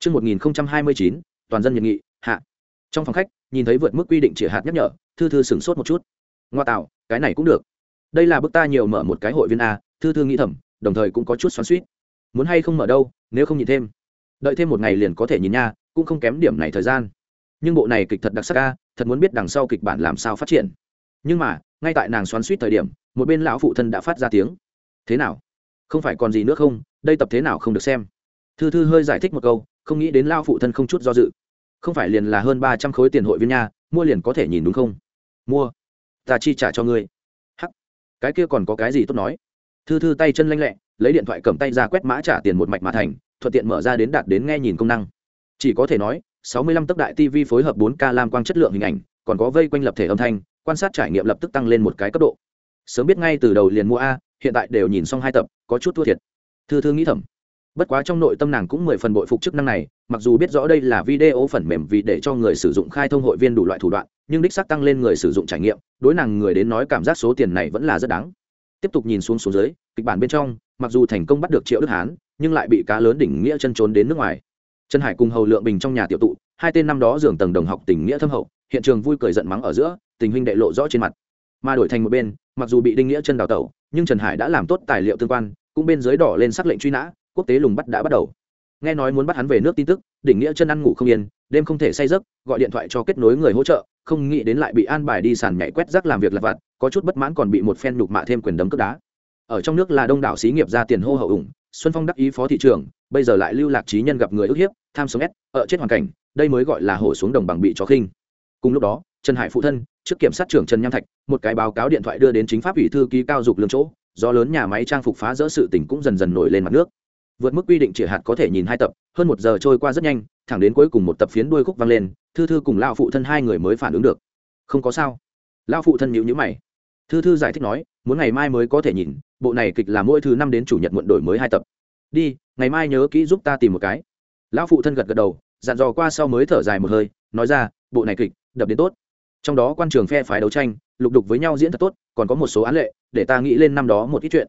Trước 1029, toàn dân nhiệt nghị, hạ. Trong phòng khách, nhìn thấy vượt mức quy định chỉ hạt nhắc nhở, thư thư sửng sốt một chút. Ngoa tạo, cái này cũng được. Đây là bức ta nhiều mở một cái hội viên a, thư thư nghĩ thầm, đồng thời cũng có chút xoắn xuýt. Muốn hay không mở đâu, nếu không nhìn thêm. Đợi thêm một ngày liền có thể nhìn nha, cũng không kém điểm này thời gian. Nhưng bộ này kịch thật đặc sắc a, thật muốn biết đằng sau kịch bản làm sao phát triển. Nhưng mà, ngay tại nàng xoắn xuýt thời điểm, một bên lão phụ thân đã phát ra tiếng. Thế nào? Không phải còn gì nữa không? Đây tập thế nào không được xem? Thư thư hơi giải thích một câu, không nghĩ đến lao phụ thân không chút do dự. Không phải liền là hơn ba trăm khối tiền hội viên nha, mua liền có thể nhìn đúng không? Mua. Ta chi trả cho ngươi. Hắc. Cái kia còn có cái gì tốt nói? Thư thư tay chân lanh lẹ, lấy điện thoại cầm tay ra quét mã trả tiền một mạch mà thành, thuận tiện mở ra đến đạt đến nghe nhìn công năng. Chỉ có thể nói, sáu mươi lăm tấc đại tv phối hợp bốn k lam quang chất lượng hình ảnh, còn có vây quanh lập thể âm thanh, quan sát trải nghiệm lập tức tăng lên một cái cấp độ. Sớm biết ngay từ đầu liền mua a, hiện tại đều nhìn xong hai tập, có chút thua thiệt. Thư thư nghĩ thầm bất quá trong nội tâm nàng cũng mười phần bội phục chức năng này, mặc dù biết rõ đây là video phần mềm vì để cho người sử dụng khai thông hội viên đủ loại thủ đoạn, nhưng đích sắc tăng lên người sử dụng trải nghiệm, đối nàng người đến nói cảm giác số tiền này vẫn là rất đáng. Tiếp tục nhìn xuống xuống dưới, kịch bản bên trong, mặc dù thành công bắt được triệu đức hán, nhưng lại bị cá lớn đỉnh nghĩa chân trốn đến nước ngoài. Trần hải cùng hầu lượng bình trong nhà tiểu tụ, hai tên năm đó giường tầng đồng học tình nghĩa thâm hậu, hiện trường vui cười giận mắng ở giữa, tình huynh đệ lộ rõ trên mặt. Mà đổi thành một bên, mặc dù bị đinh nghĩa chân đào tẩu, nhưng trần hải đã làm tốt tài liệu tương quan, cũng bên dưới đỏ lên sắc lệnh truy nã quốc tế lùng bắt đã bắt đầu. Nghe nói muốn bắt hắn về nước tin tức, đỉnh nghĩa chân ăn ngủ không yên, đêm không thể say giấc, gọi điện thoại cho kết nối người hỗ trợ, không nghĩ đến lại bị an bài đi sàn nhảy quét rác làm việc lặt vặt, có chút bất mãn còn bị một phen nhục mạ thêm quyền đấm cướp đá. Ở trong nước là đông đảo xí nghiệp ra tiền hô hậu ủng, xuân phong đắc ý phó thị trưởng, bây giờ lại lưu lạc trí nhân gặp người ức hiếp, tham sống ép ở chết hoàn cảnh, đây mới gọi là hổ xuống đồng bằng bị chó khinh. Cùng lúc đó, trần hải phụ thân, trước kiểm sát trưởng trần nham thạch, một cái báo cáo điện thoại đưa đến chính pháp ủy thư ký cao dục lương chỗ, do lớn nhà máy trang phục phá rỡ sự tình cũng dần dần nổi lên mặt nước vượt mức quy định chỉ hạt có thể nhìn hai tập, hơn một giờ trôi qua rất nhanh, thẳng đến cuối cùng một tập phiến đuôi khúc vang lên, thư thư cùng lao phụ thân hai người mới phản ứng được. Không có sao. Lao phụ thân nhịu nhữ mày. Thư thư giải thích nói, muốn ngày mai mới có thể nhìn, bộ này kịch là mỗi thứ năm đến chủ nhật muộn đổi mới hai tập. Đi, ngày mai nhớ kỹ giúp ta tìm một cái. Lão phụ thân gật gật đầu, dặn dò qua sau mới thở dài một hơi, nói ra, bộ này kịch, đập đến tốt. Trong đó quan trường phe phái đấu tranh, lục đục với nhau diễn thật tốt, còn có một số án lệ, để ta nghĩ lên năm đó một ít chuyện.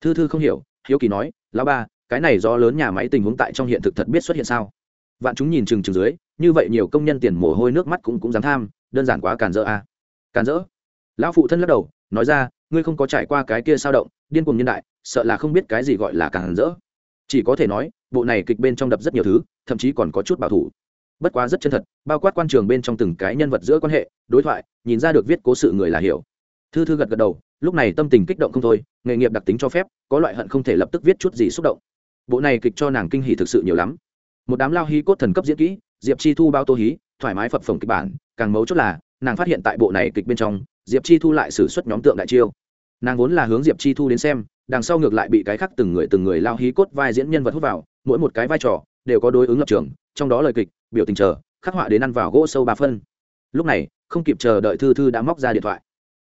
Thư thư không hiểu, hiếu kỳ nói, lão ba cái này do lớn nhà máy tình huống tại trong hiện thực thật biết xuất hiện sao? Vạn chúng nhìn chừng chừng dưới, như vậy nhiều công nhân tiền mồ hôi nước mắt cũng cũng dám tham, đơn giản quá càn rỡ à. càn rỡ? Lão phụ thân lắc đầu, nói ra, ngươi không có trải qua cái kia sao động, điên cuồng nhân đại, sợ là không biết cái gì gọi là càn rỡ. Chỉ có thể nói, bộ này kịch bên trong đập rất nhiều thứ, thậm chí còn có chút bảo thủ. Bất quá rất chân thật, bao quát quan trường bên trong từng cái nhân vật giữa quan hệ, đối thoại, nhìn ra được viết cố sự người là hiểu. Thư thư gật gật đầu, lúc này tâm tình kích động không thôi, nghề nghiệp đặc tính cho phép, có loại hận không thể lập tức viết chút gì xúc động bộ này kịch cho nàng kinh hỉ thực sự nhiều lắm. Một đám lao hí cốt thần cấp diễn kỹ, diệp chi thu bao tô hí, thoải mái phập phồng kịch bản, càng mấu chốt là, nàng phát hiện tại bộ này kịch bên trong, diệp chi thu lại xử suất nhóm tượng đại chiêu. Nàng vốn là hướng diệp chi thu đến xem, đằng sau ngược lại bị cái khác từng người từng người lao hí cốt vai diễn nhân vật hút vào, mỗi một cái vai trò đều có đối ứng lập trường, trong đó lời kịch, biểu tình chờ, khắc họa đến ăn vào gỗ sâu ba phân. Lúc này, không kịp chờ đợi thư thư đã móc ra điện thoại.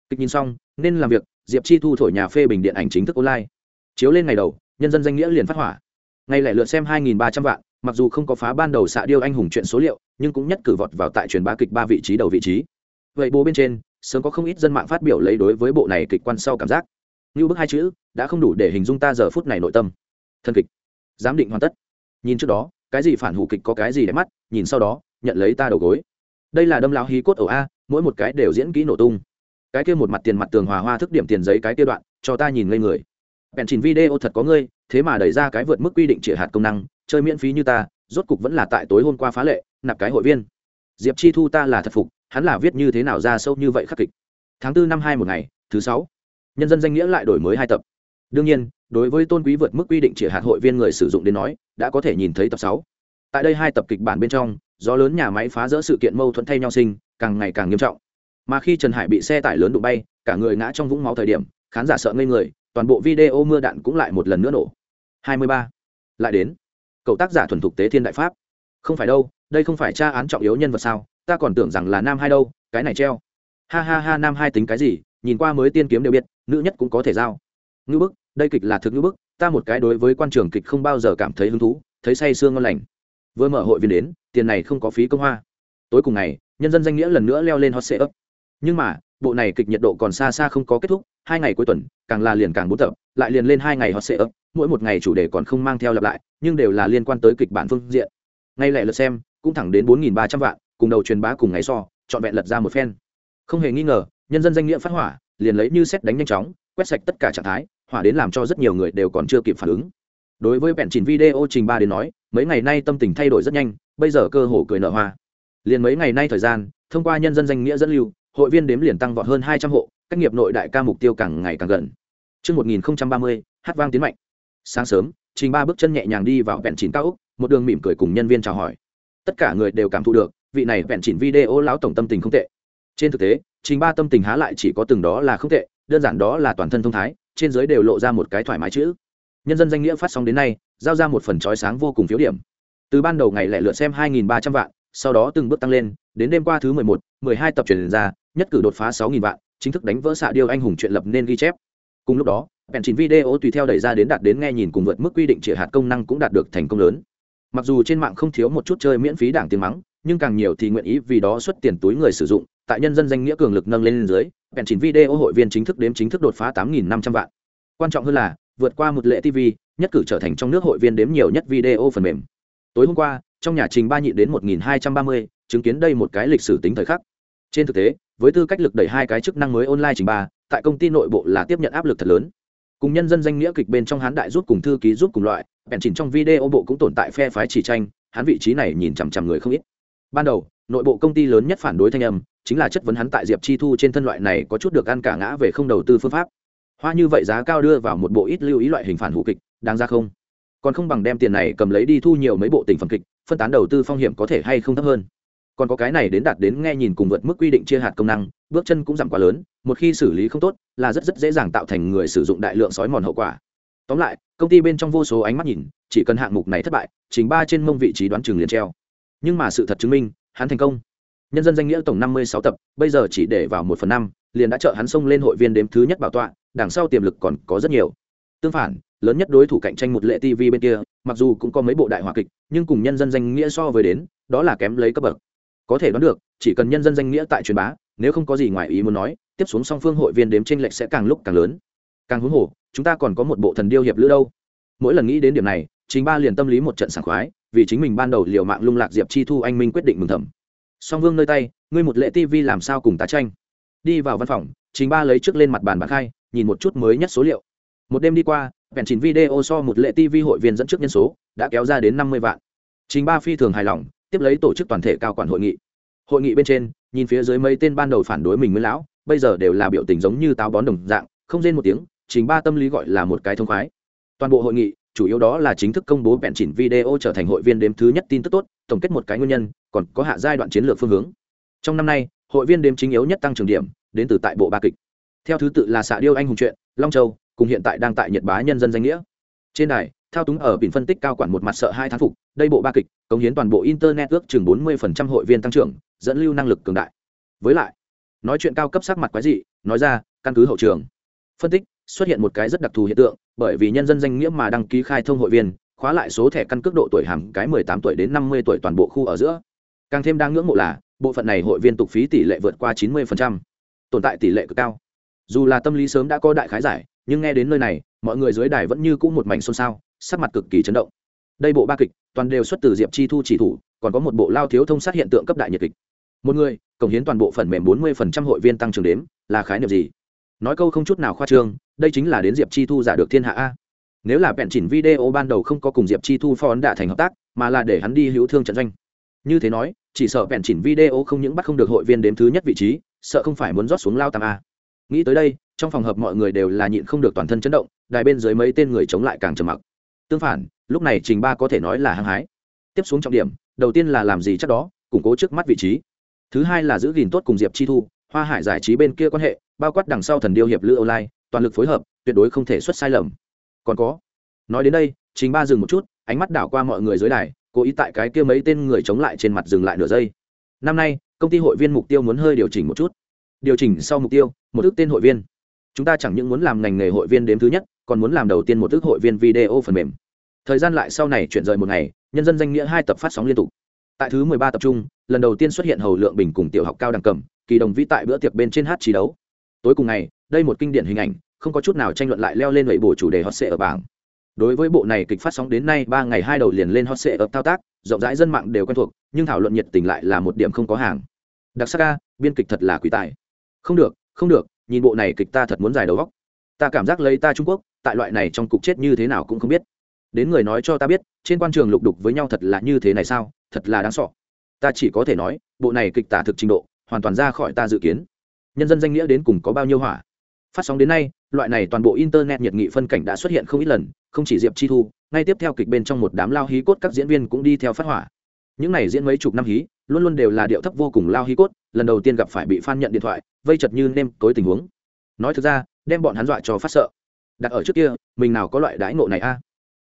Kịch nhìn xong, nên làm việc, diệp chi thu thổi nhà phê bình điện ảnh chính thức online. Chiếu lên ngày đầu, nhân dân danh nghĩa liền phát hỏa ngay lẻ lượt xem 2.300 vạn, mặc dù không có phá ban đầu xạ điêu anh hùng chuyện số liệu, nhưng cũng nhất cử vọt vào tại truyền bá kịch ba vị trí đầu vị trí. Vậy bố bên trên, sớm có không ít dân mạng phát biểu lấy đối với bộ này kịch quan sau cảm giác. Như bức hai chữ, đã không đủ để hình dung ta giờ phút này nội tâm. Thân kịch. Giám định hoàn tất. Nhìn trước đó, cái gì phản hủ kịch có cái gì để mắt, nhìn sau đó, nhận lấy ta đầu gối. Đây là đâm lão hí cốt ổ a, mỗi một cái đều diễn kỹ nổ tung. Cái kia một mặt tiền mặt tường hòa hoa thức điểm tiền giấy cái kia đoạn, cho ta nhìn ngây người bèn chỉnh video thật có ngươi, thế mà đẩy ra cái vượt mức quy định chỉ hạt công năng, chơi miễn phí như ta, rốt cục vẫn là tại tối hôm qua phá lệ, nạp cái hội viên. Diệp chi thu ta là thật phục, hắn là viết như thế nào ra sâu như vậy khắc kịch. Tháng tư năm hai một ngày, thứ sáu. Nhân dân danh nghĩa lại đổi mới hai tập. Đương nhiên, đối với tôn quý vượt mức quy định chỉ hạt hội viên người sử dụng đến nói, đã có thể nhìn thấy tập sáu. Tại đây hai tập kịch bản bên trong do lớn nhà máy phá rỡ sự kiện mâu thuẫn thay nhau sinh, càng ngày càng nghiêm trọng. Mà khi trần hải bị xe tải lớn đụng bay, cả người ngã trong vũng máu thời điểm, khán giả sợ ngây người toàn bộ video mưa đạn cũng lại một lần nữa nổ. 23. lại đến. Cậu tác giả thuần thục tế thiên đại pháp. Không phải đâu, đây không phải tra án trọng yếu nhân vật sao, ta còn tưởng rằng là nam hai đâu, cái này treo. Ha ha ha, nam hai tính cái gì, nhìn qua mới tiên kiếm đều biết, nữ nhất cũng có thể giao. Ngữ bức, đây kịch là thực ngữ bức, ta một cái đối với quan trường kịch không bao giờ cảm thấy hứng thú, thấy say sương ngon lành. Vừa mở hội viên đến, tiền này không có phí công hoa. Tối cùng ngày, nhân dân danh nghĩa lần nữa leo lên hot sệ ấp nhưng mà, bộ này kịch nhiệt độ còn xa xa không có kết thúc hai ngày cuối tuần, càng là liền càng bốn tập, lại liền lên hai ngày hot sệ ấp, mỗi một ngày chủ đề còn không mang theo lặp lại, nhưng đều là liên quan tới kịch bản phương diện. Ngay lẻ lượt xem, cũng thẳng đến bốn nghìn ba trăm vạn, cùng đầu truyền bá cùng ngày so, trọn vẹn lật ra một phen. Không hề nghi ngờ, nhân dân danh nghĩa phát hỏa, liền lấy như xét đánh nhanh chóng, quét sạch tất cả trạng thái, hỏa đến làm cho rất nhiều người đều còn chưa kịp phản ứng. Đối với bẹn chỉnh video trình ba đến nói, mấy ngày nay tâm tình thay đổi rất nhanh, bây giờ cơ hồ cười nở hoa. Liền mấy ngày nay thời gian, thông qua nhân dân danh nghĩa dẫn lưu, hội viên đếm liền tăng vọt hơn hai trăm hộ cách nghiệp nội đại ca mục tiêu càng ngày càng gần Trước 1030, hát vang tiến mạnh. Sáng sớm, Trình Ba bước chân nhẹ nhàng đi vào vẹn chỉnh cao ốc, một đường mỉm cười cùng nhân viên chào hỏi. Tất cả người đều cảm thụ được, vị này vẹn chỉnh video lão tổng tâm tình không tệ. Trên thực tế, Trình Ba tâm tình há lại chỉ có từng đó là không tệ, đơn giản đó là toàn thân thông thái, trên dưới đều lộ ra một cái thoải mái chữ. Nhân dân danh nghĩa phát sóng đến nay, giao ra một phần chói sáng vô cùng phiếu điểm. Từ ban đầu ngày lẻ lượt xem 2300 vạn, sau đó từng bước tăng lên, đến đêm qua thứ 11, 12 tập truyền ra, nhất cử đột phá 6000 vạn, chính thức đánh vỡ xạ điêu anh hùng chuyện lập nên ghi chép. Cùng lúc đó, bèn chín video tùy theo đẩy ra đến đạt đến nghe nhìn cùng vượt mức quy định trịa hạt công năng cũng đạt được thành công lớn. Mặc dù trên mạng không thiếu một chút chơi miễn phí đảng tiền mắng nhưng càng nhiều thì nguyện ý vì đó xuất tiền túi người sử dụng tại nhân dân danh nghĩa cường lực nâng lên dưới bèn chín video hội viên chính thức đếm chính thức đột phá tám nghìn năm trăm vạn. Quan trọng hơn là vượt qua một lệ tv nhất cử trở thành trong nước hội viên đếm nhiều nhất video phần mềm. Tối hôm qua trong nhà trình ba nhị đến một nghìn hai trăm ba mươi chứng kiến đây một cái lịch sử tính thời khắc. Trên thực tế với tư cách lực đẩy hai cái chức năng mới online trình ba, tại công ty nội bộ là tiếp nhận áp lực thật lớn. Cùng nhân dân danh nghĩa kịch bên trong hán đại giúp cùng thư ký giúp cùng loại, bèn chỉnh trong video bộ cũng tồn tại phe phái chỉ tranh, hắn vị trí này nhìn chằm chằm người không ít. Ban đầu, nội bộ công ty lớn nhất phản đối thanh âm, chính là chất vấn hắn tại diệp chi thu trên thân loại này có chút được ăn cả ngã về không đầu tư phương pháp. Hoa như vậy giá cao đưa vào một bộ ít lưu ý loại hình phản hủ kịch, đáng ra không? Còn không bằng đem tiền này cầm lấy đi thu nhiều mấy bộ tình phẩm kịch, phân tán đầu tư phong hiểm có thể hay không thấp hơn còn có cái này đến đạt đến nghe nhìn cùng vượt mức quy định chia hạt công năng, bước chân cũng giảm quá lớn, một khi xử lý không tốt, là rất rất dễ dàng tạo thành người sử dụng đại lượng sói mòn hậu quả. Tóm lại, công ty bên trong vô số ánh mắt nhìn, chỉ cần hạng mục này thất bại chính ba trên mông vị trí đoán chừng liền treo. Nhưng mà sự thật chứng minh, hắn thành công. Nhân dân danh nghĩa tổng năm mươi sáu tập, bây giờ chỉ để vào một phần năm, liền đã trợ hắn xông lên hội viên đếm thứ nhất bảo tọa, đằng sau tiềm lực còn có rất nhiều. Tương phản, lớn nhất đối thủ cạnh tranh một lệ tv bên kia, mặc dù cũng có mấy bộ đại hòa kịch, nhưng cùng nhân dân danh nghĩa so với đến, đó là kém lấy cấp bậc có thể đoán được, chỉ cần nhân dân danh nghĩa tại truyền bá, nếu không có gì ngoài ý muốn nói, tiếp xuống song phương hội viên đếm tranh lệch sẽ càng lúc càng lớn. Càng huống hồ, chúng ta còn có một bộ thần điêu hiệp lữ đâu. Mỗi lần nghĩ đến điểm này chính ba liền tâm lý một trận sảng khoái, vì chính mình ban đầu liều mạng lung lạc diệp chi thu anh minh quyết định mừng thầm. Song vương nơi tay, ngươi một lệ tivi làm sao cùng tá tranh? Đi vào văn phòng chính ba lấy trước lên mặt bàn bạc khai nhìn một chút mới nhất số liệu. Một đêm đi qua, vẹn chín video so một lệ tivi hội viên dẫn trước nhân số, đã kéo ra đến năm mươi vạn. Chính ba phi thường hài lòng tiếp lấy tổ chức toàn thể cao quản hội nghị. Hội nghị bên trên, nhìn phía dưới mấy tên ban đầu phản đối mình nguyên lão, bây giờ đều là biểu tình giống như táo bón đồng dạng, không rên một tiếng chính ba tâm lý gọi là một cái thông khoái. Toàn bộ hội nghị, chủ yếu đó là chính thức công bố bẹn chỉnh video trở thành hội viên đếm thứ nhất tin tức tốt, tổng kết một cái nguyên nhân, còn có hạ giai đoạn chiến lược phương hướng. Trong năm nay, hội viên đếm chính yếu nhất tăng trưởng điểm, đến từ tại bộ ba kịch. Theo thứ tự là xạ điêu anh hùng truyện, long châu, cùng hiện tại đang tại nhật bá nhân dân danh nghĩa. Trên đài thao túng ở bình phân tích cao quản một mặt sợ hai thán phục, đây bộ ba kịch, cống hiến toàn bộ internet ước chừng bốn mươi hội viên tăng trưởng, dẫn lưu năng lực cường đại. Với lại, nói chuyện cao cấp sắc mặt quái dị, nói ra, căn cứ hậu trường. Phân tích, xuất hiện một cái rất đặc thù hiện tượng, bởi vì nhân dân danh nghĩa mà đăng ký khai thông hội viên, khóa lại số thẻ căn cước độ tuổi hàm cái mười tám tuổi đến năm mươi tuổi toàn bộ khu ở giữa. Càng thêm đang ngưỡng mộ là, bộ phận này hội viên tục phí tỷ lệ vượt qua chín mươi tồn tại tỷ lệ cực cao. Dù là tâm lý sớm đã có đại khái giải nhưng nghe đến nơi này, mọi người dưới đài vẫn như cũ một mảnh xôn xao, sắc mặt cực kỳ chấn động. Đây bộ ba kịch, toàn đều xuất từ diệp chi thu chỉ thủ, còn có một bộ lao thiếu thông sát hiện tượng cấp đại nhiệt kịch. Một người, cống hiến toàn bộ phần mềm bốn mươi hội viên tăng trưởng đếm, là khái niệm gì? Nói câu không chút nào khoa trương, đây chính là đến diệp chi thu giả được thiên hạ a. Nếu là bẹn chỉnh video ban đầu không có cùng diệp chi thu phó đạ thành hợp tác, mà là để hắn đi hữu thương trận doanh. Như thế nói, chỉ sợ bẹn chỉnh video không những bắt không được hội viên đếm thứ nhất vị trí, sợ không phải muốn rót xuống lao tam a nghĩ tới đây, trong phòng hợp mọi người đều là nhịn không được toàn thân chấn động, đài bên dưới mấy tên người chống lại càng trầm mặc. Tương phản, lúc này trình ba có thể nói là hăng hái. Tiếp xuống trọng điểm, đầu tiên là làm gì chắc đó, củng cố trước mắt vị trí. Thứ hai là giữ gìn tốt cùng diệp chi thu, hoa hải giải trí bên kia quan hệ, bao quát đằng sau thần điêu hiệp lữ online, toàn lực phối hợp, tuyệt đối không thể xuất sai lầm. Còn có, nói đến đây, trình ba dừng một chút, ánh mắt đảo qua mọi người dưới đài, cố ý tại cái kia mấy tên người chống lại trên mặt dừng lại nửa giây. Năm nay, công ty hội viên mục tiêu muốn hơi điều chỉnh một chút điều chỉnh sau mục tiêu, một ước tên hội viên. Chúng ta chẳng những muốn làm ngành nghề hội viên đếm thứ nhất, còn muốn làm đầu tiên một ước hội viên video phần mềm. Thời gian lại sau này chuyển rời một ngày, nhân dân danh nghĩa hai tập phát sóng liên tục. Tại thứ mười ba tập trung, lần đầu tiên xuất hiện hầu lượng bình cùng tiểu học cao đẳng cầm, kỳ đồng vĩ tại bữa tiệc bên trên hát trí đấu. Tối cùng ngày, đây một kinh điển hình ảnh, không có chút nào tranh luận lại leo lên lệ bổ chủ đề hot sệ ở bảng. Đối với bộ này kịch phát sóng đến nay ba ngày hai đầu liền lên hot sệ ở thao tác, rộng rãi dân mạng đều quen thuộc, nhưng thảo luận nhiệt tình lại là một điểm không có hàng. Đặc sắc ca biên kịch thật là quý tài không được không được, nhìn bộ này kịch ta thật muốn giải đầu góc ta cảm giác lấy ta trung quốc, tại loại này trong cục chết như thế nào cũng không biết. Đến người nói cho ta biết, trên quan trường lục đục với nhau thật là như thế này sao, thật là đáng sọ ta chỉ có thể nói, bộ này kịch tả thực trình độ, hoàn toàn ra khỏi ta dự kiến. Nhân dân danh nghĩa đến cùng có bao nhiêu hỏa? Phát sóng đến nay, loại này toàn bộ internet nhiệt nghị phân cảnh đã xuất hiện không ít lần, không chỉ diệp chi thu, ngay tiếp theo kịch bên trong một đám lao hí cốt các diễn viên cũng đi theo phát hỏa. Những này diễn mấy chục năm hí, luôn luôn đều là điệu thấp vô cùng lao hí cốt lần đầu tiên gặp phải bị phan nhận điện thoại vây chật như nêm tối tình huống. Nói thực ra đem bọn hắn dọa cho phát sợ. Đặt ở trước kia mình nào có loại đãi ngộ này a?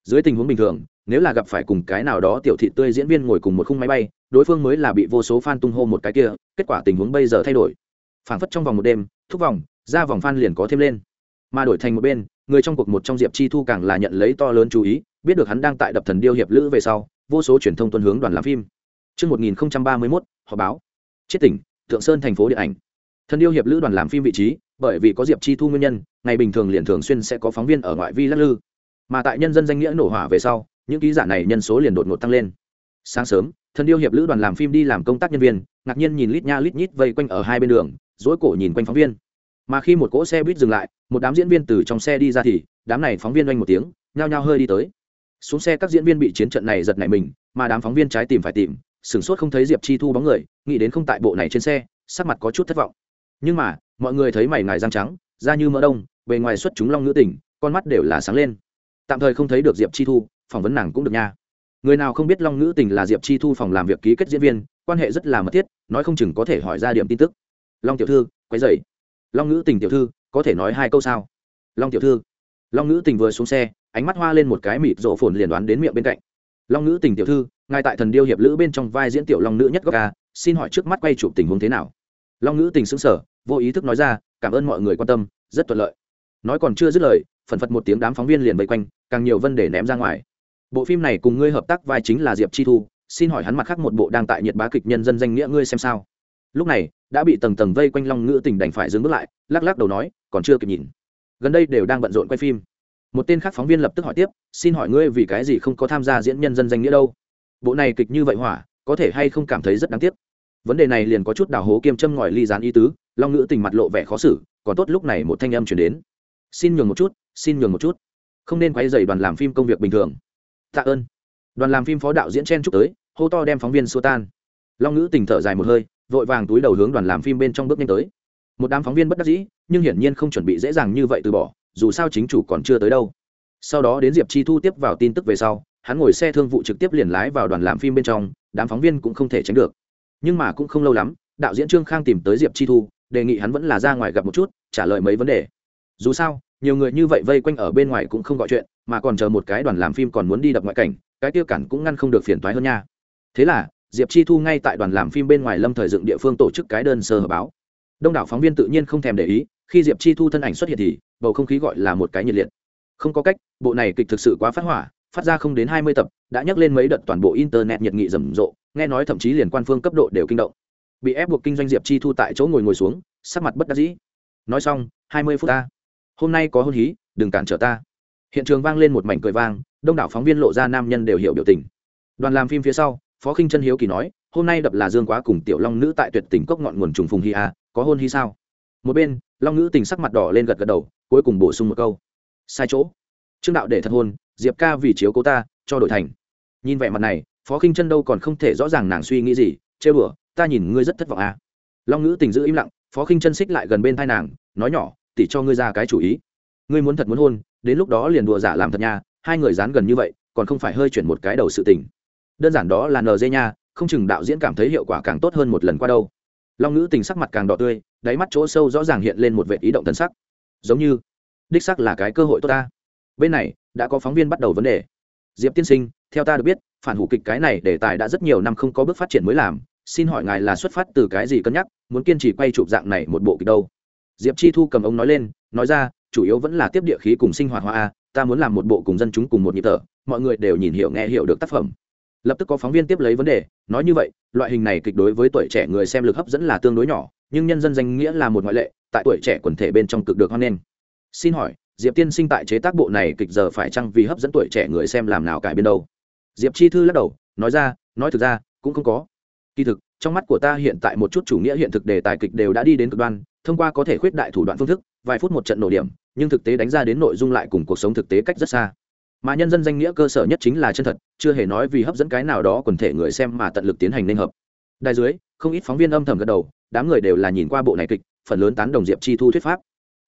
Dưới tình huống bình thường nếu là gặp phải cùng cái nào đó tiểu thị tươi diễn viên ngồi cùng một khung máy bay đối phương mới là bị vô số fan tung hô một cái kia kết quả tình huống bây giờ thay đổi. Phảng phất trong vòng một đêm thúc vòng ra vòng fan liền có thêm lên. Mà đổi thành một bên người trong cuộc một trong diệp chi thu càng là nhận lấy to lớn chú ý biết được hắn đang tại đập thần điêu hiệp lữ về sau vô số truyền thông tuân hướng đoàn làm phim. Trước 1031, họ báo. Chết tỉnh, Thượng Sơn thành phố điện ảnh. Thần điêu hiệp lữ đoàn làm phim vị trí, bởi vì có Diệp Chi Thu nguyên nhân, ngày bình thường liền thường xuyên sẽ có phóng viên ở ngoại vi lắc lư. Mà tại nhân dân danh nghĩa nổ hỏa về sau, những ký giả này nhân số liền đột ngột tăng lên. Sáng sớm, thần điêu hiệp lữ đoàn làm phim đi làm công tác nhân viên, ngạc nhiên nhìn lít nha lít nhít vây quanh ở hai bên đường, rối cổ nhìn quanh phóng viên mà khi một cỗ xe buýt dừng lại một đám diễn viên từ trong xe đi ra thì đám này phóng viên oanh một tiếng nhao nhao hơi đi tới xuống xe các diễn viên bị chiến trận này giật nảy mình mà đám phóng viên trái tìm phải tìm sửng sốt không thấy diệp chi thu bóng người, nghĩ đến không tại bộ này trên xe, sắc mặt có chút thất vọng. Nhưng mà, mọi người thấy mày ngài răng trắng, da như mỡ đông, bề ngoài xuất chúng long nữ tỉnh con mắt đều là sáng lên. Tạm thời không thấy được diệp chi thu, phỏng vấn nàng cũng được nha. Người nào không biết long nữ tình là diệp chi thu phòng làm việc ký kết diễn viên, quan hệ rất là mật thiết, nói không chừng có thể hỏi ra điểm tin tức. Long tiểu thư, quấy dậy long ngữ tình tiểu thư, có thể nói hai câu sao? Long tiểu thư. Long ngữ tình vừa xuống xe, ánh mắt hoa lên một cái mịt rộ phồn liền đoán đến miệng bên cạnh long Nữ tình tiểu thư, ngài tại thần điêu hiệp lữ bên trong vai diễn tiểu long nữ nhất góc ca, xin hỏi trước mắt quay chụp tình huống thế nào? Long Nữ tình xứng sở vô ý thức nói ra, cảm ơn mọi người quan tâm, rất thuận lợi. Nói còn chưa dứt lời, phần phật một tiếng đám phóng viên liền vây quanh, càng nhiều vấn đề ném ra ngoài. Bộ phim này cùng ngươi hợp tác vai chính là diệp chi thu, xin hỏi hắn mặt khác một bộ đang tại nhiệt bá kịch nhân dân danh nghĩa ngươi xem sao? Lúc này, đã bị tầng tầng vây quanh long ngữ tình đành phải dừng bước lại, lắc lắc đầu nói, còn chưa kịp nhìn. Gần đây đều đang bận rộn quay phim một tên khác phóng viên lập tức hỏi tiếp, xin hỏi ngươi vì cái gì không có tham gia diễn nhân dân danh nghĩa đâu? Bộ này kịch như vậy hỏa, có thể hay không cảm thấy rất đáng tiếc? Vấn đề này liền có chút đào hố kiêm châm ngòi ly dán ý tứ, long ngữ tình mặt lộ vẻ khó xử, còn tốt lúc này một thanh âm chuyển đến. Xin nhường một chút, xin nhường một chút. Không nên quay dày đoàn làm phim công việc bình thường. Tạ ơn. Đoàn làm phim phó đạo diễn chen chúc tới, hô to đem phóng viên xua tan. Long ngữ tình thở dài một hơi, vội vàng túi đầu hướng đoàn làm phim bên trong bước nhanh tới. Một đám phóng viên bất đắc dĩ, nhưng hiển nhiên không chuẩn bị dễ dàng như vậy từ bỏ dù sao chính chủ còn chưa tới đâu. Sau đó đến diệp chi thu tiếp vào tin tức về sau, hắn ngồi xe thương vụ trực tiếp liền lái vào đoàn làm phim bên trong, đám phóng viên cũng không thể tránh được. Nhưng mà cũng không lâu lắm, đạo diễn trương khang tìm tới diệp chi thu, đề nghị hắn vẫn là ra ngoài gặp một chút, trả lời mấy vấn đề. Dù sao, nhiều người như vậy vây quanh ở bên ngoài cũng không gọi chuyện, mà còn chờ một cái đoàn làm phim còn muốn đi đập ngoại cảnh, cái tiêu cản cũng ngăn không được phiền toái hơn nha. Thế là, diệp chi thu ngay tại đoàn làm phim bên ngoài lâm thời dựng địa phương tổ chức cái đơn sơ hợp báo. Đông đảo phóng viên tự nhiên không thèm để ý khi diệp chi thu thân ảnh xuất hiện thì bầu không khí gọi là một cái nhiệt liệt. Không có cách, bộ này kịch thực sự quá phát hỏa, phát ra không đến hai mươi tập, đã nhắc lên mấy đợt toàn bộ internet nhiệt nghị rầm rộ, nghe nói thậm chí liền quan phương cấp độ đều kinh động. Bị ép buộc kinh doanh diệp chi thu tại chỗ ngồi ngồi xuống, sắc mặt bất đắc dĩ. Nói xong, hai mươi phút ta. Hôm nay có hôn hí, đừng cản trở ta. Hiện trường vang lên một mảnh cười vang, đông đảo phóng viên lộ ra nam nhân đều hiểu biểu tình. Đoàn làm phim phía sau, phó khinh chân hiếu kỳ nói, hôm nay đập là dương quá cùng tiểu long nữ tại tuyệt tình cốc ngọn nguồn trùng phùng hi a à, có hôn hi sao? Một bên long nữ tình sắc mặt đỏ lên gật gật đầu cuối cùng bổ sung một câu sai chỗ trương đạo để thật hôn diệp ca vì chiếu cố ta cho đổi thành nhìn vẻ mặt này phó khinh chân đâu còn không thể rõ ràng nàng suy nghĩ gì chê bửa ta nhìn ngươi rất thất vọng à. long nữ tình giữ im lặng phó khinh chân xích lại gần bên thai nàng nói nhỏ tỉ cho ngươi ra cái chủ ý ngươi muốn thật muốn hôn đến lúc đó liền đùa giả làm thật nha hai người dán gần như vậy còn không phải hơi chuyển một cái đầu sự tình đơn giản đó là nd nha không chừng đạo diễn cảm thấy hiệu quả càng tốt hơn một lần qua đâu long ngữ tình sắc mặt càng đỏ tươi đáy mắt chỗ sâu rõ ràng hiện lên một vệ ý động tân sắc. Giống như, đích sắc là cái cơ hội tốt ta. Bên này, đã có phóng viên bắt đầu vấn đề. Diệp tiên sinh, theo ta được biết, phản hủ kịch cái này đề tài đã rất nhiều năm không có bước phát triển mới làm. Xin hỏi ngài là xuất phát từ cái gì cân nhắc, muốn kiên trì quay chụp dạng này một bộ kịch đâu? Diệp chi thu cầm ông nói lên, nói ra, chủ yếu vẫn là tiếp địa khí cùng sinh hoạt hoa a, ta muốn làm một bộ cùng dân chúng cùng một nhịp thở, mọi người đều nhìn hiểu nghe hiểu được tác phẩm. Lập tức có phóng viên tiếp lấy vấn đề, nói như vậy, loại hình này kịch đối với tuổi trẻ người xem lực hấp dẫn là tương đối nhỏ nhưng nhân dân danh nghĩa là một ngoại lệ, tại tuổi trẻ quần thể bên trong cực được hoan nghênh. Xin hỏi, diệp tiên sinh tại chế tác bộ này kịch giờ phải chăng vì hấp dẫn tuổi trẻ người xem làm nào cải biên đâu? Diệp chi thư lắc đầu, nói ra, nói thực ra, cũng không có. Kỳ thực, trong mắt của ta hiện tại một chút chủ nghĩa hiện thực đề tài kịch đều đã đi đến cực đoan, thông qua có thể khuyết đại thủ đoạn phương thức, vài phút một trận nổ điểm, nhưng thực tế đánh ra đến nội dung lại cùng cuộc sống thực tế cách rất xa. Mà nhân dân danh nghĩa cơ sở nhất chính là chân thật, chưa hề nói vì hấp dẫn cái nào đó quần thể người xem mà tận lực tiến hành nên hợp. Đài dưới, không ít phóng viên âm thầm gật đầu đám người đều là nhìn qua bộ này kịch, phần lớn tán đồng diệp chi thu thuyết pháp.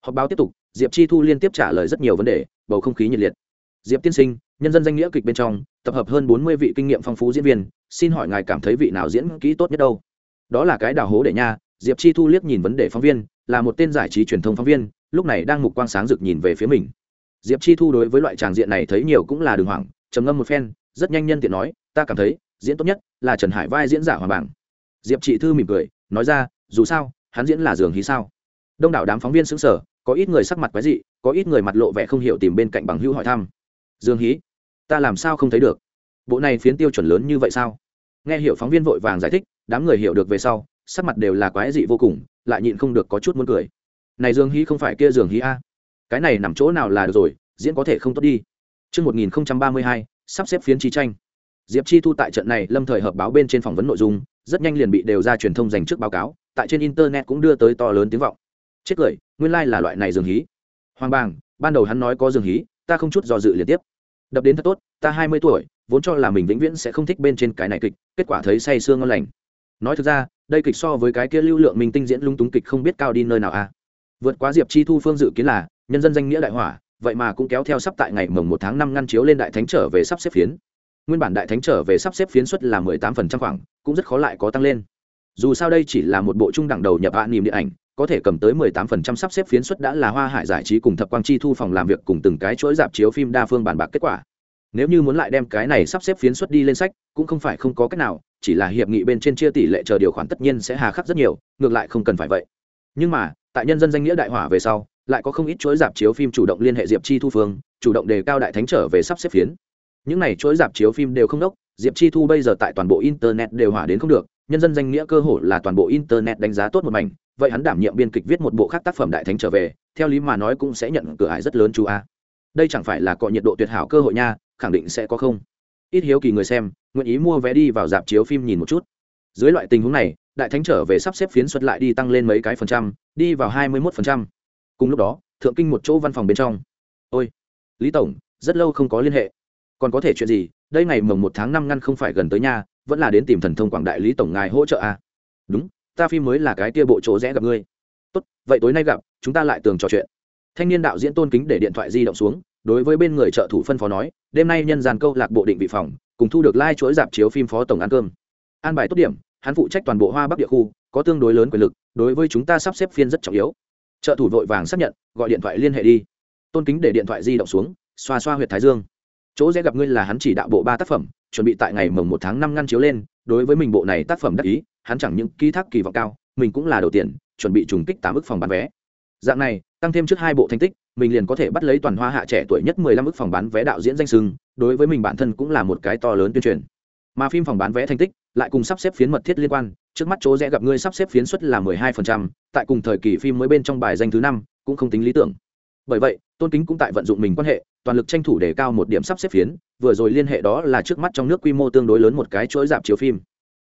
Họp báo tiếp tục, diệp chi thu liên tiếp trả lời rất nhiều vấn đề, bầu không khí nhiệt liệt. Diệp tiên sinh, nhân dân danh nghĩa kịch bên trong, tập hợp hơn bốn mươi vị kinh nghiệm phong phú diễn viên, xin hỏi ngài cảm thấy vị nào diễn kỹ tốt nhất đâu? Đó là cái đào hố để nha, diệp chi thu liếc nhìn vấn đề phóng viên, là một tên giải trí truyền thông phóng viên, lúc này đang mục quang sáng rực nhìn về phía mình. Diệp chi thu đối với loại tràng diện này thấy nhiều cũng là đường hoàng trầm ngâm một phen, rất nhanh nhân tiện nói, ta cảm thấy, diễn tốt nhất là trần hải vai diễn giả hoàng bảng diệp chị thư mỉm cười nói ra dù sao hắn diễn là giường hí sao? Đông đảo đám phóng viên xứng sở có ít người sắc mặt quái dị có ít người mặt lộ vẻ không hiểu tìm bên cạnh bằng hữu hỏi thăm. Dương hí ta làm sao không thấy được? Bộ này phiến tiêu chuẩn lớn như vậy sao? Nghe hiểu phóng viên vội vàng giải thích đám người hiểu được về sau sắc mặt đều là quái dị vô cùng lại nhịn không được có chút muốn cười. Này dương hí không phải kia Dương hí a? Cái này nằm chỗ nào là được rồi diễn có thể không tốt đi. Trước 1032, sắp xếp phiến chi tranh. Diệp Chi thu tại trận này lâm thời hợp báo bên trên phỏng vấn nội dung, rất nhanh liền bị đều ra truyền thông dành trước báo cáo, tại trên internet cũng đưa tới to lớn tiếng vọng. Chết cười, nguyên lai là loại này dường hí. Hoàng bàng, ban đầu hắn nói có dường hí, ta không chút do dự liên tiếp. Đập đến thật tốt, ta hai mươi tuổi, vốn cho là mình vĩnh viễn sẽ không thích bên trên cái này kịch, kết quả thấy say sương ngon lành. Nói thực ra, đây kịch so với cái kia lưu lượng mình tinh diễn lung túng kịch không biết cao đi nơi nào. À. Vượt quá Diệp Chi Thu phương dự kiến là, nhân dân danh nghĩa đại hỏa, vậy mà cũng kéo theo sắp tại ngày mồng một tháng năm ngăn chiếu lên đại thánh trở về sắp xếp phiến nguyên bản đại thánh trở về sắp xếp phiến suất là mười tám phần trăm khoảng, cũng rất khó lại có tăng lên. Dù sao đây chỉ là một bộ trung đẳng đầu nhập hạ niềm điện ảnh, có thể cầm tới mười tám phần trăm sắp xếp phiến suất đã là hoa hải giải trí cùng thập quang chi thu phòng làm việc cùng từng cái chuỗi dạp chiếu phim đa phương bản bạc kết quả. Nếu như muốn lại đem cái này sắp xếp phiến suất đi lên sách, cũng không phải không có cách nào, chỉ là hiệp nghị bên trên chia tỷ lệ chờ điều khoản tất nhiên sẽ hà khắc rất nhiều, ngược lại không cần phải vậy. Nhưng mà, tại nhân dân danh nghĩa đại hỏa về sau, lại có không ít chuỗi dạp chiếu phim chủ động liên hệ diệp chi thu phương, chủ động đề cao đại thánh trở về sắp xếp phiến những này chuỗi dạp chiếu phim đều không đốc, diệp chi thu bây giờ tại toàn bộ internet đều hỏa đến không được, nhân dân danh nghĩa cơ hội là toàn bộ internet đánh giá tốt một mảnh, vậy hắn đảm nhiệm biên kịch viết một bộ khác tác phẩm đại thánh trở về, theo lý mà nói cũng sẽ nhận cửa ải rất lớn chú a. Đây chẳng phải là cọ nhiệt độ tuyệt hảo cơ hội nha, khẳng định sẽ có không. Ít hiếu kỳ người xem, nguyện ý mua vé đi vào dạp chiếu phim nhìn một chút. Dưới loại tình huống này, đại thánh trở về sắp xếp phiến xuất lại đi tăng lên mấy cái phần trăm, đi vào hai mươi mốt phần trăm. Cùng lúc đó, thượng kinh một chỗ văn phòng bên trong. Ôi, lý tổng, rất lâu không có liên hệ còn có thể chuyện gì? Đây ngày mồng một tháng năm ngăn không phải gần tới nhà vẫn là đến tìm thần thông quảng đại lý tổng ngài hỗ trợ à? đúng, ta phim mới là cái tia bộ chỗ rẽ gặp ngươi. Tốt, vậy tối nay gặp, chúng ta lại tường trò chuyện. Thanh niên đạo diễn tôn kính để điện thoại di động xuống, đối với bên người trợ thủ phân phó nói, đêm nay nhân dàn câu lạc bộ định vị phòng, cùng thu được lai、like、chuỗi dạp chiếu phim phó tổng ăn cơm. An bài tốt điểm, hắn phụ trách toàn bộ hoa bắc địa khu, có tương đối lớn quyền lực, đối với chúng ta sắp xếp phiên rất trọng yếu. Trợ thủ vội vàng xác nhận, gọi điện thoại liên hệ đi. Tôn kính để điện thoại di động xuống, xoa xoa h u y ệ t thái dương chỗ sẽ gặp ngươi là hắn chỉ đạo bộ ba tác phẩm, chuẩn bị tại ngày mồng một tháng năm ngăn chiếu lên, đối với mình bộ này tác phẩm đắc ý, hắn chẳng những ký thác kỳ vọng cao, mình cũng là đầu tiền, chuẩn bị trùng kích tám ức phòng bán vé. Dạng này, tăng thêm trước hai bộ thành tích, mình liền có thể bắt lấy toàn hoa hạ trẻ tuổi nhất mười lăm ức phòng bán vé đạo diễn danh sưng, đối với mình bản thân cũng là một cái to lớn tuyên truyền. Mà phim phòng bán vé thành tích lại cùng sắp xếp phiến mật thiết liên quan, trước mắt chỗ rẽ gặp ngươi sắp xếp phiến suất là mười hai phần trăm, tại cùng thời kỳ phim mới bên trong bài danh thứ năm, cũng không tính lý tưởng bởi vậy, tôn kính cũng tại vận dụng mình quan hệ, toàn lực tranh thủ để cao một điểm sắp xếp phiến, vừa rồi liên hệ đó là trước mắt trong nước quy mô tương đối lớn một cái chuỗi dạp chiếu phim.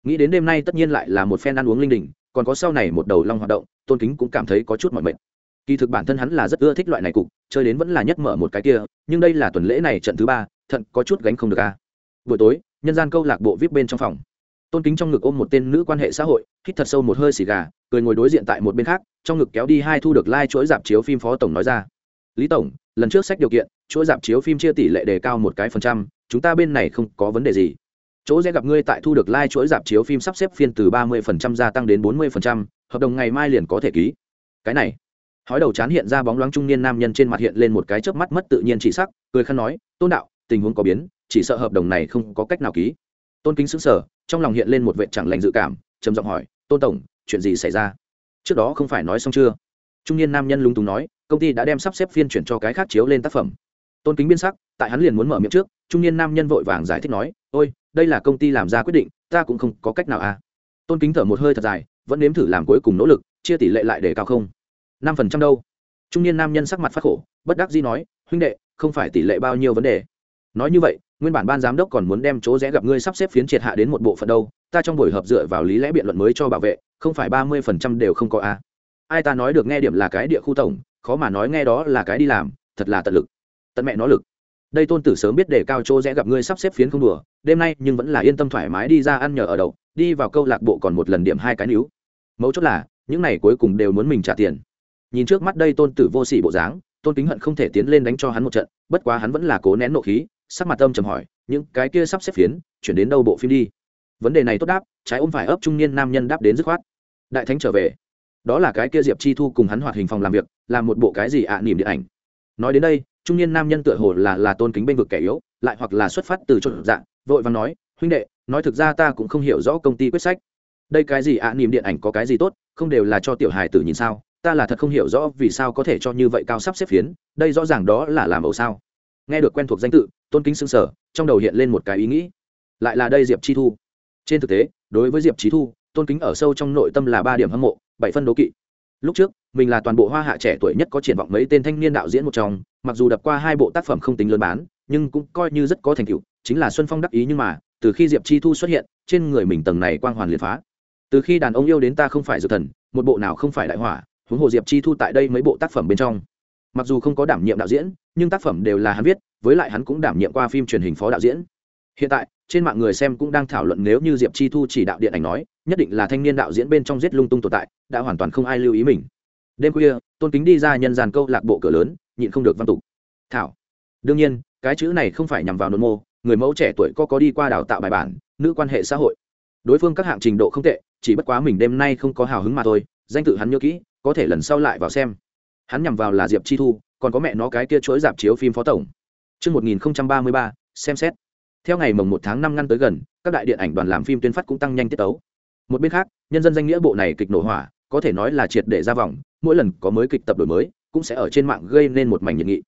Nghĩ đến đêm nay tất nhiên lại là một phen ăn uống linh đình, còn có sau này một đầu long hoạt động, tôn kính cũng cảm thấy có chút mọi mệt. Kỳ thực bản thân hắn là rất ưa thích loại này cục, chơi đến vẫn là nhất mở một cái kia, nhưng đây là tuần lễ này trận thứ ba thận có chút gánh không được a. Buổi tối, nhân gian câu lạc bộ vip bên trong phòng. Tôn kính trong ngực ôm một tên nữ quan hệ xã hội, hít thật sâu một hơi xì gà, cười ngồi đối diện tại một bên khác, trong ngực kéo đi hai thu được lai、like、chuỗi dạp chiếu phim phó tổng nói ra lý tổng, lần trước sách điều kiện chuỗi giảm chiếu phim chia tỷ lệ đề cao một cái phần trăm, chúng ta bên này không có vấn đề gì. Chỗ sẽ gặp ngươi tại thu được lai、like、chuỗi dạp chiếu phim sắp xếp phiên từ ba mươi phần trăm gia tăng đến bốn mươi phần trăm, hợp đồng ngày mai liền có thể ký. Cái này, hói đầu chán hiện ra bóng loáng trung niên nam nhân trên mặt hiện lên một cái chớp mắt mất tự nhiên chỉ sắc, cười khăn nói, tôn đạo, tình huống có biến, chỉ sợ hợp đồng này không có cách nào ký. Tôn kính xứng sở trong lòng hiện lên một vệ chẳng lành dự cảm, trầm giọng hỏi, tôn tổng, chuyện gì xảy ra? Trước đó không phải nói xong chưa? Trung niên nam nhân lúng túng nói công ty đã đem sắp xếp phiên chuyển cho cái khác chiếu lên tác phẩm. Tôn kính biên sắc, tại hắn liền muốn mở miệng trước, trung niên nam nhân vội vàng giải thích nói, ôi, đây là công ty làm ra quyết định, ta cũng không có cách nào à. Tôn kính thở một hơi thật dài, vẫn nếm thử làm cuối cùng nỗ lực, chia tỷ lệ lại để cao không? Năm phần trăm đâu? Trung niên nam nhân sắc mặt phát khổ, bất đắc dĩ nói, huynh đệ, không phải tỷ lệ bao nhiêu vấn đề? Nói như vậy, nguyên bản ban giám đốc còn muốn đem chỗ rẽ gặp ngươi sắp xếp phiến triệt hạ đến một bộ phận đâu, ta trong buổi họp dựa vào lý lẽ biện luận mới cho bảo vệ, không phải ba mươi phần trăm đều không có a ai ta nói được nghe điểm là cái địa khu tổng khó mà nói nghe đó là cái đi làm, thật là tận lực. Tận mẹ nó lực. Đây tôn tử sớm biết để cao chỗ rẽ gặp ngươi sắp xếp phiến không đùa, đêm nay nhưng vẫn là yên tâm thoải mái đi ra ăn nhờ ở đậu, đi vào câu lạc bộ còn một lần điểm hai cái níu. Mấu chốt là, những này cuối cùng đều muốn mình trả tiền. Nhìn trước mắt đây tôn tử vô sỉ bộ dáng, tôn kính hận không thể tiến lên đánh cho hắn một trận, bất quá hắn vẫn là cố nén nộ khí, sắc mặt tâm trầm hỏi, những cái kia sắp xếp phiến, chuyển đến đâu bộ phim đi? Vấn đề này tốt đáp, trái ôm phải ấp trung niên nam nhân đáp đến dứt khoát. Đại thánh trở về đó là cái kia diệp chi thu cùng hắn hoạt hình phòng làm việc làm một bộ cái gì ạ à, điện ảnh. Nói đến đây trung niên nam nhân tựa hồ là là tôn kính bênh vực kẻ yếu lại hoặc là xuất phát từ chỗ dạng vội và nói huynh đệ nói thực ra ta cũng không hiểu rõ công ty quyết sách. Đây cái gì ạ à, điện ảnh có cái gì tốt không đều là cho tiểu hài tử nhìn sao? Ta là thật không hiểu rõ vì sao có thể cho như vậy cao sắp xếp phiến đây rõ ràng đó là làm ẩu sao? Nghe được quen thuộc danh tự tôn kính xưng sở trong đầu hiện lên một cái ý nghĩ. Lại là đây diệp chi thu. Trên thực tế đối với diệp chi thu tôn kính ở sâu trong nội tâm là ba điểm hâm mộ, bảy phân đố kỵ. Lúc trước, mình là toàn bộ hoa hạ trẻ tuổi nhất có triển vọng mấy tên thanh niên đạo diễn một trong, mặc dù đập qua hai bộ tác phẩm không tính lớn bán, nhưng cũng coi như rất có thành tựu, chính là xuân phong đắc ý nhưng mà, từ khi diệp chi thu xuất hiện, trên người mình tầng này quang hoàn liệt phá. Từ khi đàn ông yêu đến ta không phải dược thần, một bộ nào không phải đại hỏa huống hồ diệp chi thu tại đây mấy bộ tác phẩm bên trong. Mặc dù không có đảm nhiệm đạo diễn, nhưng tác phẩm đều là hắn viết, với lại hắn cũng đảm nhiệm qua phim truyền hình phó đạo diễn. Hiện tại, trên mạng người xem cũng đang thảo luận nếu như diệp chi thu chỉ đạo điện ảnh nói nhất định là thanh niên đạo diễn bên trong giết lung tung tồn tại đã hoàn toàn không ai lưu ý mình. Đêm khuya tôn kính đi ra nhân gian câu lạc bộ cửa lớn nhịn không được văn tục. Thảo. Đương nhiên cái chữ này không phải nhằm vào nôn mô người mẫu trẻ tuổi có có đi qua đào tạo bài bản nữ quan hệ xã hội. Đối phương các hạng trình độ không tệ chỉ bất quá mình đêm nay không có hào hứng mà thôi danh tự hắn nhớ kỹ có thể lần sau lại vào xem. Hắn nhằm vào là diệp chi thu còn có mẹ nó cái kia chuỗi dạp chiếu phim phó tổng. Trước 1033, xem xét. Theo ngày mồng 1 tháng 5 ngăn tới gần, các đại điện ảnh đoàn làm phim tuyên phát cũng tăng nhanh tiết tấu. Một bên khác, nhân dân danh nghĩa bộ này kịch nổ hỏa, có thể nói là triệt để ra vòng, mỗi lần có mới kịch tập đổi mới, cũng sẽ ở trên mạng gây nên một mảnh nhiệt nghị.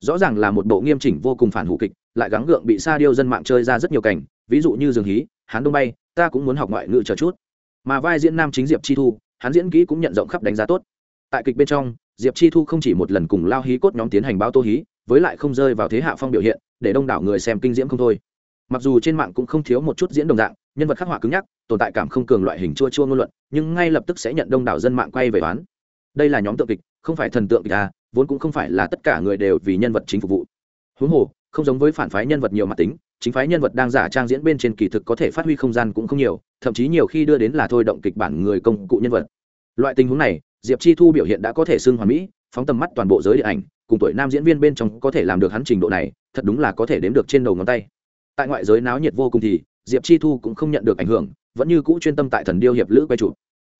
Rõ ràng là một bộ nghiêm chỉnh vô cùng phản hủ kịch, lại gắng gượng bị sa điêu dân mạng chơi ra rất nhiều cảnh, ví dụ như Dương Hí, Hán Đông Bay, ta cũng muốn học ngoại ngữ chờ chút. Mà vai diễn nam chính Diệp Chi Thu, hắn diễn kỹ cũng nhận rộng khắp đánh giá tốt. Tại kịch bên trong, Diệp Chi Thu không chỉ một lần cùng Lao Hí cốt nhóm tiến hành báo tô hí, với lại không rơi vào thế hạ phong biểu hiện, để đông đảo người xem kinh diễm không thôi mặc dù trên mạng cũng không thiếu một chút diễn đồng dạng nhân vật khắc họa cứng nhắc, tồn tại cảm không cường loại hình chua chua ngôn luận, nhưng ngay lập tức sẽ nhận đông đảo dân mạng quay về toán đây là nhóm tượng kịch, không phải thần tượng kịch à vốn cũng không phải là tất cả người đều vì nhân vật chính phục vụ. Huống hồ, không giống với phản phái nhân vật nhiều mặt tính, chính phái nhân vật đang giả trang diễn bên trên kỳ thực có thể phát huy không gian cũng không nhiều, thậm chí nhiều khi đưa đến là thôi động kịch bản người công cụ nhân vật. Loại tình huống này, diệp chi thu biểu hiện đã có thể xưng hoàn mỹ, phóng tầm mắt toàn bộ giới điện ảnh, cùng tuổi nam diễn viên bên trong có thể làm được hắn trình độ này, thật đúng là có thể đếm được trên đầu ngón tay. Tại ngoại giới náo nhiệt vô cùng thì diệp chi thu cũng không nhận được ảnh hưởng vẫn như cũ chuyên tâm tại thần điêu hiệp lữ quay chụp.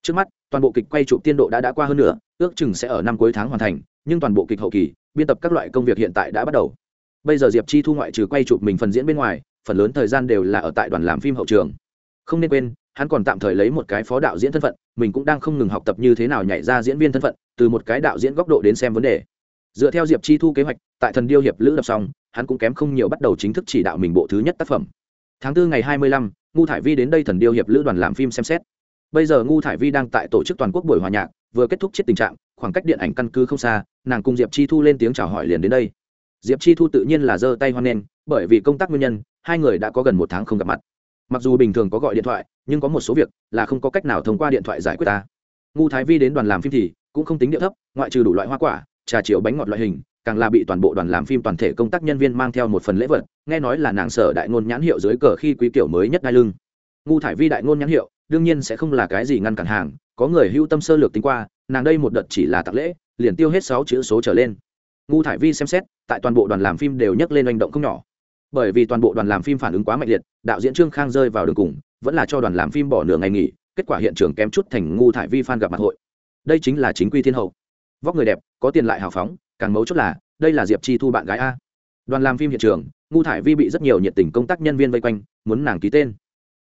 Trước mắt toàn bộ kịch quay chụp tiên độ đã đã qua hơn nửa, ước chừng sẽ ở năm cuối tháng hoàn thành nhưng toàn bộ kịch hậu kỳ biên tập các loại công việc hiện tại đã bắt đầu. Bây giờ diệp chi thu ngoại trừ quay chụp mình phần diễn bên ngoài phần lớn thời gian đều là ở tại đoàn làm phim hậu trường. Không nên quên hắn còn tạm thời lấy một cái phó đạo diễn thân phận mình cũng đang không ngừng học tập như thế nào nhảy ra diễn viên thân phận từ một cái đạo diễn góc độ đến xem vấn đề. Dựa theo diệp chi thu kế hoạch tại thần điêu hiệp lữ đập xong hắn cũng kém không nhiều bắt đầu chính thức chỉ đạo mình bộ thứ nhất tác phẩm tháng 4 ngày 25, ngu thải vi đến đây thần điêu hiệp lữ đoàn làm phim xem xét. Bây giờ ngu thải vi đang tại tổ chức toàn quốc buổi hòa nhạc vừa kết thúc chết tình trạng khoảng cách điện ảnh căn cứ không xa nàng cùng diệp chi thu lên tiếng chào hỏi liền đến đây. Diệp chi thu tự nhiên là giơ tay hoan nghênh bởi vì công tác nguyên nhân hai người đã có gần một tháng không gặp mặt. Mặc dù bình thường có gọi điện thoại nhưng có một số việc là không có cách nào thông qua điện thoại giải quyết ta. Ngu thái vi đến đoàn làm phim thì cũng không tính địa thấp ngoại trừ đủ loại hoa quả trà chiều bánh ngọt loại hình càng là bị toàn bộ đoàn làm phim toàn thể công tác nhân viên mang theo một phần lễ vật, nghe nói là nàng sở đại ngôn nhãn hiệu dưới cờ khi quý kiểu mới nhất đai lưng. Ngu thải vi đại ngôn nhãn hiệu, đương nhiên sẽ không là cái gì ngăn cản hàng, có người hưu tâm sơ lược tính qua, nàng đây một đợt chỉ là tặng lễ, liền tiêu hết sáu chữ số trở lên. Ngu thải vi xem xét, tại toàn bộ đoàn làm phim đều nhắc lên hành động không nhỏ. Bởi vì toàn bộ đoàn làm phim phản ứng quá mạnh liệt, đạo diễn trương khang rơi vào đường cùng, vẫn là cho đoàn làm phim bỏ nửa ngày nghỉ, kết quả hiện trường kém chút thành ngu thải vi fan gặp mặt hội. Đây chính là chính quy thiên hậu. Vóc người đẹp, có tiền lại hào phóng càng mấu chốt là, đây là diệp chi thu bạn gái a. Đoàn làm phim hiện trường, ngu thải vi bị rất nhiều nhiệt tình công tác nhân viên vây quanh, muốn nàng ký tên.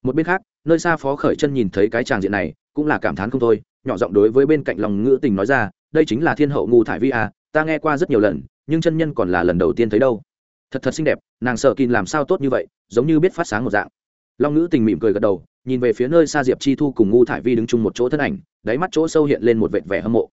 Một bên khác, nơi xa phó khởi chân nhìn thấy cái tràng diện này, cũng là cảm thán không thôi, nhỏ giọng đối với bên cạnh lòng ngữ tình nói ra, đây chính là thiên hậu ngu thải vi a, ta nghe qua rất nhiều lần, nhưng chân nhân còn là lần đầu tiên thấy đâu. Thật thật xinh đẹp, nàng sợ kìn làm sao tốt như vậy, giống như biết phát sáng một dạng. Long ngữ tình mỉm cười gật đầu, nhìn về phía nơi xa diệp chi thu cùng ngu thải vi đứng chung một chỗ thân ảnh, đáy mắt chỗ sâu hiện lên một vệt vẻ hâm mộ.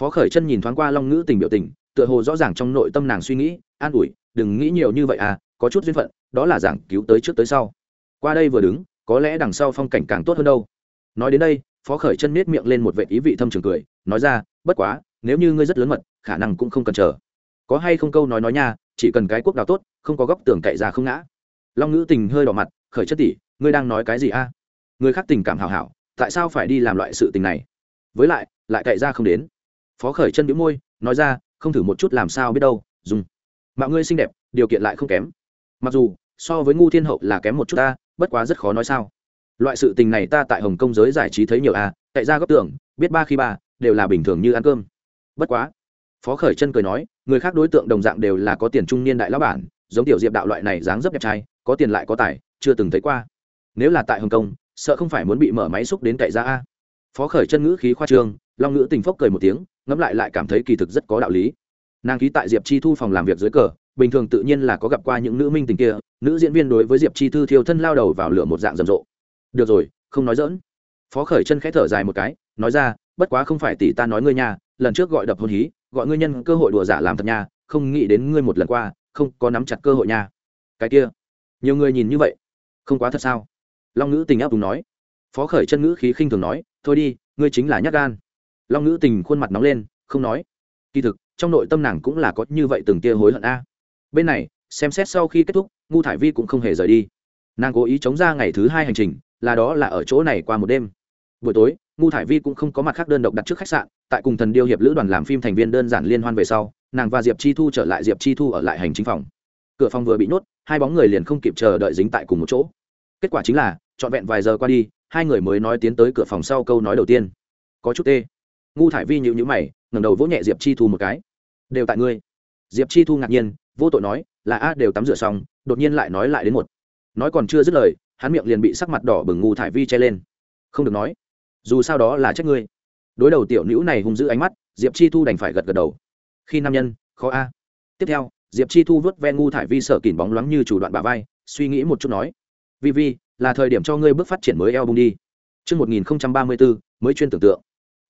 Phó khởi chân nhìn thoáng qua long ngữ tình biểu tình tựa hồ rõ ràng trong nội tâm nàng suy nghĩ, an ủi, đừng nghĩ nhiều như vậy à có chút duyên phận, đó là giảng cứu tới trước tới sau. Qua đây vừa đứng, có lẽ đằng sau phong cảnh càng tốt hơn đâu. Nói đến đây, phó khởi chân nết miệng lên một vệ ý vị thâm trường cười, nói ra, bất quá, nếu như ngươi rất lớn mật, khả năng cũng không cần chờ. Có hay không câu nói nói nha, chỉ cần cái quốc đào tốt, không có góc tường cậy ra không ngã. Long ngữ tình hơi đỏ mặt, khởi chất tỷ, ngươi đang nói cái gì a? Người khác tình cảm hào hảo, tại sao phải đi làm loại sự tình này? Với lại lại cậy ra không đến. Phó khởi chân bĩu môi, nói ra không thử một chút làm sao biết đâu dùng. Mạo ngươi xinh đẹp điều kiện lại không kém. Mặc dù so với ngu thiên hậu là kém một chút ta bất quá rất khó nói sao. Loại sự tình này ta tại hồng kông giới giải trí thấy nhiều a à, tại ra góc tưởng biết ba khi ba đều là bình thường như ăn cơm. Bất quá phó khởi chân cười nói người khác đối tượng đồng dạng đều là có tiền trung niên đại lão bản giống tiểu diệp đạo loại này dáng dấp đẹp trai có tiền lại có tài chưa từng thấy qua. Nếu là tại hồng kông sợ không phải muốn bị mở máy xúc đến cậy ra a. Phó khởi chân ngữ khí khoa trương long ngữ tình phốc cười một tiếng ngẫm lại lại cảm thấy kỳ thực rất có đạo lý. Nàng ký tại diệp chi thu phòng làm việc dưới cờ, bình thường tự nhiên là có gặp qua những nữ minh tình kia, nữ diễn viên đối với diệp chi thư thiêu thân lao đầu vào lửa một dạng rầm rộ. Được rồi, không nói dỡn phó khởi chân khẽ thở dài một cái, nói ra, bất quá không phải tỷ ta nói ngươi nha, lần trước gọi đập hôn hí, gọi ngươi nhân cơ hội đùa giả làm thật nha, không nghĩ đến ngươi một lần qua, không có nắm chặt cơ hội nha. Cái kia, nhiều người nhìn như vậy, không quá thật sao? Long ngữ tình áp đúng nói. Phó khởi chân ngữ khí khinh thường nói, thôi đi, ngươi chính là nhát gan long ngữ tình khuôn mặt nóng lên, không nói. Kỳ thực, trong nội tâm nàng cũng là có như vậy từng tia hối hận a. Bên này, xem xét sau khi kết thúc, ngu thải vi cũng không hề rời đi. Nàng cố ý chống ra ngày thứ hai hành trình, là đó là ở chỗ này qua một đêm. Buổi tối, ngu thải vi cũng không có mặt khác đơn độc đặt trước khách sạn, tại cùng thần điêu hiệp lữ đoàn làm phim thành viên đơn giản liên hoan về sau, nàng và diệp chi thu trở lại diệp chi thu ở lại hành chính phòng. Cửa phòng vừa bị nhốt, hai bóng người liền không kịp chờ đợi dính tại cùng một chỗ. Kết quả chính là, trọn vẹn vài giờ qua đi, hai người mới nói tiến tới cửa phòng sau câu nói đầu tiên. Có chút tê ngu thải vi nhịu nhữ mày ngẩng đầu vỗ nhẹ diệp chi thu một cái. Đều tại ngươi. Diệp chi thu ngạc nhiên vô tội nói là a đều tắm rửa xong đột nhiên lại nói lại đến một. Nói còn chưa dứt lời hắn miệng liền bị sắc mặt đỏ bừng ngu thải vi che lên. Không được nói dù sao đó là trách ngươi. Đối đầu tiểu nữ này hung dữ ánh mắt diệp chi thu đành phải gật gật đầu. Khi nam nhân khó a. Tiếp theo diệp chi thu vớt ven ngu thải vi sợ kỉn bóng loáng như chủ đoạn bà vai suy nghĩ một chút nói vi vi là thời điểm cho ngươi bước phát triển mới album đi. Trước 1034, mới chuyên tưởng tượng.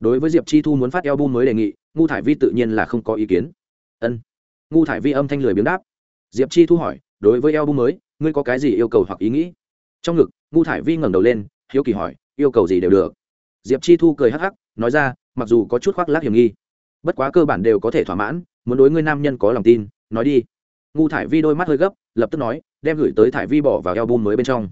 Đối với Diệp Chi Thu muốn phát album mới đề nghị, Ngu Thải Vi tự nhiên là không có ý kiến. Ân. Ngu Thải Vi âm thanh lười biếng đáp. Diệp Chi Thu hỏi, đối với album mới, ngươi có cái gì yêu cầu hoặc ý nghĩ? Trong ngực, Ngu Thải Vi ngẩng đầu lên, hiếu kỳ hỏi, yêu cầu gì đều được. Diệp Chi Thu cười hắc hắc, nói ra, mặc dù có chút khoác lác hiểm nghi, bất quá cơ bản đều có thể thỏa mãn, muốn đối ngươi nam nhân có lòng tin, nói đi. Ngu Thải Vi đôi mắt hơi gấp, lập tức nói, đem gửi tới Thải Vi bỏ vào album mới bên trong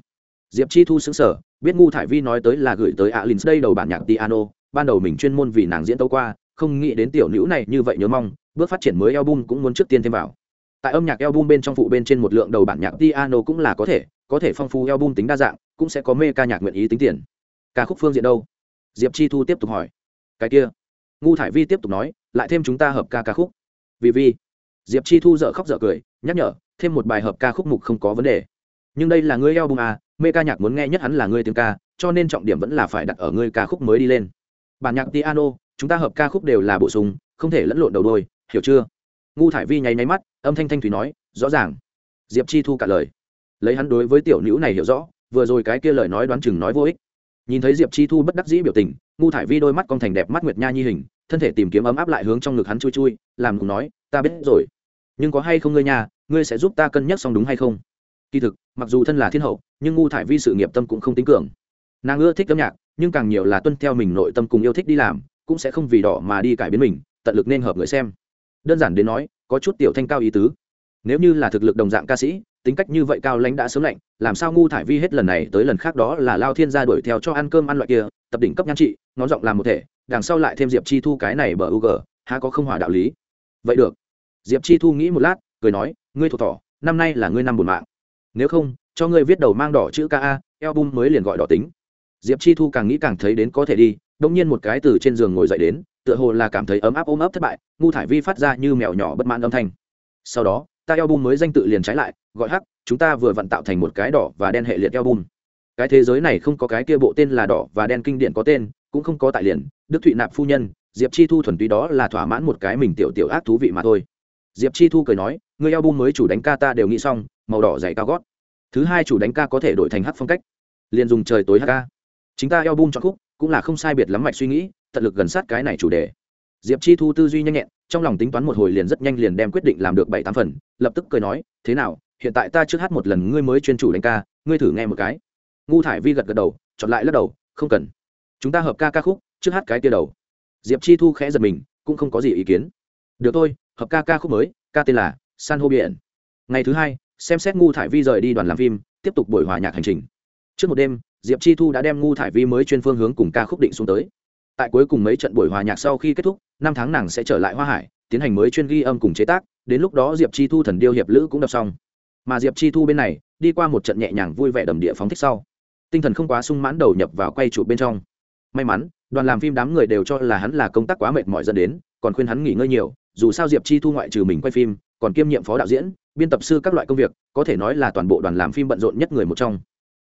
diệp chi thu xứng sở biết ngu thải vi nói tới là gửi tới alin đây đầu bản nhạc piano ban đầu mình chuyên môn vì nàng diễn tấu qua, không nghĩ đến tiểu nữ này như vậy nhớ mong, bước phát triển mới album cũng muốn trước tiên thêm vào. Tại âm nhạc album bên trong phụ bên trên một lượng đầu bản nhạc piano cũng là có thể có thể phong phú album tính đa dạng, cũng sẽ có mê ca nhạc nguyện ý tính tiền. Ca khúc phương diện đâu? Diệp chi thu tiếp tục hỏi. Cái kia. Ngu thải vi tiếp tục nói, lại thêm chúng ta hợp ca ca khúc. Vì vi diệp chi thu dợ khóc dợ cười, nhắc nhở, thêm một bài hợp ca khúc mục không có vấn đề. Nhưng đây là ngươi album à mê ca nhạc muốn nghe nhất hắn là ngươi tiếng ca, cho nên trọng điểm vẫn là phải đặt ở ngươi ca khúc mới đi lên bản nhạc piano, chúng ta hợp ca khúc đều là bổ sung, không thể lẫn lộn đầu đôi, hiểu chưa? Ngu thải vi nháy nháy mắt, âm thanh thanh thủy nói, rõ ràng. Diệp chi thu cả lời. Lấy hắn đối với tiểu nữ này hiểu rõ, vừa rồi cái kia lời nói đoán chừng nói vô ích. Nhìn thấy diệp chi thu bất đắc dĩ biểu tình, ngu thải vi đôi mắt con thành đẹp mắt nguyệt nha nhi hình, thân thể tìm kiếm ấm áp lại hướng trong ngực hắn chui chui, làm cùng nói, ta biết rồi. Nhưng có hay không ngươi nhà, ngươi sẽ giúp ta cân nhắc xong đúng hay không? Kỳ thực, mặc dù thân là thiên hậu, nhưng ngu thải vi sự nghiệp tâm cũng không tính cường. Nàng ưa thích âm nhạc nhưng càng nhiều là tuân theo mình nội tâm cùng yêu thích đi làm, cũng sẽ không vì đỏ mà đi cải biến mình, tận lực nên hợp người xem. Đơn giản đến nói, có chút tiểu thanh cao ý tứ. Nếu như là thực lực đồng dạng ca sĩ, tính cách như vậy cao lãnh đã sớm lạnh, làm sao ngu thải vi hết lần này tới lần khác đó là lao thiên gia đuổi theo cho ăn cơm ăn loại kia, tập đỉnh cấp nhan trị, ngón giọng làm một thể, đằng sau lại thêm diệp chi thu cái này bờ u g há có không hỏa đạo lý. Vậy được. Diệp chi thu nghĩ một lát, cười nói, ngươi thuộc tỏ năm nay là ngươi năm buồn mạng. Nếu không, cho ngươi viết đầu mang đỏ chữ ca a, album mới liền gọi đỏ tính diệp chi thu càng nghĩ càng thấy đến có thể đi đông nhiên một cái từ trên giường ngồi dậy đến, tựa hồ là cảm thấy ấm áp ôm ấp thất bại, ngu thải vi phát ra như mèo nhỏ bất mãn âm thanh. Sau đó, ta eo bum mới danh tự liền trái lại, gọi hắc, chúng ta vừa vặn tạo thành một cái đỏ và đen hệ liệt eo bum. Cái thế giới này không có cái kia bộ tên là đỏ và đen kinh điển có tên, cũng không có tại liền, đức thụy nạp phu nhân, diệp chi thu thuần túy đó là thỏa mãn một cái mình tiểu tiểu ác thú vị mà thôi. Diệp chi thu cười nói, người eo bum mới chủ đánh ca ta đều nghĩ xong, màu đỏ dày cao gót. Thứ hai chủ đánh ca có thể đổi thành hát phong cách. Liền dùng trời tối hát ca chính ta eo bum chọn khúc, cũng là không sai biệt lắm mạch suy nghĩ, tận lực gần sát cái này chủ đề. Diệp chi thu tư duy nhanh nhẹn, trong lòng tính toán một hồi liền rất nhanh liền đem quyết định làm được bảy tám phần, lập tức cười nói, thế nào, hiện tại ta trước hát một lần ngươi mới chuyên chủ đánh ca, ngươi thử nghe một cái. Ngu thải vi gật gật đầu, chọn lại lắc đầu, không cần. Chúng ta hợp ca ca khúc, trước hát cái kia đầu. Diệp chi thu khẽ giật mình, cũng không có gì ý kiến. Được thôi, hợp ca ca khúc mới, ca tên là san hô biển. Ngày thứ hai, xem xét ngu thải vi rời đi đoàn làm phim, tiếp tục buổi hòa nhạc hành trình. Trước một đêm diệp chi thu đã đem ngu thải vi mới chuyên phương hướng cùng ca khúc định xuống tới. Tại cuối cùng mấy trận buổi hòa nhạc sau khi kết thúc, năm tháng nàng sẽ trở lại hoa hải, tiến hành mới chuyên ghi âm cùng chế tác, đến lúc đó diệp chi thu thần điêu hiệp lữ cũng đọc xong. Mà diệp chi thu bên này, đi qua một trận nhẹ nhàng vui vẻ đầm địa phóng thích sau. Tinh thần không quá sung mãn đầu nhập vào quay trụ bên trong. May mắn, đoàn làm phim đám người đều cho là hắn là công tác quá mệt mỏi dẫn đến, còn khuyên hắn nghỉ ngơi nhiều, dù sao diệp chi thu ngoại trừ mình quay phim, còn kiêm nhiệm phó đạo diễn, biên tập sư các loại công việc, có thể nói là toàn bộ đoàn làm phim bận rộn nhất người một trong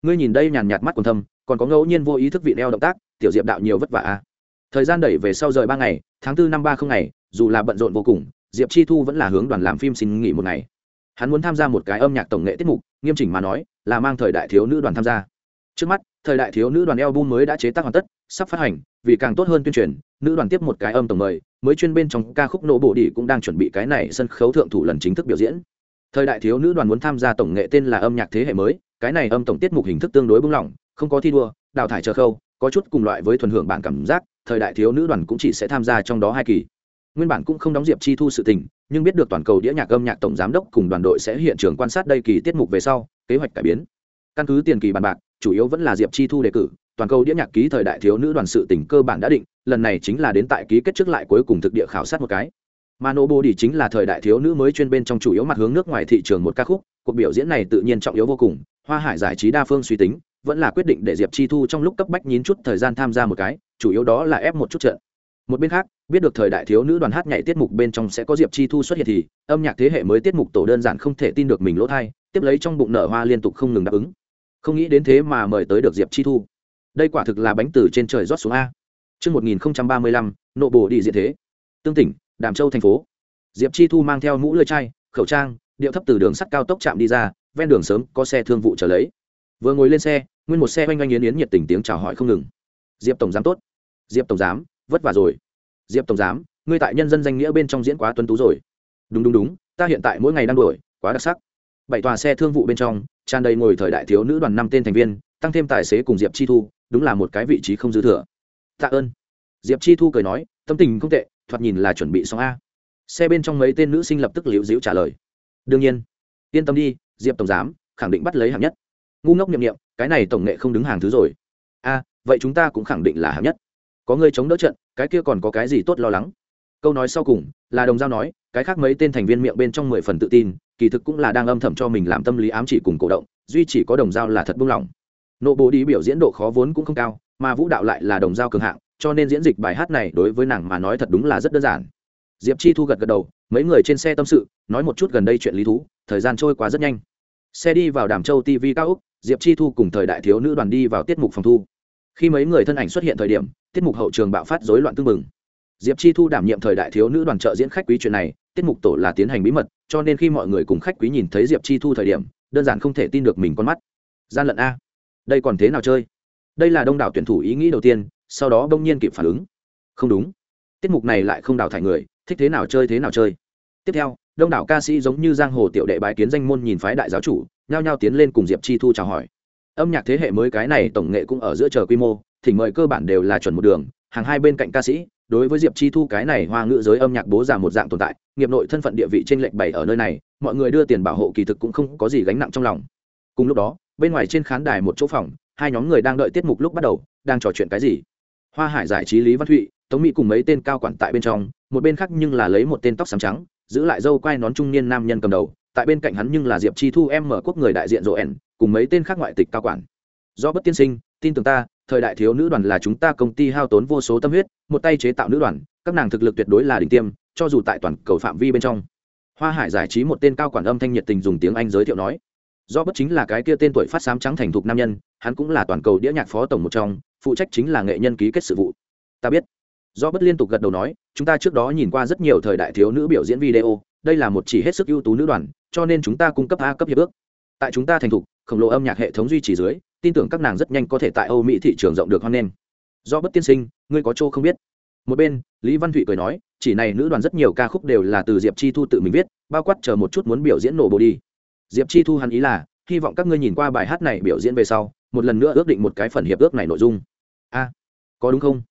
ngươi nhìn đây nhàn nhạt mắt còn thâm, còn có ngẫu nhiên vô ý thức vị đeo động tác, tiểu diệp đạo nhiều vất vả a thời gian đẩy về sau rời ba ngày, tháng tư năm ba không ngày, dù là bận rộn vô cùng, diệp chi thu vẫn là hướng đoàn làm phim xin nghỉ một ngày. Hắn muốn tham gia một cái âm nhạc tổng nghệ tiết mục, nghiêm chỉnh mà nói, là mang thời đại thiếu nữ đoàn tham gia. Trước mắt, thời đại thiếu nữ đoàn album mới đã chế tác hoàn tất, sắp phát hành, vì càng tốt hơn tuyên truyền, nữ đoàn tiếp một cái âm tổng mời, mới chuyên bên trong ca khúc nổ bộ đỉ cũng đang chuẩn bị cái này sân khấu thượng thủ lần chính thức biểu diễn. Thời đại thiếu nữ đoàn muốn tham gia tổng nghệ tên là âm nhạc thế hệ mới cái này âm tổng tiết mục hình thức tương đối bung lỏng, không có thi đua, đào thải chờ khâu, có chút cùng loại với thuần hưởng bản cảm giác, thời đại thiếu nữ đoàn cũng chỉ sẽ tham gia trong đó hai kỳ. Nguyên bản cũng không đóng diệp chi thu sự tình, nhưng biết được toàn cầu đĩa nhạc âm nhạc tổng giám đốc cùng đoàn đội sẽ hiện trường quan sát đây kỳ tiết mục về sau, kế hoạch cải biến. Căn cứ tiền kỳ bàn bạc, chủ yếu vẫn là diệp chi thu đề cử, toàn cầu đĩa nhạc ký thời đại thiếu nữ đoàn sự tỉnh cơ bản đã định, lần này chính là đến tại ký kết trước lại cuối cùng thực địa khảo sát một cái. Mà nô bô đi chính là thời đại thiếu nữ mới chuyên bên trong chủ yếu mặt hướng nước ngoài thị trường một ca khúc, cuộc biểu diễn này tự nhiên trọng yếu vô cùng hoa hải giải trí đa phương suy tính vẫn là quyết định để diệp chi thu trong lúc cấp bách nhín chút thời gian tham gia một cái chủ yếu đó là ép một chút trận một bên khác biết được thời đại thiếu nữ đoàn hát nhảy tiết mục bên trong sẽ có diệp chi thu xuất hiện thì âm nhạc thế hệ mới tiết mục tổ đơn giản không thể tin được mình lỗ thai tiếp lấy trong bụng nở hoa liên tục không ngừng đáp ứng không nghĩ đến thế mà mời tới được diệp chi thu đây quả thực là bánh từ trên trời rót xuống a Trước 1035, nộ bổ đi diện thế. Tương tỉnh, Đàm Châu thành phố. Diệp Chi Thu mang theo mũ lưỡi chai, khẩu trang, điệu thấp từ đường sắt cao tốc chạm đi ra, ven đường sớm có xe thương vụ chờ lấy. Vừa ngồi lên xe, nguyên một xe oanh oanh yến yến nhiệt tình tiếng chào hỏi không ngừng. Diệp tổng giám tốt. Diệp tổng giám, vất vả rồi. Diệp tổng giám, ngươi tại nhân dân danh nghĩa bên trong diễn quá tuân tú rồi. Đúng đúng đúng, ta hiện tại mỗi ngày đang đuổi, quá đặc sắc. Bảy tòa xe thương vụ bên trong, tràn đầy ngồi thời đại thiếu nữ đoàn năm tên thành viên, tăng thêm tài xế cùng Diệp Chi Thu, đúng là một cái vị trí không dư thừa tạ ơn diệp chi thu cười nói tâm tình không tệ thoạt nhìn là chuẩn bị xong a xe bên trong mấy tên nữ sinh lập tức liễu diễu trả lời đương nhiên yên tâm đi diệp tổng giám, khẳng định bắt lấy hạng nhất. Ngu ngốc n i ệ m n i ệ m cái này tổng nghệ không đứng hàng thứ rồi. A, vậy chúng ta cũng khẳng định là hạng nhất. Có người chống đỡ trận, cái kia còn có cái gì tốt lo lắng? Câu nói sau cùng, là đồng giao nói, cái khác mấy tên thành viên miệng bên trong mười phần tự tin, kỳ thực cũng là đang âm thầm cho mình làm tâm lý ám chỉ cùng cổ động, duy chỉ có đồng giao là thật buông lỏng. Nộ bố đi biểu diễn độ khó vốn cũng không cao, mà vũ đạo lại là đồng giao cường hạng, cho nên diễn dịch bài hát này đối với nàng mà nói thật đúng là rất đơn giản. Diệp chi thu gật gật đầu, mấy người trên xe tâm sự, nói một chút gần đây chuyện lý thú thời gian trôi qua rất nhanh. Xe đi vào đàm châu tv cao úc diệp chi thu cùng thời đại thiếu nữ đoàn đi vào tiết mục phòng thu. Khi mấy người thân ảnh xuất hiện thời điểm, tiết mục hậu trường bạo phát rối loạn tương mừng. diệp chi thu đảm nhiệm thời đại thiếu nữ đoàn trợ diễn khách quý chuyện này, tiết mục tổ là tiến hành bí mật, cho nên khi mọi người cùng khách quý nhìn thấy diệp chi thu thời điểm, đơn giản không thể tin được mình con mắt. Gian lận a. Đây còn thế nào chơi? Đây là đông đảo tuyển thủ ý nghĩ đầu tiên, sau đó đông nhiên kịp phản ứng. Không đúng. Tiết mục này lại không đào thải người, thích thế nào chơi thế nào chơi. Tiếp theo đông đảo ca sĩ giống như giang hồ tiểu đệ bái kiến danh môn nhìn phái đại giáo chủ, nhao nhao tiến lên cùng diệp chi thu chào hỏi. Âm nhạc thế hệ mới cái này tổng nghệ cũng ở giữa chờ quy mô, thỉnh mời cơ bản đều là chuẩn một đường, hàng hai bên cạnh ca sĩ, đối với diệp chi thu cái này hoa ngữ giới âm nhạc bố già một dạng tồn tại, nghiệp nội thân phận địa vị trên lệnh bày ở nơi này, mọi người đưa tiền bảo hộ kỳ thực cũng không có gì gánh nặng trong lòng. Cùng lúc đó, bên ngoài trên khán đài một chỗ phòng, hai nhóm người đang đợi tiết mục lúc bắt đầu, đang trò chuyện cái gì? Hoa hải giải trí lý văn thụy, tống mỹ cùng mấy tên cao quản tại bên trong một bên khác nhưng là lấy một tên tóc xám trắng, giữ lại dâu quai nón trung niên nam nhân cầm đầu, tại bên cạnh hắn nhưng là diệp chi thu em mở quốc người đại diện rộ ẻn cùng mấy tên khác ngoại tịch cao quản. Do bất tiên sinh, tin tưởng ta, thời đại thiếu nữ đoàn là chúng ta công ty hao tốn vô số tâm huyết, một tay chế tạo nữ đoàn, các nàng thực lực tuyệt đối là đỉnh tiêm, cho dù tại toàn cầu phạm vi bên trong. Hoa hải giải trí một tên cao quản âm thanh nhiệt tình dùng tiếng anh giới thiệu nói. Do bất chính là cái kia tên tuổi phát sám trắng thành thục nam nhân, hắn cũng là toàn cầu đĩa nhạc phó tổng một trong, phụ trách chính là nghệ nhân ký kết sự vụ. Ta biết do bất liên tục gật đầu nói, chúng ta trước đó nhìn qua rất nhiều thời đại thiếu nữ biểu diễn video, đây là một chỉ hết sức ưu tú nữ đoàn, cho nên chúng ta cung cấp a cấp hiệp ước. Tại chúng ta thành thục, khổng lồ âm nhạc hệ thống duy trì dưới, tin tưởng các nàng rất nhanh có thể tại âu mỹ thị trường rộng được hoan nghênh. Do bất tiên sinh, ngươi có chỗ không biết. Một bên, lý văn thụy cười nói, chỉ này nữ đoàn rất nhiều ca khúc đều là từ diệp chi thu tự mình viết, bao quát chờ một chút muốn biểu diễn nổ bộ đi. Diệp chi thu hắn ý là, hy vọng các ngươi nhìn qua bài hát này biểu diễn về sau, một lần nữa ước định một cái phần hiệp ước này nội dung. A, có đúng không?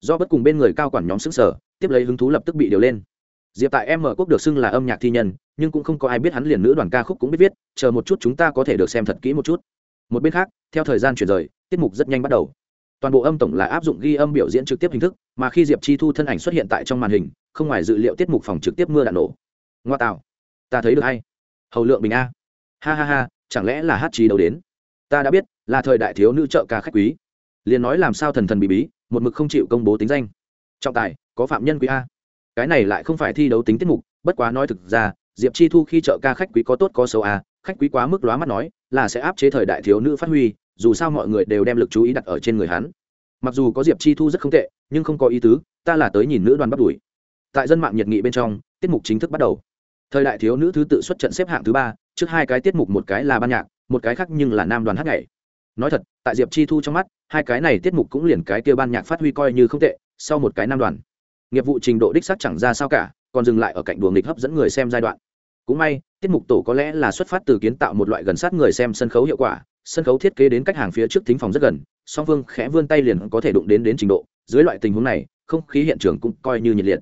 Do bất cùng bên người cao quản nhóm xứng sở, tiếp lấy hứng thú lập tức bị điều lên. Diệp tại em mở quốc được xưng là âm nhạc thi nhân, nhưng cũng không có ai biết hắn liền nữ đoàn ca khúc cũng biết viết, chờ một chút chúng ta có thể được xem thật kỹ một chút. Một bên khác, theo thời gian chuyển rời, tiết mục rất nhanh bắt đầu. Toàn bộ âm tổng là áp dụng ghi âm biểu diễn trực tiếp hình thức, mà khi diệp chi thu thân ảnh xuất hiện tại trong màn hình, không ngoài dự liệu tiết mục phòng trực tiếp mưa đạn nổ. Ngoa tạo. Ta thấy được hay. Hầu lượng bình a. Ha ha ha, chẳng lẽ là hát trí đâu đến? Ta đã biết, là thời đại thiếu nữ trợ ca khách quý. Liền nói làm sao thần thần bị bí một mực không chịu công bố tính danh. Trọng tài, có phạm nhân quý a. Cái này lại không phải thi đấu tính tiết mục, bất quá nói thực ra, diệp chi thu khi chợ ca khách quý có tốt có xấu a, khách quý quá mức lóa mắt nói, là sẽ áp chế thời đại thiếu nữ phát huy, dù sao mọi người đều đem lực chú ý đặt ở trên người hắn. Mặc dù có diệp chi thu rất không tệ, nhưng không có ý tứ, ta là tới nhìn nữ đoàn bắt đuổi. Tại dân mạng nhiệt nghị bên trong, tiết mục chính thức bắt đầu. Thời đại thiếu nữ thứ tự xuất trận xếp hạng thứ ba, trước hai cái tiết mục một cái là ban nhạc, một cái khác nhưng là nam đoàn hát nhảy. Nói thật, tại diệp chi thu trong mắt hai cái này tiết mục cũng liền cái kia ban nhạc phát huy coi như không tệ, sau một cái năm đoàn, nghiệp vụ trình độ đích sắc chẳng ra sao cả, còn dừng lại ở cạnh đùa nghịch hấp dẫn người xem giai đoạn. Cũng may, tiết mục tổ có lẽ là xuất phát từ kiến tạo một loại gần sát người xem sân khấu hiệu quả, sân khấu thiết kế đến cách hàng phía trước thính phòng rất gần, song phương khẽ vươn tay liền có thể đụng đến đến trình độ. Dưới loại tình huống này, không khí hiện trường cũng coi như nhiệt liệt.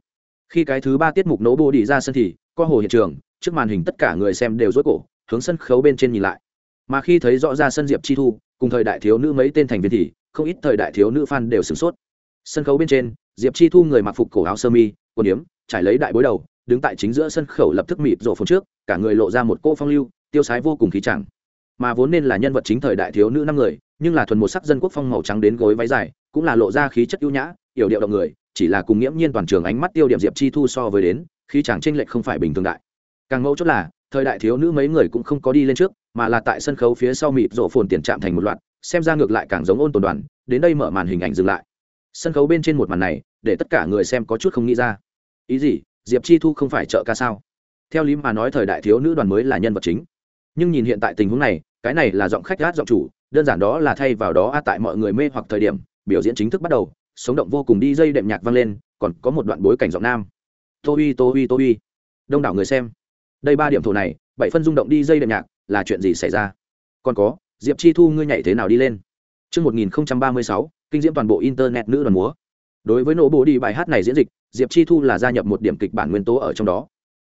Khi cái thứ ba tiết mục nấu bô đi ra sân thì qua hồ hiện trường, trước màn hình tất cả người xem đều rối cổ, hướng sân khấu bên trên nhìn lại. Mà khi thấy rõ ra sân diệp chi thu, cùng thời đại thiếu nữ mấy tên thành viên thì không ít thời đại thiếu nữ fan đều sửng sốt. Sân khấu bên trên, diệp chi thu người mặc phục cổ áo sơ mi, quần yếm, trải lấy đại bối đầu, đứng tại chính giữa sân khấu lập tức mịt rổ phồn trước, cả người lộ ra một cô phong lưu, tiêu sái vô cùng khí chẳng. Mà vốn nên là nhân vật chính thời đại thiếu nữ năm người, nhưng là thuần một sắc dân quốc phong màu trắng đến gối váy dài, cũng là lộ ra khí chất ưu nhã, yểu điệu động người, chỉ là cùng nghiễm nhiên toàn trường ánh mắt tiêu điểm diệp chi thu so với đến, khí chàng tranh lệch không phải bình thường đại. Càng mẫu chốt là, thời đại thiếu nữ mấy người cũng không có đi lên trước, mà là tại sân khấu phía sau mịt rổ phồn tiền chạm thành một loạt xem ra ngược lại càng giống ôn tồn đoàn, đến đây mở màn hình ảnh dừng lại. Sân khấu bên trên một màn này, để tất cả người xem có chút không nghĩ ra. Ý gì, diệp chi thu không phải trợ ca sao? Theo lý mà nói thời đại thiếu nữ đoàn mới là nhân vật chính. Nhưng nhìn hiện tại tình huống này, cái này là giọng khách gát giọng chủ, đơn giản đó là thay vào đó a tại mọi người mê hoặc thời điểm, biểu diễn chính thức bắt đầu, sống động vô cùng đi dây đệm nhạc vang lên, còn có một đoạn bối cảnh giọng nam. Tô uy tô uy tô uy đông đảo người xem. Đây ba điểm thổ này, bảy phân rung động đi dây đệm nhạc, là chuyện gì xảy ra? Còn có diệp chi thu ngươi nhảy thế nào đi lên Trước 1036, kinh diễm toàn bộ internet nữ đoàn múa. Đối với nổ bố đi bài hát này diễn dịch, Diệp Chi Thu là gia nhập một điểm kịch bản nguyên tố ở trong đó.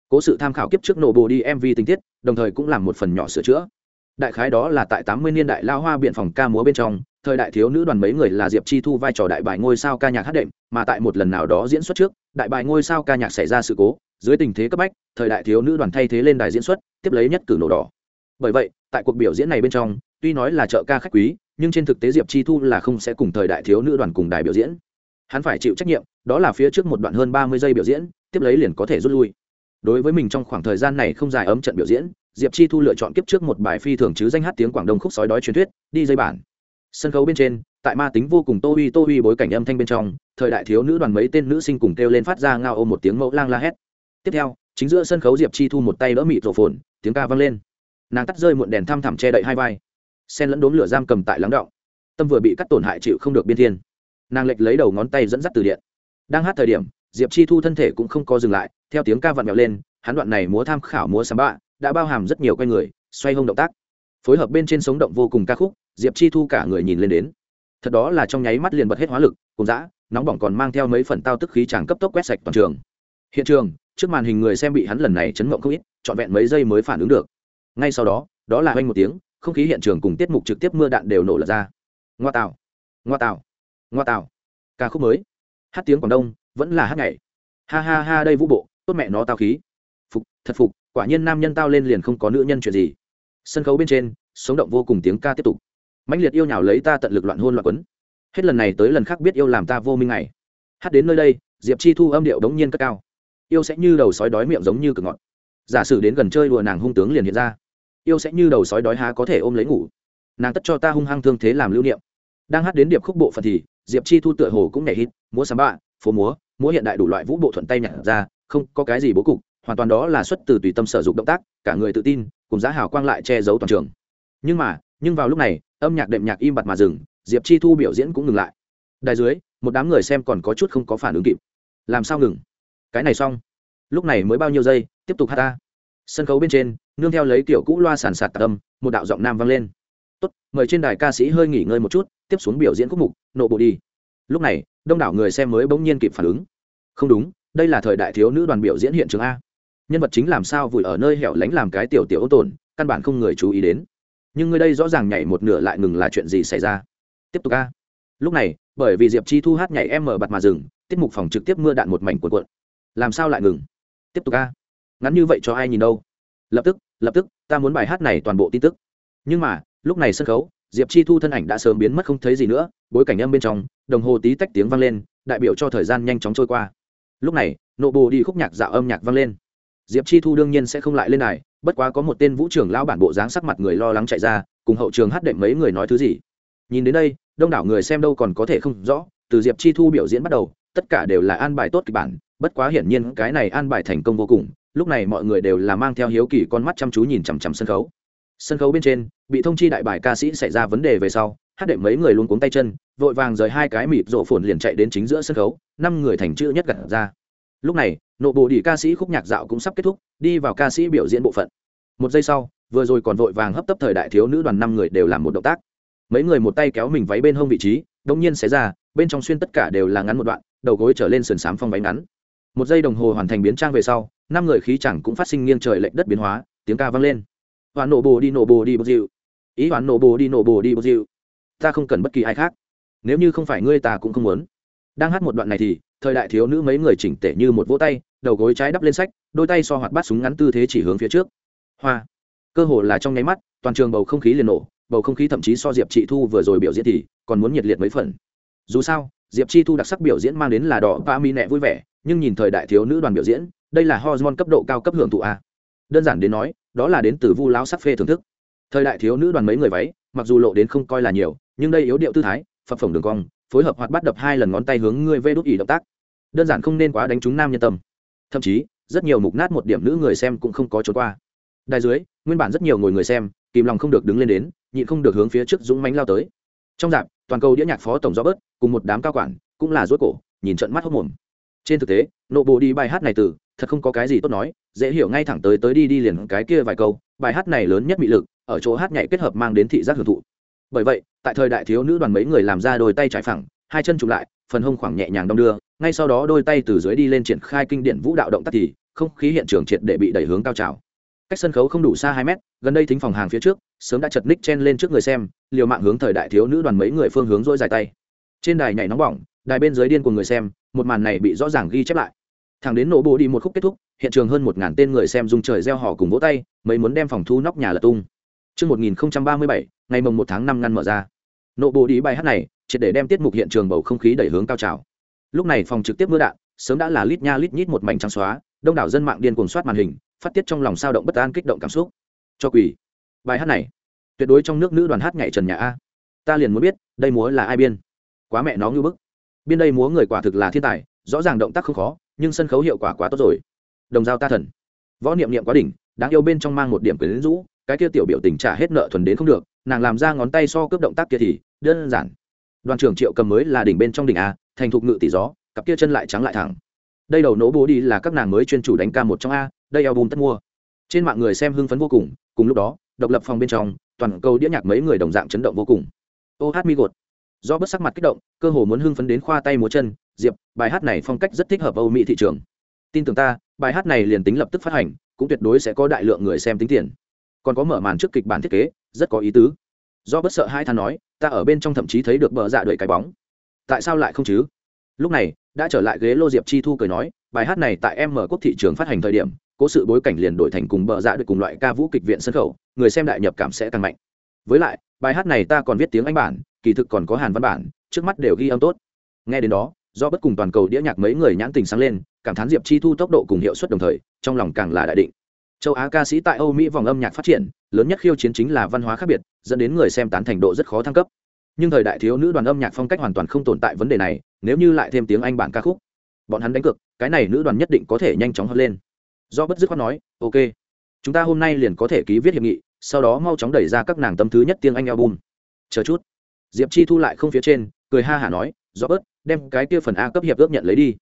Cố sự tham khảo kiếp trước nổ bố đi MV tình tiết, đồng thời cũng làm một phần nhỏ sửa chữa. Đại khái đó là tại 80 niên đại lao hoa biện phòng ca múa bên trong, thời đại thiếu nữ đoàn mấy người là Diệp Chi Thu vai trò đại bài ngôi sao ca nhạc hát đệm, mà tại một lần nào đó diễn xuất trước, đại bài ngôi sao ca nhạc xảy ra sự cố, dưới tình thế cấp bách, thời đại thiếu nữ đoàn thay thế lên đài diễn xuất, tiếp lấy nhất cử nổ đỏ. Bởi vậy, tại cuộc biểu diễn này bên trong, tuy nói là trợ ca khách quý, nhưng trên thực tế Diệp Chi Thu là không sẽ cùng thời đại thiếu nữ đoàn cùng đài biểu diễn. Hắn phải chịu trách nhiệm, đó là phía trước một đoạn hơn 30 giây biểu diễn, tiếp lấy liền có thể rút lui. Đối với mình trong khoảng thời gian này không dài ấm trận biểu diễn, Diệp Chi Thu lựa chọn kiếp trước một bài phi thường chứ danh hát tiếng Quảng Đông khúc sói đói truyền thuyết, đi dây bản. Sân khấu bên trên, tại ma tính vô cùng tô huy tô huy bối cảnh âm thanh bên trong, thời đại thiếu nữ đoàn mấy tên nữ sinh cùng kêu lên phát ra ngao ôm một tiếng mẫu lang la hét. Tiếp theo, chính giữa sân khấu Diệp Chi Thu một tay đỡ mịt rổ phồn, tiếng ca vang lên. Nàng tắt rơi muộn đèn thăm thẳm che đậy hai vai sen lẫn đốm lửa giam cầm tại lắng động. Tâm vừa bị cắt tổn hại chịu không được biên thiên. Nàng lệch lấy đầu ngón tay dẫn dắt từ điện. Đang hát thời điểm, diệp chi thu thân thể cũng không có dừng lại, theo tiếng ca vặn vẹo lên, hắn đoạn này múa tham khảo múa sắm bạ đã bao hàm rất nhiều quay người, xoay hông động tác. Phối hợp bên trên sống động vô cùng ca khúc, diệp chi thu cả người nhìn lên đến. Thật đó là trong nháy mắt liền bật hết hóa lực, cùng dã, nóng bỏng còn mang theo mấy phần tao tức khí chàng cấp tốc quét sạch toàn trường. Hiện trường, trước màn hình người xem bị hắn lần này chấn động không ít, trọn vẹn mấy giây mới phản ứng được. Ngay sau đó đó là oanh một tiếng không khí hiện trường cùng tiết mục trực tiếp mưa đạn đều nổ lật ra. Ngoa tạo ngoa tạo ngoa tạo ca khúc mới. Hát tiếng quảng đông, vẫn là hát ngày ha ha ha, đây vũ bộ, tốt mẹ nó tao khí. Phục, thật phục, quả nhiên nam nhân tao lên liền không có nữ nhân chuyện gì. Sân khấu bên trên, sống động vô cùng tiếng ca tiếp tục. Mãnh liệt yêu nhào lấy ta tận lực loạn hôn loạn quấn. Hết lần này tới lần khác biết yêu làm ta vô minh ngày. Hát đến nơi đây, diệp chi thu âm điệu đống nhiên cất cao. Yêu sẽ như đầu sói đói miệng giống như cực ngọt. Giả sử đến gần chơi đùa nàng hung tướng liền hiện ra yêu sẽ như đầu sói đói há có thể ôm lấy ngủ. Nàng tất cho ta hung hăng thương thế làm lưu niệm. Đang hát đến điệp khúc bộ phận thì, diệp chi thu tựa hồ cũng nhảy hít múa sắm bạ phố múa múa hiện đại đủ loại vũ bộ thuận tay nhặt ra, không có cái gì bố cục, hoàn toàn đó là xuất từ tùy tâm sở dụng động tác, cả người tự tin, cùng giá hào quang lại che giấu toàn trường. Nhưng mà, nhưng vào lúc này, âm nhạc đệm nhạc im bặt mà dừng, diệp chi thu biểu diễn cũng ngừng lại. Đài dưới, một đám người xem còn có chút không có phản ứng kịp. Làm sao ngừng? Cái này xong. Lúc này mới bao nhiêu giây, tiếp tục hát ta. Sân khấu bên trên nương theo lấy kiểu cũ loa sàn sạt tạc âm, một đạo giọng nam vang lên. Tốt, mời trên đài ca sĩ hơi nghỉ ngơi một chút, tiếp xuống biểu diễn khúc mục, nộ bộ đi. Lúc này, đông đảo người xem mới bỗng nhiên kịp phản ứng. Không đúng, đây là thời đại thiếu nữ đoàn biểu diễn hiện trường a. Nhân vật chính làm sao vùi ở nơi hẻo lánh làm cái tiểu tiểu ô tồn, căn bản không người chú ý đến. Nhưng người đây rõ ràng nhảy một nửa lại ngừng là chuyện gì xảy ra? Tiếp tục a. Lúc này, bởi vì diệp chi thu hát nhảy em mở bặt mà dừng, tiết mục phòng trực tiếp mưa đạn một mảnh cuộn cuộn. Làm sao lại ngừng? Tiếp tục a. Ngắn như vậy cho ai nhìn đâu? Lập tức lập tức, ta muốn bài hát này toàn bộ tin tức. Nhưng mà, lúc này sân khấu, diệp chi thu thân ảnh đã sớm biến mất không thấy gì nữa, bối cảnh âm bên trong, đồng hồ tí tách tiếng vang lên, đại biểu cho thời gian nhanh chóng trôi qua. Lúc này, nộ bồ đi khúc nhạc dạo âm nhạc vang lên. Diệp chi thu đương nhiên sẽ không lại lên này bất quá có một tên vũ trưởng lão bản bộ dáng sắc mặt người lo lắng chạy ra, cùng hậu trường hát đệm mấy người nói thứ gì. Nhìn đến đây, đông đảo người xem đâu còn có thể không rõ, từ diệp chi thu biểu diễn bắt đầu, tất cả đều là an bài tốt kịch bản, bất quá hiển nhiên cái này an bài thành công vô cùng lúc này mọi người đều là mang theo hiếu kỳ con mắt chăm chú nhìn chằm chằm sân khấu. Sân khấu bên trên, bị thông chi đại bài ca sĩ xảy ra vấn đề về sau, hát đệm mấy người luôn cuống tay chân, vội vàng rời hai cái mịp rộ phồn liền chạy đến chính giữa sân khấu, năm người thành chữ nhất gặt ra. Lúc này, nộ bộ đi ca sĩ khúc nhạc dạo cũng sắp kết thúc, đi vào ca sĩ biểu diễn bộ phận. Một giây sau, vừa rồi còn vội vàng hấp tấp thời đại thiếu nữ đoàn năm người đều làm một động tác. Mấy người một tay kéo mình váy bên hông vị trí đông nhiên xé ra, bên trong xuyên tất cả đều là ngắn một đoạn, đầu gối trở lên sườn xám phong váy ngắn. Một giây đồng hồ hoàn thành biến trang về sau năm người khí chẳng cũng phát sinh nghiêng trời lệch đất biến hóa, tiếng ca vang lên. Hoàn nổ bồ đi, nổ bồ đi bồ dịu. Ý hoàn nổ bồ đi, nổ bồ đi bồ dịu. Ta không cần bất kỳ ai khác. Nếu như không phải ngươi ta cũng không muốn. Đang hát một đoạn này thì, thời đại thiếu nữ mấy người chỉnh tể như một vỗ tay, đầu gối trái đắp lên sách, đôi tay so hoạt bát súng ngắn tư thế chỉ hướng phía trước. Hoa. Cơ hồ là trong nháy mắt, toàn trường bầu không khí liền nổ, bầu không khí thậm chí so diệp chị thu vừa rồi biểu diễn thì, còn muốn nhiệt liệt mấy phần. Dù sao, diệp chi thu đặc sắc biểu diễn mang đến là đỏ và mi nẹ vui vẻ, nhưng nhìn thời đại thiếu nữ đoàn biểu diễn đây là hormone cấp độ cao cấp hưởng thụ a. Đơn giản đến nói, đó là đến từ vu lão sắc phê thưởng thức. Thời đại thiếu nữ đoàn mấy người váy, mặc dù lộ đến không coi là nhiều, nhưng đây yếu điệu tư thái, phập phồng đường cong, phối hợp hoạt bắt đập hai lần ngón tay hướng ngươi vê đút ỉ động tác. Đơn giản không nên quá đánh trúng nam nhân tâm. Thậm chí, rất nhiều mục nát một điểm nữ người xem cũng không có trốn qua. Đài dưới, nguyên bản rất nhiều ngồi người xem, kìm lòng không được đứng lên đến, nhịn không được hướng phía trước dũng mánh lao tới. Trong dạp, toàn cầu đĩa nhạc phó tổng gió bớt cùng một đám cao quản, cũng là rối cổ, nhìn trận mắt hốc mồm trên thực tế, nộ bộ đi bài hát này từ, thật không có cái gì tốt nói, dễ hiểu ngay thẳng tới tới đi đi liền cái kia vài câu, bài hát này lớn nhất bị lực, ở chỗ hát nhảy kết hợp mang đến thị giác hưởng thụ. Bởi vậy, tại thời đại thiếu nữ đoàn mấy người làm ra đôi tay trái phẳng, hai chân chụp lại, phần hông khoảng nhẹ nhàng đong đưa, ngay sau đó đôi tay từ dưới đi lên triển khai kinh điển vũ đạo động tác thì, không khí hiện trường triệt để bị đẩy hướng cao trào. Cách sân khấu không đủ xa hai mét, gần đây thính phòng hàng phía trước, sớm đã chật ních chen lên trước người xem, liều mạng hướng thời đại thiếu nữ đoàn mấy người phương hướng dỗi dài tay. Trên đài nhảy nóng bỏng, đài bên dưới điên của người xem một màn này bị rõ ràng ghi chép lại thằng đến nổ bộ đi một khúc kết thúc hiện trường hơn một ngàn tên người xem dùng trời gieo họ cùng vỗ tay mấy muốn đem phòng thu nóc nhà lật tung Trước 1037, ngày mồng một tháng năm ngăn mở ra. Nộ bộ đi bài hát này, chỉ để đem tiết mục hiện trường bầu không khí đẩy hướng cao trào. Lúc này phòng trực tiếp mưa đạn, sớm đã là lít nha lít nhít một mảnh trắng xóa, đông đảo dân mạng điên cuồng soát màn hình, phát tiết trong lòng sao động bất an kích động cảm xúc. Cho quỷ. Bài hát này, tuyệt đối trong nước nữ đoàn hát nhảy trần nhà a. Ta liền muốn biết, đây múa là ai biên? Quá mẹ nó như bức. Biên đây múa người quả thực là thiên tài, rõ ràng động tác không khó, nhưng sân khấu hiệu quả quá tốt rồi. Đồng giao ta thần. Võ niệm niệm quá đỉnh đáng yêu bên trong mang một điểm quyến rũ cái kia tiểu biểu tình trả hết nợ thuần đến không được nàng làm ra ngón tay so cướp động tác kia thì đơn giản. Đoàn trưởng triệu cầm mới là đỉnh bên trong đỉnh a thành thục ngự tỷ gió cặp kia chân lại trắng lại thẳng. Đây đầu nỗ bố đi là các nàng mới chuyên chủ đánh ca một trong a đây album tất mua. Trên mạng người xem hưng phấn vô cùng cùng lúc đó độc lập phòng bên trong toàn cầu đĩa nhạc mấy người đồng dạng chấn động vô cùng. Ô hát mi gột do bất sắc mặt kích động, cơ hồ muốn hưng phấn đến khoa tay múa chân, diệp, bài hát này phong cách rất thích hợp âu mỹ thị trường. Tin tưởng ta, bài hát này liền tính lập tức phát hành, cũng tuyệt đối sẽ có đại lượng người xem tính tiền. Còn có mở màn trước kịch bản thiết kế, rất có ý tứ. Do bất sợ hai than nói, ta ở bên trong thậm chí thấy được bờ dạ đuổi cái bóng. Tại sao lại không chứ? Lúc này, đã trở lại ghế lô diệp chi thu cười nói, bài hát này tại em mở quốc thị trường phát hành thời điểm, cố sự bối cảnh liền đổi thành cùng bờ dạ được cùng loại ca vũ kịch viện sân khấu, người xem đại nhập cảm sẽ tăng mạnh với lại, bài hát này ta còn viết tiếng anh bản, kỳ thực còn có hàn văn bản, trước mắt đều ghi âm tốt. Nghe đến đó, do bất cùng toàn cầu đĩa nhạc mấy người nhãn tình sáng lên, cảm thán diệp chi thu tốc độ cùng hiệu suất đồng thời, trong lòng càng là đại định. Châu á ca sĩ tại âu mỹ vòng âm nhạc phát triển, lớn nhất khiêu chiến chính là văn hóa khác biệt, dẫn đến người xem tán thành độ rất khó thăng cấp. Nhưng thời đại thiếu nữ đoàn âm nhạc phong cách hoàn toàn không tồn tại vấn đề này, nếu như lại thêm tiếng anh bản ca khúc, bọn hắn đánh cược, cái này nữ đoàn nhất định có thể nhanh chóng hơn lên. Do bất dứt khoát nói, ok, chúng ta hôm nay liền có thể ký viết hiệp nghị sau đó mau chóng đẩy ra các nàng tâm thứ nhất tiếng anh album. Chờ chút. Diệp chi thu lại không phía trên, cười ha hả nói do bớt, đem cái kia phần a cấp hiệp ước nhận lấy đi.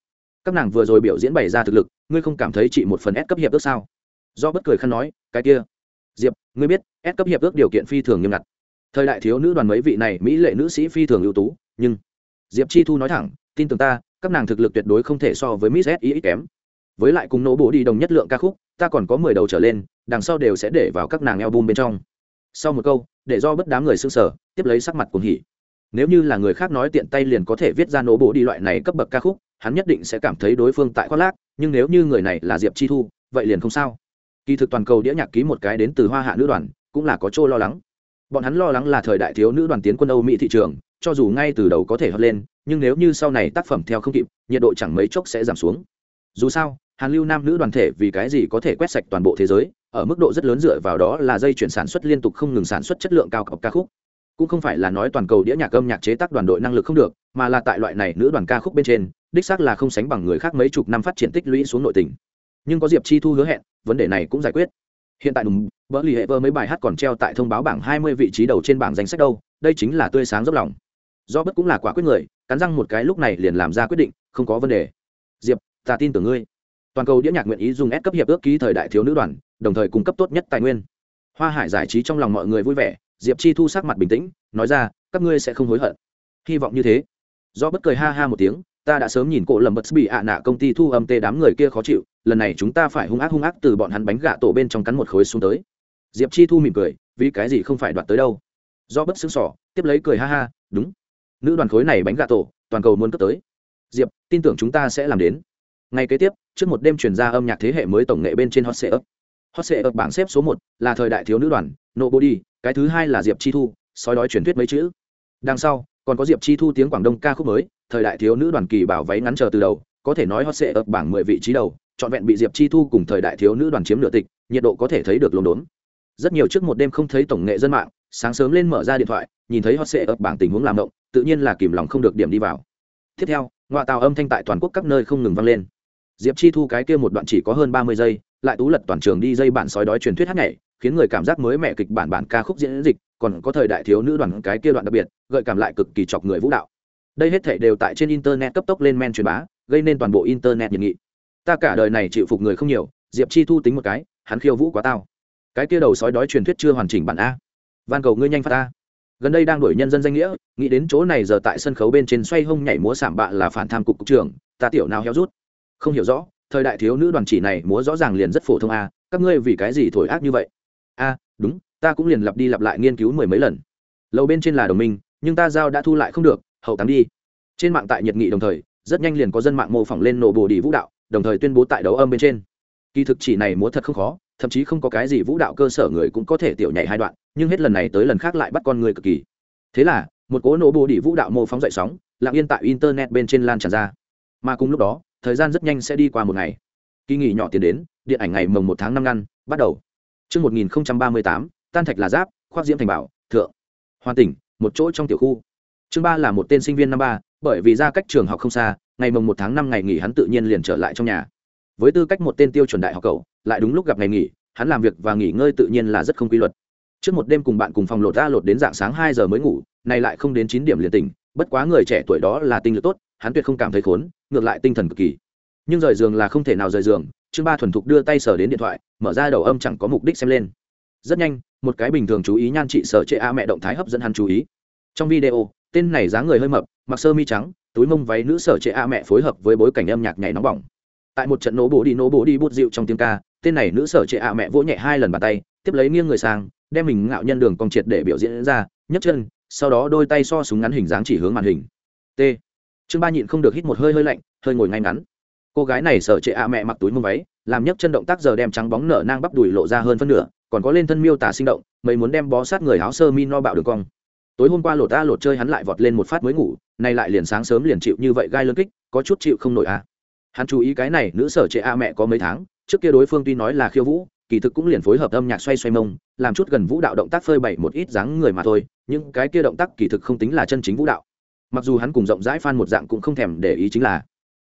Các nàng vừa rồi biểu diễn bày ra thực lực, ngươi không cảm thấy chị một phần s cấp hiệp ước sao? Do bất cười khăn nói, cái kia. Diệp, ngươi biết, s cấp hiệp ước điều kiện phi thường nghiêm ngặt. Thời đại thiếu nữ đoàn mấy vị này, mỹ lệ nữ sĩ phi thường ưu tú, nhưng diệp chi thu nói thẳng, tin tưởng ta, các nàng thực lực tuyệt đối không thể so với miss s ít kém với lại cùng nỗ bổ đi đồng nhất lượng ca khúc ta còn có mười đầu trở lên, đằng sau đều sẽ để vào các nàng album bên trong. Sau một câu, để do bất đám người xương sở tiếp lấy sắc mặt cuồng hỉ. Nếu như là người khác nói tiện tay liền có thể viết ra nổ bộ đi loại này cấp bậc ca khúc, hắn nhất định sẽ cảm thấy đối phương tại khoác lác, nhưng nếu như người này là diệp chi thu, vậy liền không sao. Kỳ thực toàn cầu đĩa nhạc ký một cái đến từ hoa hạ nữ đoàn, cũng là có chỗ lo lắng. Bọn hắn lo lắng là thời đại thiếu nữ đoàn tiến quân âu mỹ thị trường, cho dù ngay từ đầu có thể hất lên, nhưng nếu như sau này tác phẩm theo không kịp, nhiệt độ chẳng mấy chốc sẽ giảm xuống. Dù sao hàn lưu nam nữ đoàn thể vì cái gì có thể quét sạch toàn bộ thế giới, ở mức độ rất lớn dựa vào đó là dây chuyển sản xuất liên tục không ngừng sản xuất chất lượng cao cấp ca khúc. Cũng không phải là nói toàn cầu đĩa nhạc âm nhạc chế tác đoàn đội năng lực không được, mà là tại loại này nữ đoàn ca khúc bên trên, đích xác là không sánh bằng người khác mấy chục năm phát triển tích lũy xuống nội tình. Nhưng có diệp chi thu hứa hẹn, vấn đề này cũng giải quyết. Hiện tại đúng bỡ lì hệ vơ mấy bài hát còn treo tại thông báo bảng hai mươi vị trí đầu trên bảng danh sách đâu, đây chính là tươi sáng dốc lòng. Do bất cũng là quả quyết người, cắn răng một cái lúc này liền làm ra quyết định, không có vấn đề. Diệp, ta tin tưởng ngươi toàn cầu đĩa nhạc nguyện ý dùng S cấp hiệp ước ký thời đại thiếu nữ đoàn, đồng thời cung cấp tốt nhất tài nguyên. Hoa hải giải trí trong lòng mọi người vui vẻ, diệp chi thu sắc mặt bình tĩnh, nói ra, các ngươi sẽ không hối hận. Hy vọng như thế. Do bất cười ha ha một tiếng, ta đã sớm nhìn cổ lầm bật bị ạ nạ công ty thu âm tê đám người kia khó chịu, lần này chúng ta phải hung ác hung ác từ bọn hắn bánh gạ tổ bên trong cắn một khối xuống tới. Diệp chi thu mỉm cười, vì cái gì không phải đoạt tới đâu. Do bất sướng sỏ tiếp lấy cười ha ha, đúng. Nữ đoàn khối này bánh gạ tổ, toàn cầu muốn cấp tới. Diệp, tin tưởng chúng ta sẽ làm đến ngay kế tiếp, trước một đêm truyền ra âm nhạc thế hệ mới tổng nghệ bên trên hot sệ ấp hot sệ ấp bảng xếp số một là thời đại thiếu nữ đoàn, nobody, cái thứ hai là diệp chi thu, sói đói truyền thuyết mấy chữ. Đằng sau, còn có diệp chi thu tiếng quảng đông ca khúc mới, thời đại thiếu nữ đoàn kỳ bảo váy ngắn chờ từ đầu, có thể nói hot sệ ấp bảng mười vị trí đầu, trọn vẹn bị diệp chi thu cùng thời đại thiếu nữ đoàn chiếm nửa tịch, nhiệt độ có thể thấy được lồn đốn. Rất nhiều trước một đêm không thấy tổng nghệ dân mạng, sáng sớm lên mở ra điện thoại, nhìn thấy hot sệ ấp bảng tình huống làm động, tự nhiên là kìm lòng không được điểm đi vào. Tiếp theo, ngoại tàu âm thanh tại toàn quốc các nơi không ngừng vang lên diệp chi thu cái kia một đoạn chỉ có hơn ba mươi giây, lại tú lật toàn trường đi dây bản sói đói truyền thuyết hát nhảy, khiến người cảm giác mới mẹ kịch bản bản ca khúc diễn dịch, còn có thời đại thiếu nữ đoàn cái kia đoạn đặc biệt, gợi cảm lại cực kỳ chọc người vũ đạo. Đây hết thể đều tại trên internet cấp tốc lên men truyền bá, gây nên toàn bộ internet nhiệt nghị. Ta cả đời này chịu phục người không nhiều, diệp chi thu tính một cái, hắn khiêu vũ quá tao. Cái kia đầu sói đói truyền thuyết chưa hoàn chỉnh bản a. Van cầu ngươi nhanh phát ta gần đây đang đổi nhân dân danh nghĩa, nghĩ đến chỗ này giờ tại sân khấu bên trên xoay hông nhảy múa sảm bạ là phản tham cục cục trưởng, ta tiểu nào heo rút không hiểu rõ, thời đại thiếu nữ đoàn chỉ này múa rõ ràng liền rất phổ thông a, các ngươi vì cái gì thổi ác như vậy? A, đúng, ta cũng liền lặp đi lặp lại nghiên cứu mười mấy lần. Lầu bên trên là đồng minh, nhưng ta giao đã thu lại không được, hậu tám đi. Trên mạng tại nhiệt nghị đồng thời, rất nhanh liền có dân mạng mô phỏng lên nổ bồ đi vũ đạo, đồng thời tuyên bố tại đấu âm bên trên. Kỳ thực chỉ này múa thật không khó, thậm chí không có cái gì vũ đạo cơ sở người cũng có thể tiểu nhảy hai đoạn, nhưng hết lần này tới lần khác lại bắt con người cực kỳ. Thế là, một cố nổ bồ đi vũ đạo mô phóng dậy sóng, lặng yên tại internet bên trên lan tràn ra. Mà cùng lúc đó thời gian rất nhanh sẽ đi qua một ngày kỳ nghỉ nhỏ tiền đến điện ảnh ngày mồng một tháng năm ngăn bắt đầu Trước 1038, tan thạch là giáp, khoác diễm thành bảo, thượng. Hoàn tỉnh, một chỗ trong tiểu khu. Chương ba là một tên sinh viên năm ba, bởi vì ra cách trường học không xa, ngày mồng một tháng năm ngày nghỉ hắn tự nhiên liền trở lại trong nhà. Với tư cách một tên tiêu chuẩn đại học cậu, lại đúng lúc gặp ngày nghỉ, hắn làm việc và nghỉ ngơi tự nhiên là rất không quy luật. Trước một đêm cùng bạn cùng phòng lột ra lột đến dạng sáng hai giờ mới ngủ, nay lại không đến chín điểm liền tỉnh, bất quá người trẻ tuổi đó là tinh lực tốt, hắn tuyệt không cảm thấy khốn, ngược lại tinh thần cực kỳ. Nhưng rời giường là không thể nào rời giường chương ba thuần thục đưa tay sở đến điện thoại mở ra đầu âm chẳng có mục đích xem lên. Rất nhanh một cái bình thường chú ý nhan trị sở trệ a mẹ động thái hấp dẫn hắn chú ý. Trong video tên này dáng người hơi mập mặc sơ mi trắng túi mông váy nữ sở trệ a mẹ phối hợp với bối cảnh âm nhạc nhảy nóng bỏng. Tại một trận nổ bố đi nổ bố đi bút dịu trong tiếng ca tên này nữ sở trệ a mẹ vỗ nhẹ hai lần bàn tay tiếp lấy nghiêng người sang đem mình ngạo nhân đường cong triệt để biểu diễn ra nhấc chân sau đó đôi tay so súng ngắn hình dáng chỉ hướng màn hình. T chương ba nhịn không được hít một hơi hơi lạnh, hơi ngồi ngay ngắn. Cô gái này sở trệ ạ mẹ mặc túi mông váy, làm nhấc chân động tác giờ đem trắng bóng nở nang bắp đùi lộ ra hơn phân nửa, còn có lên thân miêu tả sinh động, mấy muốn đem bó sát người áo sơ mi no bạo đường cong. Tối hôm qua lột ta lột chơi hắn lại vọt lên một phát mới ngủ, nay lại liền sáng sớm liền chịu như vậy gai lớn kích, có chút chịu không nổi à hắn chú ý cái này, nữ sở trệ a mẹ có mấy tháng, trước kia đối phương tuy nói là khiêu vũ, kỳ thực cũng liền phối hợp âm nhạc xoay xoay mông, làm chút gần vũ đạo động tác phơi bày một ít dáng người mà thôi, nhưng cái kia động tác kỳ thực không tính là chân chính vũ đạo mặc dù hắn cùng rộng rãi phan một dạng cũng không thèm để ý chính là,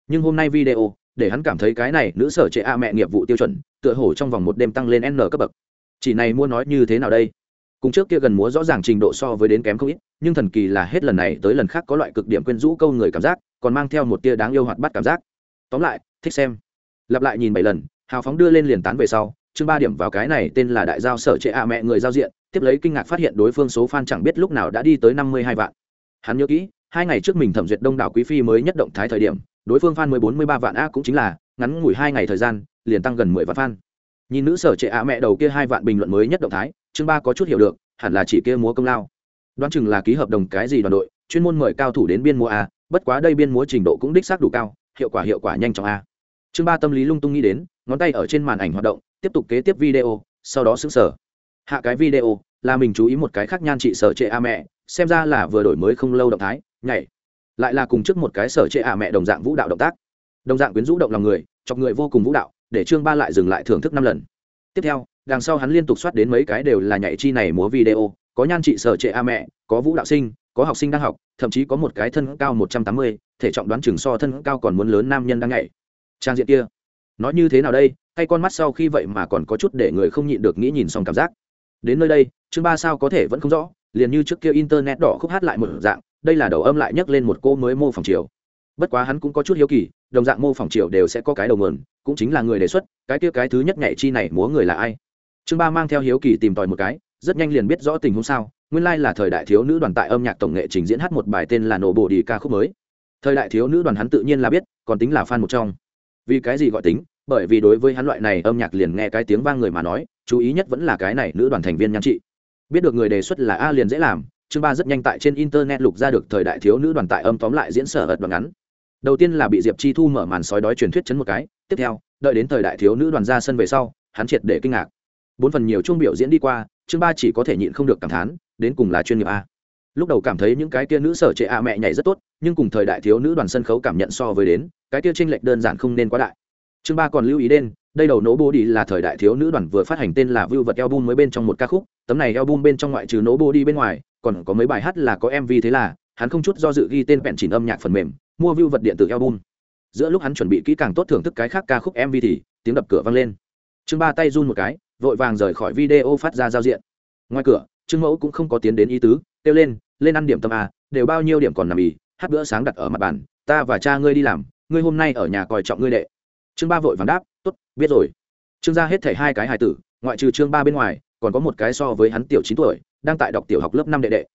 nhưng hôm nay video, để hắn cảm thấy cái này nữ sở trệ a mẹ nghiệp vụ tiêu chuẩn, tựa hổ trong vòng một đêm tăng lên n cấp bậc. Chỉ này mua nói như thế nào đây? Cùng trước kia gần múa rõ ràng trình độ so với đến kém không ít, nhưng thần kỳ là hết lần này tới lần khác có loại cực điểm quyến rũ câu người cảm giác, còn mang theo một tia đáng yêu hoạt bắt cảm giác. Tóm lại, thích xem. Lặp lại nhìn bảy lần, hào phóng đưa lên liền tán về sau, chương ba điểm vào cái này tên là đại giao sở trệ ạ mẹ người giao diện, tiếp lấy kinh ngạc phát hiện đối phương số fan chẳng biết lúc nào đã đi tới năm mươi hai vạn. Hắn nhớ kỹ hai ngày trước mình thẩm duyệt đông đảo quý phi mới nhất động thái thời điểm, đối phương fan mới bốn mươi ba vạn a cũng chính là, ngắn ngủi hai ngày thời gian, liền tăng gần mười vạn fan. Nhìn nữ sở trệ ạ mẹ đầu kia hai vạn bình luận mới nhất động thái, chương ba có chút hiểu được, hẳn là chỉ kia múa công lao. Đoán chừng là ký hợp đồng cái gì đoàn đội, chuyên môn mời cao thủ đến biên múa a, bất quá đây biên múa trình độ cũng đích xác đủ cao, hiệu quả hiệu quả nhanh chóng a. Chương ba tâm lý lung tung nghĩ đến, ngón tay ở trên màn ảnh hoạt động, tiếp tục kế tiếp video, sau đó xứng sở. Hạ cái video, là mình chú ý một cái khác nhan chị sở trệ a mẹ, xem ra là vừa đổi mới không lâu động thái nhảy. Lại là cùng trước một cái sở trệ à mẹ đồng dạng vũ đạo động tác. Đồng dạng quyến rũ động lòng người, chọc người vô cùng vũ đạo, để trương ba lại dừng lại thưởng thức năm lần. Tiếp theo, đằng sau hắn liên tục soát đến mấy cái đều là nhảy chi này múa video, có nhan trị sở trệ a mẹ, có vũ đạo sinh, có học sinh đang học, thậm chí có một cái thân cao một trăm tám mươi, thể trọng đoán chừng so thân cao còn muốn lớn nam nhân đang nhảy. Trang diện kia, nói như thế nào đây? Hay con mắt sau khi vậy mà còn có chút để người không nhịn được nghĩ nhìn xong cảm giác. Đến nơi đây chương ba sao có thể vẫn không rõ, liền như trước kia internet đỏ khúc hát lại một dạng đây là đầu âm lại nhấc lên một cô mới mô phỏng chiều. Bất quá hắn cũng có chút hiếu kỳ, đồng dạng mô phỏng chiều đều sẽ có cái đầu mườn cũng chính là người đề xuất, cái kia cái thứ nhất nhảy chi này múa người là ai? Chương ba mang theo hiếu kỳ tìm tòi một cái, rất nhanh liền biết rõ tình huống sao, nguyên lai là thời đại thiếu nữ đoàn tại âm nhạc tổng nghệ trình diễn hát một bài tên là nổ bồ đi ca khúc mới. Thời đại thiếu nữ đoàn hắn tự nhiên là biết, còn tính là fan một trong. Vì cái gì gọi tính? Bởi vì đối với hắn loại này âm nhạc liền nghe cái tiếng vang người mà nói, chú ý nhất vẫn là cái này nữ đoàn thành viên nhan trị. Biết được người đề xuất là a liền dễ làm chương ba rất nhanh tại trên internet lục ra được thời đại thiếu nữ đoàn tại âm tóm lại diễn sở ật đoạn ngắn. Đầu tiên là bị diệp chi thu mở màn sói đói truyền thuyết chấn một cái, tiếp theo, đợi đến thời đại thiếu nữ đoàn ra sân về sau, hắn triệt để kinh ngạc. Bốn phần nhiều chung biểu diễn đi qua, chương ba chỉ có thể nhịn không được cảm thán, đến cùng là chuyên nghiệp a. Lúc đầu cảm thấy những cái kia nữ sở trệ a mẹ nhảy rất tốt, nhưng cùng thời đại thiếu nữ đoàn sân khấu cảm nhận so với đến, cái kia tranh lệch đơn giản không nên quá đại. Chương ba còn lưu ý đến, đây đầu nỗ bô đi là thời đại thiếu nữ đoàn vừa phát hành tên là view vật album mới bên trong một ca khúc, tấm này album bên trong ngoại trừ nỗ bô đi bên ngoài còn có mấy bài hát là có mv thế là, hắn không chút do dự ghi tên vẹn chỉnh âm nhạc phần mềm, mua view vật điện tử album. Giữa lúc hắn chuẩn bị kỹ càng tốt thưởng thức cái khác ca khúc mv thì, tiếng đập cửa vang lên. Chương ba tay run một cái, vội vàng rời khỏi video phát ra giao diện. Ngoài cửa, trương mẫu cũng không có tiến đến ý tứ, kêu lên lên ăn điểm tâm à đều bao nhiêu điểm còn nằm ì, hát bữa sáng đặt ở mặt bàn, ta và cha ngươi đi làm, ngươi hôm nay ở nhà coi trọng ngươi đệ. Trương ba vội vàng đáp t ố t biết rồi. Trương gia hết thảy hai cái hài tử, ngoại trừ trương ba bên ngoài còn có một cái so với hắn tiểu chín tuổi, đang tại đọc tiểu học lớp năm đệ đệ.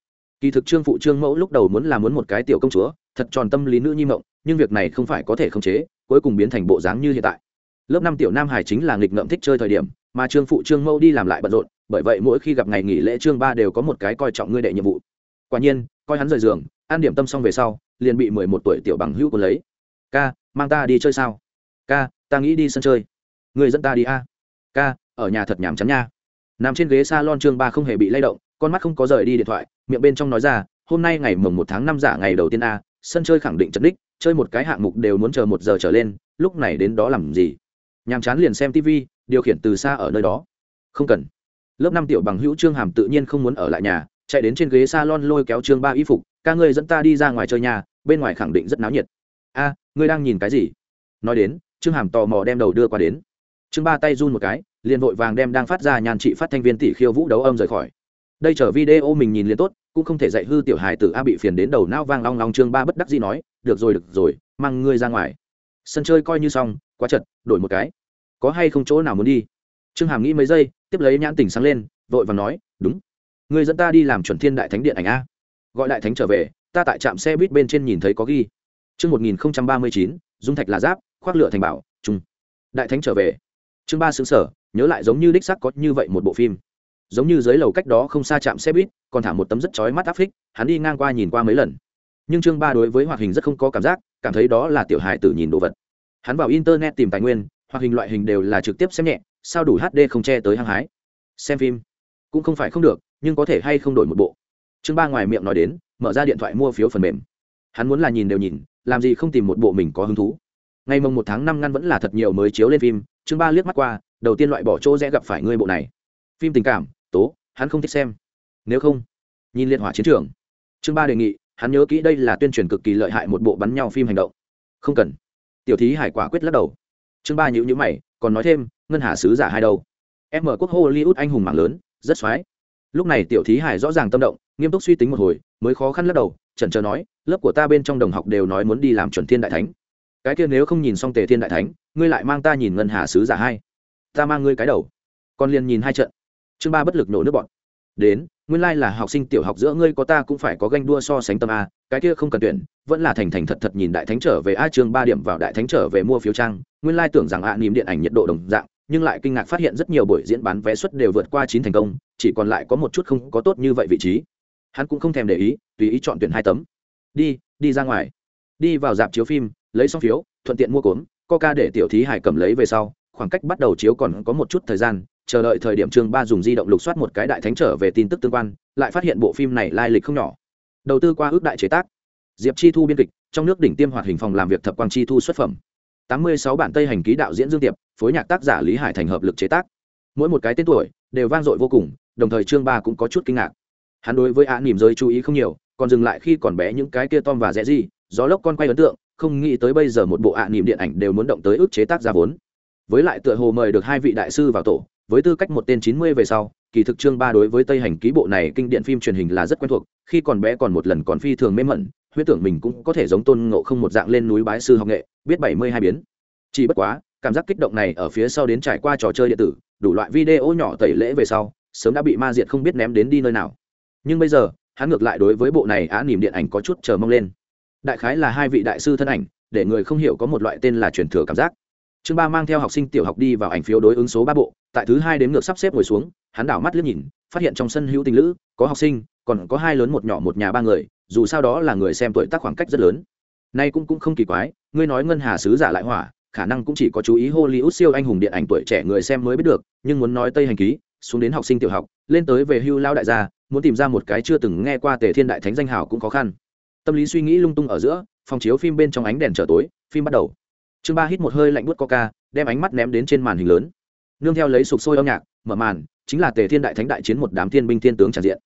Kỳ thực trương phụ trương mẫu lúc đầu muốn là muốn một cái tiểu công chúa, thật tròn tâm lý nữ nhi mộng, nhưng việc này không phải có thể khống chế, cuối cùng biến thành bộ dáng như hiện tại. Lớp năm tiểu nam hải chính là nghịch ngợm thích chơi thời điểm, mà trương phụ trương mẫu đi làm lại bận rộn, bởi vậy mỗi khi gặp ngày nghỉ lễ trương ba đều có một cái coi trọng ngươi đệ nhiệm vụ. Quả nhiên, coi hắn rời giường, ăn điểm tâm xong về sau, liền bị mười một tuổi tiểu bằng hữu quân lấy. Ca, mang ta đi chơi sao? Ca, ta nghĩ đi sân chơi. Người dẫn ta đi a. Ca, ở nhà thật nhàm chán nha nằm trên ghế s a lon chương ba không hề bị lay động, con mắt không có rời đi điện thoại, miệng bên trong nói ra, hôm nay ngày mồng một tháng năm giả ngày đầu tiên a, sân chơi khẳng định chật đích, chơi một cái hạng mục đều muốn chờ một giờ trở lên, lúc này đến đó làm gì? Nhàm chán liền xem tv điều khiển từ xa ở nơi đó. Không cần. Lớp năm tiểu bằng hữu trương hàm tự nhiên không muốn ở lại nhà, chạy đến trên ghế s a lon lôi kéo trương ba y phục, ca ngươi dẫn ta đi ra ngoài chơi nhà, bên ngoài khẳng định rất náo nhiệt. A, ngươi đang nhìn cái gì? Nói đến, trương hàm tò mò đem đầu đưa qua đến trương ba tay run một cái, liền vội vàng đem đang phát ra nhàn trị phát thanh viên tỷ khiêu vũ đấu âm rời khỏi. Đây chở video mình nhìn liền tốt, cũng không thể dạy hư tiểu hài tử a bị phiền đến đầu não vang long long trương ba bất đắc dĩ nói, được rồi được rồi, mang ngươi ra ngoài. Sân chơi coi như xong, quá chật, đổi một cái. Có hay không chỗ nào muốn đi? Trương hàm nghĩ mấy giây, tiếp lấy nhãn tỉnh sáng lên, vội vàng nói, đúng. Người dẫn ta đi làm chuẩn thiên đại thánh điện ảnh a. Gọi đại thánh trở về, ta tại trạm xe buýt bên trên nhìn thấy có ghi. Chương một nghìn ba mươi chín, dung thạch là giáp, khoác lửa thành bảo trung đại thánh trở về chương ba xứng sở, nhớ lại giống như đích sắc có như vậy một bộ phim. Giống như dưới lầu cách đó không xa chạm xe buýt, còn thả một tấm rất chói mắt áp phích, hắn đi ngang qua nhìn qua mấy lần. Nhưng chương ba đối với hoạt hình rất không có cảm giác, cảm thấy đó là tiểu hài tử nhìn đồ vật. Hắn vào internet tìm tài nguyên, hoạt hình loại hình đều là trực tiếp xem nhẹ, sao đủ hd không che tới hăng hái. Xem phim. Cũng không phải không được, nhưng có thể hay không đổi một bộ. Chương ba ngoài miệng nói đến, mở ra điện thoại mua phiếu phần mềm. Hắn muốn là nhìn đều nhìn, làm gì không tìm một bộ mình có hứng thú. Ngày mồng một tháng năm ngăn vẫn là thật nhiều mới chiếu lên phim chương ba liếc mắt qua, đầu tiên loại bỏ chỗ rẽ gặp phải ngươi bộ này. Phim tình cảm, tố, hắn không thích xem. Nếu không, nhìn liên hỏa chiến trường. Chương ba đề nghị, hắn nhớ kỹ đây là tuyên truyền cực kỳ lợi hại một bộ bắn nhau phim hành động. Không cần. Tiểu thí hải quả quyết lắc đầu. Chương ba nhữ nhữ mày, còn nói thêm, ngân hà sứ giả hai đâu em mở quốc hollywood anh hùng mạng lớn, rất x lúc này tiểu thí hải rõ ràng tâm động, nghiêm túc suy tính một hồi, mới khó khăn lắc đầu trần trờ nói, lớp của ta bên trong đồng học đều nói muốn đi làm chuẩn thiên đại thánh. Cái kia nếu không nhìn xong tề thiên đại thánh ngươi lại mang ta nhìn ngân hà sứ giả hai. Ta mang ngươi cái đầu. Con liền nhìn hai trận. Chương ba bất lực nổ nước bọn. Đến nguyên lai là học sinh tiểu học giữa ngươi có ta cũng phải có ganh đua so sánh tâm a cái kia không cần tuyển vẫn là thành thành thật thật nhìn đại thánh trở về a chương ba điểm vào đại thánh trở về mua phiếu trang nguyên lai tưởng rằng a à, niềm điện ảnh nhiệt độ đồng dạng nhưng lại kinh ngạc phát hiện rất nhiều buổi diễn bán vé suất đều vượt qua chín thành công chỉ còn lại có một chút không có tốt như vậy vị trí. Hắn cũng không thèm để ý tùy ý chọn tuyển hai tấm. Đi đi ra ngoài. Đi vào dạp chiếu phim lấy xong phiếu thuận tiện mua cốm coca để tiểu thí hải cầm lấy về sau, khoảng cách bắt đầu chiếu còn có một chút thời gian, chờ đợi thời điểm chương ba dùng di động lục soát một cái đại thánh trở về tin tức tương quan, lại phát hiện bộ phim này lai lịch không nhỏ. Đầu tư qua ước đại chế tác. Diệp chi thu biên kịch, trong nước đỉnh tiêm hoạt hình phòng làm việc thập quang chi thu xuất phẩm. Tám mươi sáu bản tây hành ký đạo diễn dương tiệp, phối nhạc tác giả lý hải thành hợp lực chế tác. Mỗi một cái tên tuổi, đều vang dội vô cùng, đồng thời chương ba cũng có chút kinh ngạc. Hắn đối với ạ nỉm giới chú ý không nhiều, còn dừng lại khi còn bé những cái kia tom và rẽ gì gió lốc con quay ấn tượng không nghĩ tới bây giờ một bộ ạ niệm điện ảnh đều muốn động tới ước chế tác ra vốn. Với lại tựa hồ mời được hai vị đại sư vào tổ, với tư cách một tên chín mươi về sau, kỳ thực chương ba đối với tây hành ký bộ này kinh điện phim truyền hình là rất quen thuộc, khi còn bé còn một lần còn phi thường mê mẩn huyết tưởng mình cũng có thể giống tôn ngộ không một dạng lên núi bái sư học nghệ, biết bảy mươi hai biến. Chỉ bất quá, cảm giác kích động này ở phía sau đến trải qua trò chơi điện tử, đủ loại video nhỏ tẩy lễ về sau, sớm đã bị ma diệt không biết ném đến đi nơi nào. Nhưng bây giờ, hắn ngược lại đối với bộ này á nỉm điện ảnh có chút chờ mong lên đại khái là hai vị đại sư thân ảnh, để người không hiểu có một loại tên là truyền thừa cảm giác. Chương ba mang theo học sinh tiểu học đi vào ảnh phiếu đối ứng số ba bộ, tại thứ hai đến ngược sắp xếp ngồi xuống, hắn đảo mắt liếc nhìn, phát hiện trong sân hữu tình lữ, có học sinh, còn có hai lớn một nhỏ một nhà ba người, dù sao đó là người xem tuổi tác khoảng cách rất lớn. Nay cũng cũng không kỳ quái, ngươi nói ngân hà sứ giả lại hỏa, khả năng cũng chỉ có chú ý hollywood siêu anh hùng điện ảnh tuổi trẻ người xem mới biết được, nhưng muốn nói tây hành ký, xuống đến học sinh tiểu học, lên tới về hưu lao đại gia, muốn tìm ra một cái chưa từng nghe qua tề thiên đại thánh danh hào cũng khó khăn tâm lý suy nghĩ lung tung ở giữa, phòng chiếu phim bên trong ánh đèn trở tối, phim bắt đầu. Chương ba hít một hơi lạnh buốt coca, đem ánh mắt ném đến trên màn hình lớn. Nương theo lấy sụp sôi âm nhạc, mở màn, chính là tề thiên đại thánh đại chiến một đám thiên binh thiên tướng tràn diện.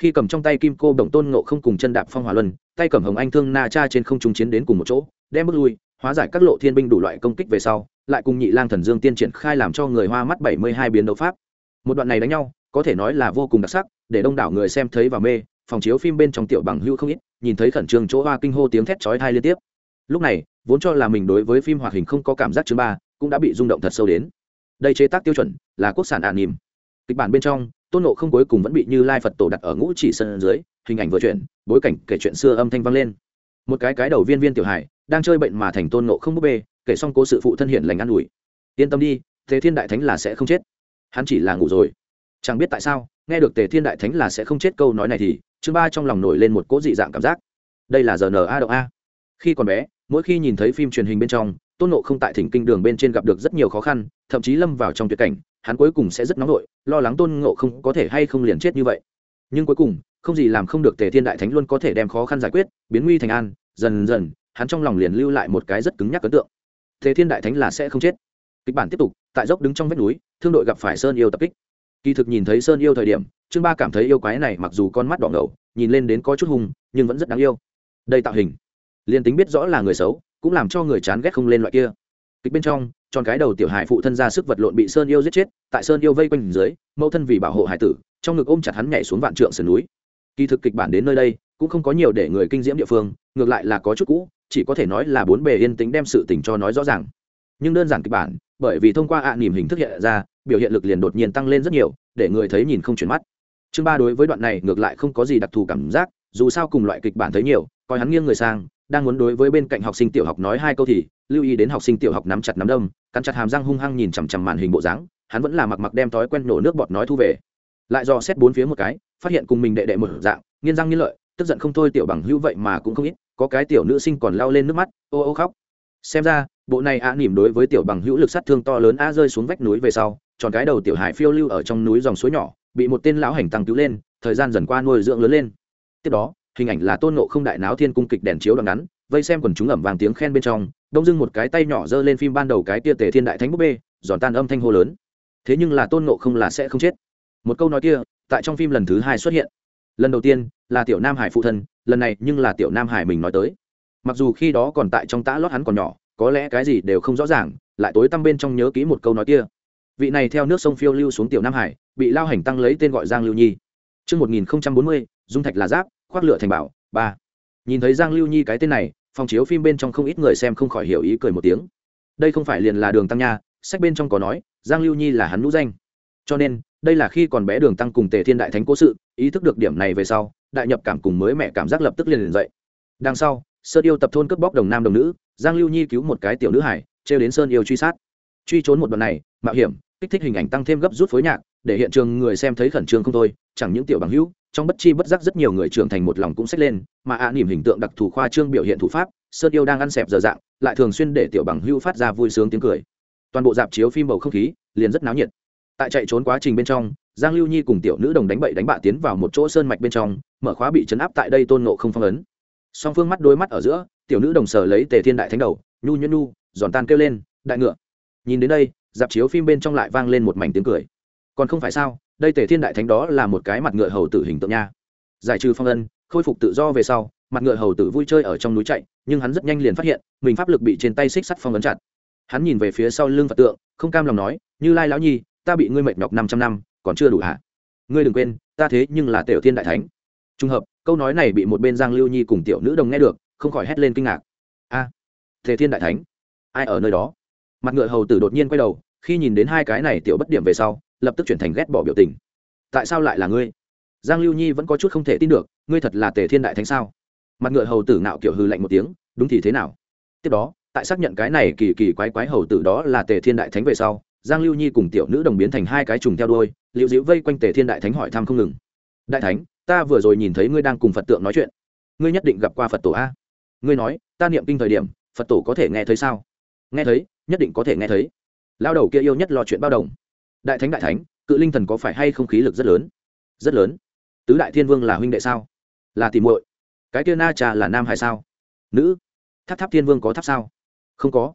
Khi cầm trong tay kim cô đồng tôn ngộ không cùng chân đạp phong hỏa luân, tay cầm hồng anh thương na cha trên không trung chiến đến cùng một chỗ, đem bước lui, hóa giải các lộ thiên binh đủ loại công kích về sau, lại cùng nhị lang thần dương tiên triển khai làm cho người hoa mắt bảy mươi hai biến đấu pháp. Một đoạn này đánh nhau, có thể nói là vô cùng đặc sắc, để đông đảo người xem thấy và mê, phòng chiếu phim bên trong tiểu bằng hưu không ít nhìn thấy khẩn trương chỗ hoa kinh hô tiếng thét chói tai liên tiếp. Lúc này, vốn cho là mình đối với phim hoạt hình không có cảm giác chương ba, cũng đã bị rung động thật sâu đến. Đây chế tác tiêu chuẩn là quốc sản ạn nỉm kịch bản bên trong, tôn nộ không cuối cùng vẫn bị như lai phật tổ đặt ở ngũ chỉ sân dưới, hình ảnh vừa chuyển, bối cảnh kể chuyện xưa âm thanh vang lên. Một cái cái đầu viên viên tiểu hải đang chơi bệnh mà thành tôn nộ không búp bê, kể xong cố sự phụ thân hiện lành an ủi. Yên tâm đi thế thiên đại thánh là sẽ không chết. Hắn chỉ là ngủ rồi. Chẳng biết tại sao, nghe được tề thiên đại thánh là sẽ không chết câu nói này thì chương ba trong lòng nổi lên một cỗ dị dạng cảm giác. Đây là giờ n a động a. Khi còn bé, mỗi khi nhìn thấy phim truyền hình bên trong, tôn nộ không tại thỉnh kinh đường bên trên gặp được rất nhiều khó khăn, thậm chí lâm vào trong tuyệt cảnh, hắn cuối cùng sẽ rất nóng nổi, lo lắng tôn ngộ không có thể hay không liền chết như vậy. Nhưng cuối cùng, không gì làm không được tề thiên đại thánh luôn có thể đem khó khăn giải quyết, biến nguy thành an, dần dần, hắn trong lòng liền lưu lại một cái rất cứng nhắc ấn tượng. Tề thiên đại thánh là sẽ không chết. Kịch bản tiếp tục, tại dốc đứng trong vách núi, thương đội gặp phải sơn yêu tập kích kỳ thực nhìn thấy sơn yêu thời điểm, trương ba cảm thấy yêu quái này mặc dù con mắt đỏ ngầu, nhìn lên đến có chút hung, nhưng vẫn rất đáng yêu. Đây tạo hình. Liền tính biết rõ là người xấu, cũng làm cho người chán ghét không lên loại kia. Kịch bên trong, tròn cái đầu tiểu hải phụ thân ra sức vật lộn bị sơn yêu giết chết, tại sơn yêu vây quanh dưới, mẫu thân vì bảo hộ hải tử, trong ngực ôm chặt hắn nhảy xuống vạn trượng sườn núi. Kỳ thực kịch bản đến nơi đây, cũng không có nhiều để người kinh diễm địa phương, ngược lại là có chút cũ, chỉ có thể nói là bốn bề yên tĩnh đem sự tình cho nói rõ ràng. Nhưng đơn giản kịch bản, bởi vì thông qua ạ à nỉm hình thức hiện ra biểu hiện lực liền đột nhiên tăng lên rất nhiều, để người thấy nhìn không chuyển mắt. Chương ba đối với đoạn này ngược lại không có gì đặc thù cảm giác, dù sao cùng loại kịch bản thấy nhiều, coi hắn nghiêng người sang, đang muốn đối với bên cạnh học sinh tiểu học nói hai câu thì, lưu ý đến học sinh tiểu học nắm chặt nắm đâm, cắn chặt hàm răng hung hăng nhìn chằm chằm màn hình bộ dáng, hắn vẫn là mặc mặc đem thói quen nổ nước bọt nói thu về. Lại do xét bốn phía một cái, phát hiện cùng mình đệ đệ một dạng, nghiên răng nghiên lợi, tức giận không thôi tiểu bằng hữu vậy mà cũng không ít, có cái tiểu nữ sinh còn lao lên nước mắt, ô ô khóc. Xem ra, bộ này a nỉm đối với tiểu bằng hữu lực sát thương to lớn a rơi xuống vách núi về sau tròn cái đầu tiểu hải phiêu lưu ở trong núi dòng suối nhỏ, bị một tên lão hành tăng cứu lên, thời gian dần qua nuôi dưỡng lớn lên. Tiếp đó, hình ảnh là tôn nộ không đại náo thiên cung kịch đèn chiếu đoạn ngắn, vây xem quần chúng ẩm vàng tiếng khen bên trong, đông dưng một cái tay nhỏ giơ lên phim ban đầu cái tia tề thiên đại thánh búp bê, giòn tan âm thanh hô lớn. Thế nhưng là tôn nộ không là sẽ không chết. Một câu nói kia, tại trong phim lần thứ hai xuất hiện. Lần đầu tiên, là tiểu nam hải phụ thân, lần này nhưng là tiểu nam hải mình nói tới. Mặc dù khi đó còn tại trong tã lót hắn còn nhỏ, có lẽ cái gì đều không rõ ràng, lại tối tăm bên trong nhớ kỹ một câu nói kia vị này theo nước sông phiêu lưu xuống tiểu nam hải bị lao hành tăng lấy tên gọi giang lưu nhi. Trước 1040, dung thạch là giáp, khoác lửa thành bảo, ba. Nhìn thấy Giang Lưu Nhi cái tên này, phòng chiếu phim bên trong không ít người xem không khỏi hiểu ý cười một tiếng. Đây không phải liền là đường tăng nha sách bên trong có nói giang lưu nhi là hắn lũ danh. Cho nên đây là khi còn bé đường tăng cùng tề thiên đại thánh cố sự ý thức được điểm này về sau đại nhập cảm cùng mới mẹ cảm giác lập tức liền liền dậy. Đằng sau sơn yêu tập thôn cướp bóc đồng nam đồng nữ giang lưu nhi cứu một cái tiểu nữ hải trêu đến sơn yêu truy sát. Truy trốn một đoạn này mạo hiểm kích thích hình ảnh tăng thêm gấp rút phối nhạc để hiện trường người xem thấy khẩn trương không thôi chẳng những tiểu bằng hữu trong bất chi bất giác rất nhiều người trưởng thành một lòng cũng sách lên mà ạ à, nỉm hình tượng đặc thù khoa trương biểu hiện thủ pháp sơn yêu đang ăn xẹp dở dạng lại thường xuyên để tiểu bằng hữu phát ra vui sướng tiếng cười. Toàn bộ dạp chiếu phim bầu không khí liền rất náo nhiệt. Tại chạy trốn quá trình bên trong giang lưu nhi cùng tiểu nữ đồng đánh bậy đánh bạ tiến vào một chỗ sơn mạch bên trong mở khóa bị chấn áp tại đây tôn nộ không phong ấn. Song phương mắt đôi mắt ở giữa tiểu nữ đồng sở lấy tề thiên đại thánh đầu nhu nhu nhu giòn tan kêu lên đại ngựa. Nhìn đến đây dạp chiếu phim bên trong lại vang lên một mảnh tiếng cười. Còn không phải sao đây tề thiên đại thánh đó là một cái mặt ngựa hầu tử hình tượng nha. Giải trừ phong ân khôi phục tự do về sau mặt ngựa hầu tử vui chơi ở trong núi chạy nhưng hắn rất nhanh liền phát hiện mình pháp lực bị trên tay xích sắt phong ấn chặt. Hắn nhìn về phía sau lưng phật tượng không cam lòng nói như lai lão nhi ta bị ngươi mệt nhọc năm trăm năm còn chưa đủ hả? Ngươi đừng quên ta thế nhưng là tiểu thiên đại thánh. Trùng hợp câu nói này bị một bên giang lưu nhi cùng tiểu nữ đồng nghe được không khỏi hét lên kinh ngạc. A à, thế thiên đại thánh ai ở nơi đó? Mặt ngựa hầu tử đột nhiên quay đầu, khi nhìn đến hai cái này tiểu bất điểm về sau, lập tức chuyển thành ghét bỏ biểu tình. Tại sao lại là ngươi? Giang lưu nhi vẫn có chút không thể tin được, ngươi thật là tề thiên đại thánh sao? Mặt ngựa hầu tử nạo kiểu hư lạnh một tiếng, đúng thì thế nào? Tiếp đó, tại xác nhận cái này kỳ kỳ quái quái hầu tử đó là tề thiên đại thánh về sau, giang lưu nhi cùng tiểu nữ đồng biến thành hai cái trùng theo đôi liệu dĩu vây quanh tề thiên đại thánh hỏi thăm không ngừng. Đại thánh, ta vừa rồi nhìn thấy ngươi đang cùng phật tượng nói chuyện. Ngươi nhất định gặp qua phật tổ a. Ngươi nói, ta niệm kinh thời điểm, phật tổ có thể nghe thấy sao? Nghe thấy nhất định có thể nghe thấy. Lao đầu kia yêu nhất lo chuyện bao đồng. Đại thánh đại thánh, cự linh thần có phải hay không khí lực rất lớn? Rất lớn. Tứ đại thiên vương là huynh đệ sao? Là tìm muội. Cái kia na trà là nam hay sao? Nữ. Tháp tháp thiên vương có tháp sao? Không có.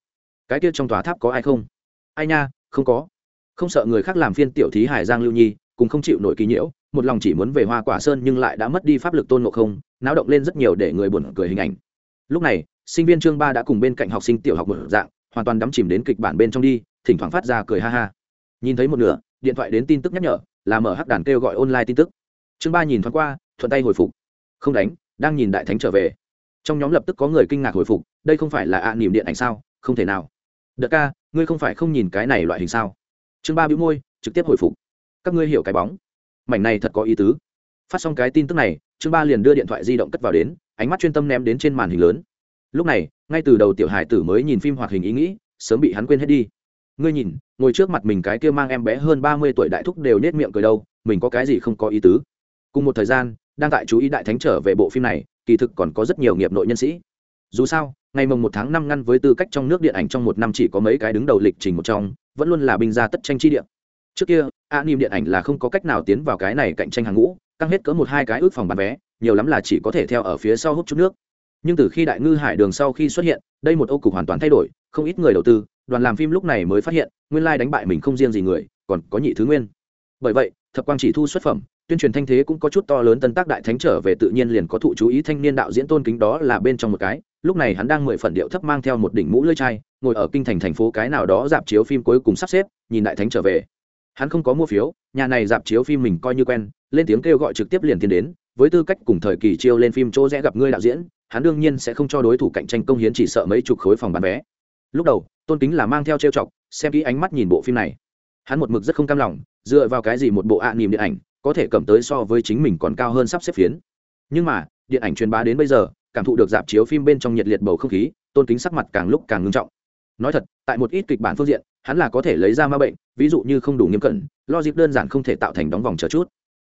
Cái kia trong tòa tháp có ai không? Ai nha, không có. Không sợ người khác làm phiên tiểu thí hải giang lưu nhi, cùng không chịu nổi kỳ nhiễu, một lòng chỉ muốn về hoa quả sơn nhưng lại đã mất đi pháp lực tôn ngộ không, náo động lên rất nhiều để người buồn cười hình ảnh. Lúc này, sinh viên chương ba đã cùng bên cạnh học sinh tiểu học một dạng hoàn toàn đắm chìm đến kịch bản bên trong đi, thỉnh thoảng phát ra cười ha ha. Nhìn thấy một nửa, điện thoại đến tin tức nhắc nhở, là mở hắc đàn kêu gọi online tin tức. Chương ba nhìn thoáng qua, thuận tay hồi phục. Không đánh, đang nhìn đại thánh trở về. Trong nhóm lập tức có người kinh ngạc hồi phục, đây không phải là ạ niềm điện ảnh sao? Không thể nào. Đợt ca, ngươi không phải không nhìn cái này loại hình sao? Chương ba bĩu môi, trực tiếp hồi phục. Các ngươi hiểu cái bóng. Mảnh này thật có ý tứ. Phát xong cái tin tức này, chương ba liền đưa điện thoại di động cất vào đến, ánh mắt chuyên tâm ném đến trên màn hình lớn. Lúc này ngay từ đầu tiểu hải tử mới nhìn phim hoạt hình ý nghĩ, sớm bị hắn quên hết đi. Ngươi nhìn, ngồi trước mặt mình cái kia mang em bé hơn ba mươi tuổi đại thúc đều nết miệng cười đâu, mình có cái gì không có ý tứ? Cùng một thời gian, đang tại chú ý đại thánh trở về bộ phim này, kỳ thực còn có rất nhiều nghiệp nội nhân sĩ. Dù sao, ngày mồng một tháng năm ngăn với tư cách trong nước điện ảnh trong một năm chỉ có mấy cái đứng đầu lịch trình một trong, vẫn luôn là binh gia tất tranh chi điện trước kia, a nim điện ảnh là không có cách nào tiến vào cái này cạnh tranh hàng ngũ, căng hết cỡ một hai cái ước phòng bán vé, nhiều lắm là chỉ có thể theo ở phía sau hút chút nước nhưng từ khi đại ngư hải đường sau khi xuất hiện, đây một ô cục hoàn toàn thay đổi, không ít người đầu tư, đoàn làm phim lúc này mới phát hiện, nguyên lai đánh bại mình không riêng gì người, còn có nhị thứ nguyên. Bởi vậy, thập quang chỉ thu xuất phẩm, tuyên truyền thanh thế cũng có chút to lớn tân tác đại thánh trở về tự nhiên liền có thụ chú ý thanh niên đạo diễn tôn kính đó là bên trong một cái, lúc này hắn đang mười phần điệu thấp mang theo một đỉnh mũ lưỡi chai, ngồi ở kinh thành thành phố cái nào đó dạp chiếu phim cuối cùng sắp xếp, nhìn đại thánh trở về. Hắn không có mua phiếu, nhà này dạp chiếu phim mình coi như quen, lên tiếng kêu gọi trực tiếp liền tiến đến, với tư cách cùng thời kỳ chiêu lên phim chỗ rẽ gặp ngươi đạo diễn hắn đương nhiên sẽ không cho đối thủ cạnh tranh công hiến chỉ sợ mấy chục khối phòng bán vé. Lúc đầu, tôn kính là mang theo trêu chọc, xem kỹ ánh mắt nhìn bộ phim này. Hắn một mực rất không cam lòng, dựa vào cái gì một bộ ạ à niềm điện ảnh có thể cầm tới so với chính mình còn cao hơn sắp xếp phiến. Nhưng mà, điện ảnh truyền bá đến bây giờ, cảm thụ được dạp chiếu phim bên trong nhiệt liệt bầu không khí, tôn kính sắc mặt càng lúc càng ngưng trọng. Nói thật, tại một ít kịch bản phương diện, hắn là có thể lấy ra ma bệnh, ví dụ như không đủ nghiêm cẩn, logic đơn giản không thể tạo thành đóng vòng chờ chút.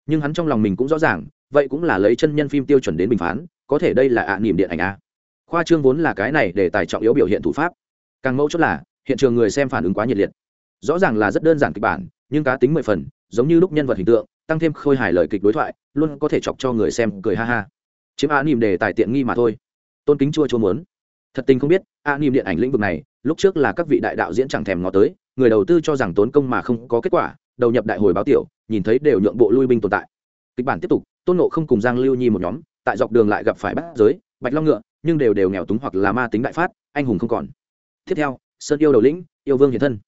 Nhưng hắn trong lòng mình cũng rõ ràng, vậy cũng là lấy chân nhân phim tiêu chuẩn đến bình phán có thể đây là ạ nỉm điện ảnh a khoa trương vốn là cái này để tài trọng yếu biểu hiện thủ pháp. Càng mẫu chốt là, hiện trường người xem phản ứng quá nhiệt liệt. Rõ ràng là rất đơn giản kịch bản, nhưng cá tính mười phần, giống như lúc nhân vật hình tượng, tăng thêm khôi hài lời kịch đối thoại, luôn có thể chọc cho người xem cười ha ha. Chiếm ạ nỉm đề tài tiện nghi mà thôi. Tôn kính chua chua muốn. Thật tình không biết, ạ nỉm điện ảnh lĩnh vực này, lúc trước là các vị đại đạo diễn chẳng thèm ngó tới, người đầu tư cho rằng tốn công mà không có kết quả, đầu nhập đại hồi báo tiểu, nhìn thấy đều nhượng bộ lui binh tồn tại. Kịch bản tiếp tục, tôn nộ không cùng giang lưu nhi một nhóm tại dọc đường lại gặp phải bắt giới, bạch long ngựa, nhưng đều đều nghèo túng hoặc là ma tính đại phát, anh hùng không còn. Tiếp theo, sơn yêu đầu lĩnh, yêu vương hiện thân.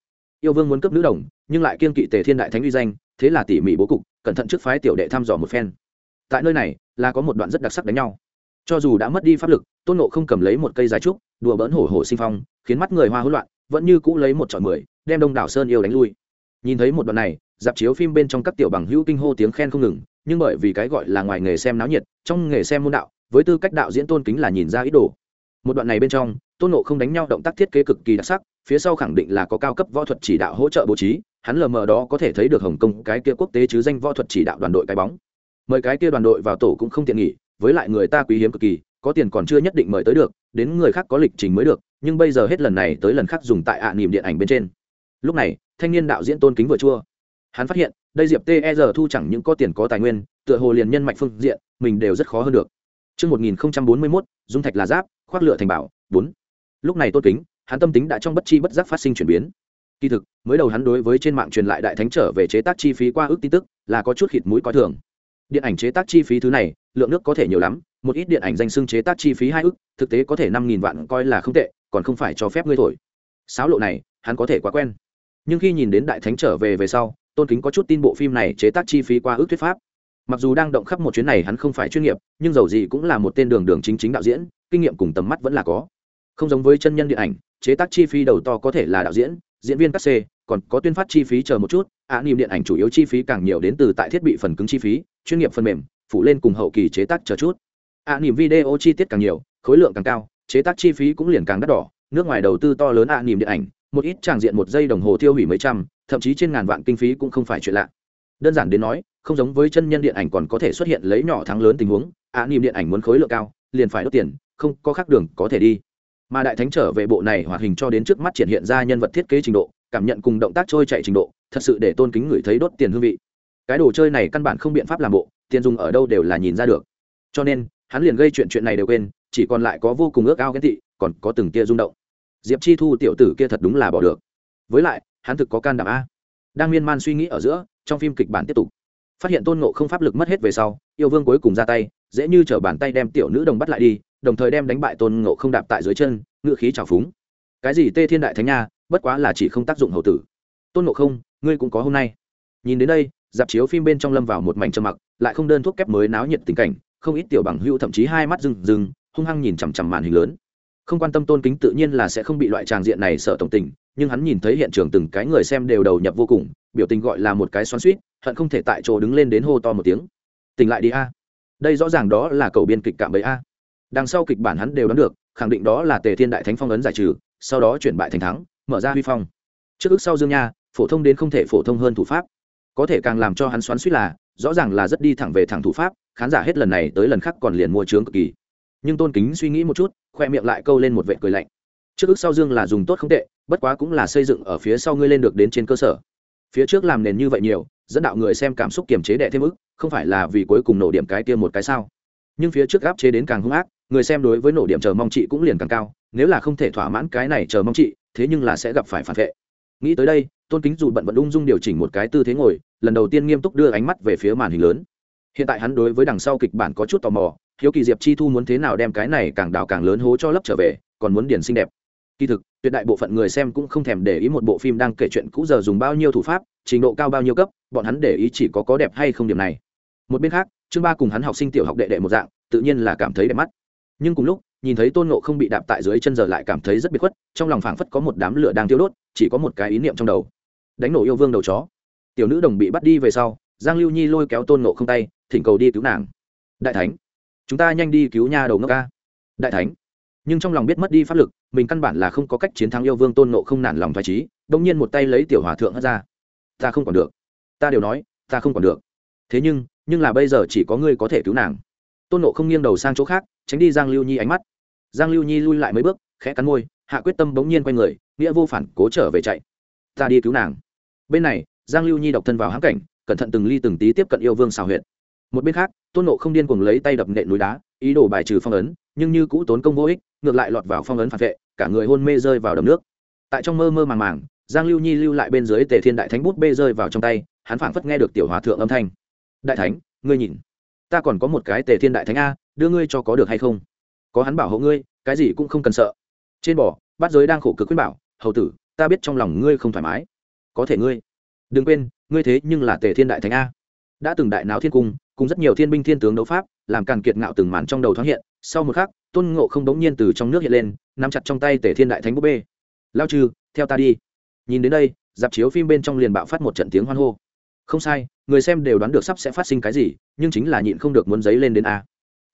Yêu vương muốn cấp nữ đồng, nhưng lại kiên kỵ tề thiên đại thánh uy danh, thế là tỉ mỉ bố cục, cẩn thận trước phái tiểu đệ thăm dò một phen. Tại nơi này, là có một đoạn rất đặc sắc đánh nhau. Cho dù đã mất đi pháp lực, tôn nộ không cầm lấy một cây giá trúc, đùa bỡn hổ hổ sinh phong, khiến mắt người hoa hỗn loạn, vẫn như cũ lấy một trọi mười, đem đông đảo sơn yêu đánh lui. Nhìn thấy một đoạn này dạp chiếu phim bên trong các tiểu bằng hữu kinh hô tiếng khen không ngừng, nhưng bởi vì cái gọi là ngoài nghề xem náo nhiệt, trong nghề xem môn đạo, với tư cách đạo diễn tôn kính là nhìn ra ý đồ. Một đoạn này bên trong, tôn nộ không đánh nhau động tác thiết kế cực kỳ đặc sắc, phía sau khẳng định là có cao cấp võ thuật chỉ đạo hỗ trợ bố trí, hắn lờ mờ đó có thể thấy được hồng kông cái kia quốc tế chứ danh võ thuật chỉ đạo đoàn đội cái bóng. Mời cái kia đoàn đội vào tổ cũng không tiện nghỉ, với lại người ta quý hiếm cực kỳ, có tiền còn chưa nhất định mời tới được, đến người khác có lịch trình mới được, nhưng bây giờ hết lần này tới lần khác dùng tại ạ niềm điện ảnh bên trên. Lúc này, thanh niên đạo diễn tôn kính vừa chua hắn phát hiện đây diệp ter thu chẳng những có tiền có tài nguyên tựa hồ liền nhân mạch phương diện mình đều rất khó hơn được Trước 1041, dung thạch là giáp, khoác lửa thành bảo, 4. Lúc này tôn kính, hắn tâm tính đã trong bất chi bất giác phát sinh chuyển biến. Kỳ thực, mới đầu hắn đối với trên mạng truyền lại đại thánh trở về chế tác chi phí qua ước tin tức, là có chút khịt mũi coi thường. Điện ảnh chế tác chi phí thứ này, lượng nước có thể nhiều lắm, một ít điện ảnh danh xưng chế tác chi phí hai ước, thực tế có thể năm nghìn vạn coi là không tệ, còn không phải cho phép ngươi thổi. Sáo lộ này, hắn có thể quá quen. Nhưng khi nhìn đến đại thánh trở về về sau, tôn kính có chút tin bộ phim này chế tác chi phí qua ước thuyết pháp. Mặc dù đang động khắp một chuyến này hắn không phải chuyên nghiệp nhưng dầu gì cũng là một tên đường đường chính chính đạo diễn kinh nghiệm cùng tầm mắt vẫn là có. Không giống với chân nhân điện ảnh chế tác chi phí đầu to có thể là đạo diễn diễn viên các c còn có tuyên phát chi phí chờ một chút ạ à, niềm điện ảnh chủ yếu chi phí càng nhiều đến từ tại thiết bị phần cứng chi phí chuyên nghiệp phần mềm phủ lên cùng hậu kỳ chế tác chờ chút. Ạ à, niềm video chi tiết càng nhiều khối lượng càng cao chế tác chi phí cũng liền càng đắt đỏ nước ngoài đầu tư to lớn ạ à, niềm điện ảnh một ít tràng diện một giây đồng hồ tiêu hủy mấy trăm, thậm chí trên ngàn vạn kinh phí cũng không phải chuyện lạ. Đơn giản đến nói, không giống với chân nhân điện ảnh còn có thể xuất hiện lấy nhỏ thắng lớn tình huống, ạ, niềm điện ảnh muốn khối lượng cao, liền phải đốt tiền, không có khác đường có thể đi. Mà đại thánh trở về bộ này hoạt hình cho đến trước mắt triển hiện ra nhân vật thiết kế trình độ, cảm nhận cùng động tác trôi chạy trình độ, thật sự để tôn kính người thấy đốt tiền hương vị. Cái đồ chơi này căn bản không biện pháp làm bộ, tiền dùng ở đâu đều là nhìn ra được. Cho nên, hắn liền gây chuyện chuyện này đều quên, chỉ còn lại có vô cùng ước ao ghen tị, còn có từng tia rung động diệp chi thu tiểu tử kia thật đúng là bỏ được. Với lại, hắn thực có can đảm a. Đang miên man suy nghĩ ở giữa, trong phim kịch bản tiếp tục. Phát hiện tôn ngộ không pháp lực mất hết về sau, yêu vương cuối cùng ra tay, dễ như chở bàn tay đem tiểu nữ đồng bắt lại đi, đồng thời đem đánh bại tôn ngộ không đạp tại dưới chân ngự khí trào phúng. Cái gì tê thiên đại thánh nha, bất quá là chỉ không tác dụng hậu tử. Tôn ngộ không, ngươi cũng có hôm nay. Nhìn đến đây, dạp chiếu phim bên trong lâm vào một mảnh trầm mặc, lại không đơn thuốc kép mới náo nhiệt tình cảnh, không ít tiểu bằng hưu thậm chí hai mắt rừng rừng hung hăng nhìn chằm chằm màn hình lớn không quan tâm tôn kính tự nhiên là sẽ không bị loại tràng diện này sợ tổng tình, nhưng hắn nhìn thấy hiện trường từng cái người xem đều đầu nhập vô cùng, biểu tình gọi là một cái xoắn suýt hận không thể tại chỗ đứng lên đến hô to một tiếng. Tỉnh lại đi a. Đây rõ ràng đó là cầu biên kịch cạm bẫy a. Đằng sau kịch bản hắn đều đoán được, khẳng định đó là tề thiên đại thánh phong ấn giải trừ, sau đó chuyển bại thành thắng, mở ra huy phong. Trước ước sau dương nha, phổ thông đến không thể phổ thông hơn thủ pháp. Có thể càng làm cho hắn xoắn suýt là, rõ ràng là rất đi thẳng về thẳng thủ pháp, khán giả hết lần này tới lần khác còn liền mua trướng cực kỳ nhưng tôn kính suy nghĩ một chút, khoe miệng lại câu lên một vệ cười lạnh. Trước ước sau dương là dùng tốt không tệ, bất quá cũng là xây dựng ở phía sau ngươi lên được đến trên cơ sở. Phía trước làm nền như vậy nhiều, dẫn đạo người xem cảm xúc kiềm chế đẻ thêm ức, không phải là vì cuối cùng nổ điểm cái kia một cái sao? Nhưng phía trước gáp chế đến càng hung ác, người xem đối với nổ điểm chờ mong chị cũng liền càng cao, nếu là không thể thỏa mãn cái này chờ mong chị, thế nhưng là sẽ gặp phải phản vệ. Nghĩ tới đây, tôn kính dù bận vẫn ung dung điều chỉnh một cái tư thế ngồi, lần đầu tiên nghiêm túc đưa ánh mắt về phía màn hình lớn. Hiện tại hắn đối với đằng sau kịch bản có chút tò mò hiếu kỳ diệp chi thu muốn thế nào đem cái này càng đào càng lớn hố cho lấp trở về, còn muốn điển xinh đẹp. Kỳ thực, tuyệt đại bộ phận người xem cũng không thèm để ý một bộ phim đang kể chuyện cũ giờ dùng bao nhiêu thủ pháp, trình độ cao bao nhiêu cấp, bọn hắn để ý chỉ có có đẹp hay không điểm này. Một bên khác, chương ba cùng hắn học sinh tiểu học đệ đệ một dạng, tự nhiên là cảm thấy đẹp mắt. Nhưng cùng lúc, nhìn thấy tôn nộ không bị đạp tại dưới chân giờ lại cảm thấy rất biệt khuất, trong lòng phảng phất có một đám lửa đang tiêu đốt, chỉ có một cái ý niệm trong đầu. Đánh nổ yêu vương đầu chó. Tiểu nữ đồng bị bắt đi về sau, giang lưu nhi lôi kéo tôn nộ không tay, thỉnh cầu đi cứu nàng. Đại thánh chúng ta nhanh đi cứu nha đầu ngốc ca. Đại thánh. Nhưng trong lòng biết mất đi pháp lực, mình căn bản là không có cách chiến thắng yêu vương tôn nộ không nản lòng thoải trí đông nhiên một tay lấy tiểu hòa thượng hất ra. Ta không còn được. Ta đều nói, ta không còn được. Thế nhưng nhưng là bây giờ chỉ có ngươi có thể cứu nàng. Tôn nộ không nghiêng đầu sang chỗ khác, tránh đi giang lưu nhi ánh mắt. Giang lưu nhi lui lại mấy bước, khẽ cắn môi, hạ quyết tâm bỗng nhiên quay người, nghĩa vô phản, cố trở về chạy. Ta đi cứu nàng. Bên này, giang lưu nhi độc thân vào hãng cảnh, cẩn thận từng ly từng tí tiếp cận yêu vương xào huyện một bên khác, tôn nộ không điên cuồng lấy tay đập nện núi đá, ý đồ bài trừ phong ấn, nhưng như cũ tốn công vô ích, ngược lại lọt vào phong ấn phản vệ, cả người hôn mê rơi vào đầm nước. Tại trong mơ mơ màng màng, giang lưu nhi lưu lại bên dưới tề thiên đại thánh bút bê rơi vào trong tay, hắn phảng phất nghe được tiểu hòa thượng âm thanh. Đại thánh, ngươi nhìn, ta còn có một cái tề thiên đại thánh a, đưa ngươi cho có được hay không? Có hắn bảo hộ ngươi, cái gì cũng không cần sợ. Trên bò, bát giới đang khổ cực khuyên bảo, hầu tử, ta biết trong lòng ngươi không thoải mái. Có thể ngươi, đừng quên, ngươi thế nhưng là tề thiên đại thánh a. Đã từng đại náo thiên cung cùng rất nhiều thiên binh thiên tướng đấu pháp, làm càn kiệt ngạo từng màn trong đầu thoáng hiện, sau một khắc, tôn ngộ không đống nhiên từ trong nước hiện lên, nắm chặt trong tay tể thiên đại thánh búp bê. Lao trừ, theo ta đi. Nhìn đến đây, dạp chiếu phim bên trong liền bạo phát một trận tiếng hoan hô. Không sai, người xem đều đoán được sắp sẽ phát sinh cái gì, nhưng chính là nhịn không được muốn giấy lên đến a.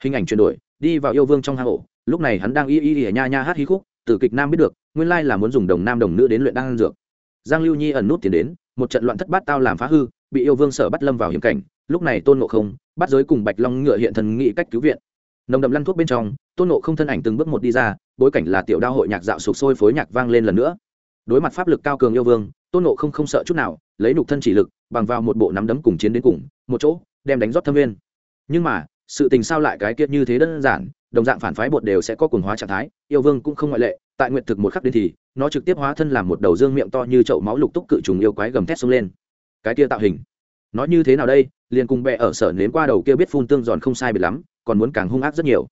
Hình ảnh chuyển đổi, đi vào yêu vương trong hang ổ, lúc này hắn đang y y y nha nha hát hí khúc, từ kịch nam biết được, nguyên lai là muốn dùng đồng nam đồng nữ đến luyện đan dược. Giang lưu nhi ẩn nút tiền đến, một trận loạn thất bát tao làm phá hư, bị yêu vương sở bắt lâm vào hiểm cảnh lúc này tôn ngộ không, bắt giới cùng bạch long ngựa hiện thần nghị cách cứu viện. Nồng đậm lăn thuốc bên trong, tôn ngộ không thân ảnh từng bước một đi ra, bối cảnh là tiểu đao hội nhạc dạo sục sôi phối nhạc vang lên lần nữa. Đối mặt pháp lực cao cường yêu vương, tôn ngộ không không sợ chút nào, lấy nục thân chỉ lực, bằng vào một bộ nắm đấm cùng chiến đến cùng, một chỗ, đem đánh rót thâm viên. Nhưng mà, sự tình sao lại cái kiệt như thế đơn giản, đồng dạng phản phái bột đều sẽ có cùng hóa trạng thái, yêu vương cũng không ngoại lệ, tại nguyện thực một khắc đến thì, nó trực tiếp hóa thân làm một đầu dương miệng to như chậu máu lục túc cự trùng yêu quái gầm thét xông lên. Cái kia tạo hình nói như thế nào đây? Liền cùng bẹ ở sở nếm qua đầu kia biết phun tương giòn không sai biệt lắm, còn muốn càng hung ác rất nhiều.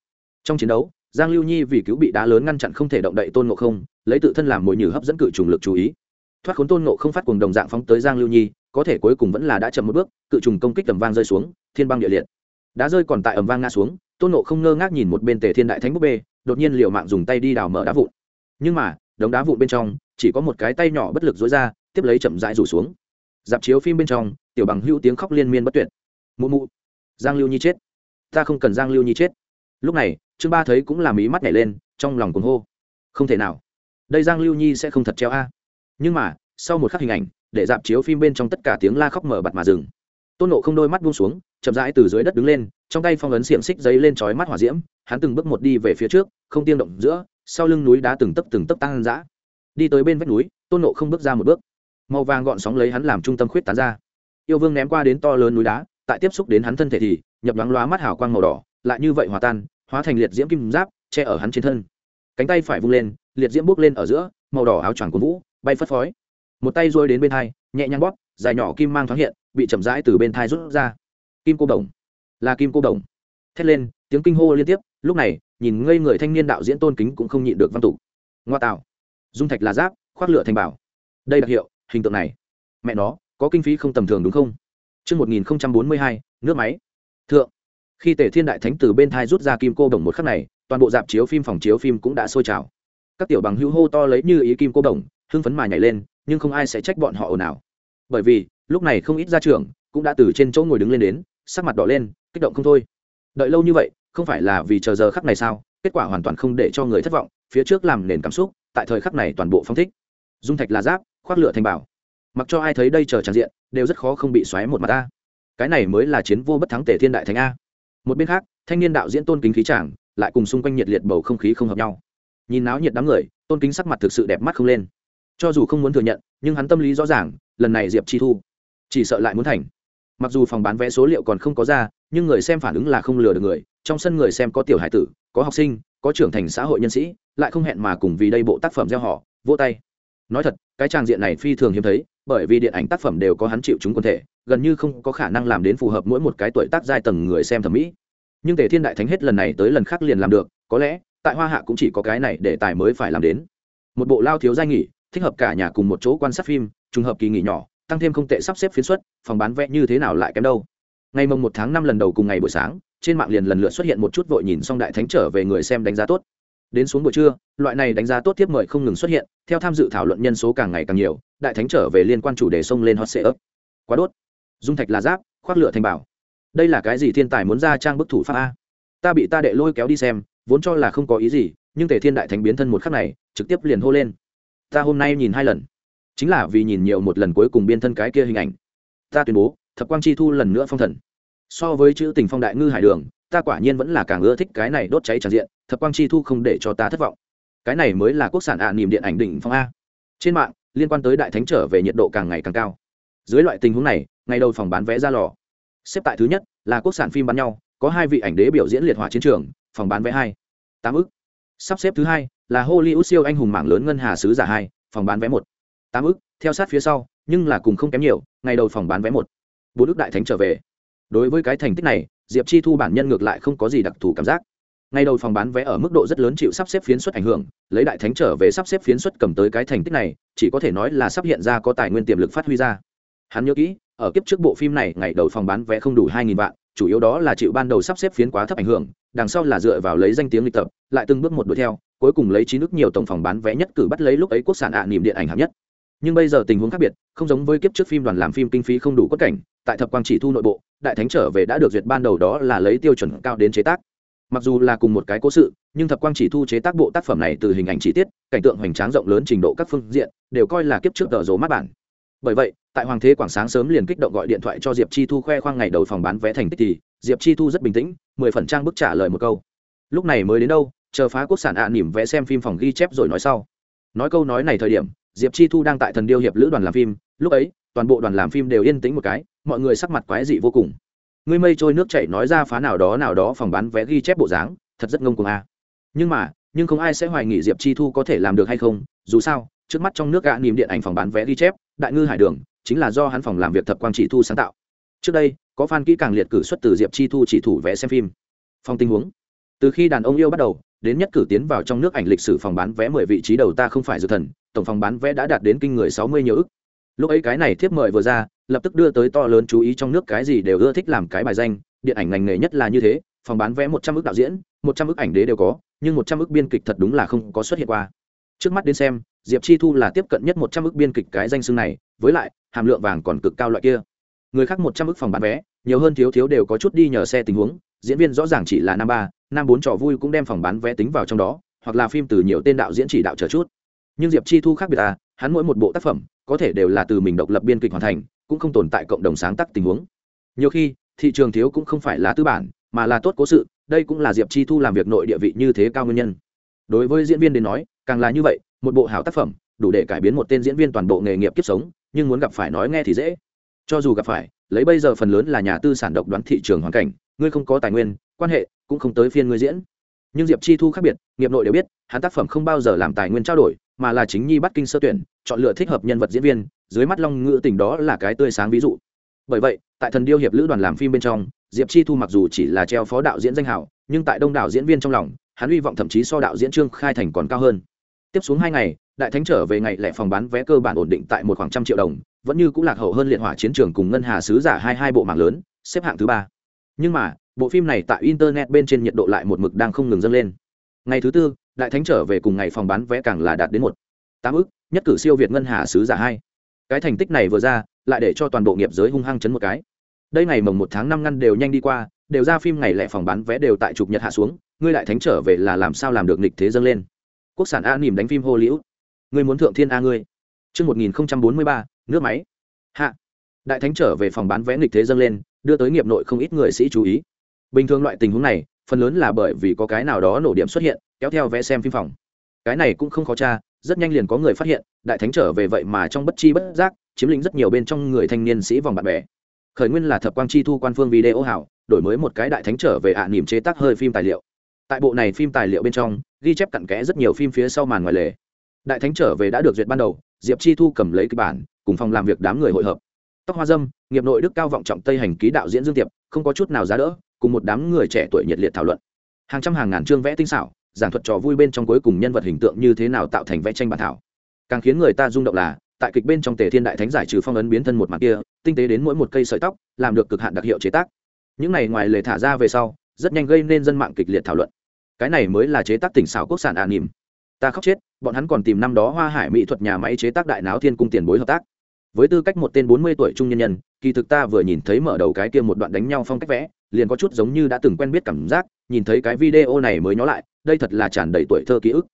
Trong chiến đấu, giang lưu nhi vì cứu bị đá lớn ngăn chặn không thể động đậy tôn ngộ không, lấy tự thân làm mồi nhử hấp dẫn cự trùng lực chú ý. Thoát khốn tôn ngộ không phát cùng đồng dạng phóng tới giang lưu nhi, có thể cuối cùng vẫn là đã chậm một bước, cự trùng công kích tầm vang rơi xuống, thiên băng địa liệt. Đá rơi còn tại ầm vang ngã xuống, tôn ngộ không ngơ ngác nhìn một bên tề thiên đại thánh búp bê, đột nhiên liều mạng dùng tay đi đào mở đá vụn. Nhưng mà, đống đá vụn bên trong, chỉ có một cái tay nhỏ bất lực dối ra, tiếp lấy chậm rãi rủ xuống. Dạp chiếu phim bên trong tiểu bằng hữu tiếng khóc liên miên bất tuyệt. Mụ mụ, giang lưu nhi chết. Ta không cần giang lưu nhi chết. Lúc này, trương ba thấy cũng làm ý mắt nhảy lên, trong lòng cuồng hô. Không thể nào. Đây giang lưu nhi sẽ không thật treo a. Nhưng mà, sau một khắc hình ảnh, để dạp chiếu phim bên trong tất cả tiếng la khóc mở bặt mà dừng. Tôn nộ không đôi mắt buông xuống, chậm rãi từ dưới đất đứng lên, trong tay phong ấn xiềng xích giấy lên trói mắt hỏa diễm, hắn từng bước một đi về phía trước, không tiên động giữa, sau lưng núi đá từng tấc từng tấc tăng dã đi tới bên vách núi, tôn nộ không bước ra một bước. Màu vàng gọn sóng lấy hắn làm trung tâm khuyết tán ra yêu vương ném qua đến to lớn núi đá, tại tiếp xúc đến hắn thân thể thì, nhập đoán loá mắt hào quang màu đỏ, lại như vậy hòa tan, hóa thành liệt diễm kim giáp, che ở hắn trên thân. Cánh tay phải vung lên, liệt diễm bước lên ở giữa, màu đỏ áo choàng của vũ, bay phất phới. Một tay rôi đến bên thai nhẹ nhàng bóp, dài nhỏ kim mang thoáng hiện, bị chậm rãi từ bên thai rút ra. Kim cô đồng. Là kim cô đồng. Thét lên, tiếng kinh hô liên tiếp, lúc này, nhìn ngây người thanh niên đạo diễn tôn kính cũng không nhịn được văn tục. Ngoa tạo. Dung thạch là giáp, khoác lửa thành bảo. Đây đặc hiệu, hình tượng này. Mẹ nó có kinh phí không tầm thường đúng không Trước 1042, nước máy. Thượng. Khi Tề Thiên Đại Thánh từ bên thai rút ra kim cô đồng một khắc này, toàn bộ dạp chiếu phim phòng chiếu phim cũng đã sôi trào. Các tiểu bằng hữu hô to lấy như ý kim cô đồng, hưng phấn mà nhảy lên, nhưng không ai sẽ trách bọn họ ồn ào. Bởi vì, lúc này không ít gia trưởng cũng đã từ trên chỗ ngồi đứng lên đến, sắc mặt đỏ lên, kích động không thôi. Đợi lâu như vậy, không phải là vì chờ giờ khắc này sao? Kết quả hoàn toàn không để cho người thất vọng, phía trước làm nền cảm xúc, tại thời khắc này toàn bộ phong thích. Dung thạch là giáp, khoác lửa thành bảo mặc cho ai thấy đây chờ tràn diện, đều rất khó không bị xoáy một mặt ta. Cái này mới là chiến vô bất thắng tể thiên đại thánh a. Một bên khác, thanh niên đạo diễn tôn kính khí chàng, lại cùng xung quanh nhiệt liệt bầu không khí không hợp nhau. Nhìn náo nhiệt đám người, tôn kính sắc mặt thực sự đẹp mắt không lên. Cho dù không muốn thừa nhận, nhưng hắn tâm lý rõ ràng, lần này diệp chi thu, chỉ sợ lại muốn thành. Mặc dù phòng bán vé số liệu còn không có ra, nhưng người xem phản ứng là không lừa được người. Trong sân người xem có tiểu hải tử, có học sinh, có trưởng thành xã hội nhân sĩ, lại không hẹn mà cùng vì đây bộ tác phẩm gieo họ, vỗ tay nói thật, cái trang diện này phi thường hiếm thấy, bởi vì điện ảnh tác phẩm đều có hắn chịu chúng quân thể, gần như không có khả năng làm đến phù hợp mỗi một cái tuổi tác giai tầng người xem thẩm mỹ. Nhưng tề thiên đại thánh hết lần này tới lần khác liền làm được, có lẽ, tại hoa hạ cũng chỉ có cái này để tài mới phải làm đến. Một bộ lao thiếu giai nghỉ, thích hợp cả nhà cùng một chỗ quan sát phim, trùng hợp kỳ nghỉ nhỏ, tăng thêm không tệ sắp xếp phiến xuất, phòng bán vé như thế nào lại kém đâu. Ngày mồng một tháng năm lần đầu cùng ngày buổi sáng, trên mạng liền lần lượt xuất hiện một chút vội nhìn xong đại thánh trở về người xem đánh giá tốt đến xuống buổi trưa, loại này đánh giá tốt tiếp mời không ngừng xuất hiện, theo tham dự thảo luận nhân số càng ngày càng nhiều, đại thánh trở về liên quan chủ đề sông lên hot sệ ấp quá đốt. Dung thạch là giáp, khoác lửa thành bảo. Đây là cái gì thiên tài muốn ra trang bức thủ pháp a? Ta bị ta đệ lôi kéo đi xem, vốn cho là không có ý gì, nhưng tề thiên đại thánh biến thân một khắc này, trực tiếp liền hô lên. Ta hôm nay nhìn hai lần. Chính là vì nhìn nhiều một lần cuối cùng biên thân cái kia hình ảnh. Ta tuyên bố, thập quang chi thu lần nữa phong thần. So với chữ tình phong đại ngư hải đường ta quả nhiên vẫn là càng ưa thích cái này đốt cháy tràn diện thập quang chi thu không để cho ta thất vọng. Cái này mới là quốc sản ạ à, niềm điện ảnh đỉnh phong a. Trên mạng liên quan tới đại thánh trở về nhiệt độ càng ngày càng cao. Dưới loại tình huống này ngày đầu phòng bán vé ra lò. Xếp tại thứ nhất là quốc sản phim bắn nhau có hai vị ảnh đế biểu diễn liệt hỏa chiến trường phòng bán vé hai tám ức. Sắp xếp thứ hai là hollywood siêu anh hùng mạng lớn ngân hà sứ giả hai phòng bán vé một tám ức theo sát phía sau nhưng là cùng không kém nhiều ngày đầu phòng bán vé một bốn ức đại thánh trở về. Đối với cái thành tích này diệp chi thu bản nhân ngược lại không có gì đặc thù cảm giác. Ngay đầu phòng bán vé ở mức độ rất lớn chịu sắp xếp phiến xuất ảnh hưởng, lấy đại thánh trở về sắp xếp phiến xuất cầm tới cái thành tích này, chỉ có thể nói là sắp hiện ra có tài nguyên tiềm lực phát huy ra. Hắn nhớ kỹ, ở kiếp trước bộ phim này, ngày đầu phòng bán vé không đủ hai nghìn vạn, chủ yếu đó là chịu ban đầu sắp xếp phiến quá thấp ảnh hưởng, đằng sau là dựa vào lấy danh tiếng lịch tập, lại từng bước một đuổi theo, cuối cùng lấy trí nước nhiều tổng phòng bán vé nhất cử bắt lấy lúc ấy quốc sản ạ niềm điện ảnh hạng nhất nhưng bây giờ tình huống khác biệt không giống với kiếp trước phim đoàn làm phim kinh phí không đủ quất cảnh tại thập quang chỉ thu nội bộ đại thánh trở về đã được duyệt ban đầu đó là lấy tiêu chuẩn cao đến chế tác. Mặc dù là cùng một cái cố sự nhưng thập quang chỉ thu chế tác bộ tác phẩm này từ hình ảnh chi tiết cảnh tượng hoành tráng rộng lớn trình độ các phương diện đều coi là kiếp trước tờ rố mắt bản. Bởi vậy tại hoàng thế quảng sáng sớm liền kích động gọi điện thoại cho diệp chi thu khoe khoang ngày đầu phòng bán vé thành tích thì diệp chi thu rất bình tĩnh mười phần trang bức trả lời một câu. Lúc này mới đến đâu chờ phá quốc sản ạ à, nỉm vẽ xem phim phòng ghi chép rồi nói sau. Nói câu nói này thời điểm diệp chi thu đang tại thần điêu hiệp lữ đoàn làm phim, lúc ấy, toàn bộ đoàn làm phim đều yên tĩnh một cái, mọi người sắc mặt quái dị vô cùng. Ngươi mây trôi nước chảy nói ra phá nào đó nào đó phòng bán vé ghi chép bộ dáng, thật rất ngông cuồng a. Nhưng mà, nhưng không ai sẽ hoài nghị diệp chi thu có thể làm được hay không, dù sao, trước mắt trong nước gã niềm điện ảnh phòng bán vé ghi chép, đại ngư hải đường, chính là do hắn phòng làm việc thập quang chỉ thu sáng tạo. Trước đây, có fan kỹ càng liệt cử xuất từ diệp chi thu chỉ thủ vẽ xem phim. Phong tình huống. Từ khi đàn ông yêu bắt đầu đến nhất cử tiến vào trong nước ảnh lịch sử phòng bán vé mười vị trí đầu ta không phải dược thần, tổng phòng bán vé đã đạt đến kinh người sáu mươi nhiều ức. Lúc ấy cái này thiếp mời vừa ra, lập tức đưa tới to lớn chú ý trong nước cái gì đều ưa thích làm cái bài danh, điện ảnh ngành nghề nhất là như thế, phòng bán vé một trăm ức đạo diễn, một trăm ức ảnh đế đều có, nhưng một trăm ức biên kịch thật đúng là không có xuất hiện qua. Trước mắt đến xem, diệp chi thu là tiếp cận nhất một trăm ức biên kịch cái danh xưng này, với lại, hàm lượng vàng còn cực cao loại kia. Người khác một trăm ức phòng bán vé, nhiều hơn thiếu thiếu đều có chút đi nhờ xe tình huống diễn viên rõ ràng chỉ là năm ba năm bốn trò vui cũng đem phòng bán vé tính vào trong đó, hoặc là phim từ nhiều tên đạo diễn chỉ đạo chờ chút. Nhưng diệp chi thu khác biệt à hắn mỗi một bộ tác phẩm, có thể đều là từ mình độc lập biên kịch hoàn thành, cũng không tồn tại cộng đồng sáng tác tình huống. Nhiều khi, thị trường thiếu cũng không phải là tư bản, mà là tốt cố sự, đây cũng là diệp chi thu làm việc nội địa vị như thế cao nguyên nhân. Đối với diễn viên đến nói, càng là như vậy, một bộ hảo tác phẩm, đủ để cải biến một tên diễn viên toàn bộ nghề nghiệp kiếp sống, nhưng muốn gặp phải nói nghe thì dễ. Cho dù gặp phải, lấy bây giờ phần lớn là nhà tư sản độc đoán thị trường hoàn cảnh ngươi không có tài nguyên, quan hệ cũng không tới phiên ngươi diễn. Nhưng diệp chi thu khác biệt, nghiệp nội đều biết, hắn tác phẩm không bao giờ làm tài nguyên trao đổi, mà là chính nhi bắt kinh sơ tuyển, chọn lựa thích hợp nhân vật diễn viên, dưới mắt long ngữ tình đó là cái tươi sáng ví dụ. Bởi vậy, tại thần điêu hiệp lữ đoàn làm phim bên trong, diệp chi thu mặc dù chỉ là treo phó đạo diễn danh hảo, nhưng tại đông đảo diễn viên trong lòng, hắn hy vọng thậm chí so đạo diễn trương khai thành còn cao hơn. Tiếp xuống hai ngày, đại thánh trở về ngày lẻ phòng bán vé cơ bản ổn định tại một khoảng trăm triệu đồng, vẫn như cũng lạc hậu hơn liệt hỏa chiến trường cùng ngân hà sứ giả hai hai bộ mạng lớn, xếp hạng thứ ba nhưng mà, bộ phim này tại internet bên trên nhiệt độ lại một mực đang không ngừng dâng lên. Ngày thứ tư, đại thánh trở về cùng ngày phòng bán vé càng là đạt đến một. Tám ức, nhất cử siêu việt ngân hà sứ giả hai. Cái thành tích này vừa ra, lại để cho toàn bộ nghiệp giới hung hăng chấn một cái. Đây ngày mồng một tháng năm ngăn đều nhanh đi qua, đều ra phim ngày lẻ phòng bán vé đều tại chụp nhật hạ xuống, ngươi đại thánh trở về là làm sao làm được nghịch thế dâng lên? Quốc sản a nỉm đánh phim hô liễu ngươi muốn thượng thiên a ngươi. Chương một nghìn bốn mươi ba, nước máy. Hạ. Đại thánh trở về phòng bán vé nghịch thế dâng lên đưa tới nghiệp nội không ít người sĩ chú ý. Bình thường loại tình huống này, phần lớn là bởi vì có cái nào đó nổ điểm xuất hiện, kéo theo vẽ xem phim phòng. Cái này cũng không khó tra, rất nhanh liền có người phát hiện, đại thánh trở về vậy mà trong bất chi bất giác, chiếm lĩnh rất nhiều bên trong người thanh niên sĩ vòng bạn bè. Khởi nguyên là thập quang chi thu quan phương video hảo, đổi mới một cái đại thánh trở về ạ à chế tác hơi phim tài liệu. Tại bộ này phim tài liệu bên trong, ghi chép cặn kẽ rất nhiều phim phía sau màn ngoài lề. Đại thánh trở về đã được duyệt ban đầu, diệp chi thu cầm lấy kịch bản, cùng phòng làm việc đám người hội hợp tóc hoa dâm, nghiệp nội đức cao vọng trọng tây hành ký đạo diễn dương tiệp, không có chút nào giá đỡ, cùng một đám người trẻ tuổi nhiệt liệt thảo luận. Hàng trăm hàng ngàn chương vẽ tinh xảo, giảng thuật trò vui bên trong cuối cùng nhân vật hình tượng như thế nào tạo thành vẽ tranh bản thảo. Càng khiến người ta rung động là, tại kịch bên trong tề thiên đại thánh giải trừ phong ấn biến thân một mặt kia, tinh tế đến mỗi một cây sợi tóc, làm được cực hạn đặc hiệu chế tác. Những này ngoài lề thả ra về sau, rất nhanh gây nên dân mạng kịch liệt thảo luận. Cái này mới là chế tác tỉnh xảo quốc sản an nỉm. Ta khóc chết, bọn hắn còn tìm năm đó hoa hải mỹ thuật nhà máy chế tác đại náo thiên cung tiền bối hợp tác với tư cách một tên bốn mươi tuổi trung nhân nhân, kỳ thực ta vừa nhìn thấy mở đầu cái kia một đoạn đánh nhau phong cách vẽ, liền có chút giống như đã từng quen biết cảm giác, nhìn thấy cái video này mới nhó lại, đây thật là tràn đầy tuổi thơ ký ức.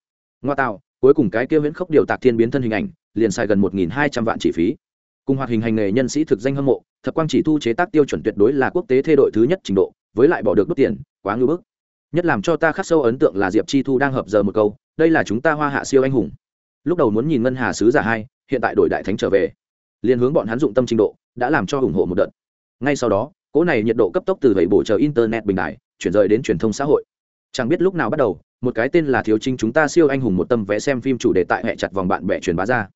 Ngoa tạo, cuối cùng cái kia viễn khốc điều tạc thiên biến thân hình ảnh, liền xài gần một nghìn hai trăm vạn chi phí. Cùng hoạt hình hành nghề nhân sĩ thực danh hâm mộ, thập quang chỉ thu chế tác tiêu chuẩn tuyệt đối là quốc tế thê đội thứ nhất trình độ, với lại bỏ được đốt tiền, quá ngưỡng bức. Nhất làm cho ta khắc sâu ấn tượng là diệp chi thu đang hợp giờ một câu, đây là chúng ta hoa hạ siêu anh hùng. Lúc đầu muốn nhìn ngân hà sứ giả hai, hiện tại đổi đại thánh trở về liền hướng bọn hắn dụng tâm trình độ, đã làm cho ủng hộ một đợt. Ngay sau đó, cỗ này nhiệt độ cấp tốc từ vậy bổ chờ internet bình đại, chuyển rời đến truyền thông xã hội. Chẳng biết lúc nào bắt đầu, một cái tên là thiếu chính chúng ta siêu anh hùng một tâm vẽ xem phim chủ đề tại hệ chặt vòng bạn bè truyền bá ra.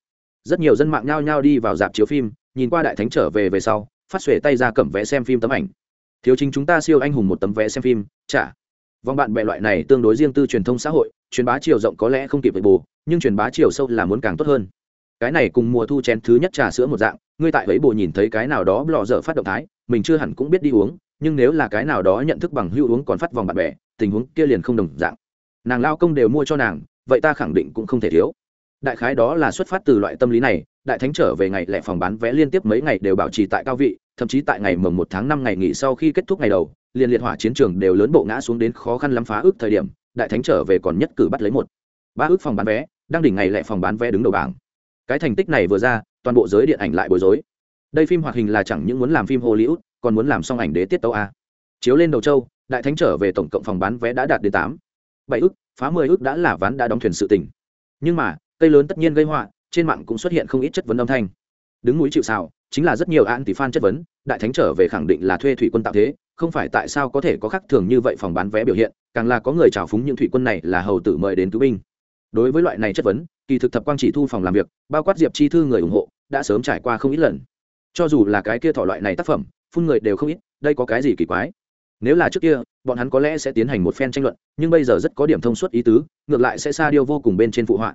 Rất nhiều dân mạng nhao nhao đi vào dạp chiếu phim, nhìn qua đại thánh trở về về sau, phát xuể tay ra cầm vé xem phim tấm ảnh. Thiếu chính chúng ta siêu anh hùng một tấm vé xem phim trả vòng bạn bè loại này tương đối riêng tư truyền thông xã hội, truyền bá chiều rộng có lẽ không kịp với bù, nhưng truyền bá chiều sâu là muốn càng tốt hơn cái này cùng mùa thu chén thứ nhất trà sữa một dạng, ngươi tại ấy bộ nhìn thấy cái nào đó lò dở phát động thái, mình chưa hẳn cũng biết đi uống, nhưng nếu là cái nào đó nhận thức bằng hữu uống còn phát vòng bạn bè, tình huống kia liền không đồng dạng. Nàng lao công đều mua cho nàng, vậy ta khẳng định cũng không thể thiếu. Đại khái đó là xuất phát từ loại tâm lý này, đại thánh trở về ngày lẻ phòng bán vé liên tiếp mấy ngày đều bảo trì tại cao vị, thậm chí tại ngày mồng một tháng năm ngày nghỉ sau khi kết thúc ngày đầu, liền liệt hỏa chiến trường đều lớn bộ ngã xuống đến khó khăn lắm phá ước thời điểm, đại thánh trở về còn nhất cử bắt lấy một. Ba ước phòng bán vé, đang đỉnh ngày lẻ phòng bán vé đứng đầu bảng cái thành tích này vừa ra, toàn bộ giới điện ảnh lại bối rối. Đây phim hoạt hình là chẳng những muốn làm phim hollywood, còn muốn làm xong ảnh đế tiết tấu a. Chiếu lên đầu châu, đại thánh trở về tổng cộng phòng bán vé đã đạt đến tám, bảy ước phá mười ước đã là ván đã đóng thuyền sự tình. Nhưng mà, cây lớn tất nhiên gây họa, trên mạng cũng xuất hiện không ít chất vấn âm thanh. Đứng núi chịu xào chính là rất nhiều an tỷ fan chất vấn, đại thánh trở về khẳng định là thuê thủy quân tạo thế, không phải tại sao có thể có khác thường như vậy phòng bán vé biểu hiện, càng là có người trào phúng những thủy quân này là hầu tử mời đến cứu binh đối với loại này chất vấn, kỳ thực thập quang chỉ thu phòng làm việc, bao quát diệp chi thư người ủng hộ, đã sớm trải qua không ít lần. Cho dù là cái kia thỏ loại này tác phẩm, phun người đều không ít, đây có cái gì kỳ quái? Nếu là trước kia, bọn hắn có lẽ sẽ tiến hành một phen tranh luận, nhưng bây giờ rất có điểm thông suốt ý tứ, ngược lại sẽ xa điêu vô cùng bên trên phụ họa.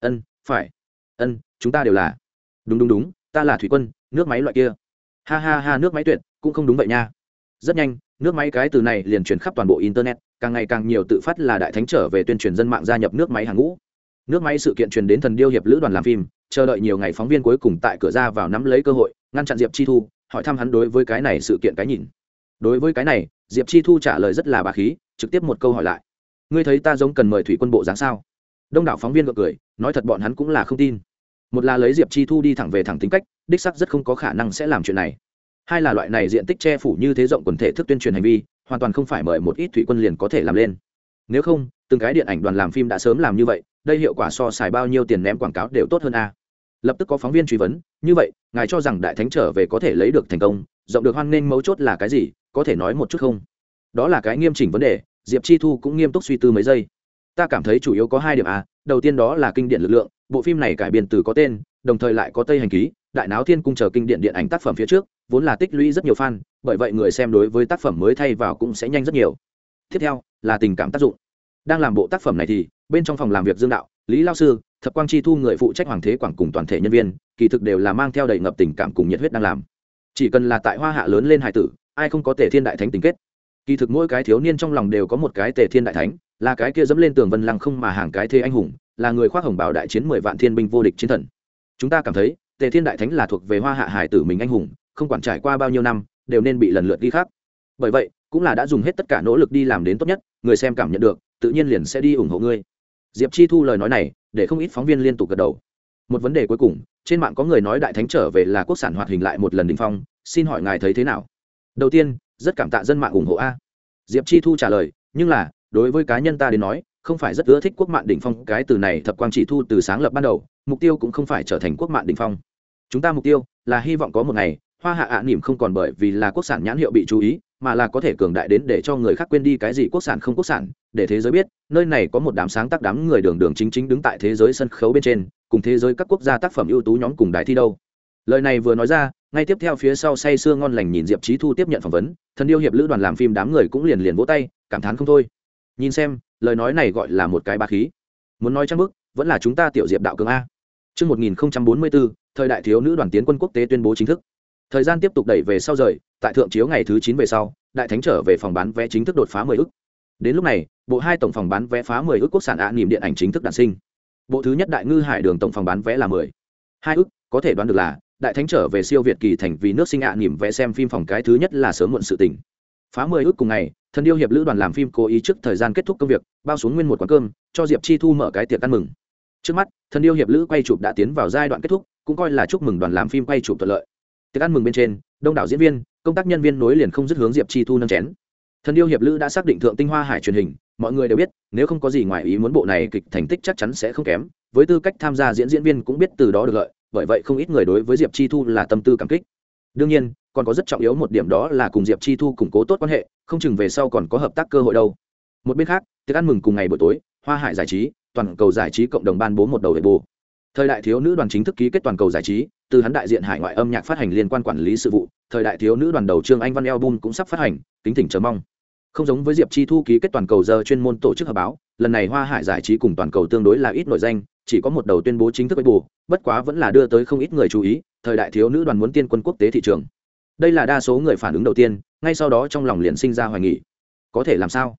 Ân, phải. Ân, chúng ta đều là. Đúng đúng đúng, ta là thủy quân, nước máy loại kia. Ha ha ha, nước máy tuyệt, cũng không đúng vậy nha. Rất nhanh, nước máy cái từ này liền truyền khắp toàn bộ internet càng ngày càng nhiều tự phát là đại thánh trở về tuyên truyền dân mạng gia nhập nước máy hàng ngũ. Nước máy sự kiện truyền đến thần điêu hiệp lữ đoàn làm phim, chờ đợi nhiều ngày phóng viên cuối cùng tại cửa ra vào nắm lấy cơ hội, ngăn chặn diệp chi thu, hỏi thăm hắn đối với cái này sự kiện cái nhìn. Đối với cái này, diệp chi thu trả lời rất là bà khí, trực tiếp một câu hỏi lại. Ngươi thấy ta giống cần mời thủy quân bộ dáng sao? Đông đảo phóng viên gật cười, nói thật bọn hắn cũng là không tin. Một là lấy diệp chi thu đi thẳng về thẳng tính cách, đích sắc rất không có khả năng sẽ làm chuyện này. Hai là loại này diện tích che phủ như thế rộng quần thể thức tuyên truyền hành vi hoàn toàn không phải mời một ít thủy quân liền có thể làm lên. Nếu không, từng cái điện ảnh đoàn làm phim đã sớm làm như vậy, đây hiệu quả so xài bao nhiêu tiền ném quảng cáo đều tốt hơn a. Lập tức có phóng viên truy vấn, như vậy, ngài cho rằng đại thánh trở về có thể lấy được thành công, rộng được hoan nghênh mấu chốt là cái gì, có thể nói một chút không? Đó là cái nghiêm chỉnh vấn đề, diệp chi thu cũng nghiêm túc suy tư mấy giây. Ta cảm thấy chủ yếu có hai điểm a, đầu tiên đó là kinh điển lực lượng, bộ phim này cải biên từ có tên, đồng thời lại có tây hành ký, đại náo thiên cung chờ kinh điển điện ảnh tác phẩm phía trước vốn là tích lũy rất nhiều fan, bởi vậy người xem đối với tác phẩm mới thay vào cũng sẽ nhanh rất nhiều. Tiếp theo là tình cảm tác dụng. Đang làm bộ tác phẩm này thì, bên trong phòng làm việc dương đạo, lý lao sư, thập quang chi thu người phụ trách hoàng thế quảng cùng toàn thể nhân viên, kỳ thực đều là mang theo đầy ngập tình cảm cùng nhiệt huyết đang làm. Chỉ cần là tại hoa hạ lớn lên hải tử, ai không có tề thiên đại thánh tình kết. Kỳ thực mỗi cái thiếu niên trong lòng đều có một cái tề thiên đại thánh, là cái kia dẫm lên tường vân lăng không mà hàng cái thế anh hùng, là người khoác hồng bảo đại chiến mười vạn thiên binh vô địch chiến thần. Chúng ta cảm thấy, tề thiên đại thánh là thuộc về hoa hạ hải tử mình anh hùng không quản trải qua bao nhiêu năm, đều nên bị lần lượt đi khác bởi vậy, cũng là đã dùng hết tất cả nỗ lực đi làm đến tốt nhất, người xem cảm nhận được, tự nhiên liền sẽ đi ủng hộ ngươi. Diệp chi thu lời nói này, để không ít phóng viên liên tục gật đầu. Một vấn đề cuối cùng, trên mạng có người nói đại thánh trở về là quốc sản hoạt hình lại một lần đình phong, xin hỏi ngài thấy thế nào? Đầu tiên, rất cảm tạ dân mạng ủng hộ a. Diệp chi thu trả lời, nhưng là, đối với cá nhân ta đến nói, không phải rất ưa thích quốc mạng đỉnh phong, cái từ này thập quang chỉ thu từ sáng lập ban đầu, mục tiêu cũng không phải trở thành quốc mạng đỉnh phong. Chúng ta mục tiêu là hy vọng có một ngày hoa hạ ạ à nỉm không còn bởi vì là quốc sản nhãn hiệu bị chú ý mà là có thể cường đại đến để cho người khác quên đi cái gì quốc sản không quốc sản. Để thế giới biết nơi này có một đám sáng tác đám người đường đường chính chính đứng tại thế giới sân khấu bên trên cùng thế giới các quốc gia tác phẩm ưu tú nhóm cùng đài thi đâu lời này vừa nói ra ngay tiếp theo phía sau say sưa ngon lành nhìn diệp trí thu tiếp nhận phỏng vấn thần yêu hiệp lữ đoàn làm phim đám người cũng liền liền vỗ tay cảm thán không thôi. Nhìn xem lời nói này gọi là một cái ba khí. Muốn nói trang bức vẫn là chúng ta tiểu diệp đạo cường a. Trước 1044, thời đại thiếu nữ đoàn tiến quân quốc tế tuyên bố chính thức. Thời gian tiếp tục đẩy về sau rời, tại thượng chiếu ngày thứ chín về sau, đại thánh trở về phòng bán vé chính thức đột phá mười ước. Đến lúc này, bộ hai tổng phòng bán vé phá mười ước quốc sản ạ niệm điện ảnh chính thức đản sinh. Bộ thứ nhất đại ngư hải đường tổng phòng bán vé là 10. Hai ước, có thể đoán được là đại thánh trở về siêu việt kỳ thành vì nước sinh ạ niệm vẽ xem phim phòng cái thứ nhất là sớm muộn sự tình. Phá mười ước cùng ngày, thần điêu hiệp lữ đoàn làm phim cố ý trước thời gian kết thúc công việc, bao xuống nguyên một quán cơm, cho Diệp Chi Thu mở cái tiệc ăn mừng trước mắt thần yêu hiệp lữ quay chụp đã tiến vào giai đoạn kết thúc cũng coi là chúc mừng đoàn làm phim quay chụp thuận lợi tiệc ăn mừng bên trên, đông đảo diễn viên, công tác nhân viên nối liền không dứt hướng diệp chi thu nâng chén. Thần yêu hiệp lữ đã xác định thượng tinh hoa hải truyền hình, mọi người đều biết, nếu không có gì ngoài ý muốn bộ này kịch thành tích chắc chắn sẽ không kém, với tư cách tham gia diễn diễn viên cũng biết từ đó được lợi, bởi vậy không ít người đối với diệp chi thu là tâm tư cảm kích. Đương nhiên, còn có rất trọng yếu một điểm đó là cùng diệp chi thu củng cố tốt quan hệ, không chừng về sau còn có hợp tác cơ hội đâu. Một bên khác, tiệc ăn mừng cùng ngày buổi tối, hoa hải giải trí, toàn cầu giải trí cộng đồng ban bố một đầu đề bù thời đại thiếu nữ đoàn chính thức ký kết toàn cầu giải trí, từ hắn đại diện hải ngoại âm nhạc phát hành liên quan quản lý sự vụ, thời đại thiếu nữ đoàn đầu trương anh văn album cũng sắp phát hành, kính thỉnh chờ mong. Không giống với diệp chi thu ký kết toàn cầu giờ chuyên môn tổ chức họp báo, lần này hoa hải giải trí cùng toàn cầu tương đối là ít nội danh, chỉ có một đầu tuyên bố chính thức với bù, bất quá vẫn là đưa tới không ít người chú ý, thời đại thiếu nữ đoàn muốn tiên quân quốc tế thị trường. Đây là đa số người phản ứng đầu tiên, ngay sau đó trong lòng liền sinh ra hoài nghỉ có thể làm sao?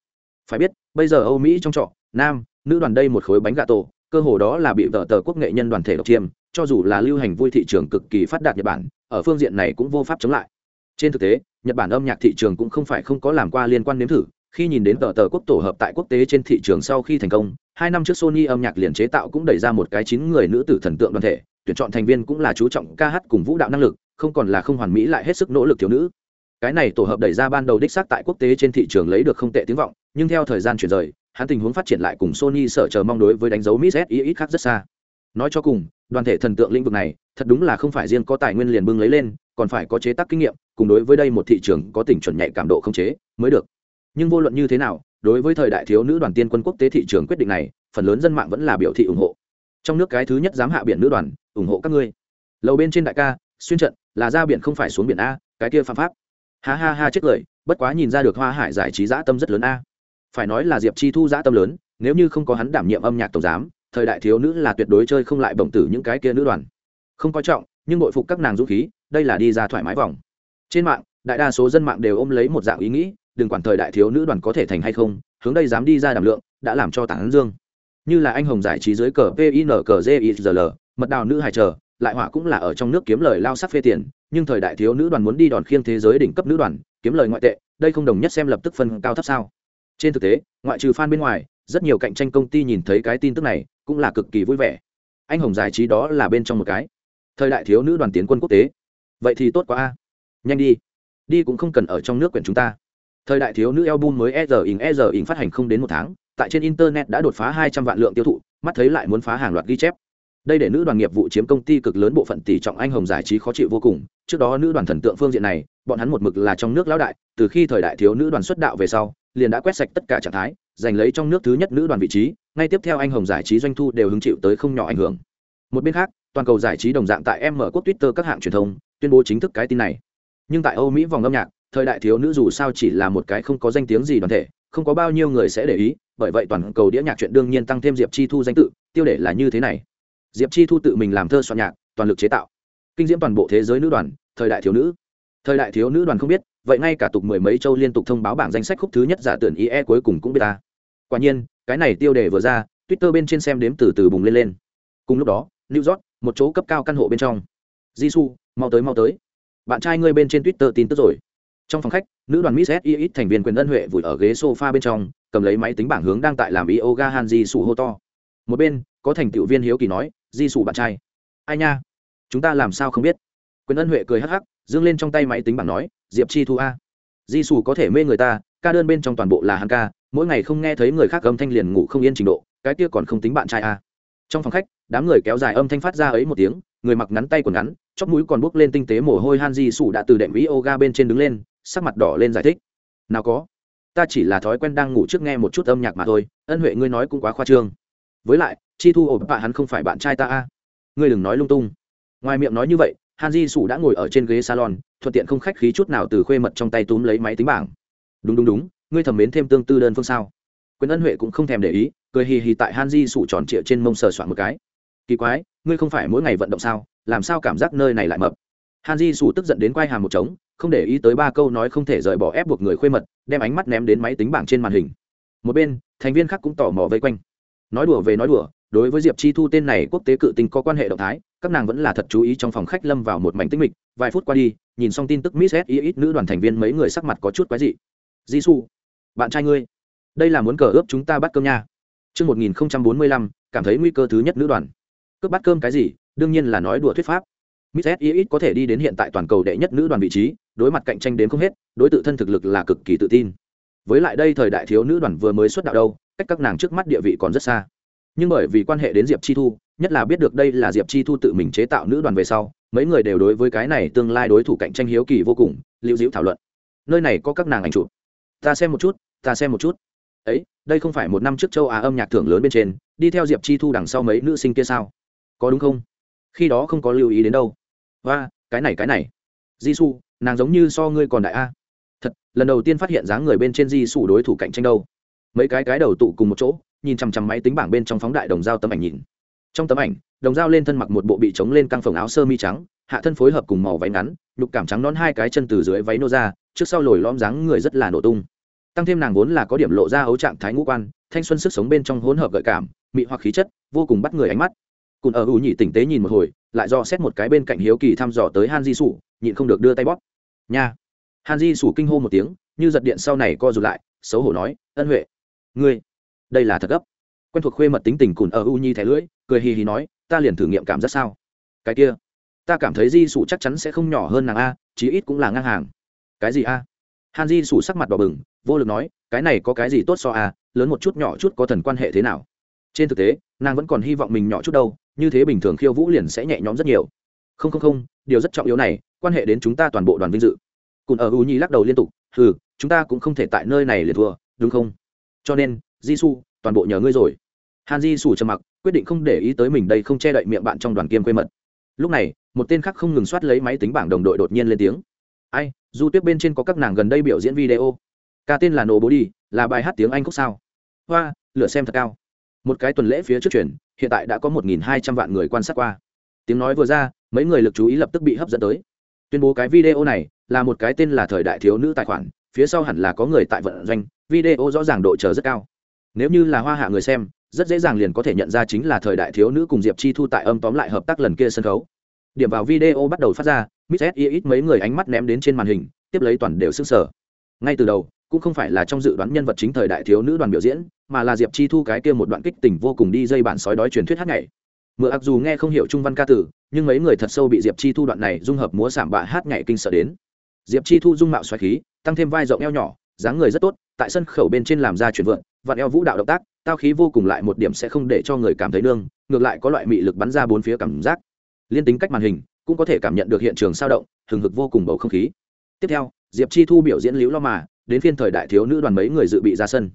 Phải biết, bây giờ âu mỹ trong trọ, nam, nữ đoàn đây một khối bánh gà tổ cơ hồ đó là bị tờ tờ quốc nghệ nhân đoàn thể độc chiêm, cho dù là lưu hành vui thị trường cực kỳ phát đạt nhật bản, ở phương diện này cũng vô pháp chống lại. Trên thực tế, nhật bản âm nhạc thị trường cũng không phải không có làm qua liên quan nếm thử, khi nhìn đến tờ tờ quốc tổ hợp tại quốc tế trên thị trường sau khi thành công, hai năm trước sony âm nhạc liền chế tạo cũng đẩy ra một cái chín người nữ tử thần tượng đoàn thể, tuyển chọn thành viên cũng là chú trọng ca hát cùng vũ đạo năng lực, không còn là không hoàn mỹ lại hết sức nỗ lực thiếu nữ. Cái này tổ hợp đẩy ra ban đầu đích xác tại quốc tế trên thị trường lấy được không tệ tiếng vọng, nhưng theo thời gian chuyển rời hắn tình huống phát triển lại cùng sony sợ chờ mong đối với đánh dấu miss ít khác rất xa. Nói cho cùng, đoàn thể thần tượng lĩnh vực này, thật đúng là không phải riêng có tài nguyên liền bưng lấy lên, còn phải có chế tác kinh nghiệm, cùng đối với đây một thị trường có tỉnh chuẩn nhạy cảm độ không chế, mới được. Nhưng vô luận như thế nào, đối với thời đại thiếu nữ đoàn tiên quân quốc tế thị trường quyết định này, phần lớn dân mạng vẫn là biểu thị ủng hộ. Trong nước cái thứ nhất dám hạ biển nữ đoàn, ủng hộ các ngươi. Lầu bên trên đại ca, xuyên trận, là ra biển không phải xuống biển a, cái kia phạm pháp. Ha ha ha, chết cười, bất quá nhìn ra được hoa hải giải trí dã tâm rất lớn a phải nói là diệp chi thu giã tâm lớn, nếu như không có hắn đảm nhiệm âm nhạc tổng giám, thời đại thiếu nữ là tuyệt đối chơi không lại bổng tử những cái kia nữ đoàn. Không coi trọng, nhưng bội phục các nàng dũng khí, đây là đi ra thoải mái vòng. Trên mạng, đại đa số dân mạng đều ôm lấy một dạng ý nghĩ, đừng quản thời đại thiếu nữ đoàn có thể thành hay không, hướng đây dám đi ra đảm lượng, đã làm cho tảng dương. Như là anh hồng giải trí dưới cờ pin cờ gizl mật đào nữ hài chờ, lại họa cũng là ở trong nước kiếm lời lao sắc phê tiền, nhưng thời đại thiếu nữ đoàn muốn đi đòn khiêng thế giới đỉnh cấp nữ đoàn, kiếm lời ngoại tệ, đây không đồng nhất xem lập tức phân cao thấp sao trên thực tế, ngoại trừ fan bên ngoài, rất nhiều cạnh tranh công ty nhìn thấy cái tin tức này cũng là cực kỳ vui vẻ. Anh hồng giải trí đó là bên trong một cái. Thời đại thiếu nữ đoàn tiến quân quốc tế. Vậy thì tốt quá a. Nhanh đi. Đi cũng không cần ở trong nước quyển chúng ta. Thời đại thiếu nữ album mới e giờ in e giờ in phát hành không đến một tháng, tại trên internet đã đột phá hai trăm vạn lượng tiêu thụ, mắt thấy lại muốn phá hàng loạt ghi chép. Đây để nữ đoàn nghiệp vụ chiếm công ty cực lớn bộ phận tỷ trọng anh hồng giải trí khó chịu vô cùng. Trước đó nữ đoàn thần tượng phương diện này, bọn hắn một mực là trong nước lão đại, từ khi thời đại thiếu nữ đoàn xuất đạo về sau liền đã quét sạch tất cả trạng thái, giành lấy trong nước thứ nhất nữ đoàn vị trí, ngay tiếp theo anh hồng giải trí doanh thu đều hứng chịu tới không nhỏ ảnh hưởng. Một bên khác, toàn cầu giải trí đồng dạng tại m quốc twitter các hạng truyền thông tuyên bố chính thức cái tin này. Nhưng tại âu mỹ vòng âm nhạc, thời đại thiếu nữ dù sao chỉ là một cái không có danh tiếng gì đoàn thể, không có bao nhiêu người sẽ để ý, bởi vậy toàn cầu đĩa nhạc chuyện đương nhiên tăng thêm diệp chi thu danh tự, tiêu đề là như thế này. Diệp chi thu tự mình làm thơ soạn nhạc, toàn lực chế tạo. Kinh diễm toàn bộ thế giới nữ đoàn, thời đại thiếu nữ. Thời đại thiếu nữ đoàn không biết vậy ngay cả tục mười mấy châu liên tục thông báo bảng danh sách khúc thứ nhất giả tưởng ie cuối cùng cũng biết ta. Quả nhiên cái này tiêu đề vừa ra twitter bên trên xem đếm từ từ bùng lên lên. Cùng lúc đó new york một chỗ cấp cao căn hộ bên trong. Jisoo, mau tới mau tới. Bạn trai ngươi bên trên twitter tin tức rồi. Trong phòng khách nữ đoàn miss s thành viên quyền ân huệ vùi ở ghế sofa bên trong cầm lấy máy tính bảng hướng đang tại làm yoga han sủ hô to. Một bên có thành tựu viên hiếu kỳ nói di sủ bạn trai. Ai nha? Chúng ta làm sao không biết? Quyền ân huệ cười hắc hắc dương lên trong tay máy tính bảng nói, diệp chi thu a. Di sủ có thể mê người ta, ca đơn bên trong toàn bộ là hắn ca, mỗi ngày không nghe thấy người khác âm thanh liền ngủ không yên trình độ, cái kia còn không tính bạn trai a. Trong phòng khách, đám người kéo dài âm thanh phát ra ấy một tiếng, người mặc ngắn tay quần ngắn, chóp mũi còn bốc lên tinh tế mồ hôi han di sủ đã từ đệm vĩ ga bên trên đứng lên, sắc mặt đỏ lên giải thích. Nào có, ta chỉ là thói quen đang ngủ trước nghe một chút âm nhạc mà thôi, ân huệ ngươi nói cũng quá khoa trương. Với lại, chi thu ổ bạ hắn không phải bạn trai ta a. Ngươi đừng nói lung tung. Ngoài miệng nói như vậy han di sủ đã ngồi ở trên ghế salon, thuận tiện không khách khí chút nào từ khuê mật trong tay túm lấy máy tính bảng. Đúng đúng đúng, ngươi thầm mến thêm tương tư đơn phương sao? Quyền ân huệ cũng không thèm để ý, cười hì hì tại han di sủ tròn trịa trên mông sờ soạn một cái. Kỳ quái, ngươi không phải mỗi ngày vận động sao? Làm sao cảm giác nơi này lại mập? Han di sủ tức giận đến quay hàm một trống, không để ý tới ba câu nói không thể rời bỏ ép buộc người khuê mật, đem ánh mắt ném đến máy tính bảng trên màn hình. Một bên, thành viên khác cũng tò mò vây quanh. Nói đùa về nói đùa, đối với diệp chi thu tên này quốc tế cự tình có quan hệ động thái các nàng vẫn là thật chú ý trong phòng khách lâm vào một mảnh tĩnh mịch vài phút qua đi nhìn xong tin tức miss s ít nữ đoàn thành viên mấy người sắc mặt có chút quái dị di su bạn trai ngươi đây là muốn cờ ướp chúng ta bắt cơm nha Trước 1045, cảm thấy nguy cơ thứ nhất nữ đoàn. Cướp bắt cơm cái gì, đương nhiên là nói đùa thuyết pháp. Miss S có thể đi đến hiện tại toàn cầu đệ nhất nữ đoàn vị trí, đối mặt cạnh tranh đến không hết, đối tự thân thực lực là cực kỳ tự tin. Với lại đây thời đại thiếu nữ đoàn vừa mới xuất đạo đâu, cách các nàng trước mắt địa vị còn rất xa. Nhưng bởi vì quan hệ đến Diệp Chi Thu, nhất là biết được đây là Diệp Chi Thu tự mình chế tạo nữ đoàn về sau, mấy người đều đối với cái này tương lai đối thủ cạnh tranh hiếu kỳ vô cùng, lưu dĩu thảo luận. Nơi này có các nàng ảnh chụp. Ta xem một chút, ta xem một chút. Ấy, đây không phải một năm trước châu Á âm nhạc thưởng lớn bên trên, đi theo Diệp Chi Thu đằng sau mấy nữ sinh kia sao? Có đúng không? Khi đó không có lưu ý đến đâu và cái này cái này di su nàng giống như so ngươi còn đại a thật lần đầu tiên phát hiện dáng người bên trên di su đối thủ cạnh tranh đâu mấy cái cái đầu tụ cùng một chỗ nhìn chằm chằm máy tính bảng bên trong phóng đại đồng dao tấm ảnh nhìn trong tấm ảnh, đồng dao lên thân mặc một bộ bị trống lên căng phồng áo sơ mi trắng, hạ thân phối hợp cùng màu váy ngắn, nhục cảm trắng nón hai cái chân từ dưới váy nô ra, trước sau lồi lõm dáng người rất là nổ tung. Tăng thêm nàng vốn là có điểm lộ ra ấu trạng thái ngũ quan, thanh xuân sức sống bên trong hỗn hợp gợi cảm, mị hoặc khí chất, vô cùng bắt người ánh mắt. Cùn ở ủ nhị tỉnh tế nhìn một hồi, lại do xét một cái bên cạnh hiếu kỳ thăm dò tới han di sủ, nhịn không được đưa tay bóp. Nha. Han di sủ kinh hô một tiếng, như giật điện sau này co rụt lại, xấu hổ nói, ân huệ, ngươi, đây là thật gấp quen thuộc khuê mật tính tình cùn ở u nhi thẻ lưỡi, cười hì hì nói, ta liền thử nghiệm cảm giác sao? Cái kia, ta cảm thấy di sủ chắc chắn sẽ không nhỏ hơn nàng a, chí ít cũng là ngang hàng. Cái gì a? Han di sủ sắc mặt đỏ bừng, vô lực nói, cái này có cái gì tốt so a, lớn một chút nhỏ chút có thần quan hệ thế nào? Trên thực tế, nàng vẫn còn hy vọng mình nhỏ chút đâu, như thế bình thường khiêu vũ liền sẽ nhẹ nhõm rất nhiều. Không không không, điều rất trọng yếu này, quan hệ đến chúng ta toàn bộ đoàn vinh dự. Cùn ở u nhi lắc đầu liên tục ừ chúng ta cũng không thể tại nơi này liền thua, đúng không? Cho nên, di su toàn bộ nhờ ngươi rồi hàn di sủ trầm mặc, quyết định không để ý tới mình đây không che đậy miệng bạn trong đoàn kiêm quê mật. Lúc này, một tên khác không ngừng soát lấy máy tính bảng đồng đội đột nhiên lên tiếng. Ai, du tuyết bên trên có các nàng gần đây biểu diễn video. Ca tên là nổ bố đi là bài hát tiếng anh khúc sao? Hoa, lửa xem thật cao. Một cái tuần lễ phía trước chuyển, hiện tại đã có một nghìn hai trăm vạn người quan sát qua. Tiếng nói vừa ra, mấy người lực chú ý lập tức bị hấp dẫn tới. Tuyên bố cái video này là một cái tên là thời đại thiếu nữ tài khoản, phía sau hẳn là có người tại vận doanh, video rõ ràng độ chờ rất cao. Nếu như là hoa hạ người xem rất dễ dàng liền có thể nhận ra chính là thời đại thiếu nữ cùng diệp chi thu tại âm tóm lại hợp tác lần kia sân khấu. Điểm vào video bắt đầu phát ra, miss s ít mấy người ánh mắt ném đến trên màn hình, tiếp lấy toàn đều sức sở ngay từ đầu, cũng không phải là trong dự đoán nhân vật chính thời đại thiếu nữ đoàn biểu diễn, mà là diệp chi thu cái kia một đoạn kích tình vô cùng đi dây bản sói đói truyền thuyết hát nhảy. Mượn ặc dù nghe không hiểu trung văn ca tử, nhưng mấy người thật sâu bị diệp chi thu đoạn này dung hợp múa sảm bạ hát nhảy kinh sợ đến. Diệp chi thu dung mạo xoài khí, tăng thêm vai rộng eo nhỏ, dáng người rất tốt, tại sân khẩu bên trên làm ra chuyển vượn vặn eo vũ đạo động tác, tao khí vô cùng lại một điểm sẽ không để cho người cảm thấy nương, ngược lại có loại mị lực bắn ra bốn phía cảm giác. Liên tính cách màn hình, cũng có thể cảm nhận được hiện trường sao động, hừng hực vô cùng bầu không khí. Tiếp theo, diệp chi thu biểu diễn liễu lo mà, đến phiên thời đại thiếu nữ đoàn mấy người dự bị ra sân.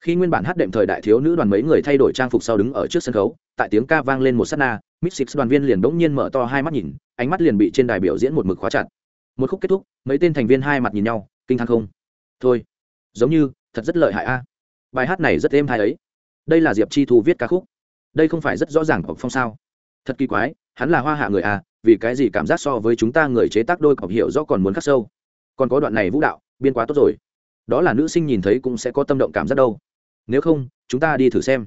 Khi nguyên bản hát đệm thời đại thiếu nữ đoàn mấy người thay đổi trang phục sau đứng ở trước sân khấu, tại tiếng ca vang lên một s á t na mít six đoàn viên liền bỗng nhiên mở to hai mắt nhìn, ánh mắt liền bị trên đài biểu diễn một mực khóa chặt. Một khúc kết thúc, mấy tên thành viên hai mặt nhìn nhau, kinh thăng không. Thôi, giống như, thật rất lợi hại a bài hát này rất êm hay ấy. Đây là diệp chi thu viết ca khúc. Đây không phải rất rõ ràng cọc phong sao? Thật kỳ quái, hắn là hoa hạ người à vì cái gì cảm giác so với chúng ta người chế tác đôi cọc hiểu rõ còn muốn khắc sâu? Còn có đoạn này vũ đạo, biên quá tốt rồi. Đó là nữ sinh nhìn thấy cũng sẽ có tâm động cảm giác đâu. Nếu không, chúng ta đi thử xem.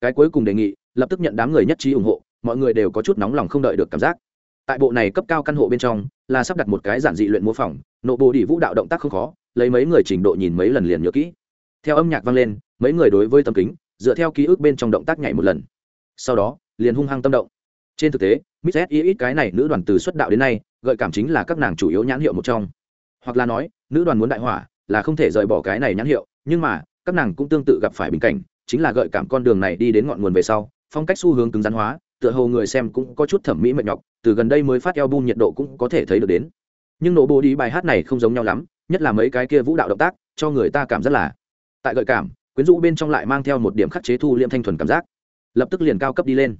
Cái cuối cùng đề nghị, lập tức nhận đám người nhất trí ủng hộ, mọi người đều có chút nóng lòng không đợi được cảm giác. Tại bộ này cấp cao căn hộ bên trong, là sắp đặt một cái giản dị luyện mô phỏng nộ bộ đi vũ đạo động tác không khó, lấy mấy người trình độ nhìn mấy lần liền nhớ kỹ theo âm nhạc vang lên, mấy người đối với tâm kính, dựa theo ký ức bên trong động tác nhảy một lần. Sau đó, liền hung hăng tâm động. Trên thực tế, miss s ít cái này nữ đoàn từ xuất đạo đến nay, gợi cảm chính là các nàng chủ yếu nhãn hiệu một trong. Hoặc là nói, nữ đoàn muốn đại hỏa là không thể rời bỏ cái này nhãn hiệu, nhưng mà, các nàng cũng tương tự gặp phải bình cảnh, chính là gợi cảm con đường này đi đến ngọn nguồn về sau, phong cách xu hướng cứng rắn hóa, tựa hồ người xem cũng có chút thẩm mỹ mệt nhọc, từ gần đây mới phát eo bum nhiệt độ cũng có thể thấy được đến. Nhưng nổ bồ đi bài hát này không giống nhau lắm, nhất là mấy cái kia vũ đạo động tác, cho người ta cảm rất là tại gợi cảm, quyến rũ bên trong lại mang theo một điểm khắc chế thu liệm thanh thuần cảm giác. Lập tức liền cao cấp đi lên.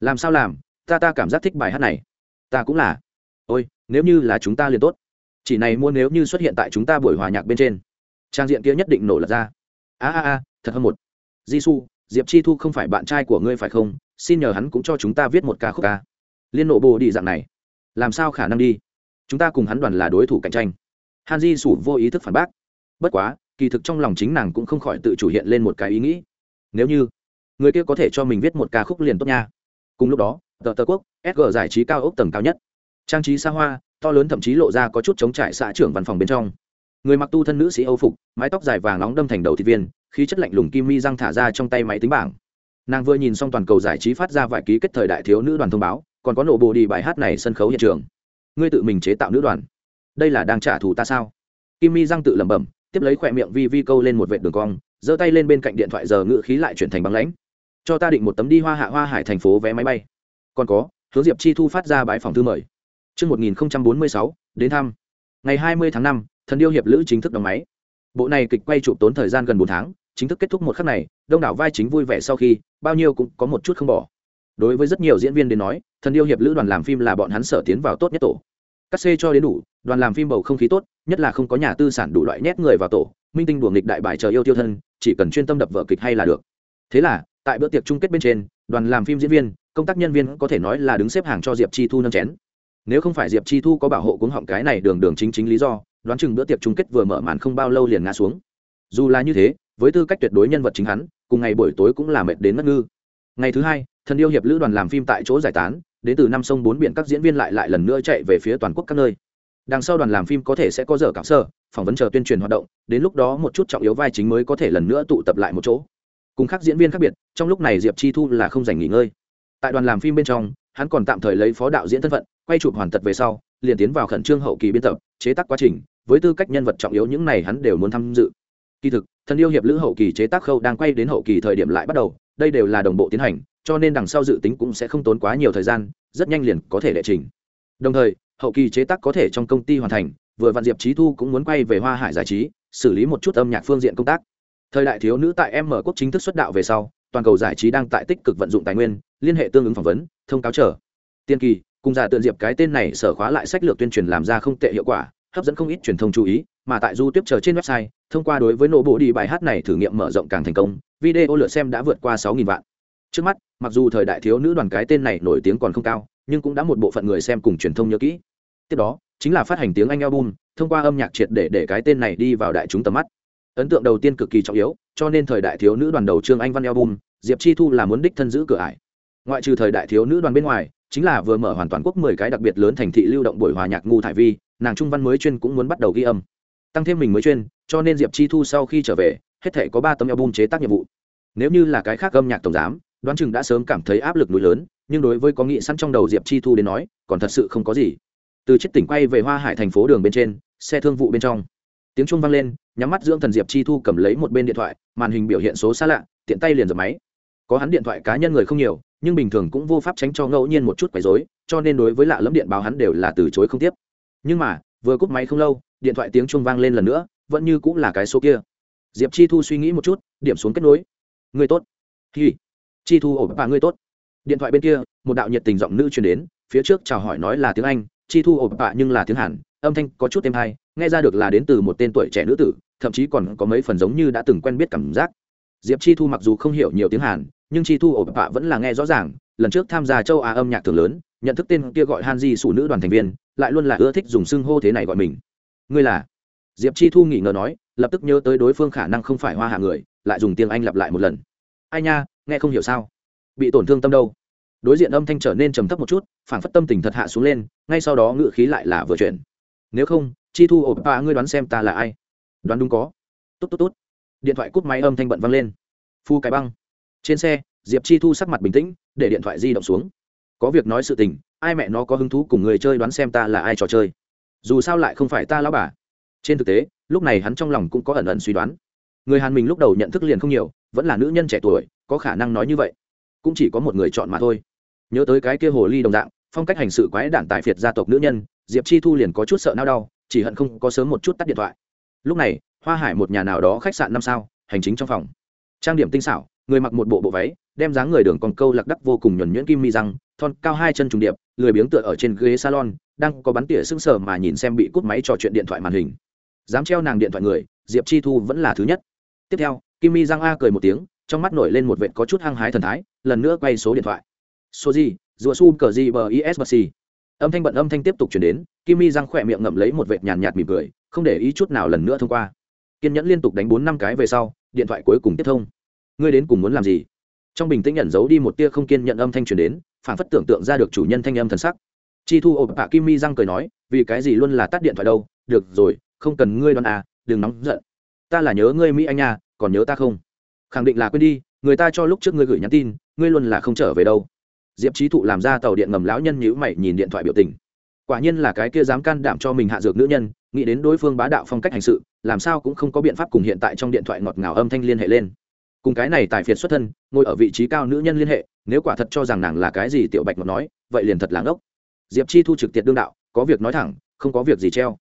Làm sao làm, ta ta cảm giác thích bài hát này. Ta cũng là. Ôi, nếu như là chúng ta liền tốt. Chỉ này mua nếu như xuất hiện tại chúng ta buổi hòa nhạc bên trên. Trang diện kia nhất định nổ lật ra. A a a, thật hơn một di su diệp chi thu không phải bạn trai của ngươi phải không? Xin nhờ hắn cũng cho chúng ta viết một ca khúc ca. Liên nộ bồ đi dạng này. Làm sao khả năng đi? Chúng ta cùng hắn đoàn là đối thủ cạnh tranh. Han di sủ vô ý thức phản bác. Bất quá kỳ thực trong lòng chính nàng cũng không khỏi tự chủ hiện lên một cái ý nghĩ. Nếu như, người kia có thể cho mình viết một ca khúc liền tốt nha. Cùng lúc đó, tờ tờ quốc sg giải trí cao ốc tầng cao nhất. Trang trí xa hoa, to lớn thậm chí lộ ra có chút chống trải xã trưởng văn phòng bên trong. Người mặc tu thân nữ sĩ âu phục, mái tóc dài vàng nóng đâm thành đầu thị viên, khí chất lạnh lùng kim mi răng thả ra trong tay máy tính bảng. Nàng vừa nhìn xong toàn cầu giải trí phát ra vài ký kết thời đại thiếu nữ đoàn thông báo, còn có nổ bộ đi bài hát này sân khấu hiện trường. Ngươi tự mình chế tạo nữ đoàn. Đây là đang trả thù ta sao? Kim mi răng tự lẩm bẩm tiếp lấy khỏe miệng vi vi câu lên một vệ đường cong giơ tay lên bên cạnh điện thoại giờ ngự khí lại chuyển thành băng lãnh cho ta định một tấm đi hoa hạ hoa hải thành phố vé máy bay còn có hướng diệp chi thu phát ra bãi phòng thư mời Trước 1046, đến thăm. Ngày 20 tháng 5, thần điêu hiệp lữ chính thức đóng máy. Bộ này kịch quay chụp tốn thời gian gần 4 tháng, chính thức kết thúc một khắc này, đông đảo vai chính vui vẻ sau khi, bao nhiêu cũng có một chút không bỏ. Đối với rất nhiều diễn viên đến nói, thần điêu hiệp lữ đoàn làm phim là bọn hắn sở tiến vào tốt nhất tổ. Cắt xê cho đến đủ, đoàn làm phim bầu không khí tốt, nhất là không có nhà tư sản đủ loại nhét người vào tổ, minh tinh đùa nghịch đại bài chờ yêu tiêu thân, chỉ cần chuyên tâm đập vở kịch hay là được. Thế là, tại bữa tiệc chung kết bên trên, đoàn làm phim diễn viên, công tác nhân viên có thể nói là đứng xếp hàng cho Diệp Chi Thu nâng chén. Nếu không phải diệp chi thu có bảo hộ cuống họng cái này đường đường chính chính lý do đoán chừng bữa tiệc chung kết vừa mở màn không bao lâu liền ngã xuống. Dù là như thế với tư cách tuyệt đối nhân vật chính hắn cùng ngày buổi tối cũng là mệt đến mất ngư. Ngày thứ hai thần yêu hiệp lữ đoàn làm phim tại chỗ giải tán đến từ năm sông bốn biển các diễn viên lại lại lần nữa chạy về phía toàn quốc các nơi đằng sau đoàn làm phim có thể sẽ có giờ cảm sơ, phỏng vấn chờ tuyên truyền hoạt động, đến lúc đó một chút trọng yếu vai chính mới có thể lần nữa tụ tập lại một chỗ. Cùng các diễn viên khác biệt, trong lúc này diệp chi thu là không dành nghỉ ngơi. Tại đoàn làm phim bên trong, hắn còn tạm thời lấy phó đạo diễn thân phận, quay chụp hoàn tật về sau, liền tiến vào khẩn trương hậu kỳ biên tập, chế tác quá trình, với tư cách nhân vật trọng yếu những này hắn đều muốn tham dự. Kỳ thực thân yêu hiệp lữ hậu kỳ chế tác khâu đang quay đến hậu kỳ thời điểm lại bắt đầu, đây đều là đồng bộ tiến hành, cho nên đằng sau dự tính cũng sẽ không tốn quá nhiều thời gian, rất nhanh liền có thể đệ trình. Đồng thời hậu kỳ chế tác có thể trong công ty hoàn thành, vừa vạn diệp trí thu cũng muốn quay về hoa hải giải trí, xử lý một chút âm nhạc phương diện công tác. Thời đại thiếu nữ tại m quốc chính thức xuất đạo về sau, toàn cầu giải trí đang tại tích cực vận dụng tài nguyên, liên hệ tương ứng phỏng vấn, thông cáo trở tiên kỳ, cùng giả tượng diệp cái tên này sở khóa lại sách lược tuyên truyền làm ra không tệ hiệu quả, hấp dẫn không ít truyền thông chú ý, mà tại du tiếp chờ trên website, thông qua đối với nổ bộ đi bài hát này thử nghiệm mở rộng càng thành công, video lượt xem đã vượt qua 6.000 vạn. Trước mắt, mặc dù thời đại thiếu nữ đoàn cái tên này nổi tiếng còn không cao nhưng cũng đã một bộ phận người xem cùng truyền thông nhớ kỹ. Tiếp đó, chính là phát hành tiếng anh album, thông qua âm nhạc triệt để để cái tên này đi vào đại chúng tầm mắt. Ấn tượng đầu tiên cực kỳ trọng yếu, cho nên thời đại thiếu nữ đoàn đầu trương anh văn album, diệp chi thu là muốn đích thân giữ cửa ải. Ngoại trừ thời đại thiếu nữ đoàn bên ngoài, chính là vừa mở hoàn toàn quốc mười cái đặc biệt lớn thành thị lưu động buổi hòa nhạc ngu thải vi, nàng trung văn mới chuyên cũng muốn bắt đầu ghi âm. Tăng thêm mình mới chuyên, cho nên diệp chi thu sau khi trở về, hết thể có ba tấm album chế tác nhiệm vụ. Nếu như là cái khác âm nhạc tổng giám, đoán chừng đã sớm cảm thấy áp lực núi lớn nhưng đối với có nghị sẵn trong đầu diệp chi thu đến nói, còn thật sự không có gì. Từ chiếc tỉnh quay về hoa hải thành phố đường bên trên, xe thương vụ bên trong. Tiếng trung vang lên, nhắm mắt dưỡng thần diệp chi thu cầm lấy một bên điện thoại, màn hình biểu hiện số xa lạ, tiện tay liền dập máy. Có hắn điện thoại cá nhân người không nhiều, nhưng bình thường cũng vô pháp tránh cho ngẫu nhiên một chút quấy rối, cho nên đối với lạ lẫm điện báo hắn đều là từ chối không tiếp. Nhưng mà, vừa cúp máy không lâu, điện thoại tiếng trung vang lên lần nữa, vẫn như cũng là cái số kia. Diệp chi thu suy nghĩ một chút, điểm xuống kết nối. Người tốt. Hi. Chi thu ổ bà người tốt điện thoại bên kia, một đạo nhiệt tình giọng nữ truyền đến, phía trước chào hỏi nói là tiếng anh, chi thu ổ bạ nhưng là tiếng hàn, âm thanh có chút êm hay, nghe ra được là đến từ một tên tuổi trẻ nữ tử, thậm chí còn có mấy phần giống như đã từng quen biết cảm giác. Diệp chi thu mặc dù không hiểu nhiều tiếng hàn, nhưng chi thu ổ bạ vẫn là nghe rõ ràng, lần trước tham gia châu á âm nhạc thường lớn, nhận thức tên kia gọi han di sủ nữ đoàn thành viên, lại luôn là ưa thích dùng xưng hô thế này gọi mình. Ngươi là? Diệp chi thu nghỉ ngờ nói, lập tức nhớ tới đối phương khả năng không phải hoa hạ người, lại dùng tiếng anh lặp lại một lần. Ai nha, nghe không hiểu sao? Bị tổn thương tâm đâu. Đối diện âm thanh trở nên trầm thấp một chút phản phất tâm tình thật hạ xuống lên, ngay sau đó ngự khí lại là vừa chuyển. Nếu không, chi thu ổ ba ngươi đoán xem ta là ai? Đoán đúng có. Tốt tốt tốt. Điện thoại cúp máy âm thanh bận văng lên. Phu cái băng. Trên xe, diệp chi thu sắc mặt bình tĩnh, để điện thoại di động xuống. Có việc nói sự tình, ai mẹ nó có hứng thú cùng người chơi đoán xem ta là ai trò chơi? Dù sao lại không phải ta lão bà. Trên thực tế, lúc này hắn trong lòng cũng có ẩn ẩn suy đoán. Người hàn mình lúc đầu nhận thức liền không nhiều, vẫn là nữ nhân trẻ tuổi, có khả năng nói như vậy cũng chỉ có một người chọn mà thôi. Nhớ tới cái kia hồ ly đồng dạng, phong cách hành sự quái đản tại phiệt gia tộc nữ nhân, diệp chi thu liền có chút sợ nao đau, chỉ hận không có sớm một chút tắt điện thoại. Lúc này, hoa hải một nhà nào đó khách sạn năm sao, hành chính trong phòng. Trang điểm tinh xảo, người mặc một bộ bộ váy, đem dáng người đường còn câu lạc đắc vô cùng nhuẩn nhuyễn kim mi răng, thon cao hai chân trùng điệp, lười biếng tựa ở trên ghế salon, đang có bắn tỉa sưng sờ mà nhìn xem bị cút máy trò chuyện điện thoại màn hình. Dám treo nàng điện thoại người, diệp chi thu vẫn là thứ nhất. Tiếp theo, kim mi răng a cười một tiếng trong mắt nổi lên một vệt có chút hăng hái thần thái, lần nữa quay số điện thoại. Số gì? Rùa su cờ gì bờ is âm thanh bận âm thanh tiếp tục chuyển đến, kim mi răng khỏe miệng ngậm lấy một vệt nhàn nhạt mỉm cười, không để ý chút nào lần nữa thông qua. Kiên nhẫn liên tục đánh bốn năm cái về sau, điện thoại cuối cùng tiếp thông. Ngươi đến cùng muốn làm gì? Trong bình tĩnh nhận giấu đi một tia không kiên nhận âm thanh truyền đến, phản phất tưởng tượng ra được chủ nhân thanh âm thần sắc. Chi thu ộp bạ kim mi răng cười nói, vì cái gì luôn là tắt điện thoại đâu? Được rồi, không cần ngươi đoán à đừng nóng giận. Ta là nhớ ngươi mỹ anh nha còn nhớ ta không? Khẳng định là quên đi, người ta cho lúc trước ngươi gửi nhắn tin, ngươi luôn là không trở về đâu. Diệp trí thụ làm ra tàu điện ngầm lão nhân nhữ mày nhìn điện thoại biểu tình. Quả nhiên là cái kia dám can đảm cho mình hạ dược nữ nhân, nghĩ đến đối phương bá đạo phong cách hành sự, làm sao cũng không có biện pháp cùng hiện tại trong điện thoại ngọt ngào âm thanh liên hệ lên. Cùng cái này tài phiệt xuất thân, ngồi ở vị trí cao nữ nhân liên hệ, nếu quả thật cho rằng nàng là cái gì tiểu bạch ngọt nói, vậy liền thật là ngốc. Diệp chi thu trực tiệt đương đạo, có việc nói thẳng, không có việc gì treo.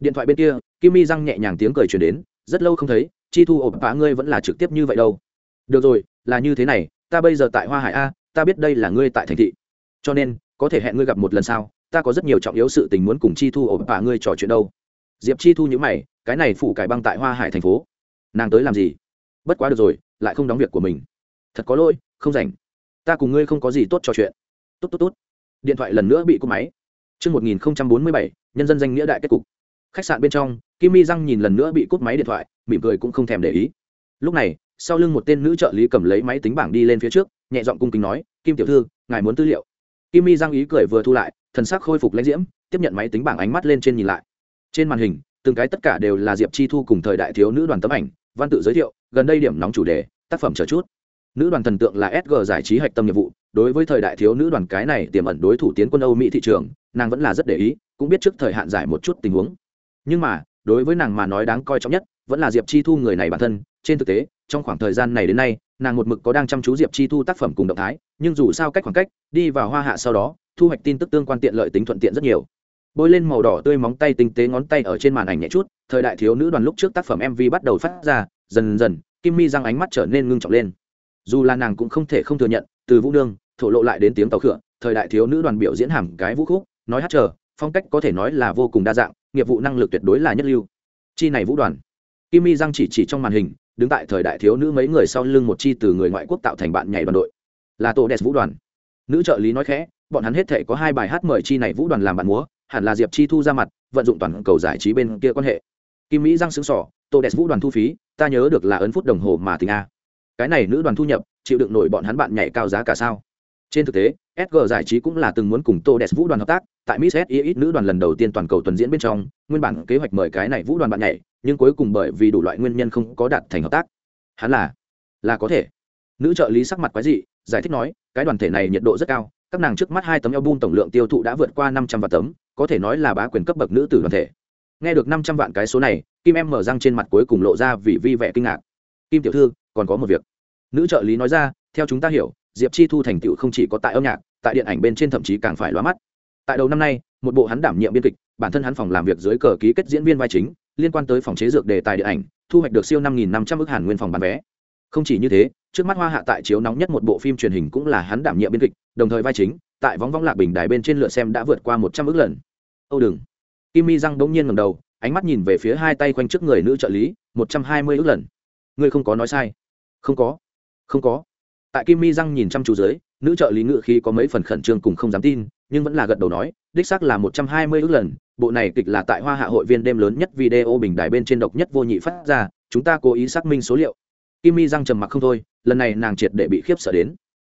Điện thoại bên kia, kim mi răng nhẹ nhàng tiếng cười truyền đến, rất lâu không thấy chi thu ộp phá ngươi vẫn là trực tiếp như vậy đâu. Được rồi là như thế này ta bây giờ tại hoa hải a ta biết đây là ngươi tại thành thị. Cho nên có thể hẹn ngươi gặp một lần sau ta có rất nhiều trọng yếu sự tình muốn cùng chi thu ộp phá ngươi trò chuyện đâu. Diệp chi thu nhữ mày cái này phủ cải băng tại hoa hải thành phố. Nàng tới làm gì? Bất quá được rồi lại không đóng việc của mình. Thật có lỗi không rảnh. Ta cùng ngươi không có gì tốt trò chuyện. Tốt tốt tốt. Điện thoại lần nữa bị cúp máy. Trước 1047, nhân dân danh nghĩa đại kết cục. Khách sạn bên trong, Kim Mi Răng nhìn lần nữa bị cút máy điện thoại, mỉm cười cũng không thèm để ý. Lúc này, sau lưng một tên nữ trợ lý cầm lấy máy tính bảng đi lên phía trước, nhẹ giọng cung kính nói, "Kim tiểu thư, ngài muốn tư liệu." Kim Mi Răng ý cười vừa thu lại, thần sắc khôi phục lãnh diễm, tiếp nhận máy tính bảng ánh mắt lên trên nhìn lại. Trên màn hình, từng cái tất cả đều là Diệp Chi Thu cùng thời đại thiếu nữ đoàn tấm ảnh, văn tự giới thiệu, gần đây điểm nóng chủ đề, tác phẩm chờ chút. Nữ đoàn thần tượng là SG giải trí hạch tâm nhiệm vụ, đối với thời đại thiếu nữ đoàn cái này tiềm ẩn đối thủ tiến quân Âu Mỹ thị trường, nàng vẫn là rất để ý, cũng biết trước thời hạn giải một chút tình huống. Nhưng mà, đối với nàng mà nói đáng coi trọng nhất, vẫn là Diệp Chi Thu người này bản thân, trên thực tế, trong khoảng thời gian này đến nay, nàng một mực có đang chăm chú Diệp Chi Thu tác phẩm cùng động thái, nhưng dù sao cách khoảng cách, đi vào hoa hạ sau đó, thu hoạch tin tức tương quan tiện lợi tính thuận tiện rất nhiều. Bôi lên màu đỏ tươi móng tay tinh tế ngón tay ở trên màn ảnh nhẹ chút, thời đại thiếu nữ đoàn lúc trước tác phẩm MV bắt đầu phát ra, dần dần, Kim Mi răng ánh mắt trở nên ngưng trọng lên dù là nàng cũng không thể không thừa nhận từ vũ nương thổ lộ lại đến tiếng tàu khựa thời đại thiếu nữ đoàn biểu diễn hàm cái vũ khúc nói hát chờ phong cách có thể nói là vô cùng đa dạng nghiệp vụ năng lực tuyệt đối là nhất lưu. Chi này vũ đoàn. Kim mi giang chỉ chỉ trong màn hình, đứng tại thời đại thiếu nữ mấy người sau lưng một chi từ người ngoại quốc tạo thành bạn nhảy đoàn đội. Là tổ đẹp vũ đoàn. Nữ trợ lý nói khẽ, bọn hắn hết thể có hai bài hát mời chi này vũ đoàn làm bạn múa, hẳn là diệp chi thu ra mặt, vận dụng toàn cầu giải trí bên kia quan hệ. Kim mỹ giang xứng sỏ tổ đẹp vũ đoàn thu phí, ta nhớ được là ấn phút đồng hồ mà tình a. Cái này nữ đoàn thu nhập, chịu đựng nổi bọn hắn bạn nhảy cao giá cả sao? Trên thực tế sg giải trí cũng là từng muốn cùng tô đẹp vũ đoàn hợp tác, tại miss s nữ đoàn lần đầu tiên toàn cầu tuần diễn bên trong, nguyên bản kế hoạch mời cái này vũ đoàn bạn nhảy, nhưng cuối cùng bởi vì đủ loại nguyên nhân không có đạt thành hợp tác. Hắn là là có thể. Nữ trợ lý sắc mặt quái dị, giải thích nói, cái đoàn thể này nhiệt độ rất cao, các nàng trước mắt hai tấm album tổng lượng tiêu thụ đã vượt qua năm trăm vạn tấm, có thể nói là bá quyền cấp bậc nữ tử đoàn thể. Nghe được năm trăm vạn cái số này, kim em mở răng trên mặt cuối cùng lộ ra vì vi vẻ kinh ngạc. Kim tiểu thư, còn có một việc. Nữ trợ lý nói ra, theo chúng ta hiểu diệp chi thu thành tựu không chỉ có tại âm nhạc, tại điện ảnh bên trên thậm chí càng phải loa mắt. Tại đầu năm nay, một bộ hắn đảm nhiệm biên kịch, bản thân hắn phòng làm việc dưới cờ ký kết diễn viên vai chính, liên quan tới phòng chế dược đề tài điện ảnh, thu hoạch được siêu năm nghìn năm trăm ước hàn nguyên phòng bán vé. Không chỉ như thế, trước mắt hoa hạ tại chiếu nóng nhất một bộ phim truyền hình cũng là hắn đảm nhiệm biên kịch, đồng thời vai chính, tại vóng vóng lạc bình đài bên trên lựa xem đã vượt qua một trăm ước lần. Âu đừng. Kim mi răng bỗng nhiên ngầm đầu, ánh mắt nhìn về phía hai tay quanh trước người nữ trợ lý, một trăm hai mươi ước lần. Ngươi không có nói sai. Không có. Không có tại kim mi răng nhìn chăm chú dưới, nữ trợ lý ngự khi có mấy phần khẩn trương cùng không dám tin, nhưng vẫn là gật đầu nói, đích xác là một trăm hai mươi ước lần, bộ này kịch là tại hoa hạ hội viên đêm lớn nhất video bình đài bên trên độc nhất vô nhị phát ra, chúng ta cố ý xác minh số liệu. Kim mi răng trầm mặc không thôi, lần này nàng triệt để bị khiếp sợ đến.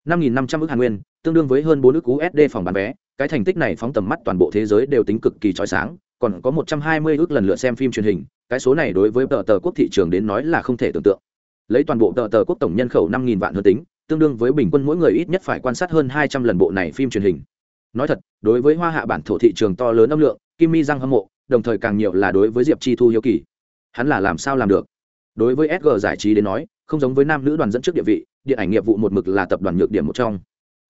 Năm nghìn năm trăm ước hàn nguyên, tương đương với hơn bốn ước usd phòng bán vé, cái thành tích này phóng tầm mắt toàn bộ thế giới đều tính cực kỳ trói sáng, còn có một trăm hai mươi ước lần lượt xem phim truyền hình, cái số này đối với tờ tờ quốc thị trường đến nói là không thể tưởng tượng. Lấy toàn bộ tờ tờ quốc tổng nhân khẩu năm nghìn vạn hơn tính tương đương với bình quân mỗi người ít nhất phải quan sát hơn hai trăm lần bộ này phim truyền hình. Nói thật, đối với hoa hạ bản thổ thị trường to lớn âm lượng, kim mi răng hâm mộ, đồng thời càng nhiều là đối với diệp chi thu hiếu kỳ. Hắn là làm sao làm được? Đối với sg giải trí đến nói, không giống với nam nữ đoàn dẫn trước địa vị, điện ảnh nghiệp vụ một mực là tập đoàn nhược điểm một trong.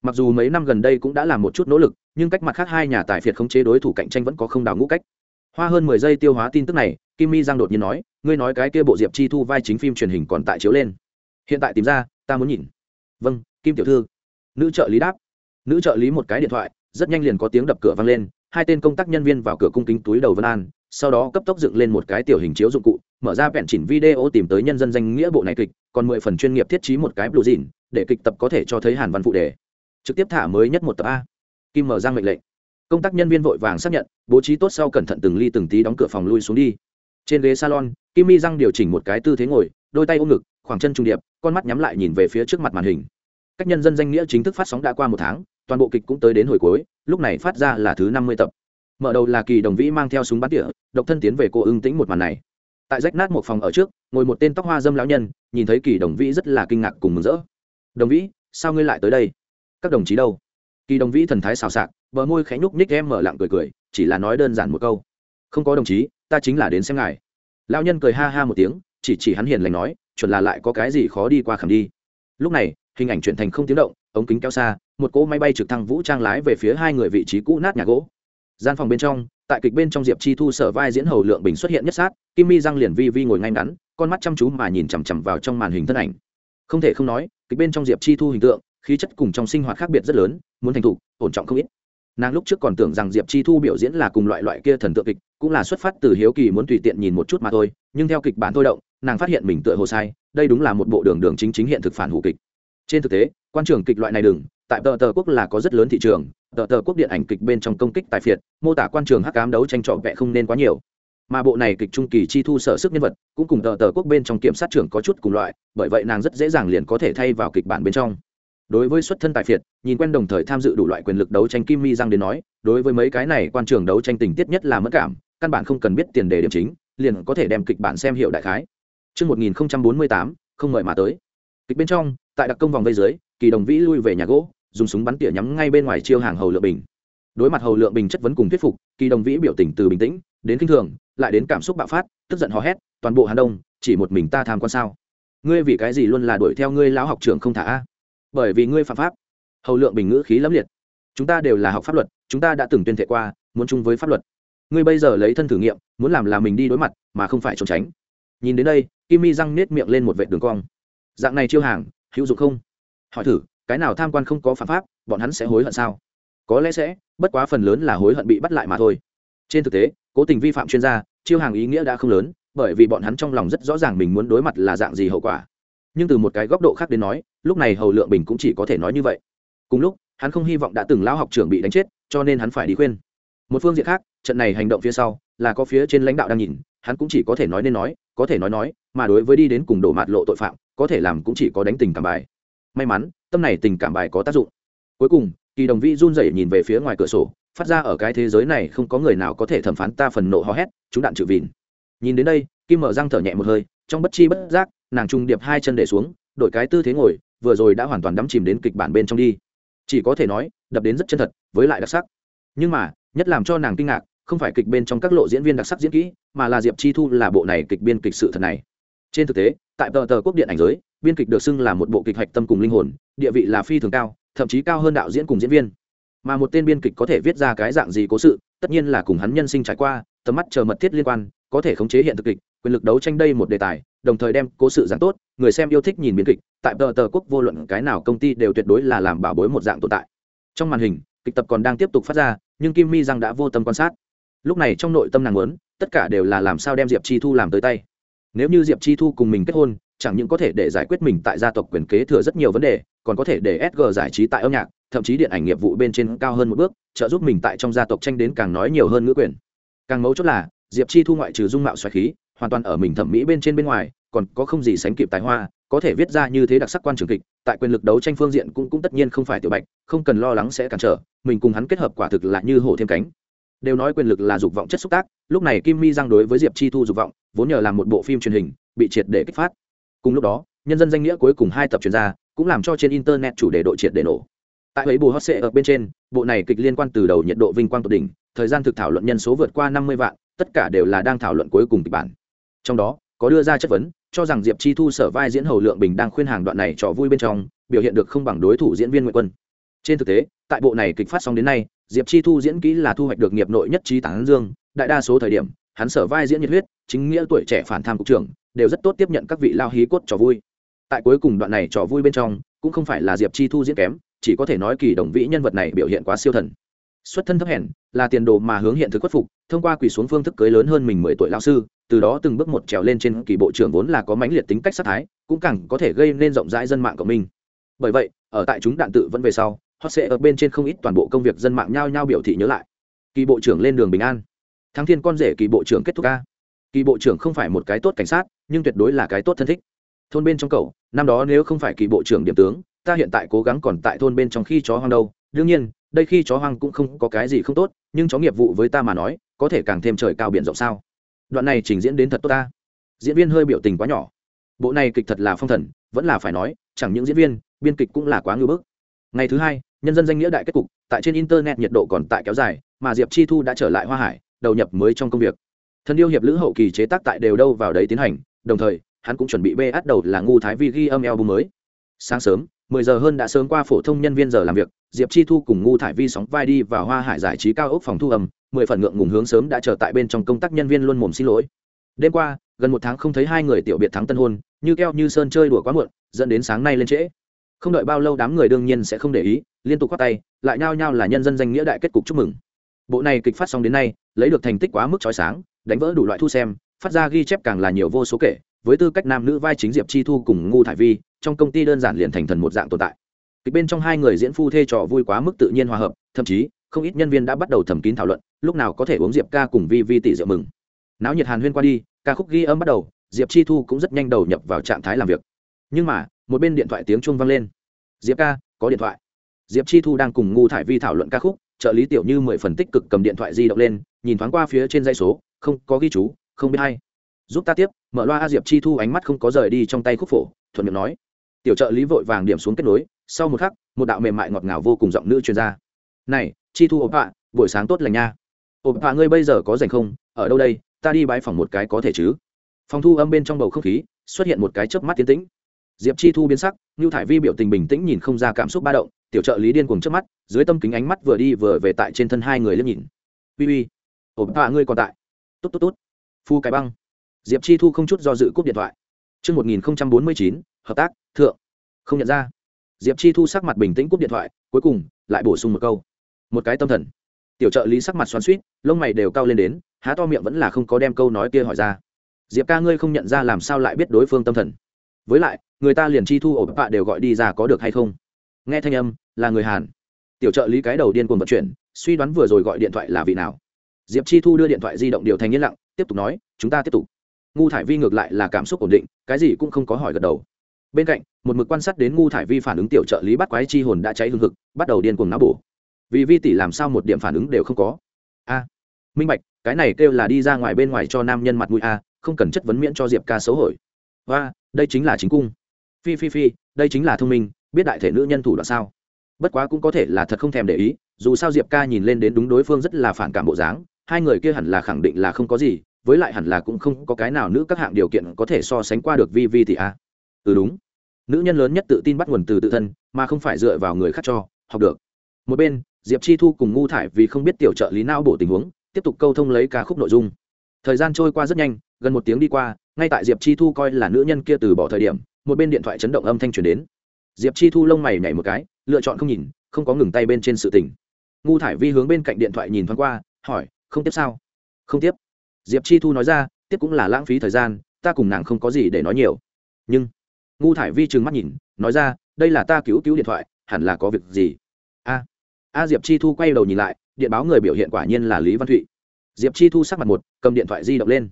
Mặc dù mấy năm gần đây cũng đã làm một chút nỗ lực, nhưng cách mặt khác hai nhà tài phiệt khống chế đối thủ cạnh tranh vẫn có không đào ngũ cách. Hoa hơn mười giây tiêu hóa tin tức này, kim mi giang đột nhiên nói, ngươi nói cái kia bộ diệp chi thu vai chính phim truyền hình còn tại chiếu lên. Hiện tại tìm ra, ta muốn nhìn vâng kim tiểu thư. Nữ trợ lý đáp. Nữ trợ lý một cái điện thoại, rất nhanh liền có tiếng đập cửa vang lên, hai tên công tác nhân viên vào cửa cung kính túi đầu vân an, sau đó cấp tốc dựng lên một cái tiểu hình chiếu dụng cụ, mở ra vẹn chỉnh video tìm tới nhân dân danh nghĩa bộ này kịch, còn mười phần chuyên nghiệp thiết trí một cái blue dìn để kịch tập có thể cho thấy hàn văn phụ đề. Trực tiếp thả mới nhất một tập a. Kim mở ra mệnh lệnh. Công tác nhân viên vội vàng xác nhận, bố trí tốt sau cẩn thận từng ly từng tí đóng cửa phòng lui xuống đi. Trên ghế salon, kim mi răng điều chỉnh một cái tư thế ngồi, đôi tay ôm ngực khoảng chân trung điệp, con mắt nhắm lại nhìn về phía trước mặt màn hình. Cách nhân dân danh nghĩa chính thức phát sóng đã qua một tháng, toàn bộ kịch cũng tới đến hồi cuối, lúc này phát ra là thứ năm mươi tập. Mở đầu là kỳ đồng vĩ mang theo súng bắn tỉa, độc thân tiến về cô ưng tĩnh một màn này. Tại rách nát một phòng ở trước, ngồi một tên tóc hoa dâm lão nhân, nhìn thấy kỳ đồng vĩ rất là kinh ngạc cùng mừng rỡ. Đồng vĩ, sao ngươi lại tới đây? Các đồng chí đâu? Kỳ đồng vĩ thần thái xào xạc, bờ môi khẽ nhúc ních em mở lặng cười cười, chỉ là nói đơn giản một câu. Không có đồng chí, ta chính là đến xem ngài. Lão nhân cười ha ha một tiếng, chỉ chỉ hắn hiền lành nói chuẩn là lại có cái gì khó đi qua khảm đi. Lúc này, hình ảnh chuyển thành không tiếng động, ống kính kéo xa, một cỗ máy bay trực thăng vũ trang lái về phía hai người vị trí cũ nát nhà gỗ. Gian phòng bên trong, tại kịch bên trong diệp chi thu sở vai diễn hầu lượng bình xuất hiện nhất sát, kim mi răng liền vi vi ngồi ngay ngắn, con mắt chăm chú mà nhìn chằm chằm vào trong màn hình thân ảnh. Không thể không nói, kịch bên trong diệp chi thu hình tượng, khí chất cùng trong sinh hoạt khác biệt rất lớn, muốn thành thục, ổn trọng không ít. Nàng lúc trước còn tưởng rằng diệp chi thu biểu diễn là cùng loại loại kia thần tượng kịch, cũng là xuất phát từ hiếu kỳ muốn tùy tiện nhìn một chút mà thôi, nhưng theo kịch bản thôi động nàng phát hiện mình tựa hồ sai, đây đúng là một bộ đường đường chính chính hiện thực phản hủ kịch. Trên thực tế, quan trường kịch loại này đừng, tại tờ tờ quốc là có rất lớn thị trường, tờ tờ quốc điện ảnh kịch bên trong công kích tài phiệt, mô tả quan trường hắc cám đấu tranh trọn vẹ không nên quá nhiều. Mà bộ này kịch trung kỳ chi thu sở sức nhân vật, cũng cùng tờ tờ quốc bên trong kiểm sát trưởng có chút cùng loại, bởi vậy nàng rất dễ dàng liền có thể thay vào kịch bản bên trong. Đối với xuất thân tài phiệt, nhìn quen đồng thời tham dự đủ loại quyền lực đấu tranh kim mi giang đến nói, đối với mấy cái này quan trường đấu tranh tình tiết nhất là mất cảm, căn bản không cần biết tiền đề điểm chính, liền có thể đem kịch bản xem hiệu đại khái. Trước 1048, không mời mà tới. Kịch bên trong, tại đặc công vòng vây dưới, kỳ đồng vĩ lui về nhà gỗ, dùng súng bắn tỉa nhắm ngay bên ngoài chiêu hàng hầu lượng bình. Đối mặt hầu lượng bình chất vấn cùng thuyết phục, kỳ đồng vĩ biểu tình từ bình tĩnh đến kinh thường, lại đến cảm xúc bạo phát, tức giận hò hét, toàn bộ Hàn Đông, chỉ một mình ta tham quan sao? Ngươi vì cái gì luôn là đuổi theo ngươi lão học trưởng không thả a? Bởi vì ngươi phạm pháp. Hầu lượng bình ngữ khí lẫm liệt. Chúng ta đều là học pháp luật, chúng ta đã từng tuyên thệ qua, muốn chung với pháp luật ngươi bây giờ lấy thân thử nghiệm muốn làm là mình đi đối mặt mà không phải trốn tránh nhìn đến đây kim mi răng nết miệng lên một vệ đường cong. Dạng này chiêu hàng, hữu dụng không? Hỏi thử, cái nào tham quan không có phạm pháp, bọn hắn sẽ hối hận sao? Có lẽ sẽ, bất quá phần lớn là hối hận bị bắt lại mà thôi. Trên thực tế, cố tình vi phạm chuyên gia, chiêu hàng ý nghĩa đã không lớn, bởi vì bọn hắn trong lòng rất rõ ràng mình muốn đối mặt là dạng gì hậu quả. Nhưng từ một cái góc độ khác đến nói, lúc này hầu lượng bình cũng chỉ có thể nói như vậy. Cùng lúc, hắn không hy vọng đã từng lão học trưởng bị đánh chết, cho nên hắn phải đi khuyên. Một phương diện khác, trận này hành động phía sau, là có phía trên lãnh đạo đang nhìn, hắn cũng chỉ có thể nói nên nói, có thể nói nói mà đối với đi đến cùng đổ mạt lộ tội phạm, có thể làm cũng chỉ có đánh tình cảm bài. May mắn, tâm này tình cảm bài có tác dụng. Cuối cùng, kỳ đồng vĩ run rẩy nhìn về phía ngoài cửa sổ, phát ra ở cái thế giới này không có người nào có thể thẩm phán ta phần nộ hò hét, chúng đạn trừ vìn nhìn đến đây, kim mở răng thở nhẹ một hơi, trong bất chi bất giác, nàng trung điệp hai chân để xuống, đổi cái tư thế ngồi, vừa rồi đã hoàn toàn đắm chìm đến kịch bản bên trong đi. Chỉ có thể nói, đập đến rất chân thật, với lại đặc sắc. Nhưng mà, nhất làm cho nàng kinh ngạc, không phải kịch bên trong các lộ diễn viên đặc sắc diễn kỹ, mà là diệp chi thu là bộ này kịch biên kịch sự thật này trên thực tế, tại tờ tờ quốc điện ảnh giới, biên kịch được xưng là một bộ kịch hạch tâm cùng linh hồn, địa vị là phi thường cao, thậm chí cao hơn đạo diễn cùng diễn viên. Mà một tên biên kịch có thể viết ra cái dạng gì cố sự, tất nhiên là cùng hắn nhân sinh trải qua, tầm mắt chờ mật thiết liên quan, có thể khống chế hiện thực kịch, quyền lực đấu tranh đây một đề tài, đồng thời đem cố sự giảng tốt, người xem yêu thích nhìn biên kịch, tại tờ tờ quốc vô luận cái nào công ty đều tuyệt đối là làm bảo bối một dạng tồn tại. Trong màn hình, kịch tập còn đang tiếp tục phát ra, nhưng kim mi rằng đã vô tâm quan sát. Lúc này trong nội tâm nàng muốn, tất cả đều là làm sao đem diệp chi thu làm tới tay nếu như diệp chi thu cùng mình kết hôn, chẳng những có thể để giải quyết mình tại gia tộc quyền kế thừa rất nhiều vấn đề, còn có thể để sg giải trí tại âm nhạc, thậm chí điện ảnh nghiệp vụ bên trên cao hơn một bước, trợ giúp mình tại trong gia tộc tranh đến càng nói nhiều hơn ngữ quyền. Càng mấu chốt là, diệp chi thu ngoại trừ dung mạo xoài khí, hoàn toàn ở mình thẩm mỹ bên trên bên ngoài, còn có không gì sánh kịp tài hoa, có thể viết ra như thế đặc sắc quan trường kịch, tại quyền lực đấu tranh phương diện cũng cũng tất nhiên không phải tiểu bạch, không cần lo lắng sẽ cản trở, mình cùng hắn kết hợp quả thực là như hổ thêm cánh đều nói quyền lực là dục vọng chất xúc tác, lúc này kim mi giang đối với diệp chi thu dục vọng, vốn nhờ làm một bộ phim truyền hình, bị triệt để kích phát. Cùng lúc đó, nhân dân danh nghĩa cuối cùng hai tập truyền ra, cũng làm cho trên internet chủ đề độ triệt để nổ. Tại ấy bù hot sệ ở bên trên, bộ này kịch liên quan từ đầu nhiệt độ vinh quang tột đỉnh, thời gian thực thảo luận nhân số vượt qua năm mươi vạn, tất cả đều là đang thảo luận cuối cùng kịch bản. Trong đó, có đưa ra chất vấn, cho rằng diệp chi thu sở vai diễn hầu lượng bình đang khuyên hàng đoạn này trò vui bên trong, biểu hiện được không bằng đối thủ diễn viên nguyễn quân. Trên thực tế tại bộ này kịch phát xong đến nay, diệp chi thu diễn kỹ là thu hoạch được nghiệp nội nhất trí tán dương, đại đa số thời điểm, hắn sở vai diễn nhiệt huyết, chính nghĩa tuổi trẻ phản tham cục trưởng, đều rất tốt tiếp nhận các vị lao hí cốt trò vui. Tại cuối cùng đoạn này trò vui bên trong, cũng không phải là diệp chi thu diễn kém, chỉ có thể nói kỳ đồng vĩ nhân vật này biểu hiện quá siêu thần. Xuất thân thấp hèn, là tiền đồ mà hướng hiện thực khuất phục, thông qua quỷ xuống phương thức cưới lớn hơn mình mười tuổi lao sư, từ đó từng bước một trèo lên trên kỳ bộ trưởng vốn là có mãnh liệt tính cách sát thái, cũng càng có thể gây nên rộng rãi dân mạng của mình bởi vậy, ở tại chúng đạn tự vẫn về sau họ sẽ ở bên trên không ít toàn bộ công việc dân mạng nhao nhao biểu thị nhớ lại. Kỳ bộ trưởng lên đường bình an. Thắng thiên con rể kỳ bộ trưởng kết thúc ca. Kỳ bộ trưởng không phải một cái tốt cảnh sát, nhưng tuyệt đối là cái tốt thân thích. Thôn bên trong cậu, năm đó nếu không phải kỳ bộ trưởng điểm tướng, ta hiện tại cố gắng còn tại thôn bên trong khi chó hoang đâu. Đương nhiên, đây khi chó hoang cũng không có cái gì không tốt, nhưng chó nghiệp vụ với ta mà nói, có thể càng thêm trời cao biển rộng sao? Đoạn này trình diễn đến thật tốt ta. Diễn viên hơi biểu tình quá nhỏ. Bộ này kịch thật là phong thần, vẫn là phải nói, chẳng những diễn viên, biên kịch cũng là quá ngưỡng bức. Ngày thứ hai nhân dân danh nghĩa đại kết cục, tại trên internet nhiệt độ còn tại kéo dài, mà diệp chi thu đã trở lại hoa hải, đầu nhập mới trong công việc. Thân yêu hiệp lữ hậu kỳ chế tác tại đều đâu vào đấy tiến hành, đồng thời, hắn cũng chuẩn bị bê át đầu là ngu thái vi ghi âm album mới. Sáng sớm, mười giờ hơn đã sớm qua phổ thông nhân viên giờ làm việc, diệp chi thu cùng ngu thải vi sóng vai đi vào hoa hải giải trí cao ốc phòng thu âm, mười phần ngượng ngùng hướng sớm đã chờ tại bên trong công tác nhân viên luôn mồm xin lỗi. Đêm qua, gần một tháng không thấy hai người tiểu biệt thắng tân hôn, như keo như sơn chơi đùa quá muộn, dẫn đến sáng nay lên trễ. Không đợi bao lâu đám người đương nhiên sẽ không để ý liên tục khoát tay, lại nhao nhao là nhân dân danh nghĩa đại kết cục chúc mừng. Bộ này kịch phát xong đến nay, lấy được thành tích quá mức trói sáng, đánh vỡ đủ loại thu xem, phát ra ghi chép càng là nhiều vô số kể, với tư cách nam nữ vai chính diệp chi thu cùng ngu thải vi, trong công ty đơn giản liền thành thần một dạng tồn tại. Kịch bên trong hai người diễn phu thê trò vui quá mức tự nhiên hòa hợp, thậm chí, không ít nhân viên đã bắt đầu thẩm kín thảo luận, lúc nào có thể uống diệp ca cùng vi vi tỷ rượu mừng. Náo nhiệt hàn huyên qua đi, ca khúc ghi âm bắt đầu, diệp chi thu cũng rất nhanh đầu nhập vào trạng thái làm việc. Nhưng mà, một bên điện thoại tiếng chuông vang lên. Diệp ca, có điện thoại diệp chi thu đang cùng ngu thải vi thảo luận ca khúc, trợ lý tiểu như mười phần tích cực cầm điện thoại di động lên, nhìn thoáng qua phía trên dây số, không có ghi chú, không biết hay. Giúp ta tiếp, mở loa a diệp chi thu ánh mắt không có rời đi trong tay khúc phổ, thuận miệng nói. Tiểu trợ lý vội vàng điểm xuống kết nối, sau một khắc, một đạo mềm mại ngọt ngào vô cùng giọng nữ chuyên gia này, chi thu ộp ạ, buổi sáng tốt lành nha. Ộp ạ, ngươi bây giờ có dành không? Ở đâu đây? Ta đi bãi phòng một cái có thể chứ? Phòng thu âm bên trong bầu không khí, xuất hiện một cái chớp mắt tiến tĩnh. Diệp chi thu biến sắc như thải vi biểu tình bình tĩnh nhìn không ra cảm xúc ba động tiểu trợ lý điên cuồng trước mắt dưới tâm kính ánh mắt vừa đi vừa về tại trên thân hai người liếc nhìn uy uy ổn ạ ngươi còn tại tốt tốt tốt phu cái băng diệp chi thu không chút do dự cúp điện thoại Trước 1049, hợp tác, thượng. Không nhận ra. Diệp Chi Thu sắc mặt bình tĩnh cúp điện thoại, cuối cùng lại bổ sung một câu. Một cái tâm thần. Tiểu trợ lý sắc mặt xoắn xuýt, lông mày đều cao lên đến, há to miệng vẫn là không có đem câu nói kia hỏi ra. Diệp ca ngươi không nhận ra làm sao lại biết đối phương tâm thần? Với lại, người ta liền Chi Thu ổ bạ đều gọi đi ra có được hay không? Nghe thanh âm, là người Hàn. Tiểu trợ lý cái đầu điên cuồng vận chuyển, suy đoán vừa rồi gọi điện thoại là vị nào. Diệp Chi Thu đưa điện thoại di động điều thành yên lặng, tiếp tục nói, chúng ta tiếp tục. Ngu thải vi ngược lại là cảm xúc ổn định cái gì cũng không có hỏi gật đầu. Bên cạnh một mực quan sát đến ngu thải vi phản ứng tiểu trợ lý bắt quái chi hồn đã cháy hương hực bắt đầu điên cuồng não bổ. Vì vi tỷ làm sao một điểm phản ứng đều không có. A minh bạch cái này kêu là đi ra ngoài bên ngoài cho nam nhân mặt mũi a không cần chất vấn miễn cho diệp ca xấu hổi và đây chính là chính cung. Phi phi phi đây chính là thông minh biết đại thể nữ nhân thủ đoạn sao? Bất quá cũng có thể là thật không thèm để ý, dù sao diệp ca nhìn lên đến đúng đối phương rất là phản cảm bộ dáng, hai người kia hẳn là khẳng định là không có gì, với lại hẳn là cũng không có cái nào nữ các hạng điều kiện có thể so sánh qua được vi vi thì a à. ừ đúng. Nữ nhân lớn nhất tự tin bắt nguồn từ tự thân, mà không phải dựa vào người khác cho, học được. Một bên, diệp chi thu cùng ngu thải vì không biết tiểu trợ lý não bổ tình huống, tiếp tục câu thông lấy ca khúc nội dung. Thời gian trôi qua rất nhanh, gần một tiếng đi qua, ngay tại diệp chi thu coi là nữ nhân kia từ bỏ thời điểm, một bên điện thoại chấn động âm thanh truyền đến diệp chi thu lông mày nhảy một cái, lựa chọn không nhìn, không có ngừng tay bên trên sự tình. Ngu thải vi hướng bên cạnh điện thoại nhìn thoáng qua, hỏi, không tiếp sao? Không tiếp. Diệp chi thu nói ra, tiếp cũng là lãng phí thời gian, ta cùng nàng không có gì để nói nhiều. Nhưng, ngu thải vi trừng mắt nhìn, nói ra, đây là ta cứu cứu điện thoại, hẳn là có việc gì? A a diệp chi thu quay đầu nhìn lại, điện báo người biểu hiện quả nhiên là lý văn thụy. Diệp chi thu sắc mặt một, cầm điện thoại di động lên.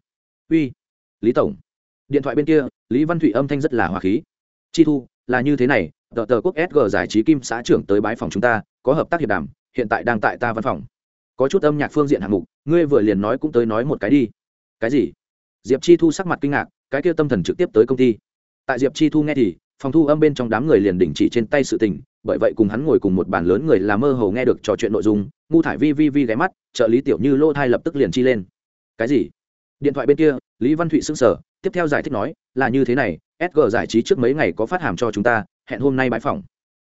Uy, lý tổng. Điện thoại bên kia, lý văn thụy âm thanh rất là hòa khí. Chi thu là như thế này, tờ tờ quốc sg giải trí kim xã trưởng tới bái phòng chúng ta, có hợp tác hiệp đàm, hiện tại đang tại ta văn phòng. Có chút âm nhạc phương diện hạng mục, ngươi vừa liền nói cũng tới nói một cái đi. Cái gì? Diệp chi thu sắc mặt kinh ngạc, cái kia tâm thần trực tiếp tới công ty. Tại diệp chi thu nghe thì, phòng thu âm bên trong đám người liền đình chỉ trên tay sự tình, bởi vậy cùng hắn ngồi cùng một bàn lớn người là mơ hồ nghe được trò chuyện nội dung, ngu thải vi vi vi ghé mắt, trợ lý tiểu như lô thai lập tức liền chi lên. Cái gì? Điện thoại bên kia, lý văn thụy xưng sở tiếp theo giải thích nói, là như thế này sg giải trí trước mấy ngày có phát hàm cho chúng ta, hẹn hôm nay bãi phòng.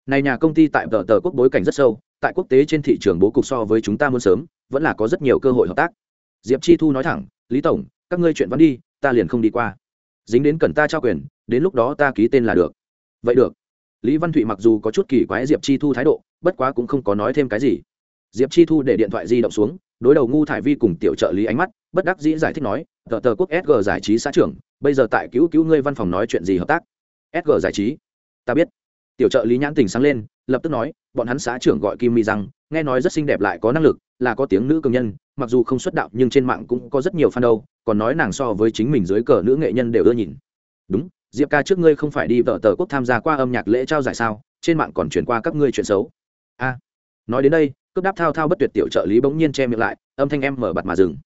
Này nhà công ty tại tờ tờ quốc bối cảnh rất sâu, tại quốc tế trên thị trường bố cục so với chúng ta muốn sớm, vẫn là có rất nhiều cơ hội hợp tác. Diệp chi thu nói thẳng, lý tổng, các ngươi chuyện vẫn đi, ta liền không đi qua. Dính đến cần ta trao quyền, đến lúc đó ta ký tên là được. Vậy được. Lý văn thụy mặc dù có chút kỳ quái diệp chi thu thái độ, bất quá cũng không có nói thêm cái gì. Diệp chi thu để điện thoại di động xuống, đối đầu ngu thải vi cùng tiểu trợ lý ánh mắt, bất đắc dĩ giải thích nói tờ tờ quốc sg giải trí xã trưởng, bây giờ tại cứu cứu ngươi văn phòng nói chuyện gì hợp tác? Sg giải trí? Ta biết. Tiểu trợ lý nhãn tình sáng lên, lập tức nói, bọn hắn xã trưởng gọi kim mi rằng nghe nói rất xinh đẹp lại có năng lực, là có tiếng nữ cường nhân, mặc dù không xuất đạo nhưng trên mạng cũng có rất nhiều fan đâu, còn nói nàng so với chính mình dưới cờ nữ nghệ nhân đều ưa nhìn. Đúng, diệp ca trước ngươi không phải đi vợ tờ quốc tham gia qua âm nhạc lễ trao giải sao, trên mạng còn chuyển qua các ngươi chuyện xấu. A. Nói đến đây, cướp đáp thao thao bất tuyệt tiểu trợ lý bỗng nhiên che miệng lại, âm thanh em mở bặt mà dừng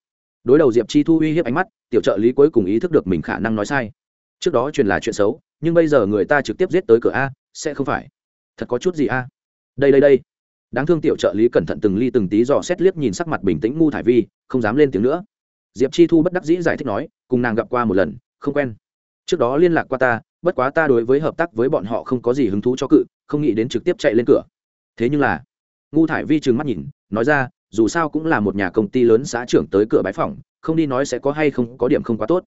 đối đầu diệp chi thu uy hiếp ánh mắt, tiểu trợ lý cuối cùng ý thức được mình khả năng nói sai. Trước đó truyền là chuyện xấu, nhưng bây giờ người ta trực tiếp giết tới cửa a, sẽ không phải. Thật có chút gì a? Đây đây đây. Đáng thương tiểu trợ lý cẩn thận từng ly từng tí dò xét liếc nhìn sắc mặt bình tĩnh ngu thải vi, không dám lên tiếng nữa. Diệp chi thu bất đắc dĩ giải thích nói, cùng nàng gặp qua một lần, không quen. Trước đó liên lạc qua ta, bất quá ta đối với hợp tác với bọn họ không có gì hứng thú cho cự, không nghĩ đến trực tiếp chạy lên cửa. Thế nhưng là, ngu thải vi trừng mắt nhìn, nói ra dù sao cũng là một nhà công ty lớn xã trưởng tới cửa bãi phòng không đi nói sẽ có hay không, có điểm không quá tốt.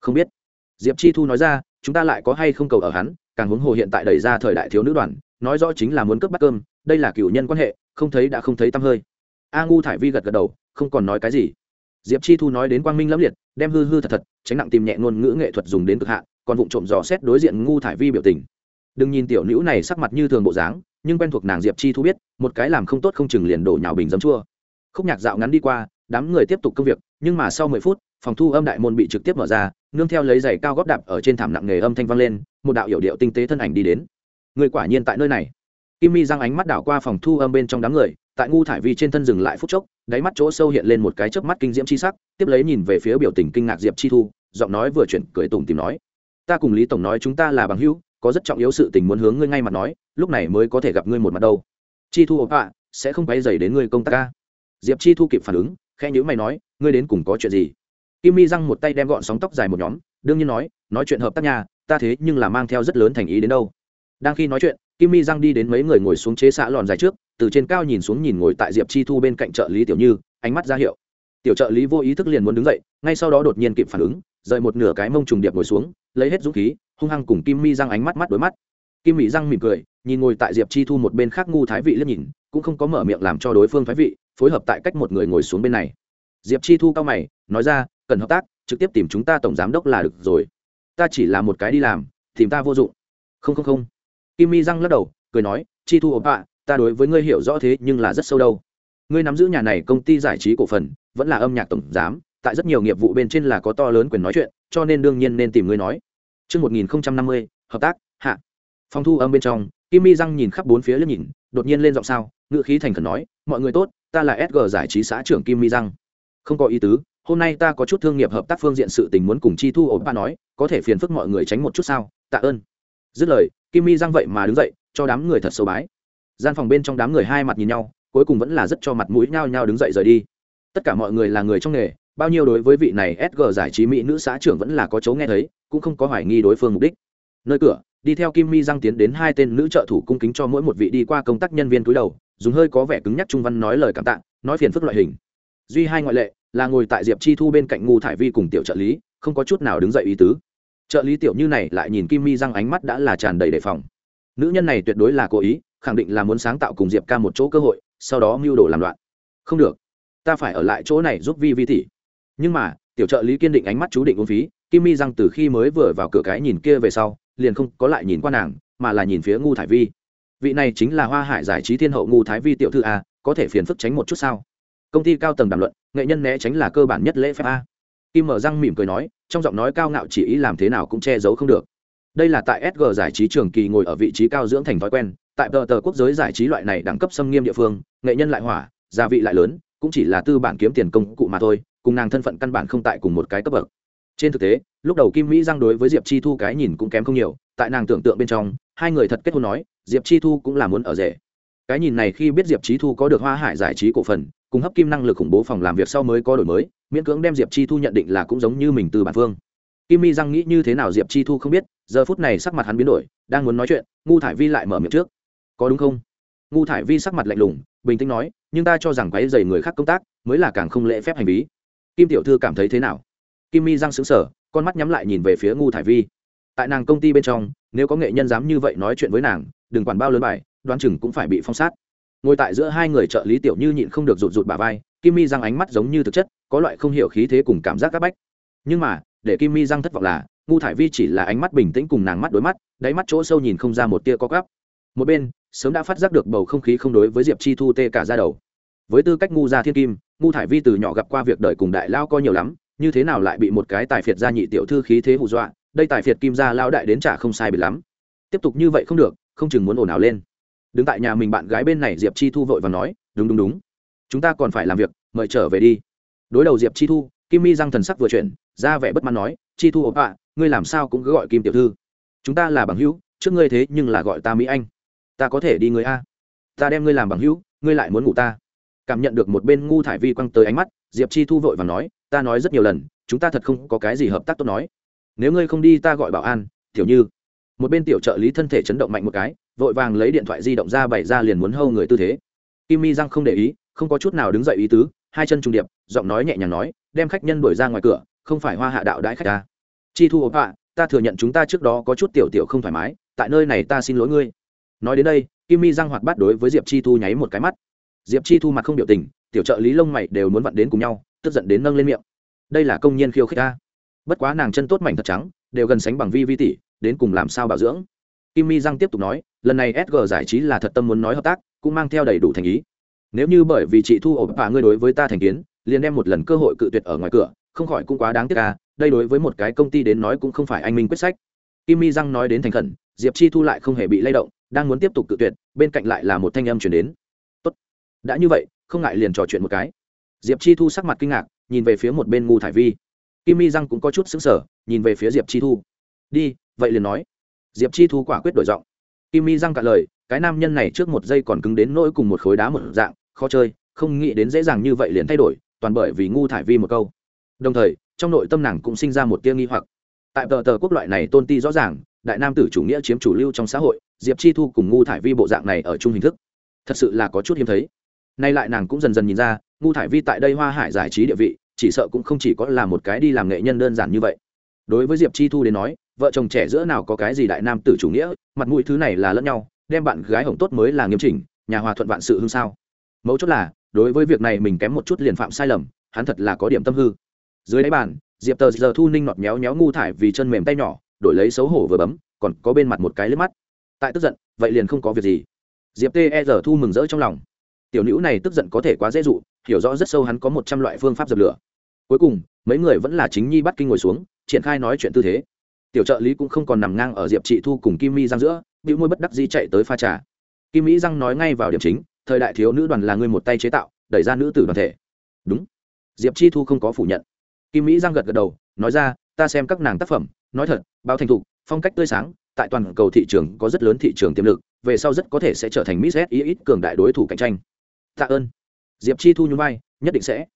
Không biết. Diệp chi thu nói ra, chúng ta lại có hay không cầu ở hắn, càng huống hồ hiện tại đẩy ra thời đại thiếu nữ đoàn, nói rõ chính là muốn cướp bắt cơm, đây là cựu nhân quan hệ, không thấy đã không thấy tăm hơi. A ngu thải vi gật gật đầu, không còn nói cái gì. Diệp chi thu nói đến quang minh lẫm liệt, đem hư hư thật thật, tránh nặng tìm nhẹ ngôn ngữ nghệ thuật dùng đến cực hạn, còn vụ trộm dò xét đối diện ngu thải vi biểu tình. Đừng nhìn tiểu nữ này sắc mặt như thường bộ dáng, nhưng quen thuộc nàng diệp chi thu biết, một cái làm không tốt không chừng liền đổ nhào bình dấm chua khúc nhạc dạo ngắn đi qua, đám người tiếp tục công việc, nhưng mà sau mười phút, phòng thu âm đại môn bị trực tiếp mở ra, nương theo lấy giày cao góp đạp ở trên thảm nặng nghề âm thanh vang lên, một đạo hiệu điệu tinh tế thân ảnh đi đến. Người quả nhiên tại nơi này. Kim mi răng ánh mắt đảo qua phòng thu âm bên trong đám người, tại ngu thải vi trên thân dừng lại phút chốc, đáy mắt chỗ sâu hiện lên một cái chớp mắt kinh diễm chi sắc, tiếp lấy nhìn về phía biểu tình kinh ngạc diệp chi thu, giọng nói vừa chuyển cười tùng tìm nói, ta cùng lý tổng nói chúng ta là bằng hữu, có rất trọng yếu sự tình muốn hướng ngươi ngay mặt nói, lúc này mới có thể gặp ngươi một mặt đâu. Chi thu ộp ạ sẽ không quay dày đến ngươi công tác ca diệp chi thu kịp phản ứng khe nhữ mày nói, ngươi đến cùng có chuyện gì? Kim mi răng một tay đem gọn sóng tóc dài một nhóm, đương nhiên nói nói chuyện hợp tác nhà ta thế nhưng là mang theo rất lớn thành ý đến đâu. Đang khi nói chuyện, kim mi răng đi đến mấy người ngồi xuống chế xạ lòn dài trước, từ trên cao nhìn xuống nhìn ngồi tại diệp chi thu bên cạnh trợ lý tiểu như, ánh mắt ra hiệu. Tiểu trợ lý vô ý thức liền muốn đứng dậy, ngay sau đó đột nhiên kịp phản ứng, rời một nửa cái mông trùng điệp ngồi xuống, lấy hết dũng khí, hung hăng cùng kim mi răng ánh mắt mắt đối mắt. Kim mỹ răng mỉm cười, nhìn ngồi tại diệp chi thu một bên khác ngu thái vị liếc nhìn, cũng không có mở miệng làm cho đối phương thái vị phối hợp tại cách một người ngồi xuống bên này. Diệp chi thu cao mày nói ra cần hợp tác trực tiếp tìm chúng ta tổng giám đốc là được rồi. Ta chỉ là một cái đi làm tìm ta vô dụng. Không không không. Kim mi răng lắc đầu cười nói chi thu ốp ạ ta đối với ngươi hiểu rõ thế nhưng là rất sâu đâu. Ngươi nắm giữ nhà này công ty giải trí cổ phần vẫn là âm nhạc tổng giám tại rất nhiều nghiệp vụ bên trên là có to lớn quyền nói chuyện cho nên đương nhiên nên tìm ngươi nói. Trước 1050, hợp tác, hạ. Phòng thu âm bên trong, Kim Mi răng nhìn khắp bốn phía liếc nhìn, đột nhiên lên giọng sao, ngựa khí thành khẩn nói, "Mọi người tốt, ta là SG giải trí xã trưởng Kim Mi răng. Không có ý tứ, hôm nay ta có chút thương nghiệp hợp tác phương diện sự tình muốn cùng Chi Thu ổ ba nói, có thể phiền phức mọi người tránh một chút sao? Tạ ơn." Dứt lời, Kim Mi răng vậy mà đứng dậy, cho đám người thật sâu bái. Gian phòng bên trong đám người hai mặt nhìn nhau, cuối cùng vẫn là rất cho mặt mũi nhao nhao đứng dậy rời đi. Tất cả mọi người là người trong nghề, bao nhiêu đối với vị này SG giải trí mỹ nữ xã trưởng vẫn là có chấu nghe thấy, cũng không có hoài nghi đối phương mục đích nơi cửa đi theo kim mi giang tiến đến hai tên nữ trợ thủ cung kính cho mỗi một vị đi qua công tác nhân viên túi đầu dùng hơi có vẻ cứng nhắc trung văn nói lời cảm tạ, nói phiền phức loại hình. Duy hai ngoại lệ, là ngồi tại diệp chi thu bên cạnh ngu thải vi cùng tiểu trợ lý, không có chút nào đứng dậy ý tứ. Trợ lý tiểu như này lại nhìn kim mi răng ánh mắt đã là tràn đầy đề phòng. Nữ nhân này tuyệt đối là cố ý, khẳng định là muốn sáng tạo cùng diệp ca một chỗ cơ hội, sau đó mưu đồ làm loạn. Không được, ta phải ở lại chỗ này giúp vi vi tỷ. Nhưng mà, tiểu trợ lý kiên định ánh mắt chú định uống phí, kim mi răng từ khi mới vừa vào cửa cái nhìn kia về sau, liền không có lại nhìn qua nàng, mà là nhìn phía ngu thải vi vị này chính là hoa hải giải trí thiên hậu ngu thái vi tiểu thư a, có thể phiền phức tránh một chút sao? Công ty cao tầng đàm luận, nghệ nhân né tránh là cơ bản nhất lễ phép a. Kim mở răng mỉm cười nói, trong giọng nói cao ngạo chỉ ý làm thế nào cũng che giấu không được. Đây là tại sg giải trí trường kỳ ngồi ở vị trí cao dưỡng thành thói quen, tại tờ tờ quốc giới giải trí loại này đẳng cấp xâm nghiêm địa phương, nghệ nhân lại hỏa, gia vị lại lớn, cũng chỉ là tư bản kiếm tiền công cụ mà thôi, cùng nàng thân phận căn bản không tại cùng một cái cấp bậc. Trên thực tế, lúc đầu kim mỹ giang đối với diệp chi thu cái nhìn cũng kém không nhiều, tại nàng tưởng tượng bên trong, hai người thật kết hôn nói diệp chi thu cũng là muốn ở rể. Cái nhìn này khi biết diệp chi thu có được hoa hải giải trí cổ phần, cùng hấp kim năng lực khủng bố phòng làm việc sau mới có đổi mới, miễn cưỡng đem diệp chi thu nhận định là cũng giống như mình từ bản phương kim mi giang nghĩ như thế nào diệp chi thu không biết, giờ phút này sắc mặt hắn biến đổi, đang muốn nói chuyện, ngu thải vi lại mở miệng trước. Có đúng không? Ngu thải vi sắc mặt lạnh lùng, bình tĩnh nói, nhưng ta cho rằng quáy dày người khác công tác mới là càng không lễ phép hành vi. Kim tiểu thư cảm thấy thế nào? Kim mi răng xứng sở con mắt nhắm lại nhìn về phía ngu thải vi. Tại nàng công ty bên trong, nếu có nghệ nhân dám như vậy nói chuyện với nàng đừng quản bao lớn bài, đoán chừng cũng phải bị phong sát. Ngồi tại giữa hai người trợ lý tiểu như nhịn không được rụt rụt bà vai, kim mi răng ánh mắt giống như thực chất, có loại không hiểu khí thế cùng cảm giác c áp bách. Nhưng mà, để kim mi răng thất vọng là, ngu thải vi chỉ là ánh mắt bình tĩnh cùng nàng mắt đối mắt, đáy mắt chỗ sâu nhìn không ra một tia có gắp một bên, sớm đã phát giác được bầu không khí không đối với diệp chi thu tê cả ra đầu. Với tư cách ngu gia thiên kim, ngu thải vi từ nhỏ gặp qua việc đời cùng đại lao coi nhiều lắm, như thế nào lại bị một cái tài phiệt gia nhị tiểu thư khí thế hù dọa, đây tài phiệt kim gia lao đại đến trả không sai bị lắm. Tiếp tục như vậy không được không chừng muốn ồn ào lên. Đứng tại nhà mình bạn gái bên này diệp chi thu vội và nói, đúng đúng đúng. Chúng ta còn phải làm việc, mời trở về đi. Đối đầu diệp chi thu, kim mi răng thần sắc vừa chuyển, ra vẻ bất mãn nói, chi thu ốp ạ, ngươi làm sao cũng cứ gọi kim tiểu thư. Chúng ta là bằng hữu, trước ngươi thế nhưng là gọi ta mỹ anh. Ta có thể đi người a. Ta đem ngươi làm bằng hữu, ngươi lại muốn ngủ ta. Cảm nhận được một bên ngu thải vi quăng tới ánh mắt, diệp chi thu vội và nói, ta nói rất nhiều lần, chúng ta thật không có cái gì hợp tác tốt nói. Nếu ngươi không đi ta gọi bảo an, tiểu như một bên tiểu trợ lý thân thể chấn động mạnh một cái, vội vàng lấy điện thoại di động ra bày ra liền muốn hâu người tư thế. Kim mi răng không để ý, không có chút nào đứng dậy ý tứ, hai chân trùng điệp, giọng nói nhẹ nhàng nói, đem khách nhân đuổi ra ngoài cửa, không phải hoa hạ đạo đãi khách ta. Chi thu ốp ạ, ta thừa nhận chúng ta trước đó có chút tiểu tiểu không thoải mái, tại nơi này ta xin lỗi ngươi. Nói đến đây, kim mi răng hoạt bát đối với diệp chi thu nháy một cái mắt. Diệp chi thu mặt không biểu tình, tiểu trợ lý lông mày đều muốn vặn đến cùng nhau, tức giận đến nâng lên miệng. Đây là công nhân khiêu khích ta. Bất quá nàng chân tốt mảnh thật trắng, đều gần sánh bằng vi vi tỷ đến cùng làm sao bảo dưỡng. Kim mi giang tiếp tục nói, lần này sg giải trí là thật tâm muốn nói hợp tác, cũng mang theo đầy đủ thành ý. Nếu như bởi vì chị thu ổ bà ngươi đối với ta thành kiến, liền đem một lần cơ hội cự tuyệt ở ngoài cửa, không khỏi cũng quá đáng tiếc à đây đối với một cái công ty đến nói cũng không phải anh minh quyết sách. Kim mi răng nói đến thành khẩn, diệp chi thu lại không hề bị lay động, đang muốn tiếp tục cự tuyệt, bên cạnh lại là một thanh âm chuyển đến. Tốt, đã như vậy, không ngại liền trò chuyện một cái. Diệp chi thu sắc mặt kinh ngạc, nhìn về phía một bên ngu thải vi. Kim mi răng cũng có chút xứng sở nhìn về phía diệp chi thu. Đi vậy liền nói. Diệp chi thu quả quyết đổi giọng. Kim mi răng cả lời, cái nam nhân này trước một giây còn cứng đến nỗi cùng một khối đá một dạng, khó chơi, không nghĩ đến dễ dàng như vậy liền thay đổi, toàn bởi vì ngu thải vi một câu. Đồng thời, trong nội tâm nàng cũng sinh ra một tia nghi hoặc. Tại tờ tờ quốc loại này tôn ti rõ ràng, đại nam tử chủ nghĩa chiếm chủ lưu trong xã hội, diệp chi thu cùng ngu thải vi bộ dạng này ở chung hình thức. Thật sự là có chút hiếm thấy. Nay lại nàng cũng dần dần nhìn ra, ngu thải vi tại đây hoa hải giải trí địa vị, chỉ sợ cũng không chỉ có là một cái đi làm nghệ nhân đơn giản như vậy. Đối với diệp chi thu đến nói vợ chồng trẻ giữa nào có cái gì đại nam tử chủ nghĩa, mặt mũi thứ này là lẫn nhau, đem bạn gái hồng tốt mới là nghiêm chỉnh, nhà hòa thuận vạn sự hương sao. Mấu chốt là, đối với việc này mình kém một chút liền phạm sai lầm, hắn thật là có điểm tâm hư. Dưới đáy bàn, diệp tờ giờ thu ninh nọt méo méo ngu thải vì chân mềm tay nhỏ, đổi lấy xấu hổ vừa bấm, còn có bên mặt một cái lướt mắt. Tại tức giận, vậy liền không có việc gì. Diệp tê giờ thu mừng rỡ trong lòng. Tiểu nữ này tức giận có thể quá dễ dụ, hiểu rõ rất sâu hắn có một trăm loại phương pháp dập lửa. Cuối cùng, mấy người vẫn là chính nhi bắt kinh ngồi xuống, triển khai nói chuyện tư thế tiểu trợ lý cũng không còn nằm ngang ở diệp trị thu cùng kim mi giang giữa bị môi bất đắc dĩ chạy tới pha trà. Kim mỹ răng nói ngay vào điểm chính, thời đại thiếu nữ đoàn là người một tay chế tạo, đẩy ra nữ tử đoàn thể. Đúng. Diệp chi thu không có phủ nhận. Kim mỹ giang gật gật đầu, nói ra, ta xem các nàng tác phẩm, nói thật bao thành thục, phong cách tươi sáng, tại toàn cầu thị trường có rất lớn thị trường tiềm lực, về sau rất có thể sẽ trở thành miss s ít cường đại đối thủ cạnh tranh. Tạ ơn. Diệp chi thu nhún vai, nhất định sẽ.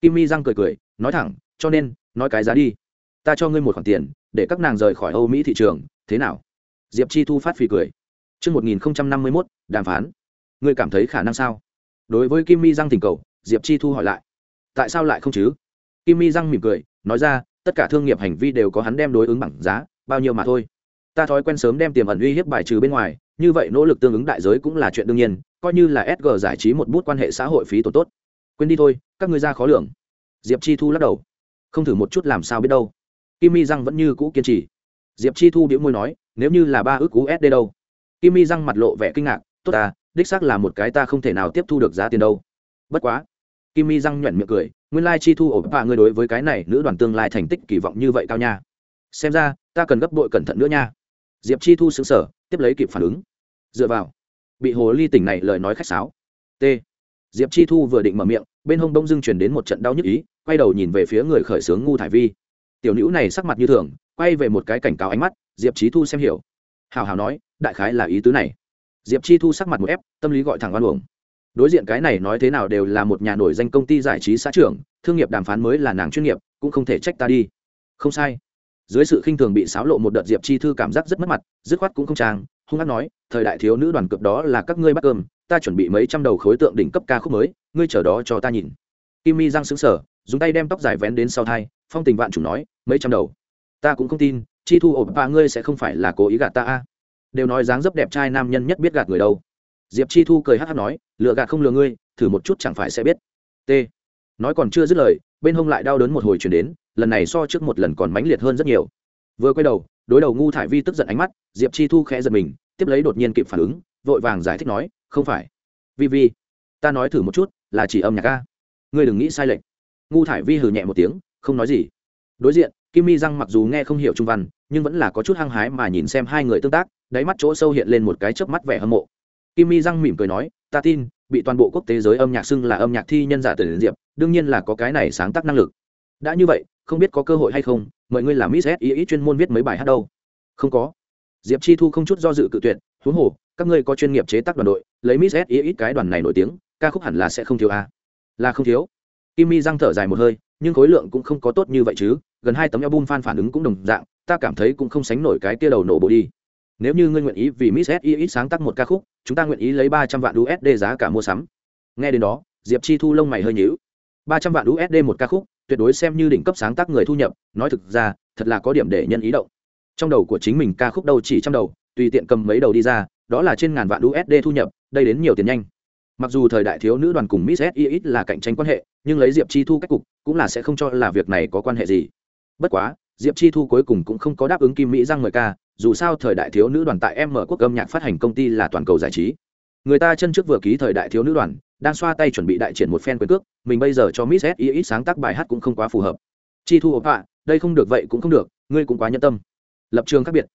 Kim Mỹ giang cười cười, nói thẳng, cho nên, nói cái giá đi. Ta cho ngươi một khoản tiền để các nàng rời khỏi âu mỹ thị trường thế nào diệp chi thu phát phì cười Trước 1051, đàm phán. Ngươi cảm thấy khả năng sao? Đối với Kim Mi Giang tình cầu, Diệp Chi Thu hỏi lại. Tại sao lại không chứ? Kim Mi Giang mỉm cười, nói ra, tất cả thương nghiệp hành vi đều có hắn đem đối ứng bằng giá, bao nhiêu mà thôi. Ta thói quen sớm đem tiềm ẩn uy hiếp bài trừ bên ngoài, như vậy nỗ lực tương ứng đại giới cũng là chuyện đương nhiên, coi như là SG giải trí một bút quan hệ xã hội phí tổn tốt. Quên đi thôi, các ngươi ra khó lường. Diệp Chi Thu lắc đầu. Không thử một chút làm sao biết đâu. Kim Mi Giang vẫn như cũ kiên trì. Diệp Chi Thu bĩu môi nói, nếu như là ba ước USD đâu? Kim Mi Răng mặt lộ vẻ kinh ngạc, tốt à, đích xác là một cái ta không thể nào tiếp thu được giá tiền đâu. Bất quá, Kim Mi Răng nhuyễn miệng cười, nguyên lai chi thu ổ bà ngươi đối với cái này nữ đoàn tương lai thành tích kỳ vọng như vậy cao nha. Xem ra, ta cần gấp bội cẩn thận nữa nha. Diệp Chi Thu sững sờ, tiếp lấy kịp phản ứng. Dựa vào, bị hồ ly tỉnh này lời nói khách sáo. T. Diệp Chi Thu vừa định mở miệng, bên hông đông dưng truyền đến một trận đau nhức ý, quay đầu nhìn về phía người khởi sướng ngu thải vi. Tiểu nữ này sắc mặt như thường, quay về một cái cảnh cáo ánh mắt, Diệp Chi Thu xem hiểu. Hào hào nói, đại khái là ý tứ này. Diệp chi thu sắc mặt một ép tâm lý gọi thẳng oan uổng. Đối diện cái này nói thế nào đều là một nhà nổi danh công ty giải trí xã trưởng thương nghiệp đàm phán mới là nàng chuyên nghiệp cũng không thể trách ta đi. Không sai. Dưới sự khinh thường bị xáo lộ một đợt diệp chi thư cảm giác rất mất mặt dứt khoát cũng không trang hung hát nói thời đại thiếu nữ đoàn cực đó là các ngươi bắt cơm ta chuẩn bị mấy trăm đầu khối tượng đỉnh cấp ca khúc mới ngươi chờ đó cho ta nhìn. Kim mi giang xứng sở dùng tay đem tóc dài vén đến sau thai, phong tình vạn chủ nói, mấy trăm đầu. Ta cũng không tin, chi thu ổn ba ngươi sẽ không phải là cố ý gạt ta a. Đều nói dáng dấp đẹp trai nam nhân nhất biết gạt người đâu. Diệp chi thu cười hát hát nói lựa gạt không lừa ngươi, thử một chút chẳng phải sẽ biết. T. Nói còn chưa dứt lời, bên hông lại đau đớn một hồi chuyển đến, lần này so trước một lần còn mãnh liệt hơn rất nhiều. Vừa quay đầu, đối đầu ngu thải vi tức giận ánh mắt, diệp chi thu khẽ giật mình, tiếp lấy đột nhiên kịp phản ứng, vội vàng giải thích nói, không phải. Vi vi ta nói thử một chút, là chỉ âm nhạc ca ngươi đừng nghĩ sai lệch ngu thải vi hừ nhẹ một tiếng, không nói gì. Đối diện, kim mi răng mặc dù nghe không hiểu trung văn, nhưng vẫn là có chút hăng hái mà nhìn xem hai người tương tác, đáy mắt chỗ sâu hiện lên một cái chớp mắt vẻ hâm mộ. Kim mi răng mỉm cười nói, ta tin, bị toàn bộ quốc tế giới âm nhạc xưng là âm nhạc thi nhân giả tuyển diệp, đương nhiên là có cái này sáng tác năng lực. Đã như vậy, không biết có cơ hội hay không, mời ngươi làm miss s ý ý chuyên môn viết mấy bài hát đâu. Không có. Diệp chi thu không chút do dự cự tuyệt, huống hồ, các ngươi có chuyên nghiệp chế tác đoàn đội, lấy miss s ý ý cái đoàn này nổi tiếng, ca khúc hẳn là sẽ không thiếu a à? là không thiếu kim mi răng thở dài một hơi, nhưng khối lượng cũng không có tốt như vậy chứ, gần hai tấm album fan phản ứng cũng đồng dạng, ta cảm thấy cũng không sánh nổi cái kia đầu nổ bộ đi. Nếu như ngươi nguyện ý vì miss s sáng tác một ca khúc, chúng ta nguyện ý lấy ba trăm vạn usd giá cả mua sắm. Nghe đến đó, diệp chi thu lông mày hơi nhíu. ba trăm vạn usd một ca khúc, tuyệt đối xem như đỉnh cấp sáng tác người thu nhập, nói thực ra, thật là có điểm để nhân ý động. Trong đầu của chính mình ca khúc đâu chỉ trăm đầu, tùy tiện cầm mấy đầu đi ra, đó là trên ngàn vạn usd thu nhập, đây đến nhiều tiền nhanh mặc dù thời đại thiếu nữ đoàn cùng miss s là cạnh tranh quan hệ, nhưng lấy diệp chi thu cách cục, cũng là sẽ không cho là việc này có quan hệ gì. Bất quá, diệp chi thu cuối cùng cũng không có đáp ứng kim mỹ giang mời ca, dù sao thời đại thiếu nữ đoàn tại m quốc âm nhạc phát hành công ty là toàn cầu giải trí. Người ta chân trước vừa ký thời đại thiếu nữ đoàn, đang xoa tay chuẩn bị đại triển một phen quyền cước, mình bây giờ cho miss s ít sáng tác bài hát cũng không quá phù hợp. Chi thu ộp ạ, đây không được vậy cũng không được, ngươi cũng quá nhân tâm. Lập trường khác biệt.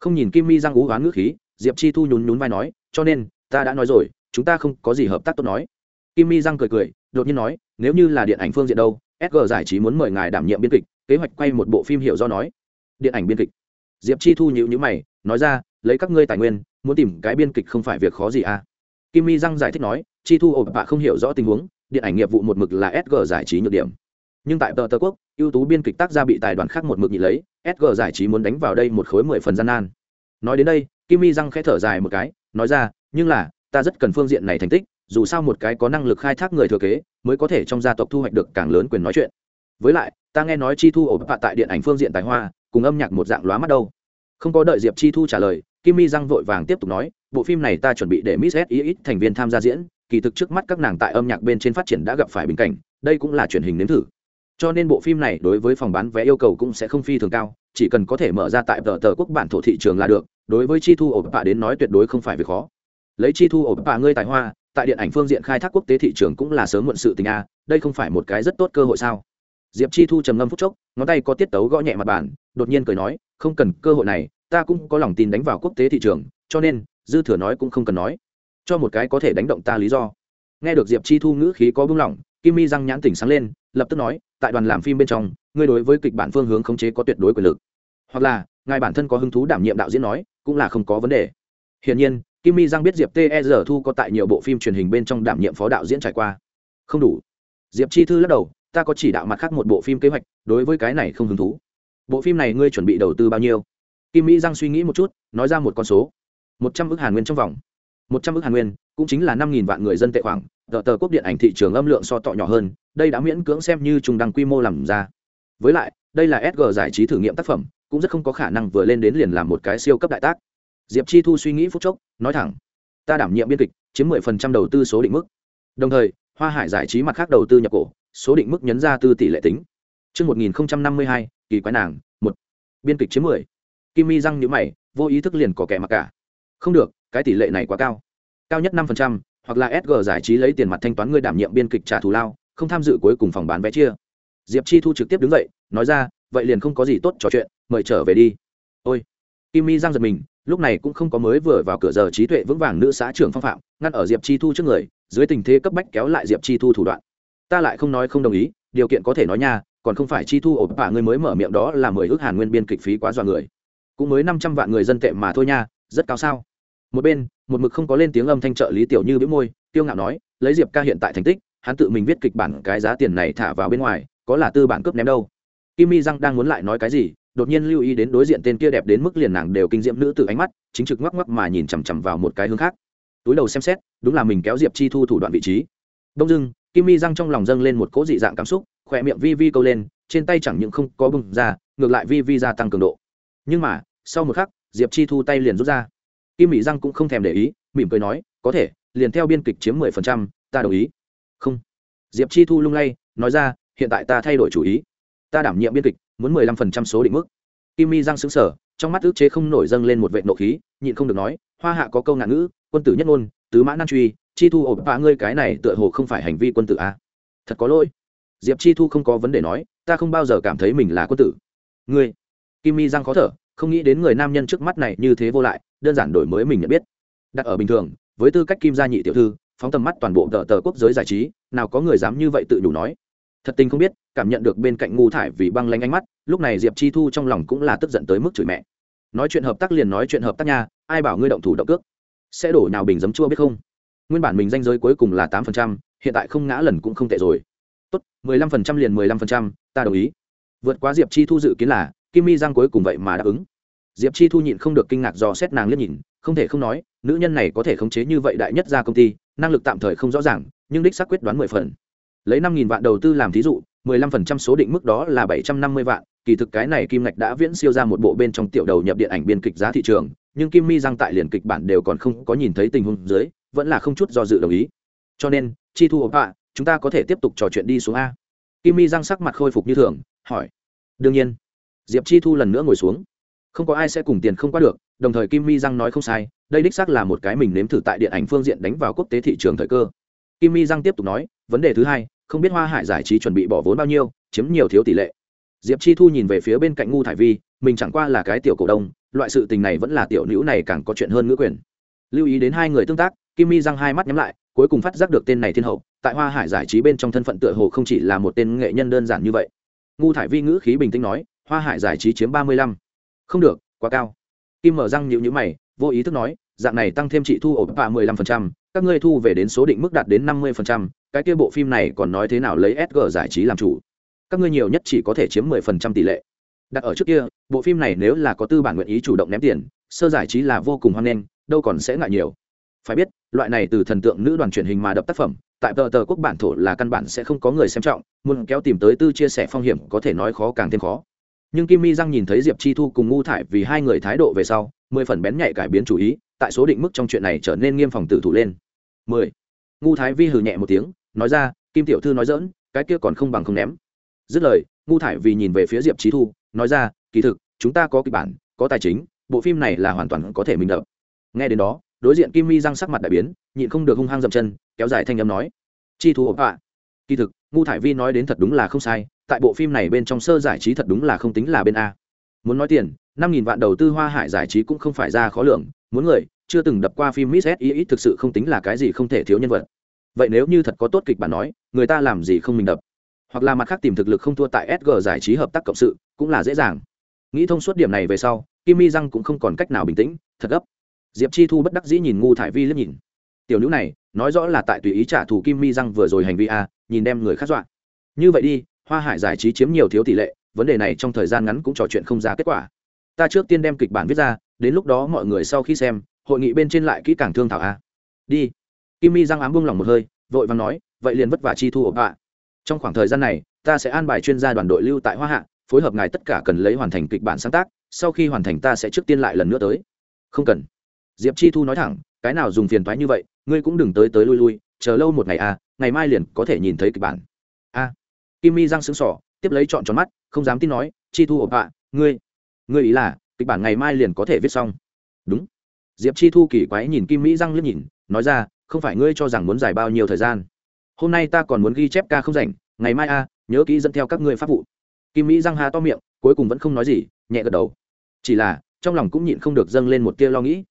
Không nhìn kim mi răng ú oán ngữ khí, diệp chi thu nhún nhún vai nói, cho nên, ta đã nói rồi chúng ta không có gì hợp tác tốt nói. Kim mi răng cười cười, đột nhiên nói, nếu như là điện ảnh phương diện đâu sg giải trí muốn mời ngài đảm nhiệm biên kịch, kế hoạch quay một bộ phim hiệu do nói. Điện ảnh biên kịch. Diệp chi thu nhịu nhữ mày, nói ra, lấy các ngươi tài nguyên, muốn tìm cái biên kịch không phải việc khó gì à? Kim mi răng giải thích nói, chi thu ộp bạ không hiểu rõ tình huống, điện ảnh nghiệp vụ một mực là sg giải trí nhược điểm. Nhưng tại tờ tờ quốc, ưu tú biên kịch tác gia bị tài đoàn khác một mực nhị lấy sg giải trí muốn đánh vào đây một khối mười phần gian nan. Nói đến đây, kim mi răng khẽ thở dài một cái, nói ra, nhưng là ta rất cần phương diện này thành tích, dù sao một cái có năng lực khai thác người thừa kế, mới có thể trong gia tộc thu hoạch được càng lớn quyền nói chuyện. Với lại, ta nghe nói chi thu ổ bạ tại điện ảnh phương diện tài hoa, cùng âm nhạc một dạng lóa mắt đâu. Không có đợi diệp chi thu trả lời, kim mi răng vội vàng tiếp tục nói, bộ phim này ta chuẩn bị để miss s ít thành viên tham gia diễn, kỳ thực trước mắt các nàng tại âm nhạc bên trên phát triển đã gặp phải bình cảnh, đây cũng là truyền hình nếm thử. Cho nên bộ phim này đối với phòng bán vé yêu cầu cũng sẽ không phi thường cao, chỉ cần có thể mở ra tại tờ tờ quốc bản thổ thị trường là được, đối với chi thu ổ bạ đến nói tuyệt đối không phải việc khó lấy chi thu ổn bà ngươi tài hoa, tại điện ảnh phương diện khai thác quốc tế thị trường cũng là sớm muộn sự tình a, đây không phải một cái rất tốt cơ hội sao? Diệp chi thu trầm ngâm phút chốc, ngón tay có tiết tấu gõ nhẹ mặt bàn, đột nhiên cười nói, không cần, cơ hội này, ta cũng có lòng tin đánh vào quốc tế thị trường, cho nên, dư thừa nói cũng không cần nói. Cho một cái có thể đánh động ta lý do. Nghe được diệp chi thu ngữ khí có bưng lỏng, kim mi răng nhãn tỉnh sáng lên, lập tức nói, tại đoàn làm phim bên trong, ngươi đối với kịch bản phương hướng khống chế có tuyệt đối quyền lực. Hoặc là, ngài bản thân có hứng thú đảm nhiệm đạo diễn nói, cũng là không có vấn đề. Hiển nhiên kim mi giang biết diệp ter thu có tại nhiều bộ phim truyền hình bên trong đảm nhiệm phó đạo diễn trải qua. Không đủ. Diệp chi thư lắc đầu, ta có chỉ đạo mặt khác một bộ phim kế hoạch, đối với cái này không hứng thú. Bộ phim này ngươi chuẩn bị đầu tư bao nhiêu? Kim mỹ giang suy nghĩ một chút, nói ra một con số. Một trăm ước hàn nguyên trong vòng. Một trăm ước hàn nguyên, cũng chính là năm nghìn vạn người dân tệ khoảng, tờ tờ quốc điện ảnh thị trường âm lượng so tọ nhỏ hơn, đây đã miễn cưỡng xem như trùng đăng quy mô làm ra. Với lại, đây là sg giải trí thử nghiệm tác phẩm, cũng rất không có khả năng vừa lên đến liền làm một cái siêu cấp đại tác diệp chi thu suy nghĩ phút chốc nói thẳng ta đảm nhiệm biên kịch chiếm mười phần trăm đầu tư số định mức đồng thời hoa hải giải trí mặt khác đầu tư nhập cổ số định mức nhấn ra tư tỷ lệ tính Trước 1052, kỳ quái nàng, một Biên kịch chiếm mười Kim Mi răng nhíu mày, vô ý thức liền có kẻ mặc cả. Không được, cái tỷ lệ này quá cao. Cao nhất năm phần trăm, hoặc là SG giải trí lấy tiền mặt thanh toán người đảm nhiệm biên kịch trả thù lao, không tham dự cuối cùng phòng bán vé chia. Diệp Chi Thu trực tiếp đứng dậy, nói ra, vậy liền không có gì tốt trò chuyện, mời trở về đi. Ôi. Kim Mi Giang giật mình, lúc này cũng không có mới vừa vào cửa giờ trí tuệ vững vàng nữ xã trưởng phong phạm ngăn ở diệp chi thu trước người dưới tình thế cấp bách kéo lại diệp chi thu thủ đoạn. Ta lại không nói không đồng ý điều kiện có thể nói nha còn không phải chi thu ổ bạ người mới mở miệng đó là mười ước hàn nguyên biên kịch phí quá dọa người. Cũng mới năm trăm vạn người dân tệ mà thôi nha rất cao sao? Một bên một mực không có lên tiếng âm thanh trợ lý tiểu như bĩu môi tiêu ngạo nói lấy diệp ca hiện tại thành tích hắn tự mình viết kịch bản cái giá tiền này thả vào bên ngoài có là tư bản cướp ném đâu? Kim mi răng đang muốn lại nói cái gì đột nhiên lưu ý đến đối diện tên kia đẹp đến mức liền nàng đều kinh diễm nữ từ ánh mắt, chính trực ngoắc ngoắc mà nhìn chằm chằm vào một cái hướng khác. Túi đầu xem xét, đúng là mình kéo diệp chi thu thủ đoạn vị trí. Đông dưng kim mi răng trong lòng dâng lên một cỗ dị dạng cảm xúc, khỏe miệng vi vi câu lên, trên tay chẳng những không có bưng ra, ngược lại vi vi gia tăng cường độ. Nhưng mà, sau một khắc, diệp chi thu tay liền rút ra. Kim mỹ răng cũng không thèm để ý, mỉm cười nói, có thể, liền theo biên kịch chiếm mười phần trăm, ta đồng ý. Không. Diệp chi thu lung lay, nói ra, hiện tại ta thay đổi chủ ý. Ta đảm nhiệm biên kịch muốn mười lăm phần trăm số định mức. Kim mi giang xứng sở trong mắt ước chế không nổi dâng lên một vệ nộ khí, nhịn không được nói, hoa hạ có câu ngạn ngữ, quân tử nhất ngôn, tứ mã nan truy, chi thu ổn bạ ngươi cái này tựa hồ không phải hành vi quân tử a à? thật có lỗi. Diệp chi thu không có vấn đề nói, ta không bao giờ cảm thấy mình là quân tử. Ngươi? Kim mi giang khó thở, không nghĩ đến người nam nhân trước mắt này như thế vô lại, đơn giản đổi mới mình nhận biết. Đặt ở bình thường, với tư cách kim gia nhị tiểu thư, phóng tầm mắt toàn bộ tờ tờ quốc giới giải trí, nào có người dám như vậy tự đủ nói. Thật tình không biết cảm nhận được bên cạnh ngu thải vì băng lanh ánh mắt, lúc này diệp chi thu trong lòng cũng là tức giận tới mức chửi mẹ. Nói chuyện hợp tác liền nói chuyện hợp tác nha, ai bảo ngươi động thủ động cước? Sẽ đổ nào bình giấm chua biết không? Nguyên bản mình danh giới cuối cùng là tám phần trăm, hiện tại không ngã lần cũng không tệ rồi. Tốt, mười lăm phần trăm liền mười lăm phần trăm, ta đồng ý. Vượt quá diệp chi thu dự kiến là, kim mi giang cuối cùng vậy mà đáp ứng. Diệp chi thu nhịn không được kinh ngạc do xét nàng liếc nhìn, không thể không nói, nữ nhân này có thể khống chế như vậy đại nhất ra công ty, năng lực tạm thời không rõ ràng, nhưng đích xác quyết đoán mười phần. Lấy năm nghìn vạn đầu tư làm thí dụ mười lăm phần trăm số định mức đó là bảy trăm năm mươi vạn. Kỳ thực cái này kim ngạch đã viễn siêu ra một bộ bên trong tiểu đầu nhập điện ảnh biên kịch giá thị trường, nhưng kim mi giang tại liền kịch bản đều còn không có nhìn thấy tình huống dưới, vẫn là không chút do dự đồng ý. Cho nên, chi thu hộp chúng ta có thể tiếp tục trò chuyện đi xuống a. Kim mi giang sắc mặt khôi phục như thường, hỏi. Đương nhiên. Diệp chi thu lần nữa ngồi xuống. Không có ai sẽ cùng tiền không qua được, đồng thời kim mi răng nói không sai, đây đích xác là một cái mình nếm thử tại điện ảnh phương diện đánh vào quốc tế thị trường thời cơ. Kim mi răng tiếp tục nói, vấn đề thứ hai không biết hoa hải giải trí chuẩn bị bỏ vốn bao nhiêu, chiếm nhiều thiếu tỷ lệ. Diệp chi thu nhìn về phía bên cạnh ngu thải vi, mình chẳng qua là cái tiểu cổ đông, loại sự tình này vẫn là tiểu nữ này càng có chuyện hơn ngữ quyền. Lưu ý đến hai người tương tác, kim mi răng hai mắt nhắm lại, cuối cùng phát giác được tên này thiên hậu, tại hoa hải giải trí bên trong thân phận tựa hồ không chỉ là một tên nghệ nhân đơn giản như vậy. Ngu thải vi ngữ khí bình tĩnh nói, hoa hải giải trí chiếm ba mươi lăm. Không được, quá cao. Kim mở răng nhịu nhữ mày, vô ý thức nói, dạng này tăng thêm trị thu ổ ba mười lăm phần trăm, các ngươi thu về đến số định mức đạt đến năm mươi phần trăm cái kia bộ phim này còn nói thế nào lấy sg giải trí làm chủ? Các ngươi nhiều nhất chỉ có thể chiếm mười phần trăm tỷ lệ. Đặt ở trước kia, bộ phim này nếu là có tư bản nguyện ý chủ động ném tiền, sơ giải trí là vô cùng hoan nghênh, đâu còn sẽ ngại nhiều. Phải biết, loại này từ thần tượng nữ đoàn truyền hình mà đập tác phẩm, tại tờ tờ quốc bản thổ là căn bản sẽ không có người xem trọng, muốn kéo tìm tới tư chia sẻ phong hiểm có thể nói khó càng thêm khó. Nhưng kim mi răng nhìn thấy diệp chi thu cùng ngu thải vì hai người thái độ về sau, mười phần bén nhạy cải biến chủ ý, tại số định mức trong chuyện này trở nên nghiêm phòng tử thủ lên. Mười. Ngu thái vi hừ nhẹ một tiếng nói ra, kim tiểu thư nói dỡn cái kia còn không bằng không ném. Dứt lời, ngu thải vì nhìn về phía diệp trí thu, nói ra, kỳ thực, chúng ta có kịch bản, có tài chính, bộ phim này là hoàn toàn có thể mình đập. Nghe đến đó, đối diện kim mi răng sắc mặt đại biến, nhịn không được hung hăng dậm chân, kéo dài thanh âm nói, chi thu ổn ạ. Kỳ thực, ngu thải vi nói đến thật đúng là không sai, tại bộ phim này bên trong sơ giải trí thật đúng là không tính là bên a. Muốn nói tiền, năm nghìn vạn đầu tư hoa hải giải trí cũng không phải ra khó lường, muốn người, chưa từng đập qua phim miss s ít thực sự không tính là cái gì không thể thiếu nhân vật vậy nếu như thật có tốt kịch bản nói, người ta làm gì không mình đập? Hoặc là mặt khác tìm thực lực không thua tại sg giải trí hợp tác cộng sự, cũng là dễ dàng. Nghĩ thông suốt điểm này về sau, kim mi răng cũng không còn cách nào bình tĩnh, thật gấp. Diệp chi thu bất đắc dĩ nhìn ngu thải vi liếc nhìn. Tiểu nữ này, nói rõ là tại tùy ý trả thù kim mi răng vừa rồi hành vi a nhìn đem người khác dọa. Như vậy đi, hoa hải giải trí chiếm nhiều thiếu tỷ lệ, vấn đề này trong thời gian ngắn cũng trò chuyện không ra kết quả. Ta trước tiên đem kịch bản viết ra, đến lúc đó mọi người sau khi xem, hội nghị bên trên lại kỹ càng thương thảo a đi kim mi răng ám buông lòng một hơi, vội vàng nói, vậy liền vất vả chi thu ộp ạ. Trong khoảng thời gian này, ta sẽ an bài chuyên gia đoàn đội lưu tại hoa hạ, phối hợp ngài tất cả cần lấy hoàn thành kịch bản sáng tác, sau khi hoàn thành ta sẽ trước tiên lại lần nữa tới. Không cần. Diệp chi thu nói thẳng, cái nào dùng phiền thoái như vậy, ngươi cũng đừng tới tới lui lui, chờ lâu một ngày à ngày mai liền có thể nhìn thấy kịch bản. A. Kim mi răng sững sỏ tiếp lấy chọn tròn mắt, không dám tin nói, chi thu ộp ạ, ngươi ngươi ý là, kịch bản ngày mai liền có thể viết xong. Đúng. Diệp chi thu kỳ quái nhìn kim mỹ răng liếc nhìn, nói ra không phải ngươi cho rằng muốn dài bao nhiêu thời gian? Hôm nay ta còn muốn ghi chép ca không rảnh ngày mai a nhớ kỹ dẫn theo các ngươi pháp vụ. Kim mỹ răng hà to miệng cuối cùng vẫn không nói gì nhẹ gật đầu. Chỉ là trong lòng cũng nhịn không được dâng lên một tia lo nghĩ.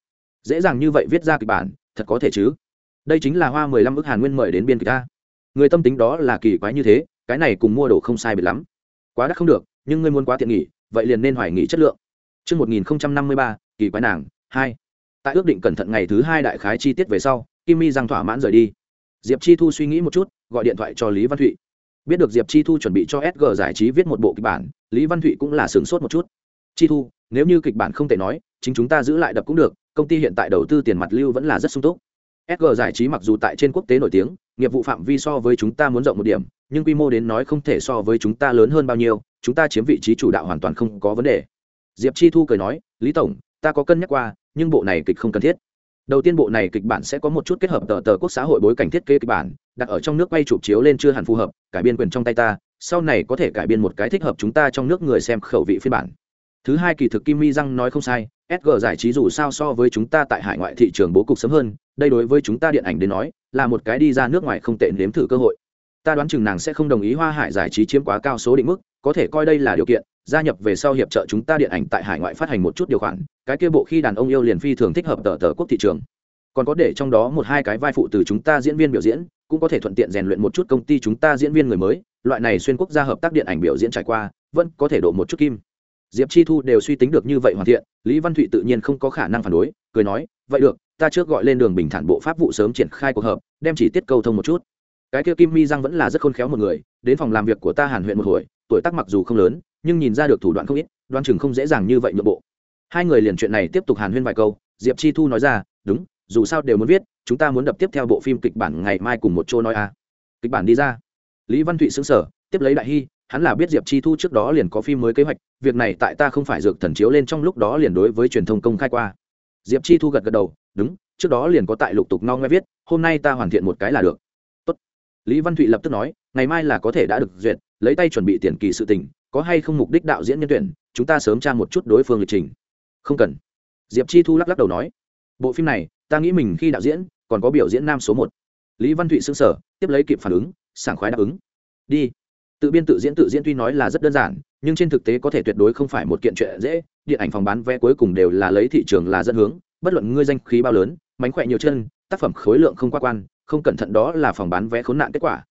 Dễ dàng như vậy viết ra kịch bản thật có thể chứ? Đây chính là hoa mười lăm ức hàn nguyên mời đến biên kịch ta. Người tâm tính đó là kỳ quái như thế cái này cùng mua đồ không sai biệt lắm. Quá đắt không được nhưng ngươi muốn quá tiện nghỉ vậy liền nên hoài nghỉ chất lượng. Trước 1053, kỳ quái nàng, 2. Tại ước định cẩn thận ngày thứ hai đại khái chi tiết về sau, Kim Mi giang thỏa mãn rời đi. Diệp Chi Thu suy nghĩ một chút, gọi điện thoại cho Lý Văn Thụy. Biết được Diệp Chi Thu chuẩn bị cho SG giải trí viết một bộ kịch bản, Lý Văn Thụy cũng là sửng sốt một chút. Chi Thu, nếu như kịch bản không thể nói, chính chúng ta giữ lại đập cũng được, công ty hiện tại đầu tư tiền mặt lưu vẫn là rất sung túc. SG giải trí mặc dù tại trên quốc tế nổi tiếng, nghiệp vụ phạm vi so với chúng ta muốn rộng một điểm, nhưng quy mô đến nói không thể so với chúng ta lớn hơn bao nhiêu, chúng ta chiếm vị trí chủ đạo hoàn toàn không có vấn đề. Diệp Chi Thu cười nói, "Lý tổng, ta có cân nhắc qua, nhưng bộ này kịch không cần thiết." Đầu tiên bộ này kịch bản sẽ có một chút kết hợp tờ tờ quốc xã hội bối cảnh thiết kế kịch bản, đặt ở trong nước quay chụp chiếu lên chưa hẳn phù hợp, cải biên quyền trong tay ta, sau này có thể cải biên một cái thích hợp chúng ta trong nước người xem khẩu vị phiên bản. Thứ hai kỳ thực Kim Mi Răng nói không sai, SG giải trí dù sao so với chúng ta tại hải ngoại thị trường bố cục sớm hơn, đây đối với chúng ta điện ảnh đến nói, là một cái đi ra nước ngoài không tệ nếm thử cơ hội. Ta đoán chừng nàng sẽ không đồng ý Hoa Hải giải trí chiếm quá cao số định mức, có thể coi đây là điều kiện, gia nhập về sau hiệp trợ chúng ta điện ảnh tại hải ngoại phát hành một chút điều khoản, cái kia bộ khi đàn ông yêu liền phi thường thích hợp tờ tờ quốc thị trường. Còn có để trong đó một hai cái vai phụ từ chúng ta diễn viên biểu diễn, cũng có thể thuận tiện rèn luyện một chút công ty chúng ta diễn viên người mới, loại này xuyên quốc gia hợp tác điện ảnh biểu diễn trải qua, vẫn có thể độ một chút kim diệp chi thu đều suy tính được như vậy hoàn thiện lý văn thụy tự nhiên không có khả năng phản đối cười nói vậy được ta trước gọi lên đường bình thản bộ pháp vụ sớm triển khai cuộc họp đem chỉ tiết câu thông một chút cái kia kim mi răng vẫn là rất khôn khéo một người đến phòng làm việc của ta hàn huyện một hồi tuổi tác mặc dù không lớn nhưng nhìn ra được thủ đoạn không ít, đoan chừng không dễ dàng như vậy nhượng bộ. Hai người liền chuyện này tiếp tục hàn huyên vài câu, diệp chi thu nói ra, đúng, dù sao đều muốn viết, chúng ta muốn đập tiếp theo bộ phim kịch bản ngày mai cùng một chỗ nói à kịch bản đi ra. Lý văn thụy xứng sở tiếp lấy đại hy, hắn là biết diệp chi thu trước đó liền có phim mới kế hoạch, việc này tại ta không phải dược thần chiếu lên trong lúc đó liền đối với truyền thông công khai qua. Diệp chi thu gật gật đầu, đúng, trước đó liền có tại lục tục no nghe viết, hôm nay ta hoàn thiện một cái là được. Tốt. lý văn thụy lập tức nói, ngày mai là có thể đã được duyệt lấy tay chuẩn bị tiền kỳ sự tình, có hay không mục đích đạo diễn nhân tuyển, chúng ta sớm tra một chút đối phương lịch trình. Không cần. Diệp chi thu lắc lắc đầu nói. Bộ phim này, ta nghĩ mình khi đạo diễn, còn có biểu diễn nam số một. Lý văn thụy xưng sở tiếp lấy kịp phản ứng, sảng khoái đáp ứng. Đi. Tự biên tự diễn tự diễn tuy nói là rất đơn giản, nhưng trên thực tế có thể tuyệt đối không phải một kiện chuyện dễ. Điện ảnh phòng bán vé cuối cùng đều là lấy thị trường là dẫn hướng, bất luận ngươi danh khí bao lớn, mánh khỏe nhiều chân, tác phẩm khối lượng không qua quan, không cẩn thận đó là phòng bán vé khốn nạn kết quả.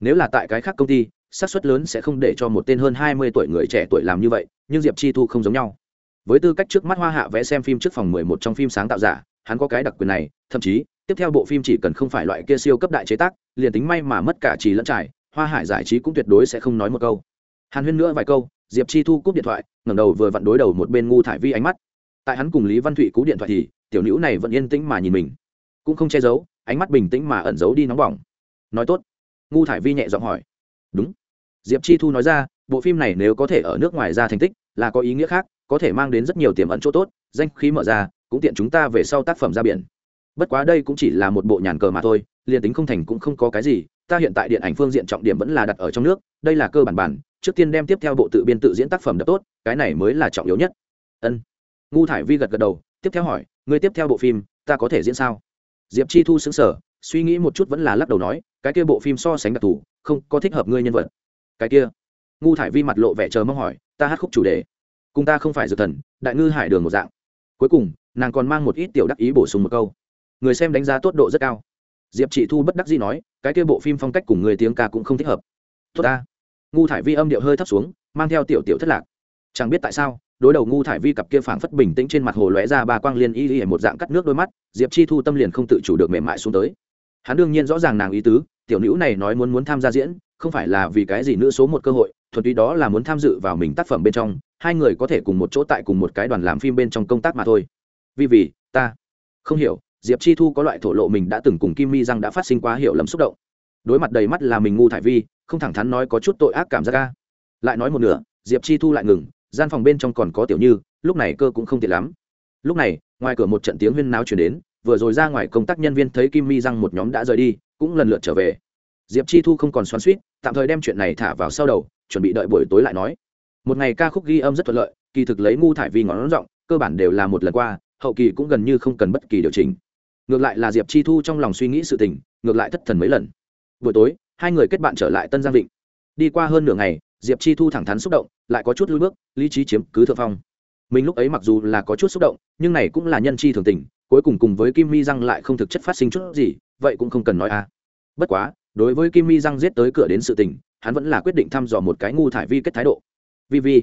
Nếu là tại cái khác công ty xác suất lớn sẽ không để cho một tên hơn hai mươi tuổi người trẻ tuổi làm như vậy, nhưng diệp chi thu không giống nhau. Với tư cách trước mắt hoa hạ vẽ xem phim trước phòng mười một trong phim sáng tạo giả, hắn có cái đặc quyền này, thậm chí, tiếp theo bộ phim chỉ cần không phải loại kia siêu cấp đại chế tác, liền tính may mà mất cả trì lẫn trải, hoa hải giải trí cũng tuyệt đối sẽ không nói một câu. Hàn huyên nữa vài câu, diệp chi thu cúp điện thoại, ngẩng đầu vừa vặn đối đầu một bên ngu thải vi ánh mắt. Tại hắn cùng lý văn thụy cú điện thoại thì, tiểu nữ này vẫn yên tĩnh mà nhìn mình. Cũng không che giấu, ánh mắt bình tĩnh mà ẩn giấu đi nóng bỏng. Nói tốt. Ngu thải vi nhẹ giọng hỏi. Đúng diệp chi thu nói ra, bộ phim này nếu có thể ở nước ngoài ra thành tích, là có ý nghĩa khác, có thể mang đến rất nhiều tiềm ẩn chỗ tốt, danh khí mở ra, cũng tiện chúng ta về sau tác phẩm ra biển. Bất quá đây cũng chỉ là một bộ nhàn cờ mà thôi, liền tính không thành cũng không có cái gì, ta hiện tại điện ảnh phương diện trọng điểm vẫn là đặt ở trong nước, đây là cơ bản bản, trước tiên đem tiếp theo bộ tự biên tự diễn tác phẩm đập tốt, cái này mới là trọng yếu nhất. Ân. Ngu thải vi gật gật đầu, tiếp theo hỏi, người tiếp theo bộ phim, ta có thể diễn sao? Diệp chi thu xứng sở suy nghĩ một chút vẫn là lắc đầu nói, cái kia bộ phim so sánh đặc thù, không có thích hợp ngươi nhân vật cái kia. Ngu thải vi mặt lộ vẻ chờ mong hỏi, ta hát khúc chủ đề. Cùng ta không phải dược thần, đại ngư hải đường một dạng. Cuối cùng, nàng còn mang một ít tiểu đắc ý bổ sung một câu. Người xem đánh giá tốt độ rất cao. Diệp chị thu bất đắc dĩ nói, cái kia bộ phim phong cách cùng người tiếng ca cũng không thích hợp. Tốt ta. Ngu thải vi âm điệu hơi thấp xuống, mang theo tiểu tiểu thất lạc. Chẳng biết tại sao, đối đầu ngu thải vi cặp kia phảng phất bình tĩnh trên mặt hồ lóe ra ba quang liên y y một dạng cắt nước đôi mắt, diệp chi thu tâm liền không tự chủ được mềm mại xuống tới. Hắn đương nhiên rõ ràng nàng ý tứ, tiểu nữ này nói muốn muốn tham gia diễn không phải là vì cái gì nữa số một cơ hội, thuần túy đó là muốn tham dự vào mình tác phẩm bên trong, hai người có thể cùng một chỗ tại cùng một cái đoàn làm phim bên trong công tác mà thôi. Vì vì, ta không hiểu, diệp chi thu có loại thổ lộ mình đã từng cùng kim mi rằng đã phát sinh quá hiểu lầm xúc động. Đối mặt đầy mắt là mình ngu thải vi, không thẳng thắn nói có chút tội ác cảm giác ca lại nói một nửa, diệp chi thu lại ngừng, gian phòng bên trong còn có tiểu như, lúc này cơ cũng không tiện lắm. Lúc này, ngoài cửa một trận tiếng huyên náo chuyển đến, vừa rồi ra ngoài công tác nhân viên thấy kim mi rằng một nhóm đã rời đi, cũng lần lượt trở về. Diệp chi thu không còn xoắn suýt tạm thời đem chuyện này thả vào sau đầu, chuẩn bị đợi buổi tối lại nói. Một ngày ca khúc ghi âm rất thuận lợi, kỳ thực lấy ngu thải vi ngón giọng, cơ bản đều là một lần qua, hậu kỳ cũng gần như không cần bất kỳ điều chỉnh. Ngược lại là diệp chi thu trong lòng suy nghĩ sự tình, ngược lại thất thần mấy lần. Buổi tối, hai người kết bạn trở lại tân giang vịnh. Đi qua hơn nửa ngày, diệp chi thu thẳng thắn xúc động, lại có chút lui bước, lý trí chiếm cứ thượng phong. Mình lúc ấy mặc dù là có chút xúc động, nhưng này cũng là nhân chi thường tình, cuối cùng cùng với kim mi răng lại không thực chất phát sinh chút gì, vậy cũng không cần nói à. Bất quá đối với kim mi răng giết tới cửa đến sự tình, hắn vẫn là quyết định thăm dò một cái ngu thải vi kết thái độ. Vi vi,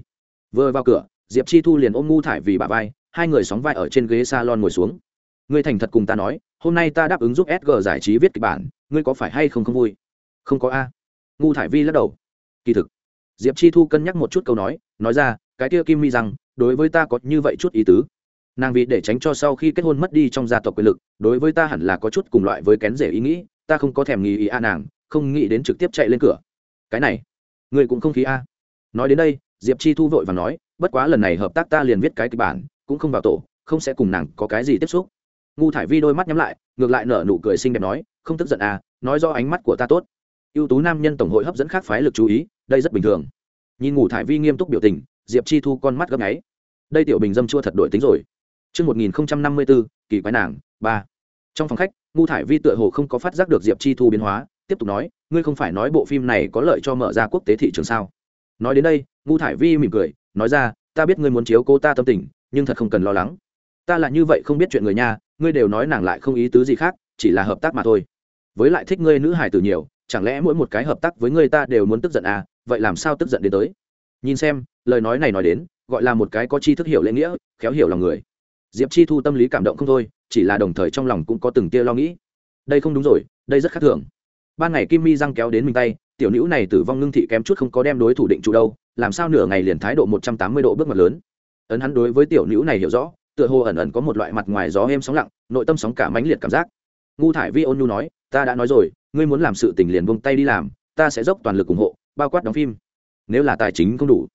vừa vào cửa, diệp chi thu liền ôm ngu thải vì bà vai, hai người sóng vai ở trên ghế s a lon ngồi xuống. Ngươi thành thật cùng ta nói, hôm nay ta đáp ứng giúp sg giải trí viết kịch bản, ngươi có phải hay không không vui? Không có a. Ngu thải vi lắc đầu. Kỳ thực, diệp chi thu cân nhắc một chút câu nói nói ra, cái kia kim mi rằng đối với ta có như vậy chút ý tứ. Nàng vì để tránh cho sau khi kết hôn mất đi trong gia tộc quyền lực, đối với ta hẳn là có chút cùng loại với kén rể ý nghĩ ta không có thèm nghĩ ý a à nàng không nghĩ đến trực tiếp chạy lên cửa. Cái này ngươi cũng không khí a. Nói đến đây diệp chi thu vội và nói bất quá lần này hợp tác ta liền viết cái kịch bản cũng không vào tổ không sẽ cùng nàng có cái gì tiếp xúc. Ngu thải vi đôi mắt nhắm lại ngược lại nở nụ cười xinh đẹp nói không tức giận à nói do ánh mắt của ta tốt. Ưu tú nam nhân tổng hội hấp dẫn khác phái lực chú ý đây rất bình thường. Nhìn ngủ thải vi nghiêm túc biểu tình diệp chi thu con mắt gấp nháy. Đây tiểu bình dâm chua thật đổi tính rồi. Trước 1054, kỳ quái nàng, ba. Trong phòng khách, ngu thải vi tựa hồ không có phát giác được diệp chi thu biến hóa, tiếp tục nói, ngươi không phải nói bộ phim này có lợi cho mở ra quốc tế thị trường sao? Nói đến đây, ngu thải vi mỉm cười, nói ra, ta biết ngươi muốn chiếu cô ta tâm tình, nhưng thật không cần lo lắng. Ta là như vậy không biết chuyện người nha ngươi đều nói nàng lại không ý tứ gì khác, chỉ là hợp tác mà thôi. Với lại thích ngươi nữ hải tử nhiều, chẳng lẽ mỗi một cái hợp tác với ngươi ta đều muốn tức giận à vậy làm sao tức giận đến tới? Nhìn xem, lời nói này nói đến, gọi là một cái có chi thức hiểu lễ nghĩa, khéo hiểu lòng người diệp chi thu tâm lý cảm động không thôi, chỉ là đồng thời trong lòng cũng có từng tia lo nghĩ. Đây không đúng rồi, đây rất khác thường. Ban ngày kim mi răng kéo đến mình tay, tiểu nữ này tử vong ngưng thị kém chút không có đem đối thủ định chủ đâu, làm sao nửa ngày liền thái độ một trăm tám mươi độ bước mặt lớn. Ấn hắn đối với tiểu nữ này hiểu rõ, tựa hồ ẩn ẩn có một loại mặt ngoài gió êm sóng lặng, nội tâm sóng cả mãnh liệt cảm giác. Ngu thải vi ôn nhu nói, ta đã nói rồi, ngươi muốn làm sự tình liền vung tay đi làm, ta sẽ dốc toàn lực ủng hộ, bao quát đóng phim. Nếu là tài chính không đủ.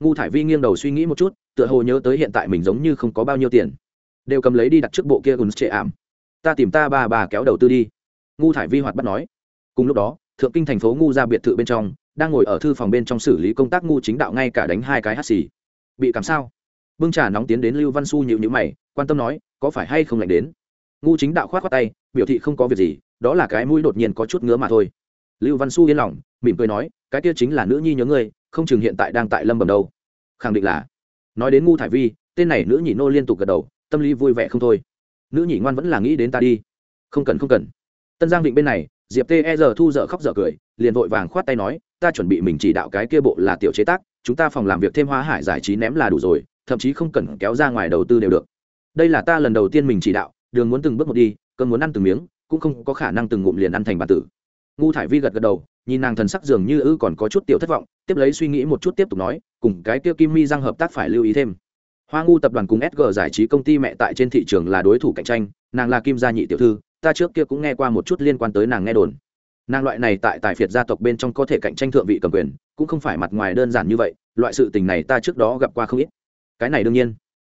Ngu thải vi nghiêng đầu suy nghĩ một chút, tựa hồ nhớ tới hiện tại mình giống như không có bao nhiêu tiền đều cầm lấy đi đặt trước bộ kia gùn trệ ảm. Ta tìm ta bà bà kéo đầu tư đi. Ngu thải vi hoạt bắt nói. Cùng lúc đó, thượng kinh thành phố ngu ra biệt thự bên trong, đang ngồi ở thư phòng bên trong xử lý công tác ngu chính đạo ngay cả đánh hai cái hắt xì. Bị cảm sao? Bưng trà nóng tiến đến lưu văn su nhịu nhữ mày, quan tâm nói, có phải hay không lạnh đến? Ngu chính đạo khoát khoát tay, biểu thị không có việc gì, đó là cái mũi đột nhiên có chút ngứa mà thôi. Lưu văn su yên lòng, mỉm cười nói, cái kia chính là nữ nhi nhớ ngươi, không chừng hiện tại đang tại lâm bầm đâu. Khẳng định là. Nói đến ngu thải vi, tên này nữ nhị nô liên tục gật đầu tâm lý vui vẻ không thôi. Nữ nhị ngoan vẫn là nghĩ đến ta đi. Không cần không cần. Tân giang định bên này, diệp tê e giờ thu dở khóc dở cười, liền vội vàng khoát tay nói, ta chuẩn bị mình chỉ đạo cái kia bộ là tiểu chế tác, chúng ta phòng làm việc thêm hóa hải giải trí ném là đủ rồi, thậm chí không cần kéo ra ngoài đầu tư đều được. Đây là ta lần đầu tiên mình chỉ đạo, đường muốn từng bước một đi, cơn muốn ăn từng miếng, cũng không có khả năng từng ngụm liền ăn thành bản tử. Ngu thải vi gật gật đầu, nhìn nàng thần sắc dường như ư còn có chút tiểu thất vọng, tiếp lấy suy nghĩ một chút tiếp tục nói, cùng cái kia kim mi răng hợp tác phải lưu ý thêm hoa ngu tập đoàn cùng sg giải trí công ty mẹ tại trên thị trường là đối thủ cạnh tranh, nàng là kim gia nhị tiểu thư, ta trước kia cũng nghe qua một chút liên quan tới nàng nghe đồn. Nàng loại này tại tài phiệt gia tộc bên trong có thể cạnh tranh thượng vị cầm quyền, cũng không phải mặt ngoài đơn giản như vậy, loại sự tình này ta trước đó gặp qua không ít. Cái này đương nhiên.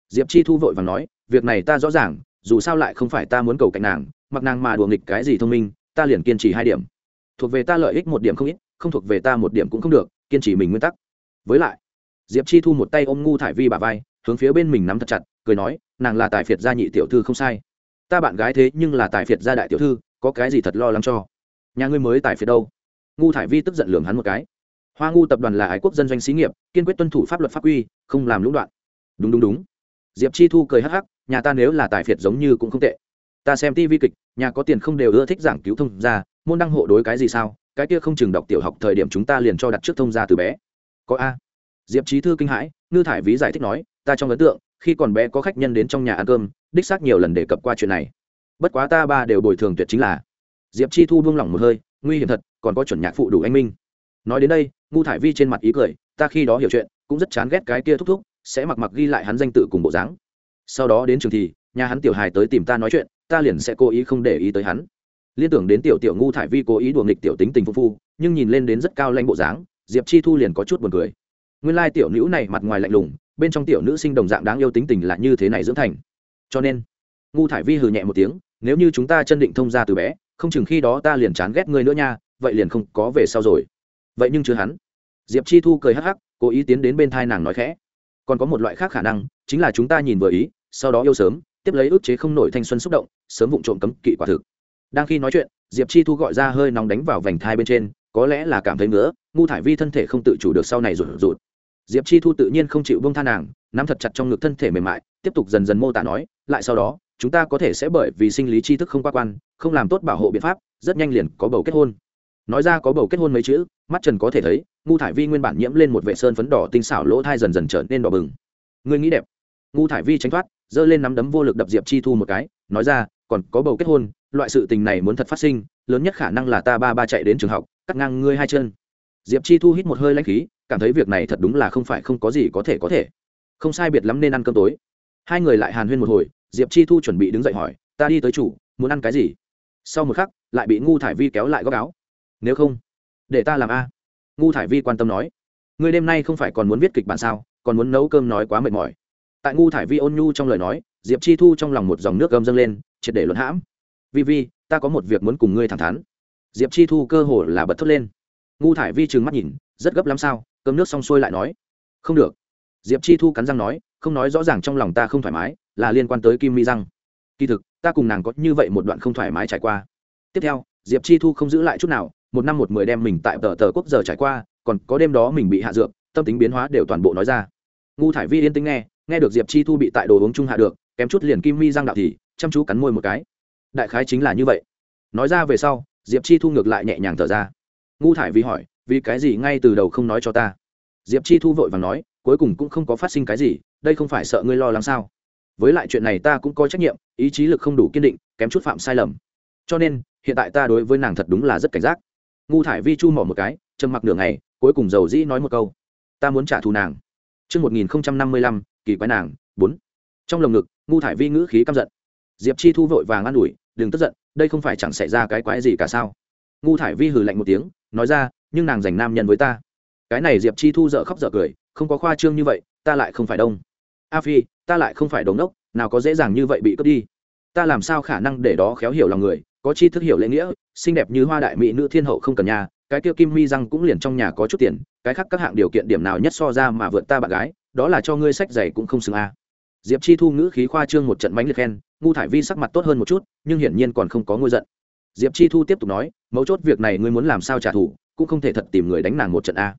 Diệp chi thu vội và nói, việc này ta rõ ràng, dù sao lại không phải ta muốn cầu cạnh nàng, mặc nàng mà đùa nghịch cái gì thông minh, ta liền kiên trì hai điểm. Thuộc về ta lợi ích một điểm không ít, không thuộc về ta một điểm cũng không được, kiên trì mình nguyên tắc. Với lại, diệp chi thu một tay ôm ngu thải vi bà vai hướng phía bên mình nắm thật chặt cười nói nàng là tài phiệt gia nhị tiểu thư không sai. Ta bạn gái thế nhưng là tài phiệt gia đại tiểu thư có cái gì thật lo lắng cho? Nhà ngươi mới tài phiệt đâu? Ngu thải vi tức giận lường hắn một cái. Hoa ngu tập đoàn là ái quốc dân doanh xí nghiệp kiên quyết tuân thủ pháp luật pháp quy không làm lũng đoạn. Đúng đúng đúng. Diệp chi thu cười hắc hắc nhà ta nếu là tài phiệt giống như cũng không tệ. Ta xem tivi kịch nhà có tiền không đều ưa thích giảng cứu thông gia, môn đăng hộ đối cái gì sao? Cái kia không chừng đọc tiểu học thời điểm chúng ta liền cho đặt trước thông gia từ bé. Có a. Diệp trí thư kinh hãi ngư thải ví giải thích nói ta trong ấn tượng, khi còn bé có khách nhân đến trong nhà ăn cơm, đích xác nhiều lần đề cập qua chuyện này. Bất quá ta ba đều bồi thường tuyệt chính là, diệp chi thu buông lỏng một hơi, nguy hiểm thật, còn có chuẩn nhạc phụ đủ anh minh. Nói đến đây, ngu thải vi trên mặt ý cười, ta khi đó hiểu chuyện, cũng rất chán ghét cái kia thúc thúc, sẽ mặc mặc ghi lại hắn danh tự cùng bộ dáng. Sau đó đến trường thì, nhà hắn tiểu hài tới tìm ta nói chuyện, ta liền sẽ cố ý không để ý tới hắn. Liên tưởng đến tiểu tiểu ngu thải vi cố ý đùa nghịch tiểu tính tình phong phu, nhưng nhìn lên đến rất cao lãnh bộ dáng, diệp chi thu liền có chút buồn cười. Nguyên lai tiểu nữ này mặt ngoài lạnh lùng bên trong tiểu nữ sinh đồng dạng đáng yêu tính tình là như thế này dưỡng thành. Cho nên, ngu thải vi hừ nhẹ một tiếng, nếu như chúng ta chân định thông ra từ bé, không chừng khi đó ta liền chán ghét ngươi nữa nha, vậy liền không có về sau rồi. Vậy nhưng chưa hắn. Diệp chi thu cười hắc hắc, cố ý tiến đến bên thai nàng nói khẽ. Còn có một loại khác khả năng, chính là chúng ta nhìn vừa ý, sau đó yêu sớm, tiếp lấy ức chế không nổi thanh xuân xúc động, sớm vụng trộm cấm kỵ quả thực. Đang khi nói chuyện, diệp chi thu gọi ra hơi nóng đánh vào vành thai bên trên, có lẽ là cảm thấy nữa ngu thải vi thân thể không tự chủ được sau này rụt rụt diệp chi thu tự nhiên không chịu bông tha nàng, nắm thật chặt trong ngực thân thể mềm mại, tiếp tục dần dần mô tả nói, lại sau đó, chúng ta có thể sẽ bởi vì sinh lý tri thức không qua quan, không làm tốt bảo hộ biện pháp, rất nhanh liền có bầu kết hôn. Nói ra có bầu kết hôn mấy chữ, mắt trần có thể thấy, ngu thải vi nguyên bản nhiễm lên một vệ sơn phấn đỏ tinh xảo lỗ thai dần dần trở nên đỏ bừng. Người nghĩ đẹp. Ngu thải vi tránh thoát, giơ lên nắm đấm vô lực đập diệp chi thu một cái, nói ra, còn có bầu kết hôn, loại sự tình này muốn thật phát sinh, lớn nhất khả năng là ta ba ba chạy đến trường học, cắt ngang ngươi hai chân diệp chi thu hít một hơi lãnh khí, cảm thấy việc này thật đúng là không phải không có gì có thể có thể. Không sai biệt lắm nên ăn cơm tối. Hai người lại hàn huyên một hồi, diệp chi thu chuẩn bị đứng dậy hỏi, ta đi tới chủ, muốn ăn cái gì? Sau một khắc, lại bị ngu thải vi kéo lại góc áo. Nếu không, để ta làm a. Ngu thải vi quan tâm nói, ngươi đêm nay không phải còn muốn viết kịch bản sao, còn muốn nấu cơm nói quá mệt mỏi. Tại ngu thải vi ôn nhu trong lời nói, diệp chi thu trong lòng một dòng nước cơm dâng lên, triệt để luận hãm. Vi vi, ta có một việc muốn cùng ngươi thẳng thắn. Diệp chi thu cơ hồ là bật thốt lên ngu thải vi trừng mắt nhìn, rất gấp lắm sao? Cơm nước xong xuôi lại nói. Không được. Diệp chi thu cắn răng nói, không nói rõ ràng trong lòng ta không thoải mái, là liên quan tới kim mi răng. Kỳ thực, ta cùng nàng có như vậy một đoạn không thoải mái trải qua. Tiếp theo, diệp chi thu không giữ lại chút nào, một năm một mười đem mình tại tờ tờ quốc giờ trải qua, còn có đêm đó mình bị hạ dược, tâm tính biến hóa đều toàn bộ nói ra. Ngu thải vi yên tĩnh nghe nghe được diệp chi thu bị tại đồ uống trung hạ được, kém chút liền kim mi răng đạo thì, chăm chú cắn môi một cái. Đại khái chính là như vậy. Nói ra về sau, diệp chi thu ngược lại nhẹ nhàng thở ra ngu thải vi hỏi vì cái gì ngay từ đầu không nói cho ta diệp chi thu vội và nói cuối cùng cũng không có phát sinh cái gì đây không phải sợ ngươi lo lắng sao với lại chuyện này ta cũng có trách nhiệm ý chí lực không đủ kiên định kém chút phạm sai lầm cho nên hiện tại ta đối với nàng thật đúng là rất cảnh giác ngu thải vi chu mỏ một cái trầm mặc nửa ngày cuối cùng dầu dĩ nói một câu ta muốn trả thù nàng Trước 1055, kỳ quái nàng, 4. Trong lồng ngực, ngu thải vi ngữ khí căm giận. Diệp Chi thu vội vàng an ủi, đừng tức giận, đây không phải chẳng xảy ra cái quái gì cả sao? Ngu thải vi hừ lạnh một tiếng, nói ra, nhưng nàng dành nam nhân với ta. Cái này Diệp Chi thu dở khóc dở cười, không có khoa trương như vậy, ta lại không phải đông. A Phi, ta lại không phải đồng đốc, nào có dễ dàng như vậy bị cướp đi. Ta làm sao khả năng để đó khéo hiểu lòng người, có chi thức hiểu lễ nghĩa, xinh đẹp như hoa đại mỹ nữ thiên hậu không cần nhà, cái kia kim mi răng cũng liền trong nhà có chút tiền cái khác các hạng điều kiện điểm nào nhất so ra mà vượt ta bạn gái đó là cho ngươi sách giày cũng không xứng a diệp chi thu ngữ khí khoa trương một trận mánh liệt khen ngu thải vi sắc mặt tốt hơn một chút nhưng hiển nhiên còn không có ngôi giận diệp chi thu tiếp tục nói, mấu chốt việc này ngươi muốn làm sao trả thù, cũng không thể thật tìm người đánh nàng một trận a.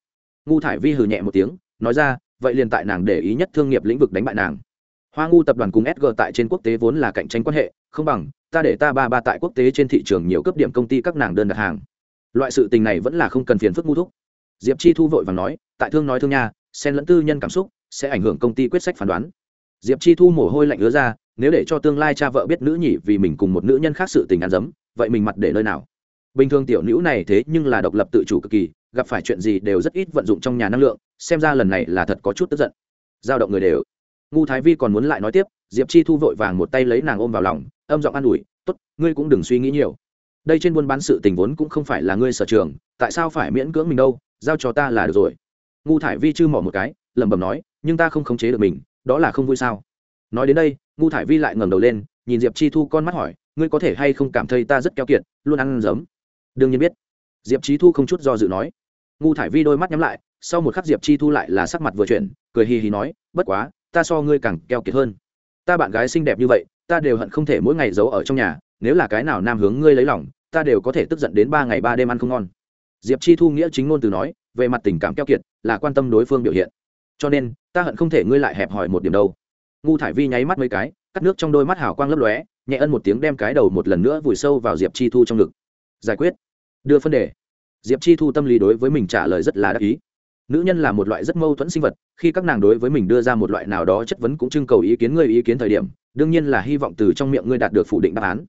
Ngu thải vi hừ nhẹ một tiếng, nói ra, vậy liền tại nàng để ý nhất thương nghiệp lĩnh vực đánh bại nàng. Hoa ngu tập đoàn cùng sg tại trên quốc tế vốn là cạnh tranh quan hệ, không bằng, ta để ta ba ba tại quốc tế trên thị trường nhiều cấp điểm công ty các nàng đơn đặt hàng. Loại sự tình này vẫn là không cần phiền phức ngu thúc. Diệp chi thu vội và nói, tại thương nói thương nha, xen lẫn tư nhân cảm xúc, sẽ ảnh hưởng công ty quyết sách phán đoán. Diệp chi thu mồ hôi lạnh ứa ra nếu để cho tương lai cha vợ biết nữ nhỉ vì mình cùng một nữ nhân khác sự tình ăn dấm, vậy mình mặt để nơi nào? Bình thường tiểu nữ này thế nhưng là độc lập tự chủ cực kỳ, gặp phải chuyện gì đều rất ít vận dụng trong nhà năng lượng, xem ra lần này là thật có chút tức giận. Giao động người đều. Ngu thái vi còn muốn lại nói tiếp, diệp chi thu vội vàng một tay lấy nàng ôm vào lòng, âm giọng an ủi t ố t ngươi cũng đừng suy nghĩ nhiều. Đây trên buôn bán sự tình vốn cũng không phải là ngươi sở trường, tại sao phải miễn cưỡng mình đâu, giao cho ta là được rồi. Ngu thải vi chư mỏ một cái, lẩm bẩm nói, nhưng ta không khống chế được mình, đó là không vui sao? Nói đến đây, ngu thải vi lại ngẩng đầu lên, nhìn diệp chi thu con mắt hỏi, ngươi có thể hay không cảm thấy ta rất keo kiệt, luôn ăn giấm? Đương nhiên biết. Diệp chi thu không chút do dự nói. Ngu thải vi đôi mắt nhắm lại, sau một khắc diệp chi thu lại là sắc mặt vừa chuyển, cười hì hì nói, bất quá, ta so ngươi càng keo kiệt hơn. Ta bạn gái xinh đẹp như vậy, ta đều hận không thể mỗi ngày giấu ở trong nhà, nếu là cái nào nam hướng ngươi lấy lòng, ta đều có thể tức giận đến ba ngày ba đêm ăn không ngon. Diệp chi thu nghĩa chính ngôn từ nói, về mặt tình cảm keo kiệt là quan tâm đối phương biểu hiện. Cho nên, ta hận không thể ngươi lại hẹp hỏi một điểm đâu ngu thải vi nháy mắt mấy cái, cắt nước trong đôi mắt hào quang lấp lóe, nhẹ ân một tiếng đem cái đầu một lần nữa vùi sâu vào diệp chi thu trong ngực. Giải quyết. Đưa phân đề. Diệp chi thu tâm lý đối với mình trả lời rất là đắc ý. Nữ nhân là một loại rất mâu thuẫn sinh vật, khi các nàng đối với mình đưa ra một loại nào đó chất vấn cũng trưng cầu ý kiến ngươi ý kiến thời điểm, đương nhiên là hy vọng từ trong miệng ngươi đạt được phủ định đáp án.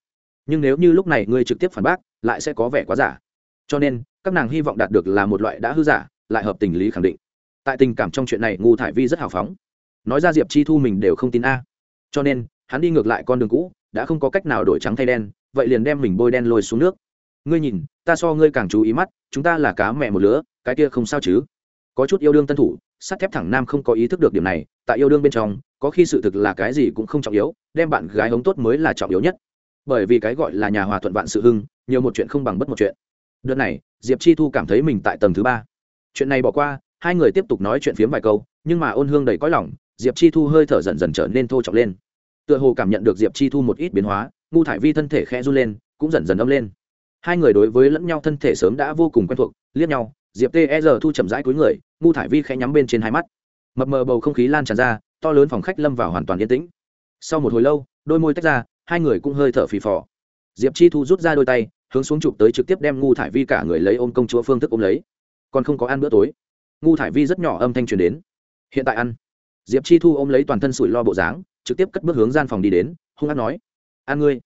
Nhưng nếu như lúc này ngươi trực tiếp phản bác, lại sẽ có vẻ quá giả. Cho nên, các nàng hy vọng đạt được là một loại đã hư giả, lại hợp tình lý khẳng định. Tại tình cảm trong chuyện này, ngu thải vi rất hào phóng nói ra diệp chi thu mình đều không tin a. Cho nên, hắn đi ngược lại con đường cũ, đã không có cách nào đổi trắng thay đen, vậy liền đem mình bôi đen lôi xuống nước. Ngươi nhìn, ta so ngươi càng chú ý mắt, chúng ta là cá mẹ một lứa, cái kia không sao chứ? Có chút yêu đương tân thủ, sắt thép thẳng nam không có ý thức được điểm này, tại yêu đương bên trong, có khi sự thực là cái gì cũng không trọng yếu, đem bạn gái hống tốt mới là trọng yếu nhất. Bởi vì cái gọi là nhà hòa thuận vạn sự hưng, nhiều một chuyện không bằng bất một chuyện. Đợt này, diệp chi thu cảm thấy mình tại tầng thứ ba. Chuyện này bỏ qua, hai người tiếp tục nói chuyện phiếm vài câu, nhưng mà ôn hương đầy cõi lòng diệp chi thu hơi thở dần dần trở nên thô trọng lên. Tựa hồ cảm nhận được diệp chi thu một ít biến hóa, ngu thải vi thân thể khẽ run lên, cũng dần dần âm lên. Hai người đối với lẫn nhau thân thể sớm đã vô cùng quen thuộc, liếc nhau, diệp tê r thu chậm rãi cuối người, ngu thải vi khẽ nhắm bên trên hai mắt. Mập mờ bầu không khí lan tràn ra, to lớn phòng khách lâm vào hoàn toàn yên tĩnh. Sau một hồi lâu, đôi môi tách ra, hai người cũng hơi thở phì phò. Diệp chi thu rút ra đôi tay, hướng xuống chụp tới trực tiếp đem ngu thải vi cả người lấy ôm công chúa phương thức ôm lấy. Còn không có ăn bữa tối, ngu thải vi rất nhỏ âm thanh truyền đến. Hiện tại ăn diệp chi thu ôm lấy toàn thân sủi lo bộ dáng, trực tiếp cất bước hướng gian phòng đi đến, hung hát nói, An ngươi.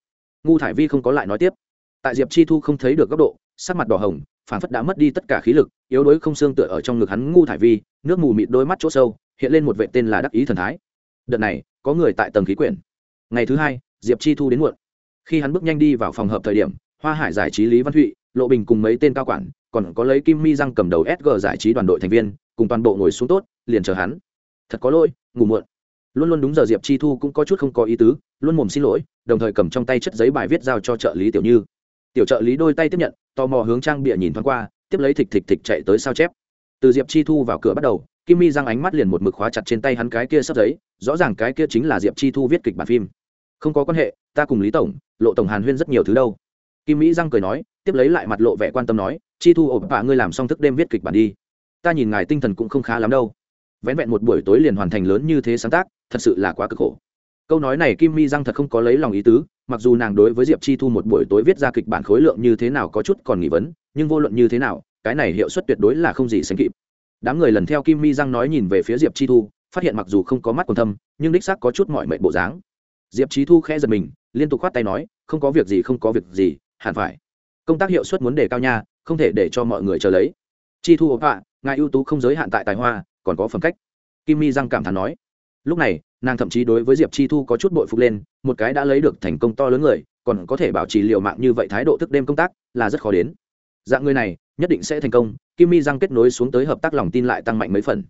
Ngu thải vi không có lại nói tiếp. Tại diệp chi thu không thấy được góc độ, sắc mặt đỏ hồng phản phất đã mất đi tất cả khí lực, yếu đuối không xương tựa ở trong ngực hắn ngu thải vi, nước mù mịt đôi mắt chỗ sâu, hiện lên một vệ tên là đắc ý thần thái. Đợt này, có người tại tầng khí quyển. Ngày thứ hai, diệp chi thu đến muộn. Khi hắn bước nhanh đi vào phòng hợp thời điểm, hoa hải giải trí lý văn thụy, lộ bình cùng mấy tên cao quản, còn có lấy kim mi răng cầm đầu sg giải trí đoàn đội thành viên, cùng toàn bộ ngồi xuống tốt, liền chờ hắn thật có lỗi, ngủ muộn. Luôn luôn đúng giờ diệp chi thu cũng có chút không có ý tứ, luôn mồm xin lỗi, đồng thời cầm trong tay chất giấy bài viết giao cho trợ lý tiểu như. Tiểu trợ lý đôi tay tiếp nhận, tò mò hướng trang bịa nhìn thoáng qua, tiếp lấy thịch thịch thịch chạy tới sao chép. Từ diệp chi thu vào cửa bắt đầu, kim mi răng ánh mắt liền một mực khóa chặt trên tay hắn cái kia sắp giấy, rõ ràng cái kia chính là diệp chi thu viết kịch bản phim. Không có quan hệ, ta cùng lý tổng, lộ tổng hàn huyên rất nhiều thứ đâu. Kim mỹ răng cười nói, tiếp lấy lại mặt lộ vẻ quan tâm nói, chi thu ổn bạ ngươi làm xong thức đêm viết kịch bản đi. Ta nhìn ngài tinh thần cũng không khá lắm đâu vén vẹn một buổi tối liền hoàn thành lớn như thế sáng tác, thật sự là quá cực khổ. Câu nói này kim mi răng thật không có lấy lòng ý tứ, mặc dù nàng đối với diệp chi thu một buổi tối viết ra kịch bản khối lượng như thế nào có chút còn nghỉ vấn, nhưng vô luận như thế nào, cái này hiệu suất tuyệt đối là không gì sánh kịp. Đám người lần theo kim mi răng nói nhìn về phía diệp chi thu, phát hiện mặc dù không có mắt còn thâm, nhưng đích xác có chút mọi mệnh bộ dáng. Diệp chi thu khẽ giật mình, liên tục khoát tay nói, không có việc gì, không có việc gì, hẳn phải. Công tác hiệu suất muốn đề cao nha, không thể để cho mọi người chờ lấy. Chi thu ốp ạ ngài ưu tú không giới hạn tại tài hoa, còn có phẩm cách. Kim mi răng cảm thán nói. Lúc này, nàng thậm chí đối với diệp chi thu có chút bội phục lên, một cái đã lấy được thành công to lớn người, còn có thể bảo trì liệu mạng như vậy thái độ thức đêm công tác, là rất khó đến. Dạng người này, nhất định sẽ thành công, kim mi răng kết nối xuống tới hợp tác lòng tin lại tăng mạnh mấy phần.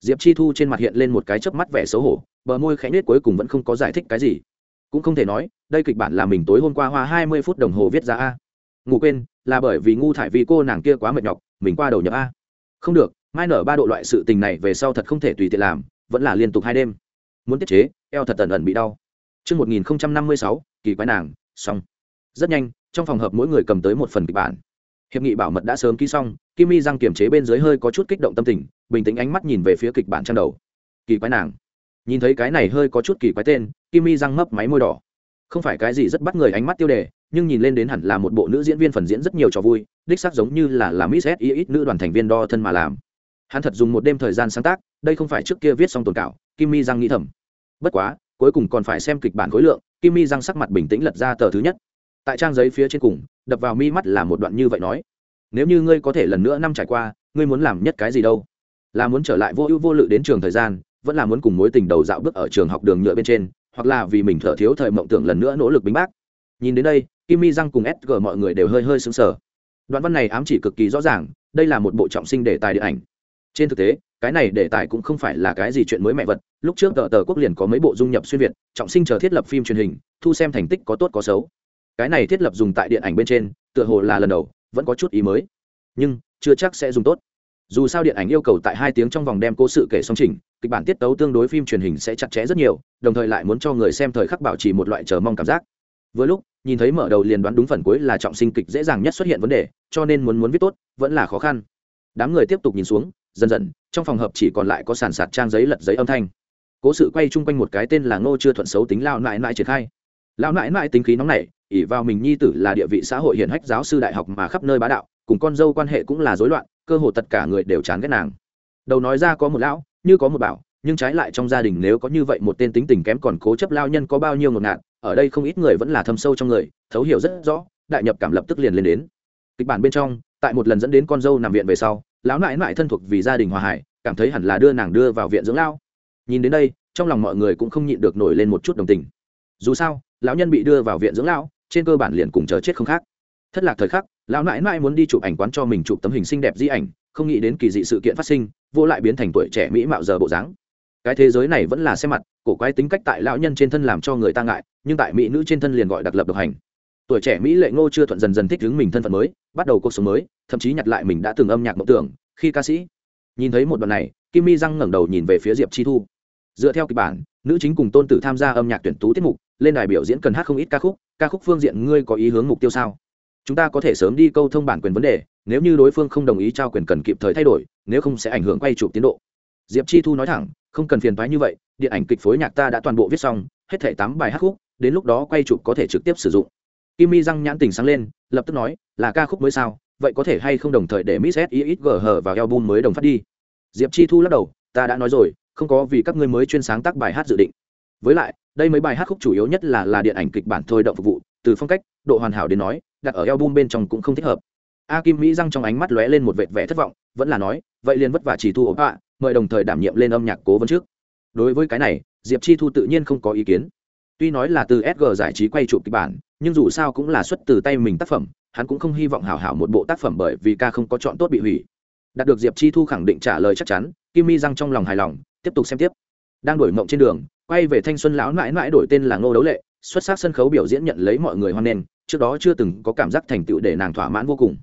Diệp chi thu trên mặt hiện lên một cái chớp mắt vẻ xấu hổ, bờ môi khẽ nết cuối cùng vẫn không có giải thích cái gì. Cũng không thể nói, đây kịch bản là mình tối hôm qua hoa hai mươi phút đồng hồ viết ra a. Ngủ quên, là bởi vì ngu thải vì cô nàng kia quá mệt nhọc, mình qua đầu nhập a không được mai nở ba độ loại sự tình này về sau thật không thể tùy tiện làm vẫn là liên tục hai đêm muốn tiết chế eo thật tần ẩn bị đau Trước 1056, kỳ quái nàng, xong. Rất nhanh, trong phòng hợp mỗi người cầm tới một phần kịch bản. Hiệp nghị bảo mật đã sớm ký xong, Kim Mi răng kiềm chế bên dưới hơi có chút kích động tâm tình, bình tĩnh ánh mắt nhìn về phía kịch bản trang đầu. Kỳ quái nàng. Nhìn thấy cái này hơi có chút kỳ quái tên, Kim Mi răng mấp máy môi đỏ. Không phải cái gì rất bắt người ánh mắt tiêu đề, nhưng nhìn lên đến hẳn là một bộ nữ diễn viên phần diễn rất nhiều trò vui, đích xác giống như là là Miss ít nữ đoàn thành viên đo thân mà làm. Hắn thật dùng một đêm thời gian sáng tác, đây không phải trước kia viết xong tồn cảo, Kim Mi Giang nghĩ thầm. Bất quá, cuối cùng còn phải xem kịch bản khối lượng kim mi Giang sắc mặt bình tĩnh lật ra tờ thứ nhất tại trang giấy phía trên cùng đập vào mi mắt là một đoạn như vậy nói nếu như ngươi có thể lần nữa năm trải qua ngươi muốn làm nhất cái gì đâu là muốn trở lại vô ưu vô lự đến trường thời gian vẫn là muốn cùng mối tình đầu dạo bước ở trường học đường nhựa bên trên hoặc là vì mình thở thiếu thời mộng tưởng lần nữa nỗ lực bính bác nhìn đến đây kim mi răng cùng sg mọi người đều hơi hơi xứng sở đoạn văn này ám chỉ cực kỳ rõ ràng, đây là một bộ trọng sinh đề tài điện ảnh. Trên thực tế, cái này đề tài cũng không phải là cái gì chuyện mới mẹ vật, lúc trước tờ tờ quốc liền có mấy bộ dung nhập xuyên việt, trọng sinh chờ thiết lập phim truyền hình, thu xem thành tích có tốt có xấu. Cái này thiết lập dùng tại điện ảnh bên trên, tựa hồ là lần đầu, vẫn có chút ý mới. Nhưng, chưa chắc sẽ dùng tốt. Dù sao điện ảnh yêu cầu tại hai tiếng trong vòng đem cố sự kể song trình kịch bản tiết tấu tương đối phim truyền hình sẽ chặt chẽ rất nhiều, đồng thời lại muốn cho người xem thời khắc bảo trì một loại chờ mong cảm giác. Vừa lúc nhìn thấy mở đầu liền đoán đúng phần cuối là trọng sinh kịch dễ dàng nhất xuất hiện vấn đề, cho nên muốn muốn viết tốt, vẫn là khó khăn. Đám người tiếp tục nhìn xuống, dần dần, trong phòng hợp chỉ còn lại có sàn sạt trang giấy lật giấy âm thanh. Cố sự quay chung quanh một cái tên là ngô chưa thuận xấu tính lao nại nại triển khai. Lao nại nại tính khí nóng nảy ỉ vào mình nhi tử là địa vị xã hội hiển hách giáo sư đại học mà khắp nơi bá đạo, cùng con dâu quan hệ cũng là rối loạn, cơ hồ tất cả người đều chán ghét nàng. Đầu nói ra có một lão, như có một bảo, nhưng trái lại trong gia đình nếu có như vậy một tên tính tình kém còn cố chấp lao nhân có bao nhiêu ngột ngạt ở đây không ít người vẫn là thâm sâu trong người, thấu hiểu rất rõ, đại nhập cảm lập tức liền lên đến. Kịch bản bên trong, tại một lần dẫn đến con dâu nằm viện về sau, lão nại nại thân thuộc vì gia đình hòa hải, cảm thấy hẳn là đưa nàng đưa vào viện dưỡng lao nhìn đến đây, trong lòng mọi người cũng không nhịn được nổi lên một chút đồng tình. Dù sao, lão nhân bị đưa vào viện dưỡng lão, trên cơ bản liền cùng chờ chết không khác. Thất lạc thời khắc, lão nại nại muốn đi chụp ảnh quán cho mình chụp tấm hình xinh đẹp di ảnh, không nghĩ đến kỳ dị sự kiện phát sinh, vô lại biến thành tuổi trẻ mỹ mạo giờ bộ dáng cái thế giới này vẫn là xem mặt, cổ quái tính cách tại lão nhân trên thân làm cho người ta ngại, nhưng tại mỹ nữ trên thân liền gọi đặc lập độc hành. Tuổi trẻ mỹ lệ ngô chưa thuận dần dần thích ứng mình thân phận mới, bắt đầu cuộc sống mới, thậm chí nhặt lại mình đã từng âm nhạc mộng tưởng, khi ca sĩ. Nhìn thấy một đoạn này, kim mi răng ngẩng đầu nhìn về phía diệp chi thu. Dựa theo kịch bản, nữ chính cùng tôn tử tham gia âm nhạc tuyển tú tiết mục, lên đài biểu diễn cần hát không ít ca khúc ca khúc phương diện ngươi có ý hướng mục tiêu sao? Chúng ta có thể sớm đi câu thông bản quyền vấn đề, nếu như đối phương không đồng ý trao quyền cần kịp thời thay đổi, nếu không sẽ ảnh hưởng quay chụp tiến độ. Diệp chi thu nói thẳng không cần phiền thoái như vậy, điện ảnh kịch phối nhạc ta đã toàn bộ viết xong, hết thể tám bài hát khúc, đến lúc đó quay chụp có thể trực tiếp sử dụng. Kim mi răng nhãn tình sáng lên, lập tức nói, là ca khúc mới sao? Vậy có thể hay không đồng thời để miss s ít g hờ vào album mới đồng phát đi? Diệp chi thu lắc đầu, ta đã nói rồi, không có vì các ngươi mới chuyên sáng tác bài hát dự định. Với lại, đây mấy bài hát khúc chủ yếu nhất là là điện ảnh kịch bản thôi động phục vụ, từ phong cách, độ hoàn hảo đến nói, đặt ở album bên trong cũng không thích hợp. A kim mỹ răng trong ánh mắt lóe lên một vệt vẻ thất vọng, vẫn là nói, vậy liền vất vả chỉ thu ốp ạ mời đồng thời đảm nhiệm lên âm nhạc cố vấn trước. Đối với cái này, diệp chi thu tự nhiên không có ý kiến. Tuy nói là từ sg giải trí quay chụp kịch bản, nhưng dù sao cũng là xuất từ tay mình tác phẩm, hắn cũng không hy vọng hảo hảo một bộ tác phẩm bởi vì ca không có chọn tốt bị hủy. Đạt được diệp chi thu khẳng định trả lời chắc chắn, kim mi răng trong lòng hài lòng, tiếp tục xem tiếp. Đang đổi mộng trên đường, quay về thanh xuân lão mãi mãi đổi tên là ngô đấu lệ, xuất sắc sân khấu biểu diễn nhận lấy mọi người hoan nghênh, trước đó chưa từng có cảm giác thành tựu để nàng thỏa mãn vô cùng.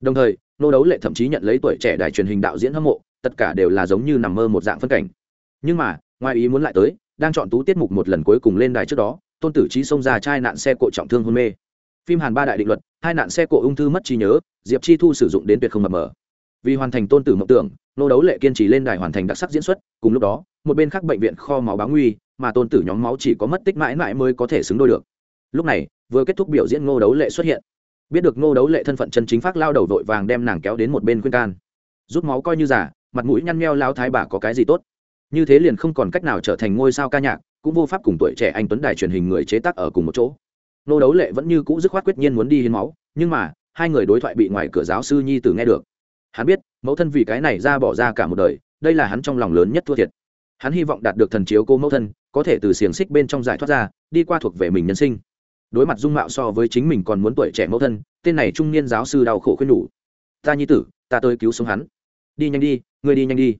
Đồng thời, ngô đấu lệ thậm chí nhận lấy tuổi trẻ đài truyền hình đạo diễn hâm mộ tất cả đều là giống như nằm mơ một dạng phân cảnh. Nhưng mà, ngoài ý muốn lại tới, đang chọn tú tiết mục một lần cuối cùng lên đài trước đó, tôn tử trí xông ra chai nạn xe cộ trọng thương hôn mê. Phim hàn ba đại định luật, hai nạn xe cộ ung thư mất trí nhớ, diệp chi thu sử dụng đến tuyệt không mập mờ. Vì hoàn thành tôn tử mộng tưởng, nô đấu lệ kiên trì lên đài hoàn thành đặc sắc diễn xuất, cùng lúc đó, một bên khác bệnh viện kho máu báo nguy, mà tôn tử nhóm máu chỉ có mất tích mãi mãi mới có thể xứng đôi được. Lúc này, vừa kết thúc biểu diễn ngô đấu lệ xuất hiện. Biết được ngô đấu lệ thân phận chân chính phát lao đầu vội vàng đem nàng kéo đến một bên khuyên can. Rút máu coi như giả mặt mũi nhăn nheo lao thái bà có cái gì tốt? Như thế liền không còn cách nào trở thành ngôi sao ca nhạc, cũng vô pháp cùng tuổi trẻ anh tuấn đài truyền hình người chế tác ở cùng một chỗ. Nô đấu lệ vẫn như cũ dứt khoát quyết nhiên muốn đi hiến máu, nhưng mà, hai người đối thoại bị ngoài cửa giáo sư nhi tử nghe được. Hắn biết, mẫu thân vì cái này ra bỏ ra cả một đời, đây là hắn trong lòng lớn nhất thua thiệt. Hắn hy vọng đạt được thần chiếu cô mẫu thân, có thể từ xiềng xích bên trong giải thoát ra, đi qua thuộc về mình nhân sinh. Đối mặt dung mạo so với chính mình còn muốn tuổi trẻ mẫu thân, tên này trung niên giáo sư đau khổ khuyên nhủ. Ta nhi tử, ta tới cứu sống hắn đi nhanh đi người đi nhanh đi.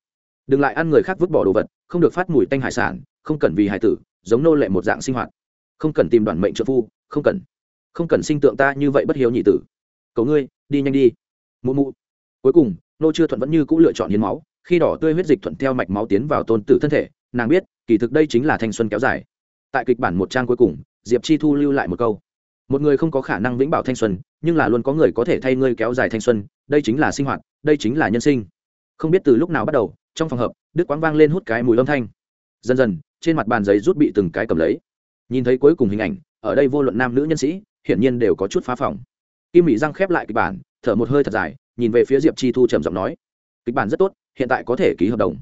Đừng lại ăn người khác vứt bỏ đồ vật, không được phát mùi tanh hải sản, không cần vì hải tử, giống nô lệ một dạng sinh hoạt. Không cần tìm đoàn mệnh trợ phu, không cần. Không cần sinh tượng ta như vậy bất hiếu nhị tử. Cầu ngươi, đi nhanh đi. Mụ mụ. Cuối cùng, nô chưa thuận vẫn như c ũ lựa chọn hiến máu, khi đỏ tươi huyết dịch thuận theo mạch máu tiến vào tôn tử thân thể, nàng biết, kỳ thực đây chính là thanh xuân kéo dài. Tại kịch bản một trang cuối cùng, diệp chi thu lưu lại một câu. Một người không có khả năng vĩnh bảo thanh xuân, nhưng là luôn có người có thể thay ngươi kéo dài thanh xuân, đây chính là sinh hoạt, đây chính là nhân sinh không biết từ lúc nào bắt đầu, trong phòng hợp đức quang vang lên hút cái mùi âm thanh. Dần dần, trên mặt bàn giấy rút bị từng cái cầm lấy. Nhìn thấy cuối cùng hình ảnh, ở đây vô luận nam nữ nhân sĩ, hiển nhiên đều có chút phá phòng. Kim mỹ răng khép lại kịch bản, thở một hơi thật dài, nhìn về phía diệp chi thu trầm giọng nói, kịch bản rất tốt, hiện tại có thể ký hợp đồng.